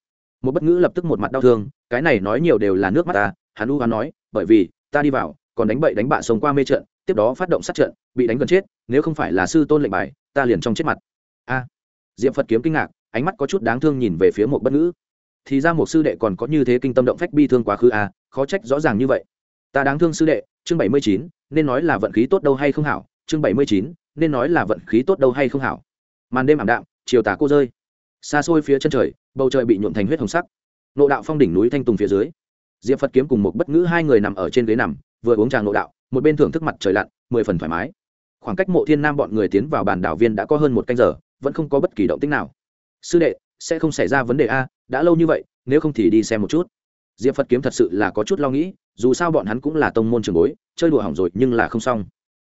Một bất ngữ lập tức một mặt đau thương, cái này nói nhiều đều là nước mắt ta. Hắn u hắn nói, bởi vì, ta đi vào, còn đánh bậy đánh bạ sống qua mê trận, tiếp đó phát động sát trận, bị đánh gần chết, nếu không phải là sư tôn lệnh bài, ta liền trong chết mặt. A. Diệp phật kiếm kinh ngạc ánh mắt có chút đáng thương nhìn về phía một bất ngữ. Thì ra một sư đệ còn có như thế kinh tâm động phách bi thương quá khứ à? khó trách rõ ràng như vậy. Ta đáng thương sư đệ, chương bảy mươi chín, nên nói là vận khí tốt đâu hay không hảo, chương bảy mươi chín, nên nói là vận khí tốt đâu hay không hảo. Màn đêm ảm đạm, chiều tà cô rơi. Xa xôi phía chân trời, bầu trời bị nhuộn thành huyết hồng sắc. Nộ đạo phong đỉnh núi thanh tùng phía dưới. Diệp phật kiếm cùng một bất ngữ hai người nằm ở trên ghế nằm, vừa uống trà nộ đạo, một bên thưởng thức mặt trời lặn, mười phần thoải mái. Khoảng cách mộ thiên nam bọn người tiến vào bàn đảo viên đã có hơn một canh giờ, vẫn không có bất kỳ động tích nào sư đệ, sẽ không xảy ra vấn đề a, đã lâu như vậy, nếu không thì đi xem một chút. Diệp phật kiếm thật sự là có chút lo nghĩ, dù sao bọn hắn cũng là tông môn trường bối, chơi đùa hỏng rồi nhưng là không xong.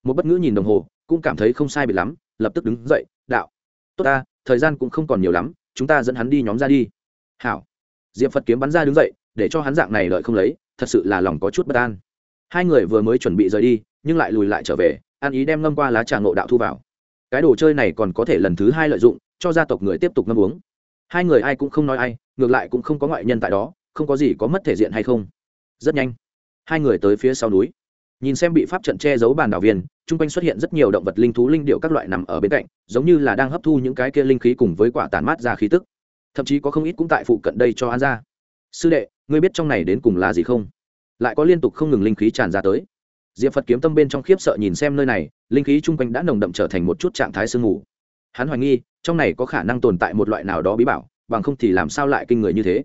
Một bất ngữ nhìn đồng hồ, cũng cảm thấy không sai bị lắm, lập tức đứng dậy, đạo, tốt ta, thời gian cũng không còn nhiều lắm, chúng ta dẫn hắn đi nhóm ra đi. Hảo. Diệp phật kiếm bắn ra đứng dậy, để cho hắn dạng này lợi không lấy, thật sự là lòng có chút bất an. Hai người vừa mới chuẩn bị rời đi, nhưng lại lùi lại trở về, ăn ý đem ngâm qua lá trà ngộ đạo thu vào. Cái đồ chơi này còn có thể lần thứ hai lợi dụng cho gia tộc người tiếp tục ngâm uống. Hai người ai cũng không nói ai, ngược lại cũng không có ngoại nhân tại đó, không có gì có mất thể diện hay không. Rất nhanh, hai người tới phía sau núi. Nhìn xem bị pháp trận che giấu bàn đảo viên, chung quanh xuất hiện rất nhiều động vật linh thú linh điệu các loại nằm ở bên cạnh, giống như là đang hấp thu những cái kia linh khí cùng với quả tàn mát ra khí tức. Thậm chí có không ít cũng tại phụ cận đây cho an ra. Sư đệ, ngươi biết trong này đến cùng là gì không? Lại có liên tục không ngừng linh khí tràn ra tới. Diệp phật kiếm tâm bên trong khiếp sợ nhìn xem nơi này, linh khí chung quanh đã nồng đậm trở thành một chút trạng thái sương mù hắn hoài nghi, trong này có khả năng tồn tại một loại nào đó bí bảo, bằng không thì làm sao lại kinh người như thế?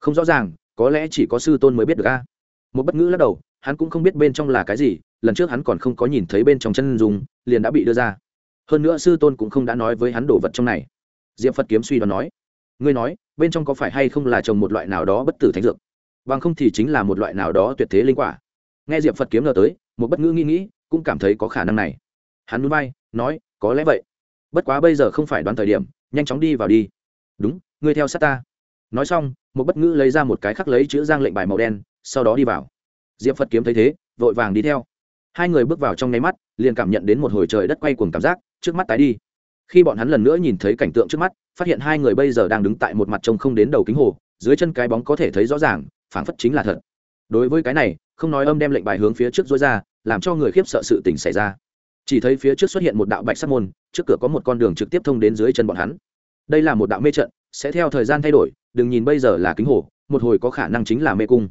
Không rõ ràng, có lẽ chỉ có sư tôn mới biết được a. Một bất ngữ lắc đầu, hắn cũng không biết bên trong là cái gì, lần trước hắn còn không có nhìn thấy bên trong chân dùng liền đã bị đưa ra. Hơn nữa sư tôn cũng không đã nói với hắn đổ vật trong này. Diệp phật kiếm suy đoán nói, ngươi nói, bên trong có phải hay không là trồng một loại nào đó bất tử thánh dược? Bằng không thì chính là một loại nào đó tuyệt thế linh quả. Nghe diệp phật kiếm ngờ tới, một bất ngữ nghĩ nghĩ, cũng cảm thấy có khả năng này. Hắn núi bay nói, có lẽ vậy bất quá bây giờ không phải đoán thời điểm, nhanh chóng đi vào đi. Đúng, ngươi theo sát ta. Nói xong, một bất ngữ lấy ra một cái khắc lấy chữ giang lệnh bài màu đen, sau đó đi vào. Diệp phật kiếm thấy thế, vội vàng đi theo. Hai người bước vào trong nháy mắt, liền cảm nhận đến một hồi trời đất quay cuồng cảm giác, trước mắt tái đi. Khi bọn hắn lần nữa nhìn thấy cảnh tượng trước mắt, phát hiện hai người bây giờ đang đứng tại một mặt trông không đến đầu kính hồ, dưới chân cái bóng có thể thấy rõ ràng, phảng phất chính là thật. Đối với cái này, không nói âm đem lệnh bài hướng phía trước dối ra, làm cho người khiếp sợ sự tình xảy ra chỉ thấy phía trước xuất hiện một đạo bạch sắc môn, trước cửa có một con đường trực tiếp thông đến dưới chân bọn hắn. Đây là một đạo mê trận, sẽ theo thời gian thay đổi, đừng nhìn bây giờ là kính hồ, một hồi có khả năng chính là mê cung.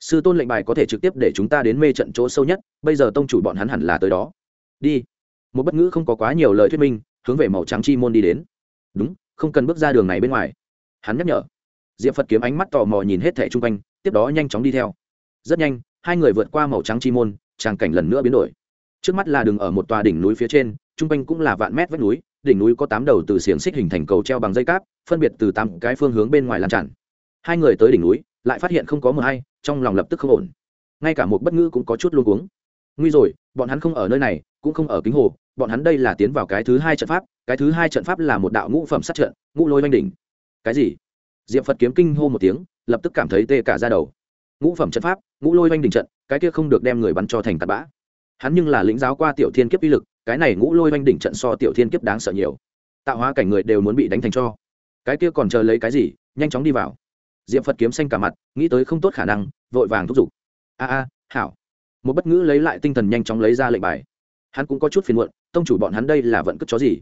Sư tôn lệnh bài có thể trực tiếp để chúng ta đến mê trận chỗ sâu nhất, bây giờ tông chủ bọn hắn hẳn là tới đó. Đi. Một bất ngữ không có quá nhiều lời thuyết minh, hướng về màu trắng chi môn đi đến. Đúng, không cần bước ra đường này bên ngoài. Hắn nhắc nhở. Diệp phật kiếm ánh mắt tò mò nhìn hết thẻ chung quanh, tiếp đó nhanh chóng đi theo. Rất nhanh, hai người vượt qua màu trắng chi môn, tràng cảnh lần nữa biến đổi trước mắt là đường ở một tòa đỉnh núi phía trên, trung quanh cũng là vạn mét vách núi, đỉnh núi có tám đầu từ xiềng xích hình thành cầu treo bằng dây cáp, phân biệt từ tám cái phương hướng bên ngoài làm tràn. Hai người tới đỉnh núi, lại phát hiện không có mờ hay, trong lòng lập tức không ổn. Ngay cả một bất ngữ cũng có chút luôn cuống. Nguy rồi, bọn hắn không ở nơi này, cũng không ở kính hồ, bọn hắn đây là tiến vào cái thứ hai trận pháp, cái thứ hai trận pháp là một đạo ngũ phẩm sát trận, ngũ lôi oanh đỉnh. Cái gì? Diệp phật kiếm kinh hô một tiếng, lập tức cảm thấy tê cả ra đầu. Ngũ phẩm trận pháp, ngũ lôi oanh đỉnh trận, cái kia không được đem người bắn cho thành tạt bã hắn nhưng là lĩnh giáo qua tiểu thiên kiếp uy lực, cái này ngũ lôi oanh đỉnh trận so tiểu thiên kiếp đáng sợ nhiều. Tạo hóa cảnh người đều muốn bị đánh thành cho. Cái kia còn chờ lấy cái gì, nhanh chóng đi vào. Diệp phật kiếm xanh cả mặt, nghĩ tới không tốt khả năng, vội vàng thúc giục. A a, hảo. Một bất ngữ lấy lại tinh thần nhanh chóng lấy ra lệnh bài. Hắn cũng có chút phiền muộn, tông chủ bọn hắn đây là vận cất chó gì?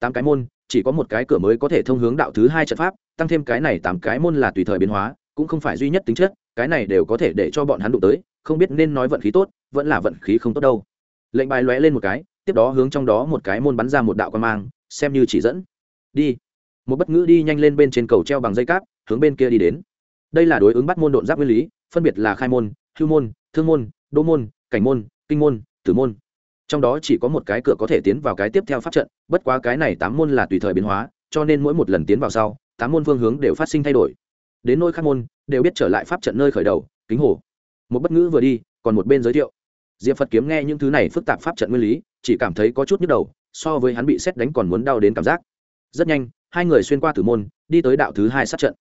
Tám cái môn, chỉ có một cái cửa mới có thể thông hướng đạo thứ hai trận pháp, tăng thêm cái này tám cái môn là tùy thời biến hóa, cũng không phải duy nhất tính chất, cái này đều có thể để cho bọn hắn đụng tới, không biết nên nói vận khí tốt vẫn là vận khí không tốt đâu. Lệnh bài lóe lên một cái, tiếp đó hướng trong đó một cái môn bắn ra một đạo quan mang, xem như chỉ dẫn. Đi. Một bất ngữ đi nhanh lên bên trên cầu treo bằng dây cáp, hướng bên kia đi đến. Đây là đối ứng bắt môn độn giáp nguyên lý, phân biệt là khai môn, hưu môn, thương môn, đô môn, cảnh môn, kinh môn, tử môn. Trong đó chỉ có một cái cửa có thể tiến vào cái tiếp theo pháp trận, bất quá cái này tám môn là tùy thời biến hóa, cho nên mỗi một lần tiến vào sau, tám môn phương hướng đều phát sinh thay đổi. Đến nôi khác môn, đều biết trở lại pháp trận nơi khởi đầu, kính hồ. Một bất ngữ vừa đi, còn một bên giới thiệu diệp phật kiếm nghe những thứ này phức tạp pháp trận nguyên lý, chỉ cảm thấy có chút nhức đầu, so với hắn bị xét đánh còn muốn đau đến cảm giác. Rất nhanh, hai người xuyên qua tử môn, đi tới đạo thứ hai sát trận.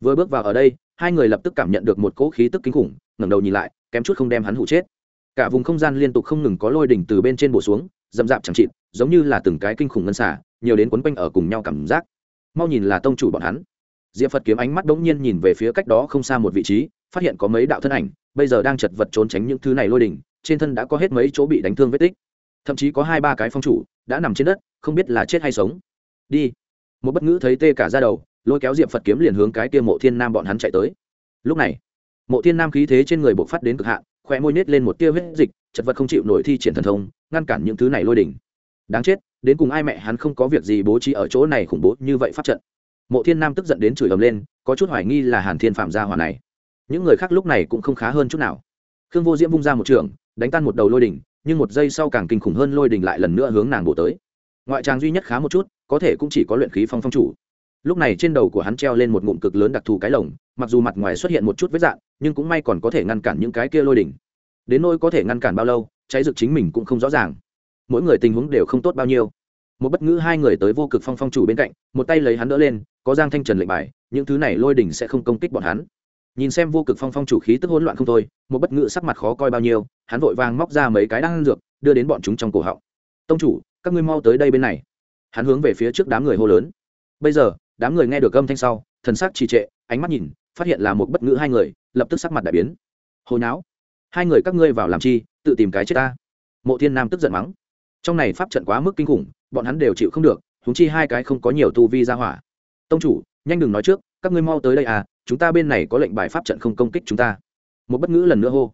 Vừa bước vào ở đây, hai người lập tức cảm nhận được một cỗ khí tức kinh khủng, ngẩng đầu nhìn lại, kém chút không đem hắn hụ chết. Cả vùng không gian liên tục không ngừng có lôi đỉnh từ bên trên bổ xuống dầm dạp chẳng chịt, giống như là từng cái kinh khủng ngân xả nhiều đến quấn quanh ở cùng nhau cảm giác. Mau nhìn là tông chủ bọn hắn. Diệp phật kiếm ánh mắt đống nhiên nhìn về phía cách đó không xa một vị trí, phát hiện có mấy đạo thân ảnh, bây giờ đang chật vật trốn tránh những thứ này lôi đỉnh trên thân đã có hết mấy chỗ bị đánh thương vết tích. Thậm chí có hai ba cái phong chủ đã nằm trên đất, không biết là chết hay sống. Đi. Một bất ngữ thấy tê cả ra đầu, lôi kéo diệp phật kiếm liền hướng cái kia mộ thiên nam bọn hắn chạy tới. Lúc này, mộ thiên nam khí thế trên người bộc phát đến cực hạn khoe môi nết lên một tia huyết dịch, chật vật không chịu nổi thi triển thần thông, ngăn cản những thứ này lôi đỉnh đáng chết, đến cùng ai mẹ hắn không có việc gì bố trí ở chỗ này khủng bố như vậy pháp trận. Mộ thiên nam tức giận đến chửi ầm lên, có chút hoài nghi là hàn thiên phạm gia hòa này. Những người khác lúc này cũng không khá hơn chút nào. Khương vô diễm vung ra một trường đánh tan một đầu lôi đỉnh, nhưng một giây sau càng kinh khủng hơn lôi đỉnh lại lần nữa hướng nàng bổ tới. Ngoại trang duy nhất khá một chút, có thể cũng chỉ có luyện khí phong phong chủ. Lúc này trên đầu của hắn treo lên một ngụm cực lớn đặc thù cái lồng, mặc dù mặt ngoài xuất hiện một chút vết dạn nhưng cũng may còn có thể ngăn cản những cái kia lôi đỉnh. Đến nỗi có thể ngăn cản bao lâu, cháy rực chính mình cũng không rõ ràng. Mỗi người tình huống đều không tốt bao nhiêu. Một bất ngữ hai người tới vô cực phong phong chủ bên cạnh, một tay lấy hắn đỡ lên, có giang thanh trần lệnh bài, những thứ này lôi đỉnh sẽ không công kích bọn hắn nhìn xem vô cực phong phong chủ khí tức hỗn loạn không thôi, một bất ngự sắc mặt khó coi bao nhiêu, hắn vội vàng móc ra mấy cái đang dược, đưa đến bọn chúng trong cổ họng. Tông chủ, các ngươi mau tới đây bên này. Hắn hướng về phía trước đám người hô lớn. Bây giờ, đám người nghe được âm thanh sau, thần sắc trì trệ, ánh mắt nhìn, phát hiện là một bất ngữ hai người, lập tức sắc mặt đại biến. Hồi não hai người các ngươi vào làm chi, tự tìm cái chết ta. Mộ thiên nam tức giận mắng. Trong này pháp trận quá mức kinh khủng, bọn hắn đều chịu không được húng chi hai cái không có nhiều tu vi ra hỏa. Tông chủ, nhanh đừng nói trước các ngươi mau tới đây à chúng ta bên này có lệnh bài pháp trận không công kích chúng ta. Một bất ngữ lần nữa hô.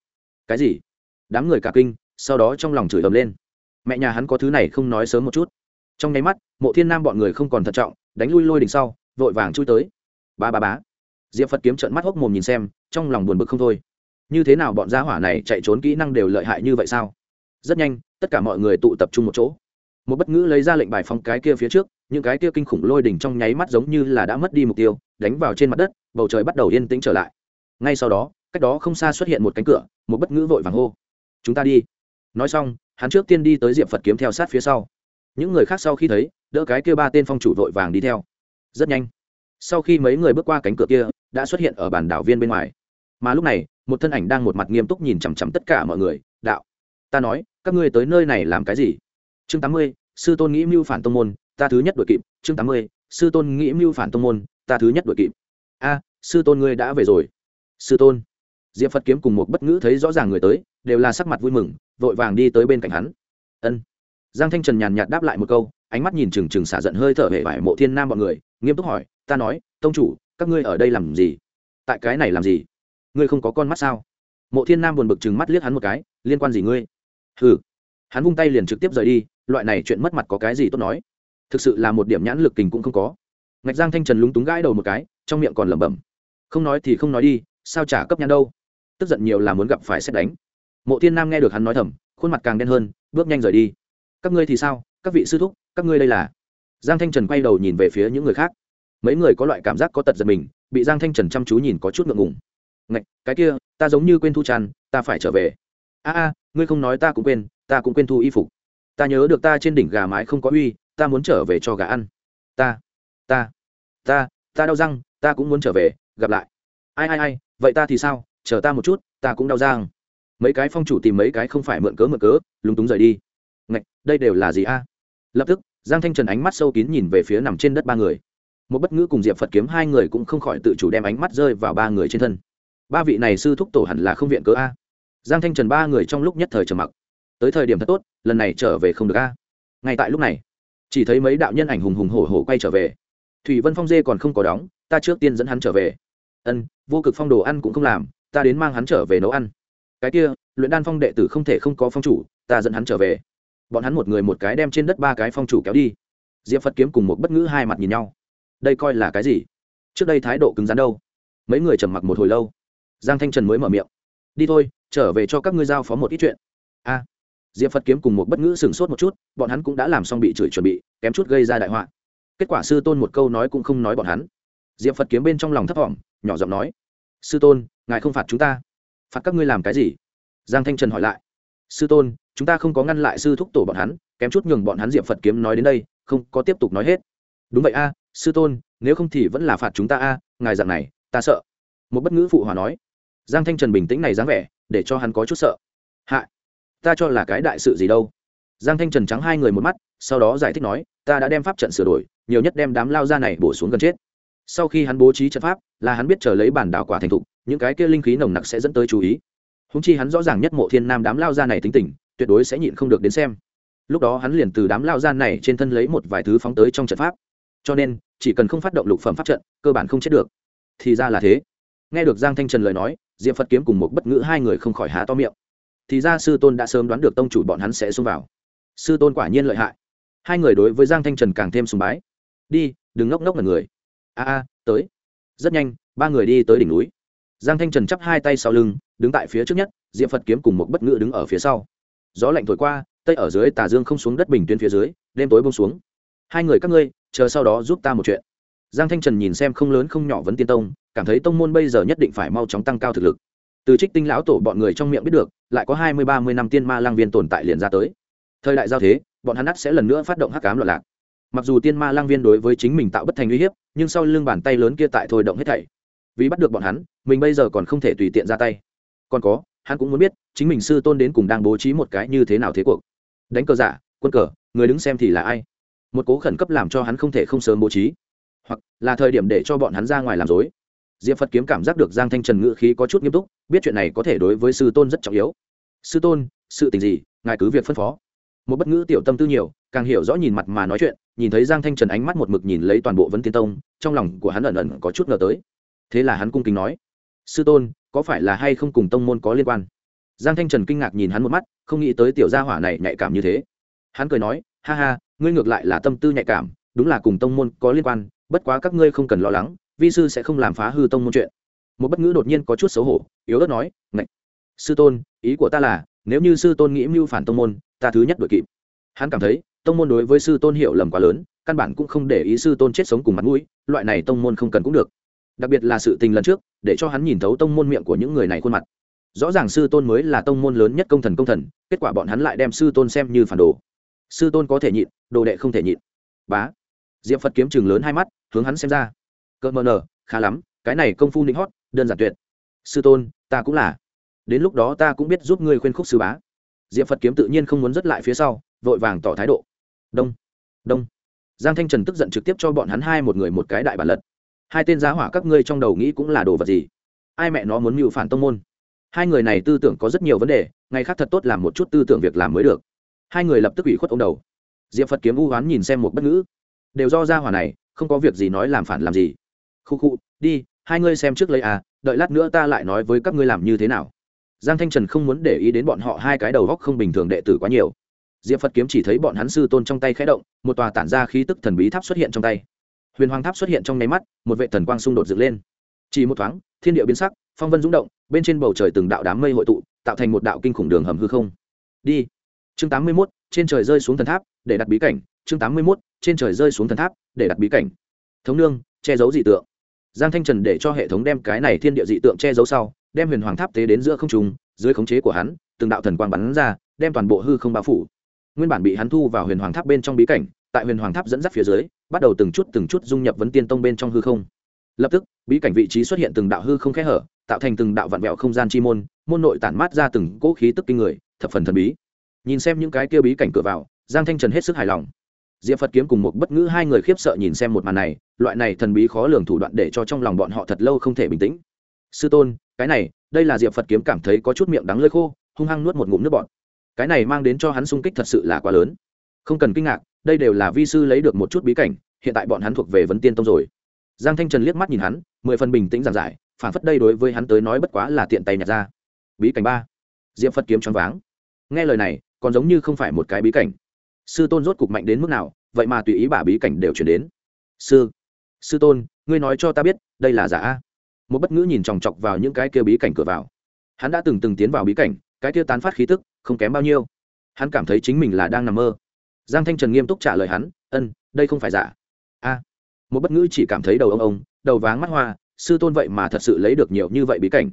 Cái gì? Đám người cả kinh, sau đó trong lòng chửi ầm lên. Mẹ nhà hắn có thứ này không nói sớm một chút. Trong nháy mắt, mộ thiên nam bọn người không còn thận trọng, đánh lui lôi đỉnh sau, vội vàng chui tới. Ba ba bá diệp phật kiếm trận mắt hốc mồm nhìn xem, trong lòng buồn bực không thôi. Như thế nào bọn gia hỏa này chạy trốn kỹ năng đều lợi hại như vậy sao? Rất nhanh, tất cả mọi người tụ tập trung một chỗ. Một bất ngữ lấy ra lệnh bài phong cái kia phía trước những cái kia kinh khủng lôi đỉnh trong nháy mắt giống như là đã mất đi mục tiêu, đánh vào trên mặt đất, bầu trời bắt đầu yên tĩnh trở lại. Ngay sau đó, cách đó không xa xuất hiện một cánh cửa, một bất ngữ vội vàng hô. Chúng ta đi. Nói xong, hắn trước tiên đi tới diệp phật kiếm theo sát phía sau. Những người khác sau khi thấy, đỡ cái kia ba tên phong chủ vội vàng đi theo. Rất nhanh, sau khi mấy người bước qua cánh cửa kia, đã xuất hiện ở bản đảo viên bên ngoài. Mà lúc này, một thân ảnh đang một mặt nghiêm túc nhìn chằm chằm tất cả mọi người, đạo ta nói, các ngươi tới nơi này làm cái gì? Chương tám mươi, sư tôn nghĩ mưu phản tông môn ta thứ nhất đội kịp, chương tám mươi, sư tôn nghĩ mưu phản tông môn, ta thứ nhất đội kịp. A, sư tôn ngươi đã về rồi. Sư tôn. Diệp phật kiếm cùng một bất ngữ thấy rõ ràng người tới, đều là sắc mặt vui mừng, vội vàng đi tới bên cạnh hắn. Ân. Giang thanh trần nhàn nhạt đáp lại một câu, ánh mắt nhìn trừng trừng xả giận hơi thở hệ vải mộ thiên nam bọn người, nghiêm túc hỏi, ta nói, tông chủ, các ngươi ở đây làm gì? Tại cái này làm gì? Ngươi không có con mắt sao? Mộ thiên nam buồn bực chừng mắt liếc hắn một cái, liên quan gì ngươi? Hừ. Hắn vung tay liền trực tiếp rời đi, loại này chuyện mất mặt có cái gì tốt nói? Thực sự là một điểm nhãn lực kình cũng không có. Ngạch giang thanh trần lúng túng gãi đầu một cái, trong miệng còn lẩm bẩm, không nói thì không nói đi, sao trả cấp nhãn đâu? Tức giận nhiều là muốn gặp phải xét đánh. Mộ thiên nam nghe được hắn nói thầm, khuôn mặt càng đen hơn, bước nhanh rời đi. Các ngươi thì sao? Các vị sư thúc, các ngươi đây là? Giang thanh trần quay đầu nhìn về phía những người khác. Mấy người có loại cảm giác có tật giật mình, bị giang thanh trần chăm chú nhìn có chút ngượng ngùng. Ngạch, cái kia, ta giống như quên thu tràn ta phải trở về. A a, ngươi không nói ta cũng quên, ta cũng quên thu y phục. Ta nhớ được ta trên đỉnh gà mái không có uy ta muốn trở về cho gà ăn. Ta ta ta ta đau răng, ta cũng muốn trở về, gặp lại. Ai ai ai, vậy ta thì sao? Chờ ta một chút, ta cũng đau răng. Mấy cái phong chủ tìm mấy cái không phải mượn cớ mượn cớ, lúng túng rời đi. Ngạch, đây đều là gì a? Lập tức, giang thanh trần ánh mắt sâu kín nhìn về phía nằm trên đất ba người. Một bất ngữ cùng diệp phật kiếm hai người cũng không khỏi tự chủ đem ánh mắt rơi vào ba người trên thân. Ba vị này sư thúc tổ hẳn là không viện cớ a. Giang thanh trần ba người trong lúc nhất thời trầm mặc. Tới thời điểm thật tốt, lần này trở về không được a. Ngay tại lúc này chỉ thấy mấy đạo nhân ảnh hùng hùng hổ hổ quay trở về. Thủy vân phong dê còn không có đóng, ta trước tiên dẫn hắn trở về. Ân, vô cực phong đồ ăn cũng không làm, ta đến mang hắn trở về nấu ăn. Cái kia, luyện đan phong đệ tử không thể không có phong chủ, ta dẫn hắn trở về. Bọn hắn một người một cái đem trên đất ba cái phong chủ kéo đi. Diệp phật kiếm cùng một bất ngữ hai mặt nhìn nhau. Đây coi là cái gì? Trước đây thái độ cứng rắn đâu? Mấy người trầm mặc một hồi lâu. Giang thanh trần mới mở miệng. Đi thôi, trở về cho các ngươi giao phó một ít chuyện. A diệp phật kiếm cùng một bất ngữ sửng sốt một chút, bọn hắn cũng đã làm xong bị chửi chuẩn bị, kém chút gây ra đại họa. Kết quả sư tôn một câu nói cũng không nói bọn hắn. Diệp phật kiếm bên trong lòng thấp thỏm, nhỏ giọng nói, sư tôn, ngài không phạt chúng ta. Phạt các ngươi làm cái gì? Giang thanh trần hỏi lại, sư tôn, chúng ta không có ngăn lại sư thúc tổ bọn hắn, kém chút nhường bọn hắn diệp phật kiếm nói đến đây, không có tiếp tục nói hết. Đúng vậy a, sư tôn, nếu không thì vẫn là phạt chúng ta a, ngài dặn này, ta sợ. Một bất ngữ phụ hòa nói. Giang thanh trần bình tĩnh này dáng vẻ, để cho hắn có chút sợ. Hạ ta cho là cái đại sự gì đâu. Giang thanh trần trắng hai người một mắt, sau đó giải thích nói, ta đã đem pháp trận sửa đổi, nhiều nhất đem đám lao ra này bổ xuống gần chết. Sau khi hắn bố trí trận pháp, là hắn biết chờ lấy bản đảo quả thành thục, những cái kia linh khí nồng nặc sẽ dẫn tới chú ý. Húng chi hắn rõ ràng nhất mộ thiên nam đám lao ra này tính tình, tuyệt đối sẽ nhịn không được đến xem. Lúc đó hắn liền từ đám lao ra này trên thân lấy một vài thứ phóng tới trong trận pháp. Cho nên, chỉ cần không phát động lục phẩm pháp trận, cơ bản không chết được. Thì ra là thế. Nghe được giang thanh trần lời nói, diệp phật kiếm cùng một bất ngữ hai người không khỏi há to miệng thì ra sư tôn đã sớm đoán được tông chủ bọn hắn sẽ xông vào. Sư tôn quả nhiên lợi hại. Hai người đối với giang thanh trần càng thêm sùng bái. Đi, đừng ngốc ngốc là người. A a, tới. Rất nhanh, ba người đi tới đỉnh núi. Giang thanh trần chắp hai tay sau lưng, đứng tại phía trước nhất, diệp phật kiếm cùng một bất ngữ đứng ở phía sau. Gió lạnh thổi qua, tây ở dưới tà dương không xuống đất bình tuyên phía dưới, đêm tối bông xuống. Hai người các ngươi, chờ sau đó giúp ta một chuyện. Giang thanh trần nhìn xem không lớn không nhỏ vấn tiên tông, cảm thấy tông môn bây giờ nhất định phải mau chóng tăng cao thực lực. Từ trích tinh lão tổ bọn người trong miệng biết được lại có hai mươi, ba mươi năm tiên ma lang viên tồn tại liền ra tới. Thời đại giao thế, bọn hắn nát sẽ lần nữa phát động hắc cám loạn lạc. Mặc dù tiên ma lang viên đối với chính mình tạo bất thành uy hiếp, nhưng sau lưng bàn tay lớn kia tại thôi động hết thảy. Vì bắt được bọn hắn, mình bây giờ còn không thể tùy tiện ra tay. Còn có, hắn cũng muốn biết, chính mình sư tôn đến cùng đang bố trí một cái như thế nào thế cuộc. Đánh cờ giả, quân cờ, người đứng xem thì là ai? Một cố khẩn cấp làm cho hắn không thể không sớm bố trí. Hoặc là thời điểm để cho bọn hắn ra ngoài làm dối diệp phật kiếm cảm giác được giang thanh trần ngữ khí có chút nghiêm túc, biết chuyện này có thể đối với sư tôn rất trọng yếu sư tôn, sự tình gì, ngài cứ việc phân phó. Một bất ngữ tiểu tâm tư nhiều, càng hiểu rõ nhìn mặt mà nói chuyện, nhìn thấy giang thanh trần ánh mắt một mực nhìn lấy toàn bộ vấn tiên tông, trong lòng của hắn ẩn ẩn có chút ngờ tới. Thế là hắn cung kính nói, sư tôn, có phải là hay không cùng tông môn có liên quan? Giang thanh trần kinh ngạc nhìn hắn một mắt, không nghĩ tới tiểu gia hỏa này nhạy cảm như thế. Hắn cười nói, ha ha, ngươi ngược lại là tâm tư nhạy cảm, đúng là cùng tông môn có liên quan, bất quá các ngươi không cần lo lắng, vi sư sẽ không làm phá hư tông môn chuyện. Một bất ngữ đột nhiên có chút xấu hổ, yếu ớt nói, ngạch sư tôn, ý của ta là, nếu như sư tôn nghĩ mưu phản tông môn, ta thứ nhất đội kịp. Hắn cảm thấy, tông môn đối với sư tôn hiểu lầm quá lớn, căn bản cũng không để ý sư tôn chết sống cùng mặt mũi, loại này tông môn không cần cũng được. Đặc biệt là sự tình lần trước, để cho hắn nhìn thấu tông môn miệng của những người này khuôn mặt. Rõ ràng sư tôn mới là tông môn lớn nhất công thần công thần, kết quả bọn hắn lại đem sư tôn xem như phản đồ. Sư tôn có thể nhịn, đồ đệ không thể nhịn. Bá. Diệp phật kiếm chừng lớn hai mắt, hướng hắn xem ra. Cỡ mờ nờ, khá lắm, cái này công phu nịnh hót, đơn giản tuyệt. Sư tôn, ta cũng là đến lúc đó ta cũng biết giúp ngươi khuyên khúc sư bá. Diệp phật kiếm tự nhiên không muốn dứt lại phía sau, vội vàng tỏ thái độ. Đông đông. Giang thanh trần tức giận trực tiếp cho bọn hắn hai một người một cái đại bản lật. Hai tên giá hỏa các ngươi trong đầu nghĩ cũng là đồ vật gì? Ai mẹ nó muốn mưu phản tông môn? Hai người này tư tưởng có rất nhiều vấn đề, ngày khác thật tốt làm một chút tư tưởng việc làm mới được. Hai người lập tức ủy khuất ông đầu. Diệp phật kiếm u hoán nhìn xem một bất ngữ. Đều do gia hỏa này, không có việc gì nói làm phản làm gì. Khu khu, đi, hai ngươi xem trước lấy à đợi lát nữa ta lại nói với các ngươi làm như thế nào giang thanh trần không muốn để ý đến bọn họ hai cái đầu góc không bình thường đệ tử quá nhiều. Diệp phật kiếm chỉ thấy bọn hắn sư tôn trong tay khẽ động một tòa tản ra khí tức thần bí tháp xuất hiện trong tay. Huyền hoàng tháp xuất hiện trong nháy mắt một vệ thần quang xung đột dựng lên. Chỉ một thoáng thiên địa biến sắc phong vân rung động bên trên bầu trời từng đạo đám mây hội tụ tạo thành một đạo kinh khủng đường hầm hư không. Đi. Chương tám mươi 81, trên trời rơi xuống thần tháp để đặt bí cảnh. Chương tám mươi 81, trên trời rơi xuống thần tháp để đặt bí cảnh. Thống nương che giấu dị tượng. Giang thanh trần để cho hệ thống đem cái này thiên địa dị tượng che giấu sau đem huyền hoàng tháp tế đến giữa không trung, dưới khống chế của hắn, từng đạo thần quang bắn ra, đem toàn bộ hư không bao phủ. Nguyên bản bị hắn thu vào huyền hoàng tháp bên trong bí cảnh, tại huyền hoàng tháp dẫn dắt phía dưới, bắt đầu từng chút từng chút dung nhập vấn tiên tông bên trong hư không. Lập tức, bí cảnh vị trí xuất hiện từng đạo hư không khẽ hở, tạo thành từng đạo vạn vẹo không gian chi môn môn nội tản mát ra từng cỗ khí tức kinh người, thập phần thần bí. Nhìn xem những cái kia bí cảnh cửa vào, giang thanh trần hết sức hài lòng. Diệp phật kiếm cùng một bất ngữ hai người khiếp sợ nhìn xem một màn này, loại này thần bí khó lường thủ đoạn để cho trong lòng bọn họ thật lâu không thể bình tĩnh sư tôn, cái này, đây là diệp phật kiếm cảm thấy có chút miệng đắng lơi khô, hung hăng nuốt một ngụm nước bọt. Cái này mang đến cho hắn sung kích thật sự là quá lớn. Không cần kinh ngạc, đây đều là vi sư lấy được một chút bí cảnh, hiện tại bọn hắn thuộc về vấn tiên tông rồi. Giang thanh trần liếc mắt nhìn hắn, mười phần bình tĩnh giảng giải, phản phất đây đối với hắn tới nói bất quá là tiện tay nhặt ra. Bí cảnh ba. Diệp phật kiếm choáng váng. Nghe lời này, còn giống như không phải một cái bí cảnh. Sư tôn rốt cục mạnh đến mức nào, vậy mà tùy ý bả bí cảnh đều chuyển đến. Sư sư tôn, ngươi nói cho ta biết, đây là giả a? Một bất ngữ nhìn chòng chọc vào những cái kia bí cảnh cửa vào. Hắn đã từng từng tiến vào bí cảnh, cái kia tán phát khí tức, không kém bao nhiêu. Hắn cảm thấy chính mình là đang nằm mơ. Giang thanh trần nghiêm túc trả lời hắn, ân, đây không phải giả. A. Một bất ngữ chỉ cảm thấy đầu ông ông, đầu váng mắt hoa, sư tôn vậy mà thật sự lấy được nhiều như vậy bí cảnh.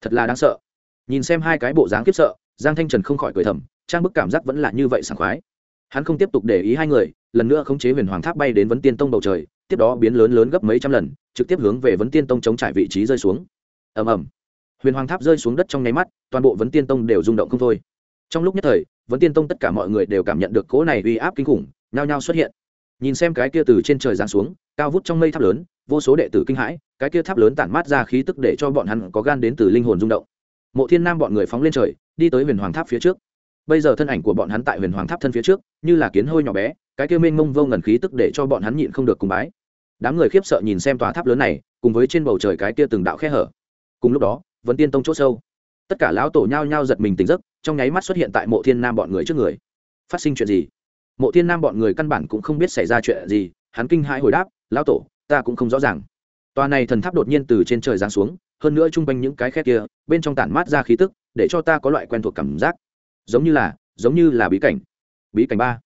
Thật là đáng sợ. Nhìn xem hai cái bộ dáng kiếp sợ, giang thanh trần không khỏi cười thầm, trang bức cảm giác vẫn là như vậy sảng khoái. Hắn không tiếp tục để ý hai người, lần nữa khống chế huyền hoàng tháp bay đến vấn tiên tông bầu trời, tiếp đó biến lớn lớn gấp mấy trăm lần trực tiếp hướng về vấn tiên tông chống trải vị trí rơi xuống. Ầm ầm. Huyền hoàng tháp rơi xuống đất trong nháy mắt, toàn bộ vấn tiên tông đều rung động không thôi. Trong lúc nhất thời, vấn tiên tông tất cả mọi người đều cảm nhận được cỗ này uy áp kinh khủng, nhao nhao xuất hiện. Nhìn xem cái kia từ trên trời giáng xuống, cao vút trong mây tháp lớn, vô số đệ tử kinh hãi, cái kia tháp lớn tản mát ra khí tức để cho bọn hắn có gan đến từ linh hồn rung động. Mộ thiên nam bọn người phóng lên trời, đi tới huyền hoàng tháp phía trước. Bây giờ thân ảnh của bọn hắn tại huyền hoàng tháp thân phía trước, như là kiến hôi nhỏ bé, cái kia mênh mông vô ngần khí tức để cho bọn hắn nhịn không được cùng bái đám người khiếp sợ nhìn xem tòa tháp lớn này, cùng với trên bầu trời cái kia từng đạo khe hở. Cùng lúc đó vẫn tiên tông c h ỗ sâu, tất cả lão tổ nhao nhao giật mình tỉnh giấc, trong nháy mắt xuất hiện tại mộ thiên nam bọn người trước người. Phát sinh chuyện gì? Mộ thiên nam bọn người căn bản cũng không biết xảy ra chuyện gì, hắn kinh hãi hồi đáp, lão tổ, ta cũng không rõ ràng. Tòa này thần tháp đột nhiên từ trên trời giáng xuống, hơn nữa chung quanh những cái khe kia, bên trong tản mát ra khí tức, để cho ta có loại quen thuộc cảm giác. Giống như là, giống như là bí cảnh. Bí cảnh ba.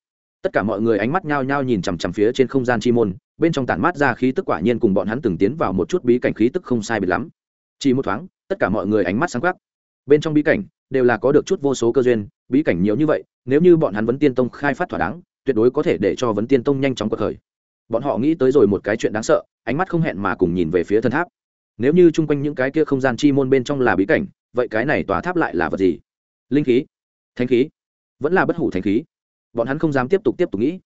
Tất cả mọi người ánh mắt nhao nhao nhìn chằm chằm phía trên không gian chi môn bên trong tản mát ra khí tức quả nhiên cùng bọn hắn từng tiến vào một chút bí cảnh khí tức không sai biệt lắm. Chỉ một thoáng, tất cả mọi người ánh mắt sáng quắc. Bên trong bí cảnh đều là có được chút vô số cơ duyên, bí cảnh nhiều như vậy, nếu như bọn hắn vấn tiên tông khai phát thỏa đáng, tuyệt đối có thể để cho vấn tiên tông nhanh chóng cuộc khởi. Bọn họ nghĩ tới rồi một cái chuyện đáng sợ, ánh mắt không hẹn mà cùng nhìn về phía thân tháp. Nếu như chung quanh những cái kia không gian chi môn bên trong là bí cảnh, vậy cái này tòa tháp lại là vật gì? Linh khí thanh khí, vẫn là bất hủ thanh khí. Bọn hắn không dám tiếp tục tiếp tục nghĩ.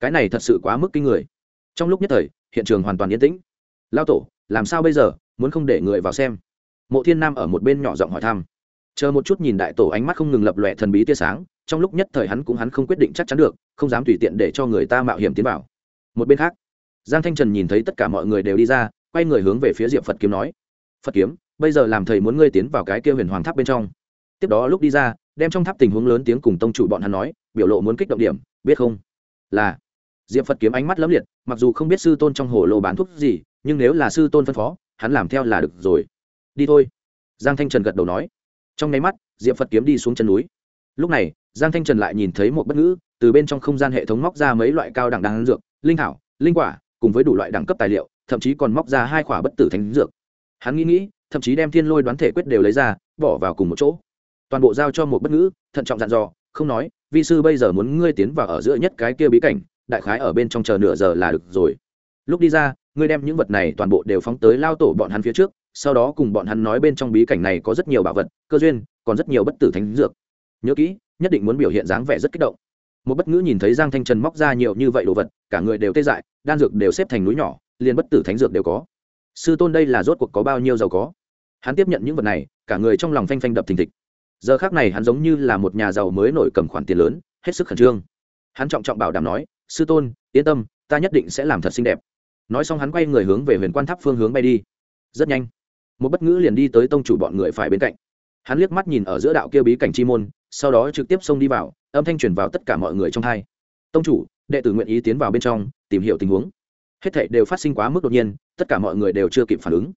Cái này thật sự quá mức kinh người trong lúc nhất thời, hiện trường hoàn toàn yên tĩnh. Lao tổ, làm sao bây giờ? Muốn không để người vào xem? Mộ thiên nam ở một bên nhỏ giọng hỏi thăm. Chờ một chút nhìn đại tổ ánh mắt không ngừng lập lòe thần bí tia sáng, trong lúc nhất thời hắn cũng hắn không quyết định chắc chắn được, không dám tùy tiện để cho người ta mạo hiểm tiến vào. Một bên khác, giang thanh trần nhìn thấy tất cả mọi người đều đi ra, quay người hướng về phía diệp phật kiếm nói, phật kiếm, bây giờ làm thầy muốn ngươi tiến vào cái kia huyền hoàng tháp bên trong. Tiếp đó lúc đi ra, đem trong tháp tình huống lớn tiếng cùng tông chủ bọn hắn nói, biểu lộ muốn kích động điểm, biết không? Là diệp phật kiếm ánh mắt lấm liệt, mặc dù không biết sư tôn trong hồ lô bán thuốc gì, nhưng nếu là sư tôn phân phó, hắn làm theo là được rồi. Đi thôi. Giang thanh trần gật đầu nói. Trong nháy mắt, diệp phật kiếm đi xuống chân núi. Lúc này, giang thanh trần lại nhìn thấy một bất ngữ, từ bên trong không gian hệ thống móc ra mấy loại cao đẳng đan dược, linh thảo, linh quả, cùng với đủ loại đẳng cấp tài liệu, thậm chí còn móc ra hai khỏa bất tử thánh dược. Hắn nghĩ nghĩ, thậm chí đem thiên lôi đoán thể quyết đều lấy ra, bỏ vào cùng một chỗ. Toàn bộ giao cho một bất ngữ, thận trọng dặn dò, không nói, vi sư bây giờ muốn ngươi tiến vào ở giữa nhất cái kia bí cảnh đại khái ở bên trong chờ nửa giờ là được rồi. Lúc đi ra, ngươi đem những vật này toàn bộ đều phóng tới lao tổ bọn hắn phía trước, sau đó cùng bọn hắn nói bên trong bí cảnh này có rất nhiều bảo vật, cơ duyên, còn rất nhiều bất tử thánh dược. Nhớ kỹ, nhất định muốn biểu hiện dáng vẻ rất kích động. Một bất ngữ nhìn thấy giang thanh trần móc ra nhiều như vậy đồ vật, cả người đều tê dại, đan dược đều xếp thành núi nhỏ, liền bất tử thánh dược đều có. Sư tôn đây là rốt cuộc có bao nhiêu giàu có? Hắn tiếp nhận những vật này, cả người trong lòng phanh phanh đập thình thịch. Giờ khác này hắn giống như là một nhà giàu mới nổi cầm khoản tiền lớn, hết sức khẩn trương. Hắn trọng trọng bảo đảm nói sư tôn, yên tâm, ta nhất định sẽ làm thật xinh đẹp. Nói xong hắn quay người hướng về huyền quan tháp phương hướng bay đi. Rất nhanh, một bất ngữ liền đi tới tông chủ bọn người phải bên cạnh. Hắn liếc mắt nhìn ở giữa đạo kia bí cảnh chi môn, sau đó trực tiếp xông đi vào, âm thanh truyền vào tất cả mọi người trong hai. Tông chủ, đệ tử nguyện ý tiến vào bên trong, tìm hiểu tình huống. Hết thảy đều phát sinh quá mức đột nhiên, tất cả mọi người đều chưa kịp phản ứng.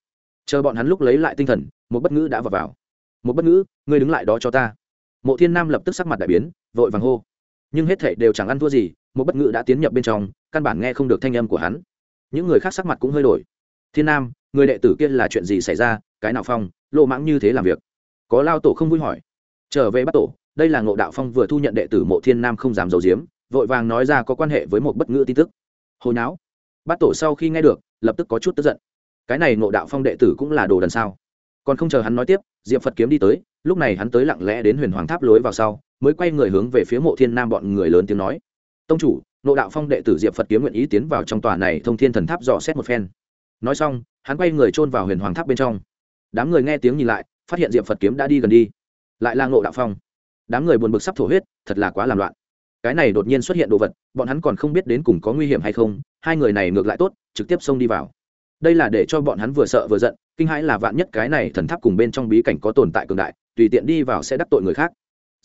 Chờ bọn hắn lúc lấy lại tinh thần, một bất ngữ đã vào vào. Một bất ngữ, ngươi đứng lại đó cho ta. Mộ thiên nam lập tức sắc mặt đại biến, vội vàng hô nhưng hết thảy đều chẳng ăn thua gì, một bất ngữ đã tiến nhập bên trong, căn bản nghe không được thanh âm của hắn. Những người khác sắc mặt cũng hơi đổi. Thiên nam, người đệ tử kia là chuyện gì xảy ra? Cái nào phong? Lộ mãng như thế làm việc. Có lao tổ không vui hỏi. Trở về bắt tổ, đây là ngộ đạo phong vừa thu nhận đệ tử mộ thiên nam không dám giấu giếm, vội vàng nói ra có quan hệ với một bất ngữ tin tức. Hồi não bắt tổ sau khi nghe được, lập tức có chút tức giận. Cái này ngộ đạo phong đệ tử cũng là đồ đần sao? Còn không chờ hắn nói tiếp, diệp phật kiếm đi tới, lúc này hắn tới lặng lẽ đến huyền hoàng tháp lối vào sau mới quay người hướng về phía mộ thiên nam bọn người lớn tiếng nói. Tông chủ, nộ đạo phong đệ tử diệp phật kiếm nguyện ý tiến vào trong tòa này thông thiên thần tháp dò xét một phen. Nói xong, hắn quay người chôn vào huyền hoàng tháp bên trong. Đám người nghe tiếng nhìn lại, phát hiện diệp phật kiếm đã đi gần đi. Lại là ngộ đạo phong. Đám người buồn bực sắp thổ huyết, thật là quá làm loạn. Cái này đột nhiên xuất hiện đồ vật, bọn hắn còn không biết đến cùng có nguy hiểm hay không, hai người này ngược lại tốt, trực tiếp xông đi vào. Đây là để cho bọn hắn vừa sợ vừa giận, kinh hãi là vạn nhất cái này thần tháp cùng bên trong bí cảnh có tồn tại cường đại, tùy tiện đi vào sẽ đắc tội người khác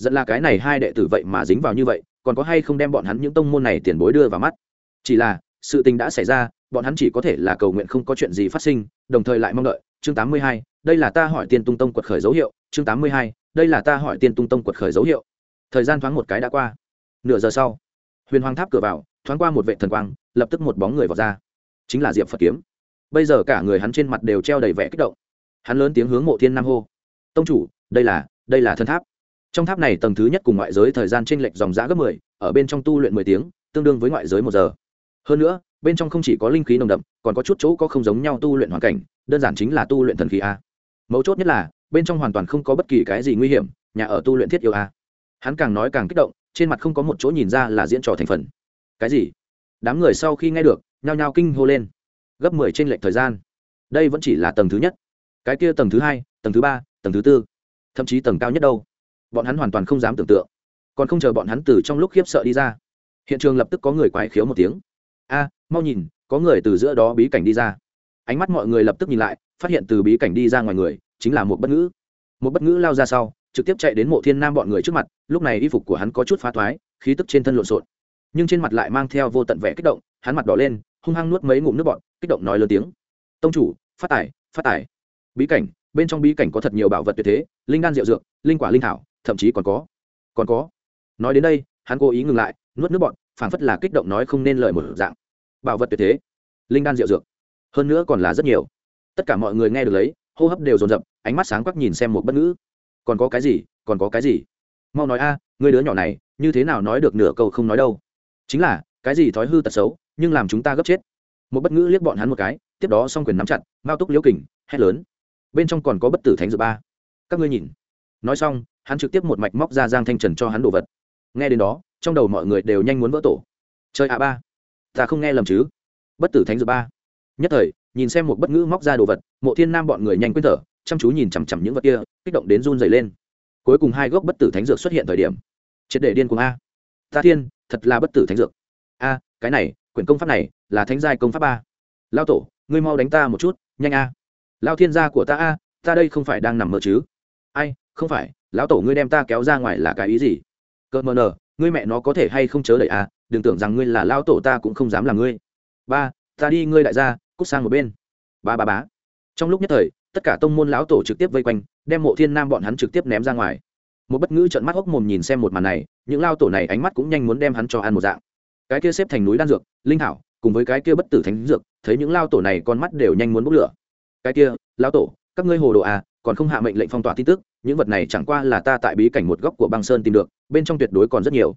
dẫn là cái này hai đệ tử vậy mà dính vào như vậy còn có hay không đem bọn hắn những tông môn này tiền bối đưa vào mắt? Chỉ là sự tình đã xảy ra bọn hắn chỉ có thể là cầu nguyện không có chuyện gì phát sinh đồng thời lại mong đợi. Chương 82, đây là ta hỏi tiên tung tông quật khởi dấu hiệu. Chương 82, đây là ta hỏi tiên tung tông quật khởi dấu hiệu. Thời gian thoáng một cái đã qua. Nửa giờ sau huyền hoàng tháp cửa vào thoáng qua một vệ thần quang lập tức một bóng người vào ra. Chính là diệp phật kiếm. Bây giờ cả người hắn trên mặt đều treo đầy vẻ kích động. Hắn lớn tiếng hướng mộ thiên nam hô. Tông chủ đây là đây là thần tháp trong tháp này tầng thứ nhất cùng ngoại giới thời gian t r ê n lệch dòng giã gấp mười, ở bên trong tu luyện mười tiếng, tương đương với ngoại giới một giờ. Hơn nữa, bên trong không chỉ có linh khí nồng đậm, còn có chút chỗ có không giống nhau tu luyện hoàn cảnh, đơn giản chính là tu luyện thần khí a. Mấu chốt nhất là, bên trong hoàn toàn không có bất kỳ cái gì nguy hiểm, nhà ở tu luyện thiết yêu a. Hắn càng nói càng kích động, trên mặt không có một chỗ nhìn ra là diễn trò thành phần. Cái gì? Đám người sau khi nghe được, nhao nhao kinh hô lên. Gấp mười trên lệch thời gian. Đây vẫn chỉ là tầng thứ nhất. Cái kia tầng thứ hai, tầng thứ ba, tầng thứ tư. Thậm chí tầng cao nhất đâu? Bọn hắn hoàn toàn không dám tưởng tượng. Còn không chờ bọn hắn từ trong lúc khiếp sợ đi ra, hiện trường lập tức có người quái khiếu một tiếng. A, mau nhìn, có người từ giữa đó bí cảnh đi ra. Ánh mắt mọi người lập tức nhìn lại, phát hiện từ bí cảnh đi ra ngoài người, chính là một bất ngữ. Một bất ngữ lao ra sau, trực tiếp chạy đến mộ thiên nam bọn người trước mặt, lúc này y phục của hắn có chút phá thoái, khí tức trên thân lộn xộn. Nhưng trên mặt lại mang theo vô tận vẻ kích động, hắn mặt đỏ lên, hung hăng nuốt mấy ngụm nước bọn kích động nói lớn tiếng. Tông chủ, phát tài phát tài. Bí cảnh, bên trong bí cảnh có thật nhiều bảo vật tuyệt thế, linh đan rượu dược, linh quả linh thảo thậm chí còn có. Còn có. Nói đến đây hắn cố ý ngừng lại nuốt nước bọn phảng phất là kích động nói không nên lời một dạng. Bảo vật tuyệt thế. Linh đan rượu dược. Hơn nữa còn là rất nhiều. Tất cả mọi người nghe được lấy hô hấp đều dồn dập ánh mắt sáng quắc nhìn xem một bất ngữ. Còn có cái gì? Còn có cái gì? Mau nói a à, người đứa nhỏ này như thế nào nói được nửa câu không nói đâu? Chính là cái gì thói hư tật xấu nhưng làm chúng ta gấp chết. Một bất ngữ liếc bọn hắn một cái tiếp đó s o n g quyền nắm chặt mao túc liễu kình hét lớn. Bên trong còn có bất tử thánh dược ba. Các ngươi nhìn nói xong, hắn trực tiếp một mạch móc ra giang thanh trần cho hắn đồ vật. Nghe đến đó, trong đầu mọi người đều nhanh muốn vỡ tổ. Chơi a ba, ta không nghe lầm chứ? Bất tử thánh dược ba. Nhất thời, nhìn xem một bất ngữ móc ra đồ vật, mộ thiên nam bọn người nhanh quên thở, chăm chú nhìn chằm chằm những vật kia, kích động đến run dày lên. Cuối cùng hai gốc bất tử thánh dược xuất hiện thời điểm. Triệt để điên cùng a. Ta thiên, thật là bất tử thánh dược. A, cái này, quyển công pháp này, là thánh giai công pháp ba. Lao tổ, ngươi mau đánh ta một chút, nhanh a. Lao thiên gia của ta a, ta đây không phải đang nằm mơ chứ? Ai không phải, lão tổ ngươi đem ta kéo ra ngoài là cái ý gì? Cợt mờ nờ, ngươi mẹ nó có thể hay không chớ đẩy à? đừng tưởng rằng ngươi là lão tổ ta cũng không dám làm ngươi. Ba, ta đi ngươi đại gia, cút sang một bên. Ba ba bá trong lúc nhất thời, tất cả tông môn lão tổ trực tiếp vây quanh, đem mộ thiên nam bọn hắn trực tiếp ném ra ngoài. Một bất ngữ trận mắt hốc mồm nhìn xem một màn này, những lao tổ này ánh mắt cũng nhanh muốn đem hắn cho ăn một dạng. Cái kia xếp thành núi đan dược, linh thảo, cùng với cái kia bất tử thánh dược, thấy những lao tổ này con mắt đều nhanh muốn bốc lửa. Cái kia lao tổ, các ngươi hồ đồ à còn không hạ mệnh lệnh phong tỏa tin tức, những vật này chẳng qua là ta tại bí cảnh một góc của băng sơn tìm được, bên trong tuyệt đối còn rất nhiều.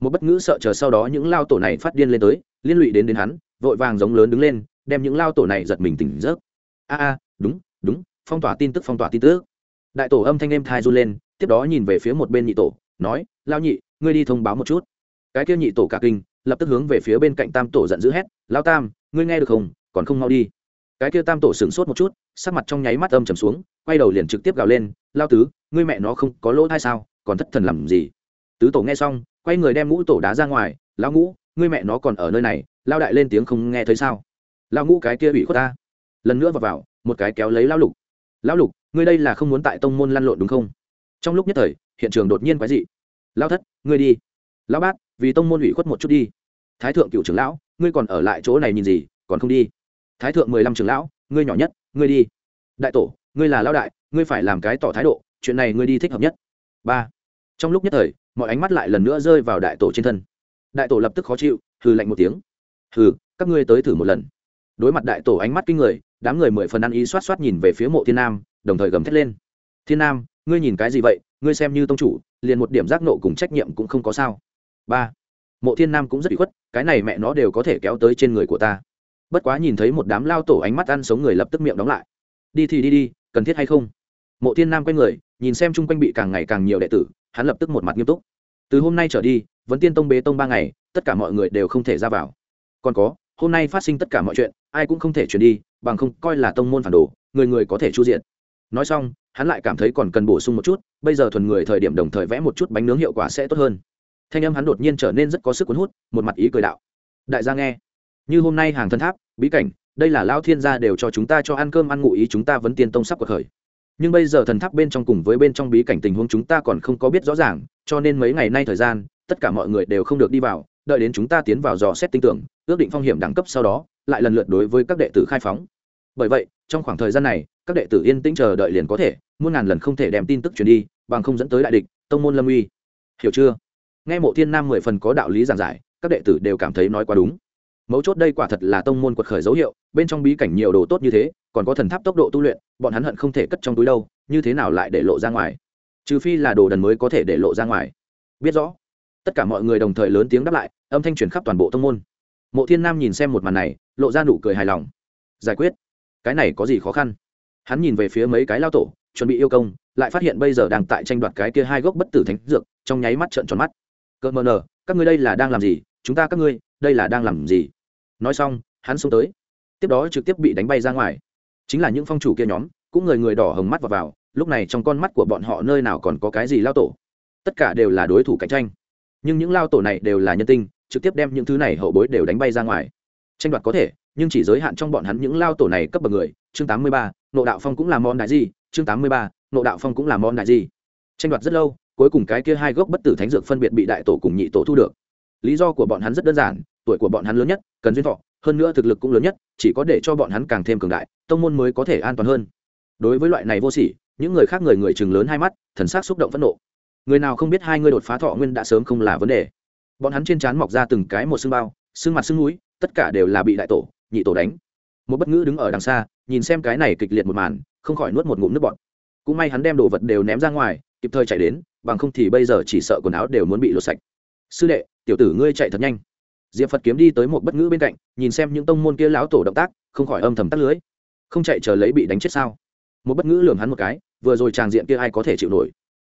Một bất ngữ sợ chờ sau đó những lao tổ này phát điên lên tới, liên lụy đến đến hắn, vội vàng giống lớn đứng lên, đem những lao tổ này giật mình tỉnh giấc. A a, đúng đúng, phong tỏa tin tức, phong tỏa tin tức. Đại tổ âm thanh em thai run lên, tiếp đó nhìn về phía một bên nhị tổ, nói, lao nhị, ngươi đi thông báo một chút. Cái kia nhị tổ cả kinh, lập tức hướng về phía bên cạnh tam tổ giận dữ hét, lao tam, ngươi nghe được không? Còn không mau đi cái kia tam tổ sửng sốt một chút, sắc mặt trong nháy mắt âm trầm xuống, quay đầu liền trực tiếp gào lên, lao tứ, ngươi mẹ nó không có lỗ thai sao, còn thất thần làm gì? Tứ tổ nghe xong, quay người đem ngũ tổ đá ra ngoài lao ngũ, ngươi mẹ nó còn ở nơi này, lao đại lên tiếng không nghe thấy sao? Lao ngũ cái kia ủy khuất ta. Lần nữa vào vào, một cái kéo lấy lao lục. Lao lục, ngươi đây là không muốn tại tông môn lăn lộn đúng không? Trong lúc nhất thời, hiện trường đột nhiên quái dị. Lao thất, ngươi đi. Lao bát vì tông môn ủy khuất một chút đi. Thái thượng cựu trưởng lão, ngươi còn ở lại chỗ này nhìn gì, còn không đi? Thái thượng mười lăm trưởng lão, ngươi nhỏ nhất, ngươi đi. Đại tổ, ngươi là lao đại, ngươi phải làm cái tỏ thái độ, chuyện này ngươi đi thích hợp nhất. Ba. Trong lúc nhất thời, mọi ánh mắt lại lần nữa rơi vào đại tổ trên thân. Đại tổ lập tức khó chịu, hừ lạnh một tiếng. Hừ, các ngươi tới thử một lần. Đối mặt đại tổ ánh mắt kinh người, đám người mười phần ăn ý xoát xoát nhìn về phía mộ thiên nam, đồng thời gầm thét lên. Thiên nam, ngươi nhìn cái gì vậy? Ngươi xem như tông chủ, liền một điểm giác nộ cùng trách nhiệm cũng không có sao. Ba. Mộ thiên nam cũng rất bị khuất, cái này mẹ nó đều có thể kéo tới trên người của ta bất quá nhìn thấy một đám lao tổ ánh mắt ăn sống người lập tức miệng đóng lại. Đi thì đi đi, cần thiết hay không? Mộ thiên nam quay người, nhìn xem chung quanh bị càng ngày càng nhiều đệ tử, hắn lập tức một mặt nghiêm túc. Từ hôm nay trở đi, vẫn tiên tông bế tông ba ngày, tất cả mọi người đều không thể ra vào. Còn có, hôm nay phát sinh tất cả mọi chuyện, ai cũng không thể chuyển đi, bằng không coi là tông môn phản đồ, người người có thể chu diện nói xong, hắn lại cảm thấy còn cần bổ sung một chút, bây giờ thuần người thời điểm đồng thời vẽ một chút bánh nướng hiệu quả sẽ tốt hơn. Thanh âm hắn đột nhiên trở nên rất có sức cuốn hút, một mặt ý cười đạo. Đại gia nghe như hôm nay hàng thân tháp, bí cảnh, đây là lao thiên gia đều cho chúng ta cho ăn cơm ăn ngụ ý chúng ta vẫn tiên tông sắp cuộc khởi. Nhưng bây giờ thần tháp bên trong cùng với bên trong bí cảnh tình huống chúng ta còn không có biết rõ ràng, cho nên mấy ngày nay thời gian, tất cả mọi người đều không được đi vào, đợi đến chúng ta tiến vào dò xét tinh tưởng, ước định phong hiểm đẳng cấp sau đó, lại lần lượt đối với các đệ tử khai phóng. Bởi vậy, trong khoảng thời gian này, các đệ tử yên tĩnh chờ đợi liền có thể, muôn ngàn lần không thể đem tin tức truyền đi, bằng không dẫn tới đại địch, tông môn lâm uy. Hiểu chưa? Nghe mộ thiên nam mười phần có đạo lý giảng giải, các đệ tử đều cảm thấy nói quá đúng mấu chốt đây quả thật là tông môn quật khởi dấu hiệu, bên trong bí cảnh nhiều đồ tốt như thế, còn có thần tháp tốc độ tu luyện, bọn hắn hận không thể cất trong túi đâu, như thế nào lại để lộ ra ngoài? Trừ phi là đồ đần mới có thể để lộ ra ngoài. Biết rõ. Tất cả mọi người đồng thời lớn tiếng đáp lại, âm thanh truyền khắp toàn bộ tông môn. Mộ thiên nam nhìn xem một màn này, lộ ra nụ cười hài lòng. Giải quyết. Cái này có gì khó khăn? Hắn nhìn về phía mấy cái lao tổ, chuẩn bị yêu công, lại phát hiện bây giờ đang tại tranh đoạt cái kia hai gốc bất tử thánh dược, trong nháy mắt trợn tròn mắt. Cỡ mờ nờ, các ngươi đây là đang làm gì? Chúng ta các ngươi, đây là đang làm gì? Nói xong hắn xông tới. Tiếp đó trực tiếp bị đánh bay ra ngoài. Chính là những phong chủ kia nhóm cũng người người đỏ hồng mắt vào, vào lúc này trong con mắt của bọn họ nơi nào còn có cái gì lao tổ. Tất cả đều là đối thủ cạnh tranh. Nhưng những lao tổ này đều là nhân tinh trực tiếp đem những thứ này hậu bối đều đánh bay ra ngoài. Tranh đoạt có thể nhưng chỉ giới hạn trong bọn hắn những lao tổ này cấp bậc người. Chương tám mươi ba nộ đạo phong cũng là món đại gì? Chương tám mươi ba nộ đạo phong cũng là món đại gì? Tranh đoạt rất lâu cuối cùng cái kia hai gốc bất tử thánh dược phân biệt bị đại tổ cùng nhị tổ thu được. Lý do của bọn hắn rất đơn giản tuổi của bọn hắn lớn nhất, cần duyên thọ, hơn nữa thực lực cũng lớn nhất, chỉ có để cho bọn hắn càng thêm cường đại, tông môn mới có thể an toàn hơn. Đối với loại này vô sỉ, những người khác người người chừng lớn hai mắt, thần sắc xúc động phẫn nộ. Người nào không biết hai người đột phá thọ nguyên đã sớm không là vấn đề. Bọn hắn trên trán mọc ra từng cái một xương bao, xương mặt xương núi, tất cả đều là bị đại tổ, nhị tổ đánh. Một bất ngữ đứng ở đằng xa, nhìn xem cái này kịch liệt một màn, không khỏi nuốt một ngụm nước bọt. Cũng may hắn đem đồ vật đều ném ra ngoài, kịp thời chạy đến, bằng không thì bây giờ chỉ sợ quần áo đều muốn bị lột sạch. Sư đệ, tiểu tử ngươi chạy thật nhanh diệp phật kiếm đi tới một bất ngữ bên cạnh, nhìn xem những tông môn kia láo tổ động tác, không khỏi âm thầm tắt lưới. Không chạy chờ lấy bị đánh chết sao? Một bất ngữ lường hắn một cái, vừa rồi tràng diện kia ai có thể chịu nổi?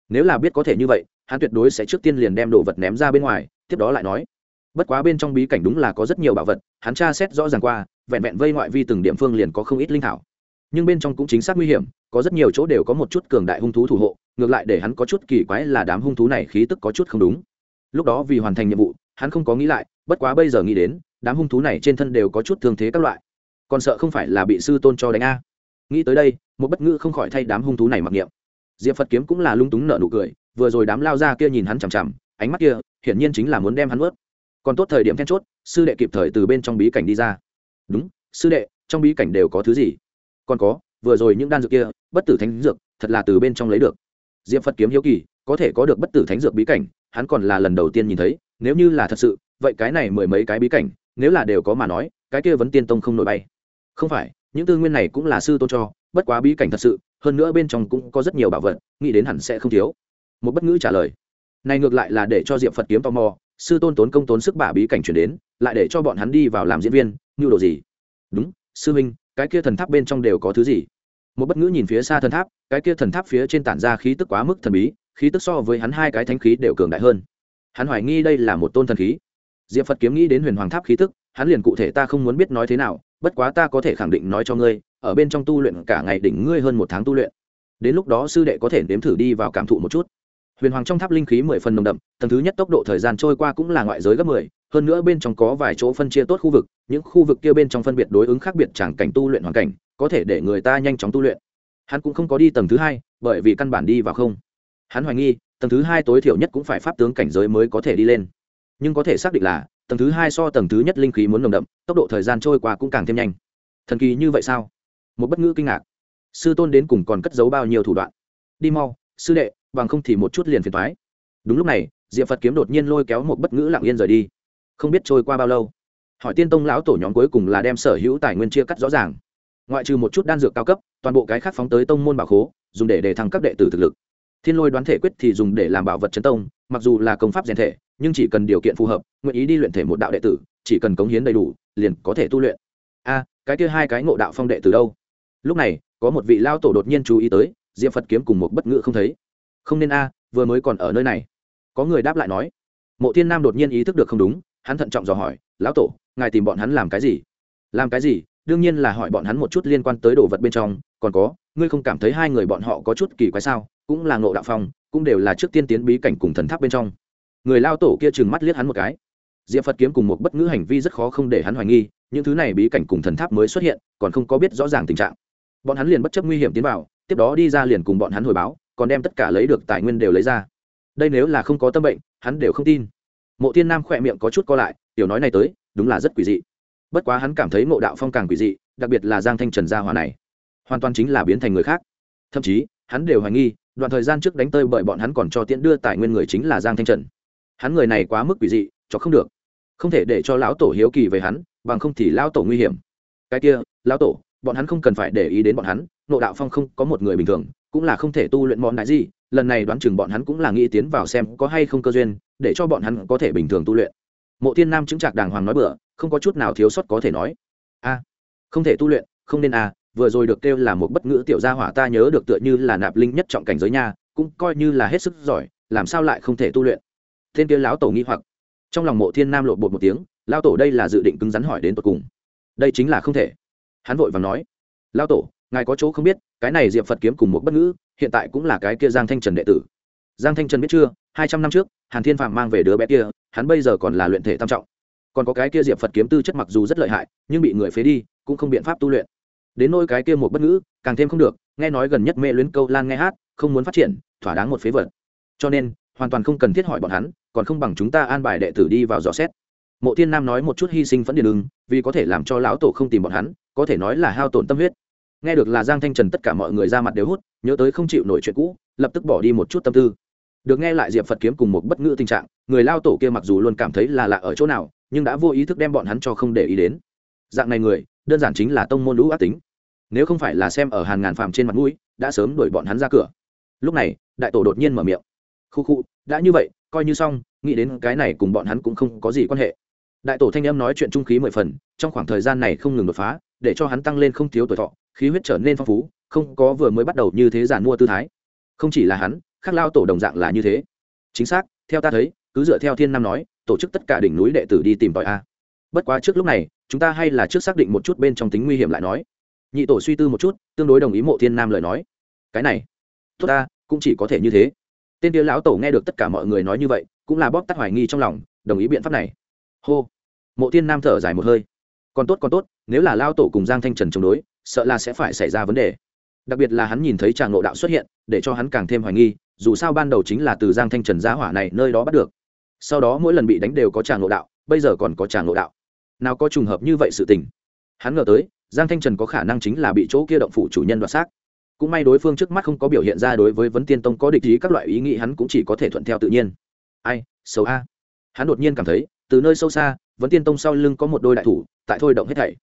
Nếu là biết có thể như vậy, hắn tuyệt đối sẽ trước tiên liền đem đồ vật ném ra bên ngoài, tiếp đó lại nói. Bất quá bên trong bí cảnh đúng là có rất nhiều bảo vật, hắn tra xét rõ ràng qua, vẹn vẹn vây ngoại vi từng địa phương liền có không ít linh thảo. Nhưng bên trong cũng chính xác nguy hiểm, có rất nhiều chỗ đều có một chút cường đại hung thú thủ hộ, ngược lại để hắn có chút kỳ quái là đám hung thú này khí tức có chút không đúng. Lúc đó vì hoàn thành nhiệm vụ, hắn không có nghĩ lại bất quá bây giờ nghĩ đến, đám hung thú này trên thân đều có chút thương thế các loại. Còn sợ không phải là bị sư tôn cho đánh a. Nghĩ tới đây, một bất ngữ không khỏi thay đám hung thú này mặc niệm. Diệp phật kiếm cũng là lung túng nợ nụ cười, vừa rồi đám lao ra kia nhìn hắn chằm chằm, ánh mắt kia, hiển nhiên chính là muốn đem hắn ướt còn tốt thời điểm then chốt, sư đệ kịp thời từ bên trong bí cảnh đi ra. Đúng, sư đệ, trong bí cảnh đều có thứ gì? Còn có, vừa rồi những đan dược kia, bất tử thánh dược, thật là từ bên trong lấy được. Diệp phật kiếm hiếu kỳ, có thể có được bất tử thánh dược bí cảnh, hắn còn là lần đầu tiên nhìn thấy nếu như là thật sự, vậy cái này mười mấy cái bí cảnh, nếu là đều có mà nói, cái kia vẫn tiên tông không nổi bay. Không phải, những tư nguyên này cũng là sư tôn cho, bất quá bí cảnh thật sự, hơn nữa bên trong cũng có rất nhiều bảo vật, nghĩ đến hẳn sẽ không thiếu. Một bất ngữ trả lời. Này ngược lại là để cho diệp phật kiếm tò mò, sư tôn tốn công tốn sức bả bí cảnh chuyển đến, lại để cho bọn hắn đi vào làm diễn viên, như đồ gì? Đúng, sư minh cái kia thần tháp bên trong đều có thứ gì? Một bất ngữ nhìn phía xa thần tháp, cái kia thần tháp phía trên tản ra khí tức quá mức thần bí, khí tức so với hắn hai cái thánh khí đều cường đại hơn hắn hoài nghi đây là một tôn thần khí. Diệp phật kiếm nghĩ đến huyền hoàng tháp khí tức, hắn liền cụ thể ta không muốn biết nói thế nào, bất quá ta có thể khẳng định nói cho ngươi, ở bên trong tu luyện cả ngày đỉnh ngươi hơn một tháng tu luyện. Đến lúc đó sư đệ có thể nếm thử đi vào cảm thụ một chút. Huyền hoàng trong tháp linh khí mười phần nồng đậm, tầng thứ nhất tốc độ thời gian trôi qua cũng là ngoại giới gấp mười, hơn nữa bên trong có vài chỗ phân chia tốt khu vực, những khu vực kia bên trong phân biệt đối ứng khác biệt chẳng cảnh tu luyện hoàn cảnh, có thể để người ta nhanh chóng tu luyện. Hắn cũng không có đi tầng thứ hai, bởi vì căn bản đi vào không. Hắn hoài nghi tầng thứ hai tối thiểu nhất cũng phải pháp tướng cảnh giới mới có thể đi lên. Nhưng có thể xác định là, tầng thứ hai so tầng thứ nhất linh khí muốn nồng đậm, tốc độ thời gian trôi qua cũng càng thêm nhanh. Thần kỳ như vậy sao? Một bất ngữ kinh ngạc. Sư tôn đến cùng còn cất giấu bao nhiêu thủ đoạn? Đi mau, sư đệ, bằng không thì một chút liền phiền thoái đúng lúc này, diệp phật kiếm đột nhiên lôi kéo một bất ngữ lặng yên rời đi. Không biết trôi qua bao lâu, hỏi tiên tông lão tổ nhóm cuối cùng là đem sở hữu tài nguyên chia cắt rõ ràng. Ngoại trừ một chút đan dược cao cấp, toàn bộ cái khác phóng tới tông môn bảo khố, dùng để đề thăng các đệ tử thực lực thiên lôi đoán thể quyết thì dùng để làm bảo vật chấn tông, mặc dù là công pháp rèn thể, nhưng chỉ cần điều kiện phù hợp, nguyện ý đi luyện thể một đạo đệ tử, chỉ cần cống hiến đầy đủ, liền có thể tu luyện. A, cái kia hai cái ngộ đạo phong đệ từ đâu? Lúc này, có một vị lao tổ đột nhiên chú ý tới, Diệp phật kiếm cùng một bất ngữ không thấy. Không nên a, vừa mới còn ở nơi này. Có người đáp lại nói. Mộ thiên nam đột nhiên ý thức được không đúng, hắn thận trọng dò hỏi, lão tổ, ngài tìm bọn hắn làm cái gì? Làm cái gì? Đương nhiên là hỏi bọn hắn một chút liên quan tới đồ vật bên trong, còn có, ngươi không cảm thấy hai người bọn họ có chút kỳ quái sao? Cũng là ngộ đạo phong, cũng đều là trước tiên tiến bí cảnh cùng thần tháp bên trong. Người lao tổ kia trừng mắt liếc hắn một cái. Diệp phật kiếm cùng một bất ngữ hành vi rất khó không để hắn hoài nghi, những thứ này bí cảnh cùng thần tháp mới xuất hiện, còn không có biết rõ ràng tình trạng. Bọn hắn liền bất chấp nguy hiểm tiến vào, tiếp đó đi ra liền cùng bọn hắn hồi báo, còn đem tất cả lấy được tài nguyên đều lấy ra. Đây nếu là không có tâm bệnh, hắn đều không tin. Mộ tiên nam khỏe miệng có chút co lại, tiểu nói này tới, đúng là rất quỷ dị. Bất quá hắn cảm thấy mộ đạo phong càng quỷ dị, đặc biệt là giang thanh trần gia hòa này, hoàn toàn chính là biến thành người khác. Thậm chí, hắn đều hoài nghi đoạn thời gian trước đánh tơi bởi bọn hắn còn cho tiễn đưa tài nguyên người chính là giang thanh trần. Hắn người này quá mức quỷ dị cho không được. Không thể để cho lão tổ hiếu kỳ về hắn, bằng không thì lão tổ nguy hiểm. Cái kia, lão tổ, bọn hắn không cần phải để ý đến bọn hắn, nộ đạo phong không có một người bình thường, cũng là không thể tu luyện món đại gì, lần này đoán chừng bọn hắn cũng là nghĩ tiến vào xem có hay không cơ duyên, để cho bọn hắn có thể bình thường tu luyện. Mộ thiên nam chứng trạc đàng hoàng nói bừa, không có chút nào thiếu sót có thể nói. A, không thể tu luyện, không nên a vừa rồi được kêu là một bất ngữ tiểu gia hỏa, ta nhớ được tựa như là nạp linh nhất trọng cảnh giới nha, cũng coi như là hết sức giỏi, làm sao lại không thể tu luyện? Thiên kia lão tổ nghi hoặc. Trong lòng mộ thiên nam lộ bột một tiếng lao tổ đây là dự định cứng rắn hỏi đến tột cùng. Đây chính là không thể. Hắn vội và nói lao tổ, ngài có chỗ không biết, cái này diệp phật kiếm cùng một bất ngữ, hiện tại cũng là cái kia giang thanh trần đệ tử. Giang thanh trần biết chưa, hai trăm năm trước, hàn thiên phạm mang về đứa bé kia, hắn bây giờ còn là luyện thể tam trọng. Còn có cái kia diệp phật kiếm tư chất mặc dù rất lợi hại, nhưng bị người phế đi, cũng không biện pháp tu luyện đến nôi cái kia một bất ngữ, càng thêm không được, nghe nói gần nhất mê luyến câu lan nghe hát, không muốn phát triển, thỏa đáng một phế vật. Cho nên, hoàn toàn không cần thiết hỏi bọn hắn, còn không bằng chúng ta an bài đệ tử đi vào dò xét. Mộ thiên nam nói một chút hy sinh phẫn điền ưng, vì có thể làm cho lão tổ không tìm bọn hắn, có thể nói là hao tổn tâm huyết. Nghe được là giang thanh trần tất cả mọi người ra mặt đều hút, nhớ tới không chịu nổi chuyện cũ, lập tức bỏ đi một chút tâm tư. Được nghe lại diệp phật kiếm cùng một bất ngữ tình trạng, người lao tổ kia mặc dù luôn cảm thấy là lạ ở chỗ nào, nhưng đã vô ý thức đem bọn hắn cho không để ý đến. Dạng này người đơn giản chính là tông môn lũ ác tính. Nếu không phải là xem ở hàng ngàn phàm trên mặt mũi, đã sớm đuổi bọn hắn ra cửa. Lúc này, đại tổ đột nhiên mở miệng. Khu khu, đã như vậy, coi như xong, nghĩ đến cái này cùng bọn hắn cũng không có gì quan hệ. Đại tổ thanh em nói chuyện trung khí mười phần, trong khoảng thời gian này không ngừng đột phá, để cho hắn tăng lên không thiếu tuổi thọ, khí huyết trở nên phong phú, không có vừa mới bắt đầu như thế giản mua tư thái. Không chỉ là hắn, khác lao tổ đồng dạng là như thế. Chính xác, theo ta thấy, cứ dựa theo thiên nam nói, tổ chức tất cả đỉnh núi đệ tử đi tìm tòi a. Bất quá trước lúc này chúng ta hay là trước xác định một chút bên trong tính nguy hiểm lại nói. Nhị tổ suy tư một chút, tương đối đồng ý mộ thiên nam lời nói. Cái này, tốt ta, cũng chỉ có thể như thế. Tên kia lão tổ nghe được tất cả mọi người nói như vậy, cũng là bóp tắt hoài nghi trong lòng, đồng ý biện pháp này. Hô. Mộ thiên nam thở dài một hơi. Còn tốt còn tốt, nếu là lao tổ cùng giang thanh trần chống đối, sợ là sẽ phải xảy ra vấn đề. Đặc biệt là hắn nhìn thấy tràng ngộ đạo xuất hiện, để cho hắn càng thêm hoài nghi, dù sao ban đầu chính là từ giang thanh trần giá hỏa này nơi đó bắt được. Sau đó mỗi lần bị đánh đều có tràng ngộ đạo, bây giờ còn có tràng ngộ đạo nào có trùng hợp như vậy sự tình. Hắn ngờ tới, giang thanh trần có khả năng chính là bị chỗ kia động phủ chủ nhân đoạt xác. Cũng may đối phương trước mắt không có biểu hiện ra đối với vấn tiên tông có địch ý các loại ý nghĩ hắn cũng chỉ có thể thuận theo tự nhiên. Ai, xấu a. Hắn đột nhiên cảm thấy, từ nơi sâu xa, vấn tiên tông sau lưng có một đôi đại thủ, tại thôi động hết thảy.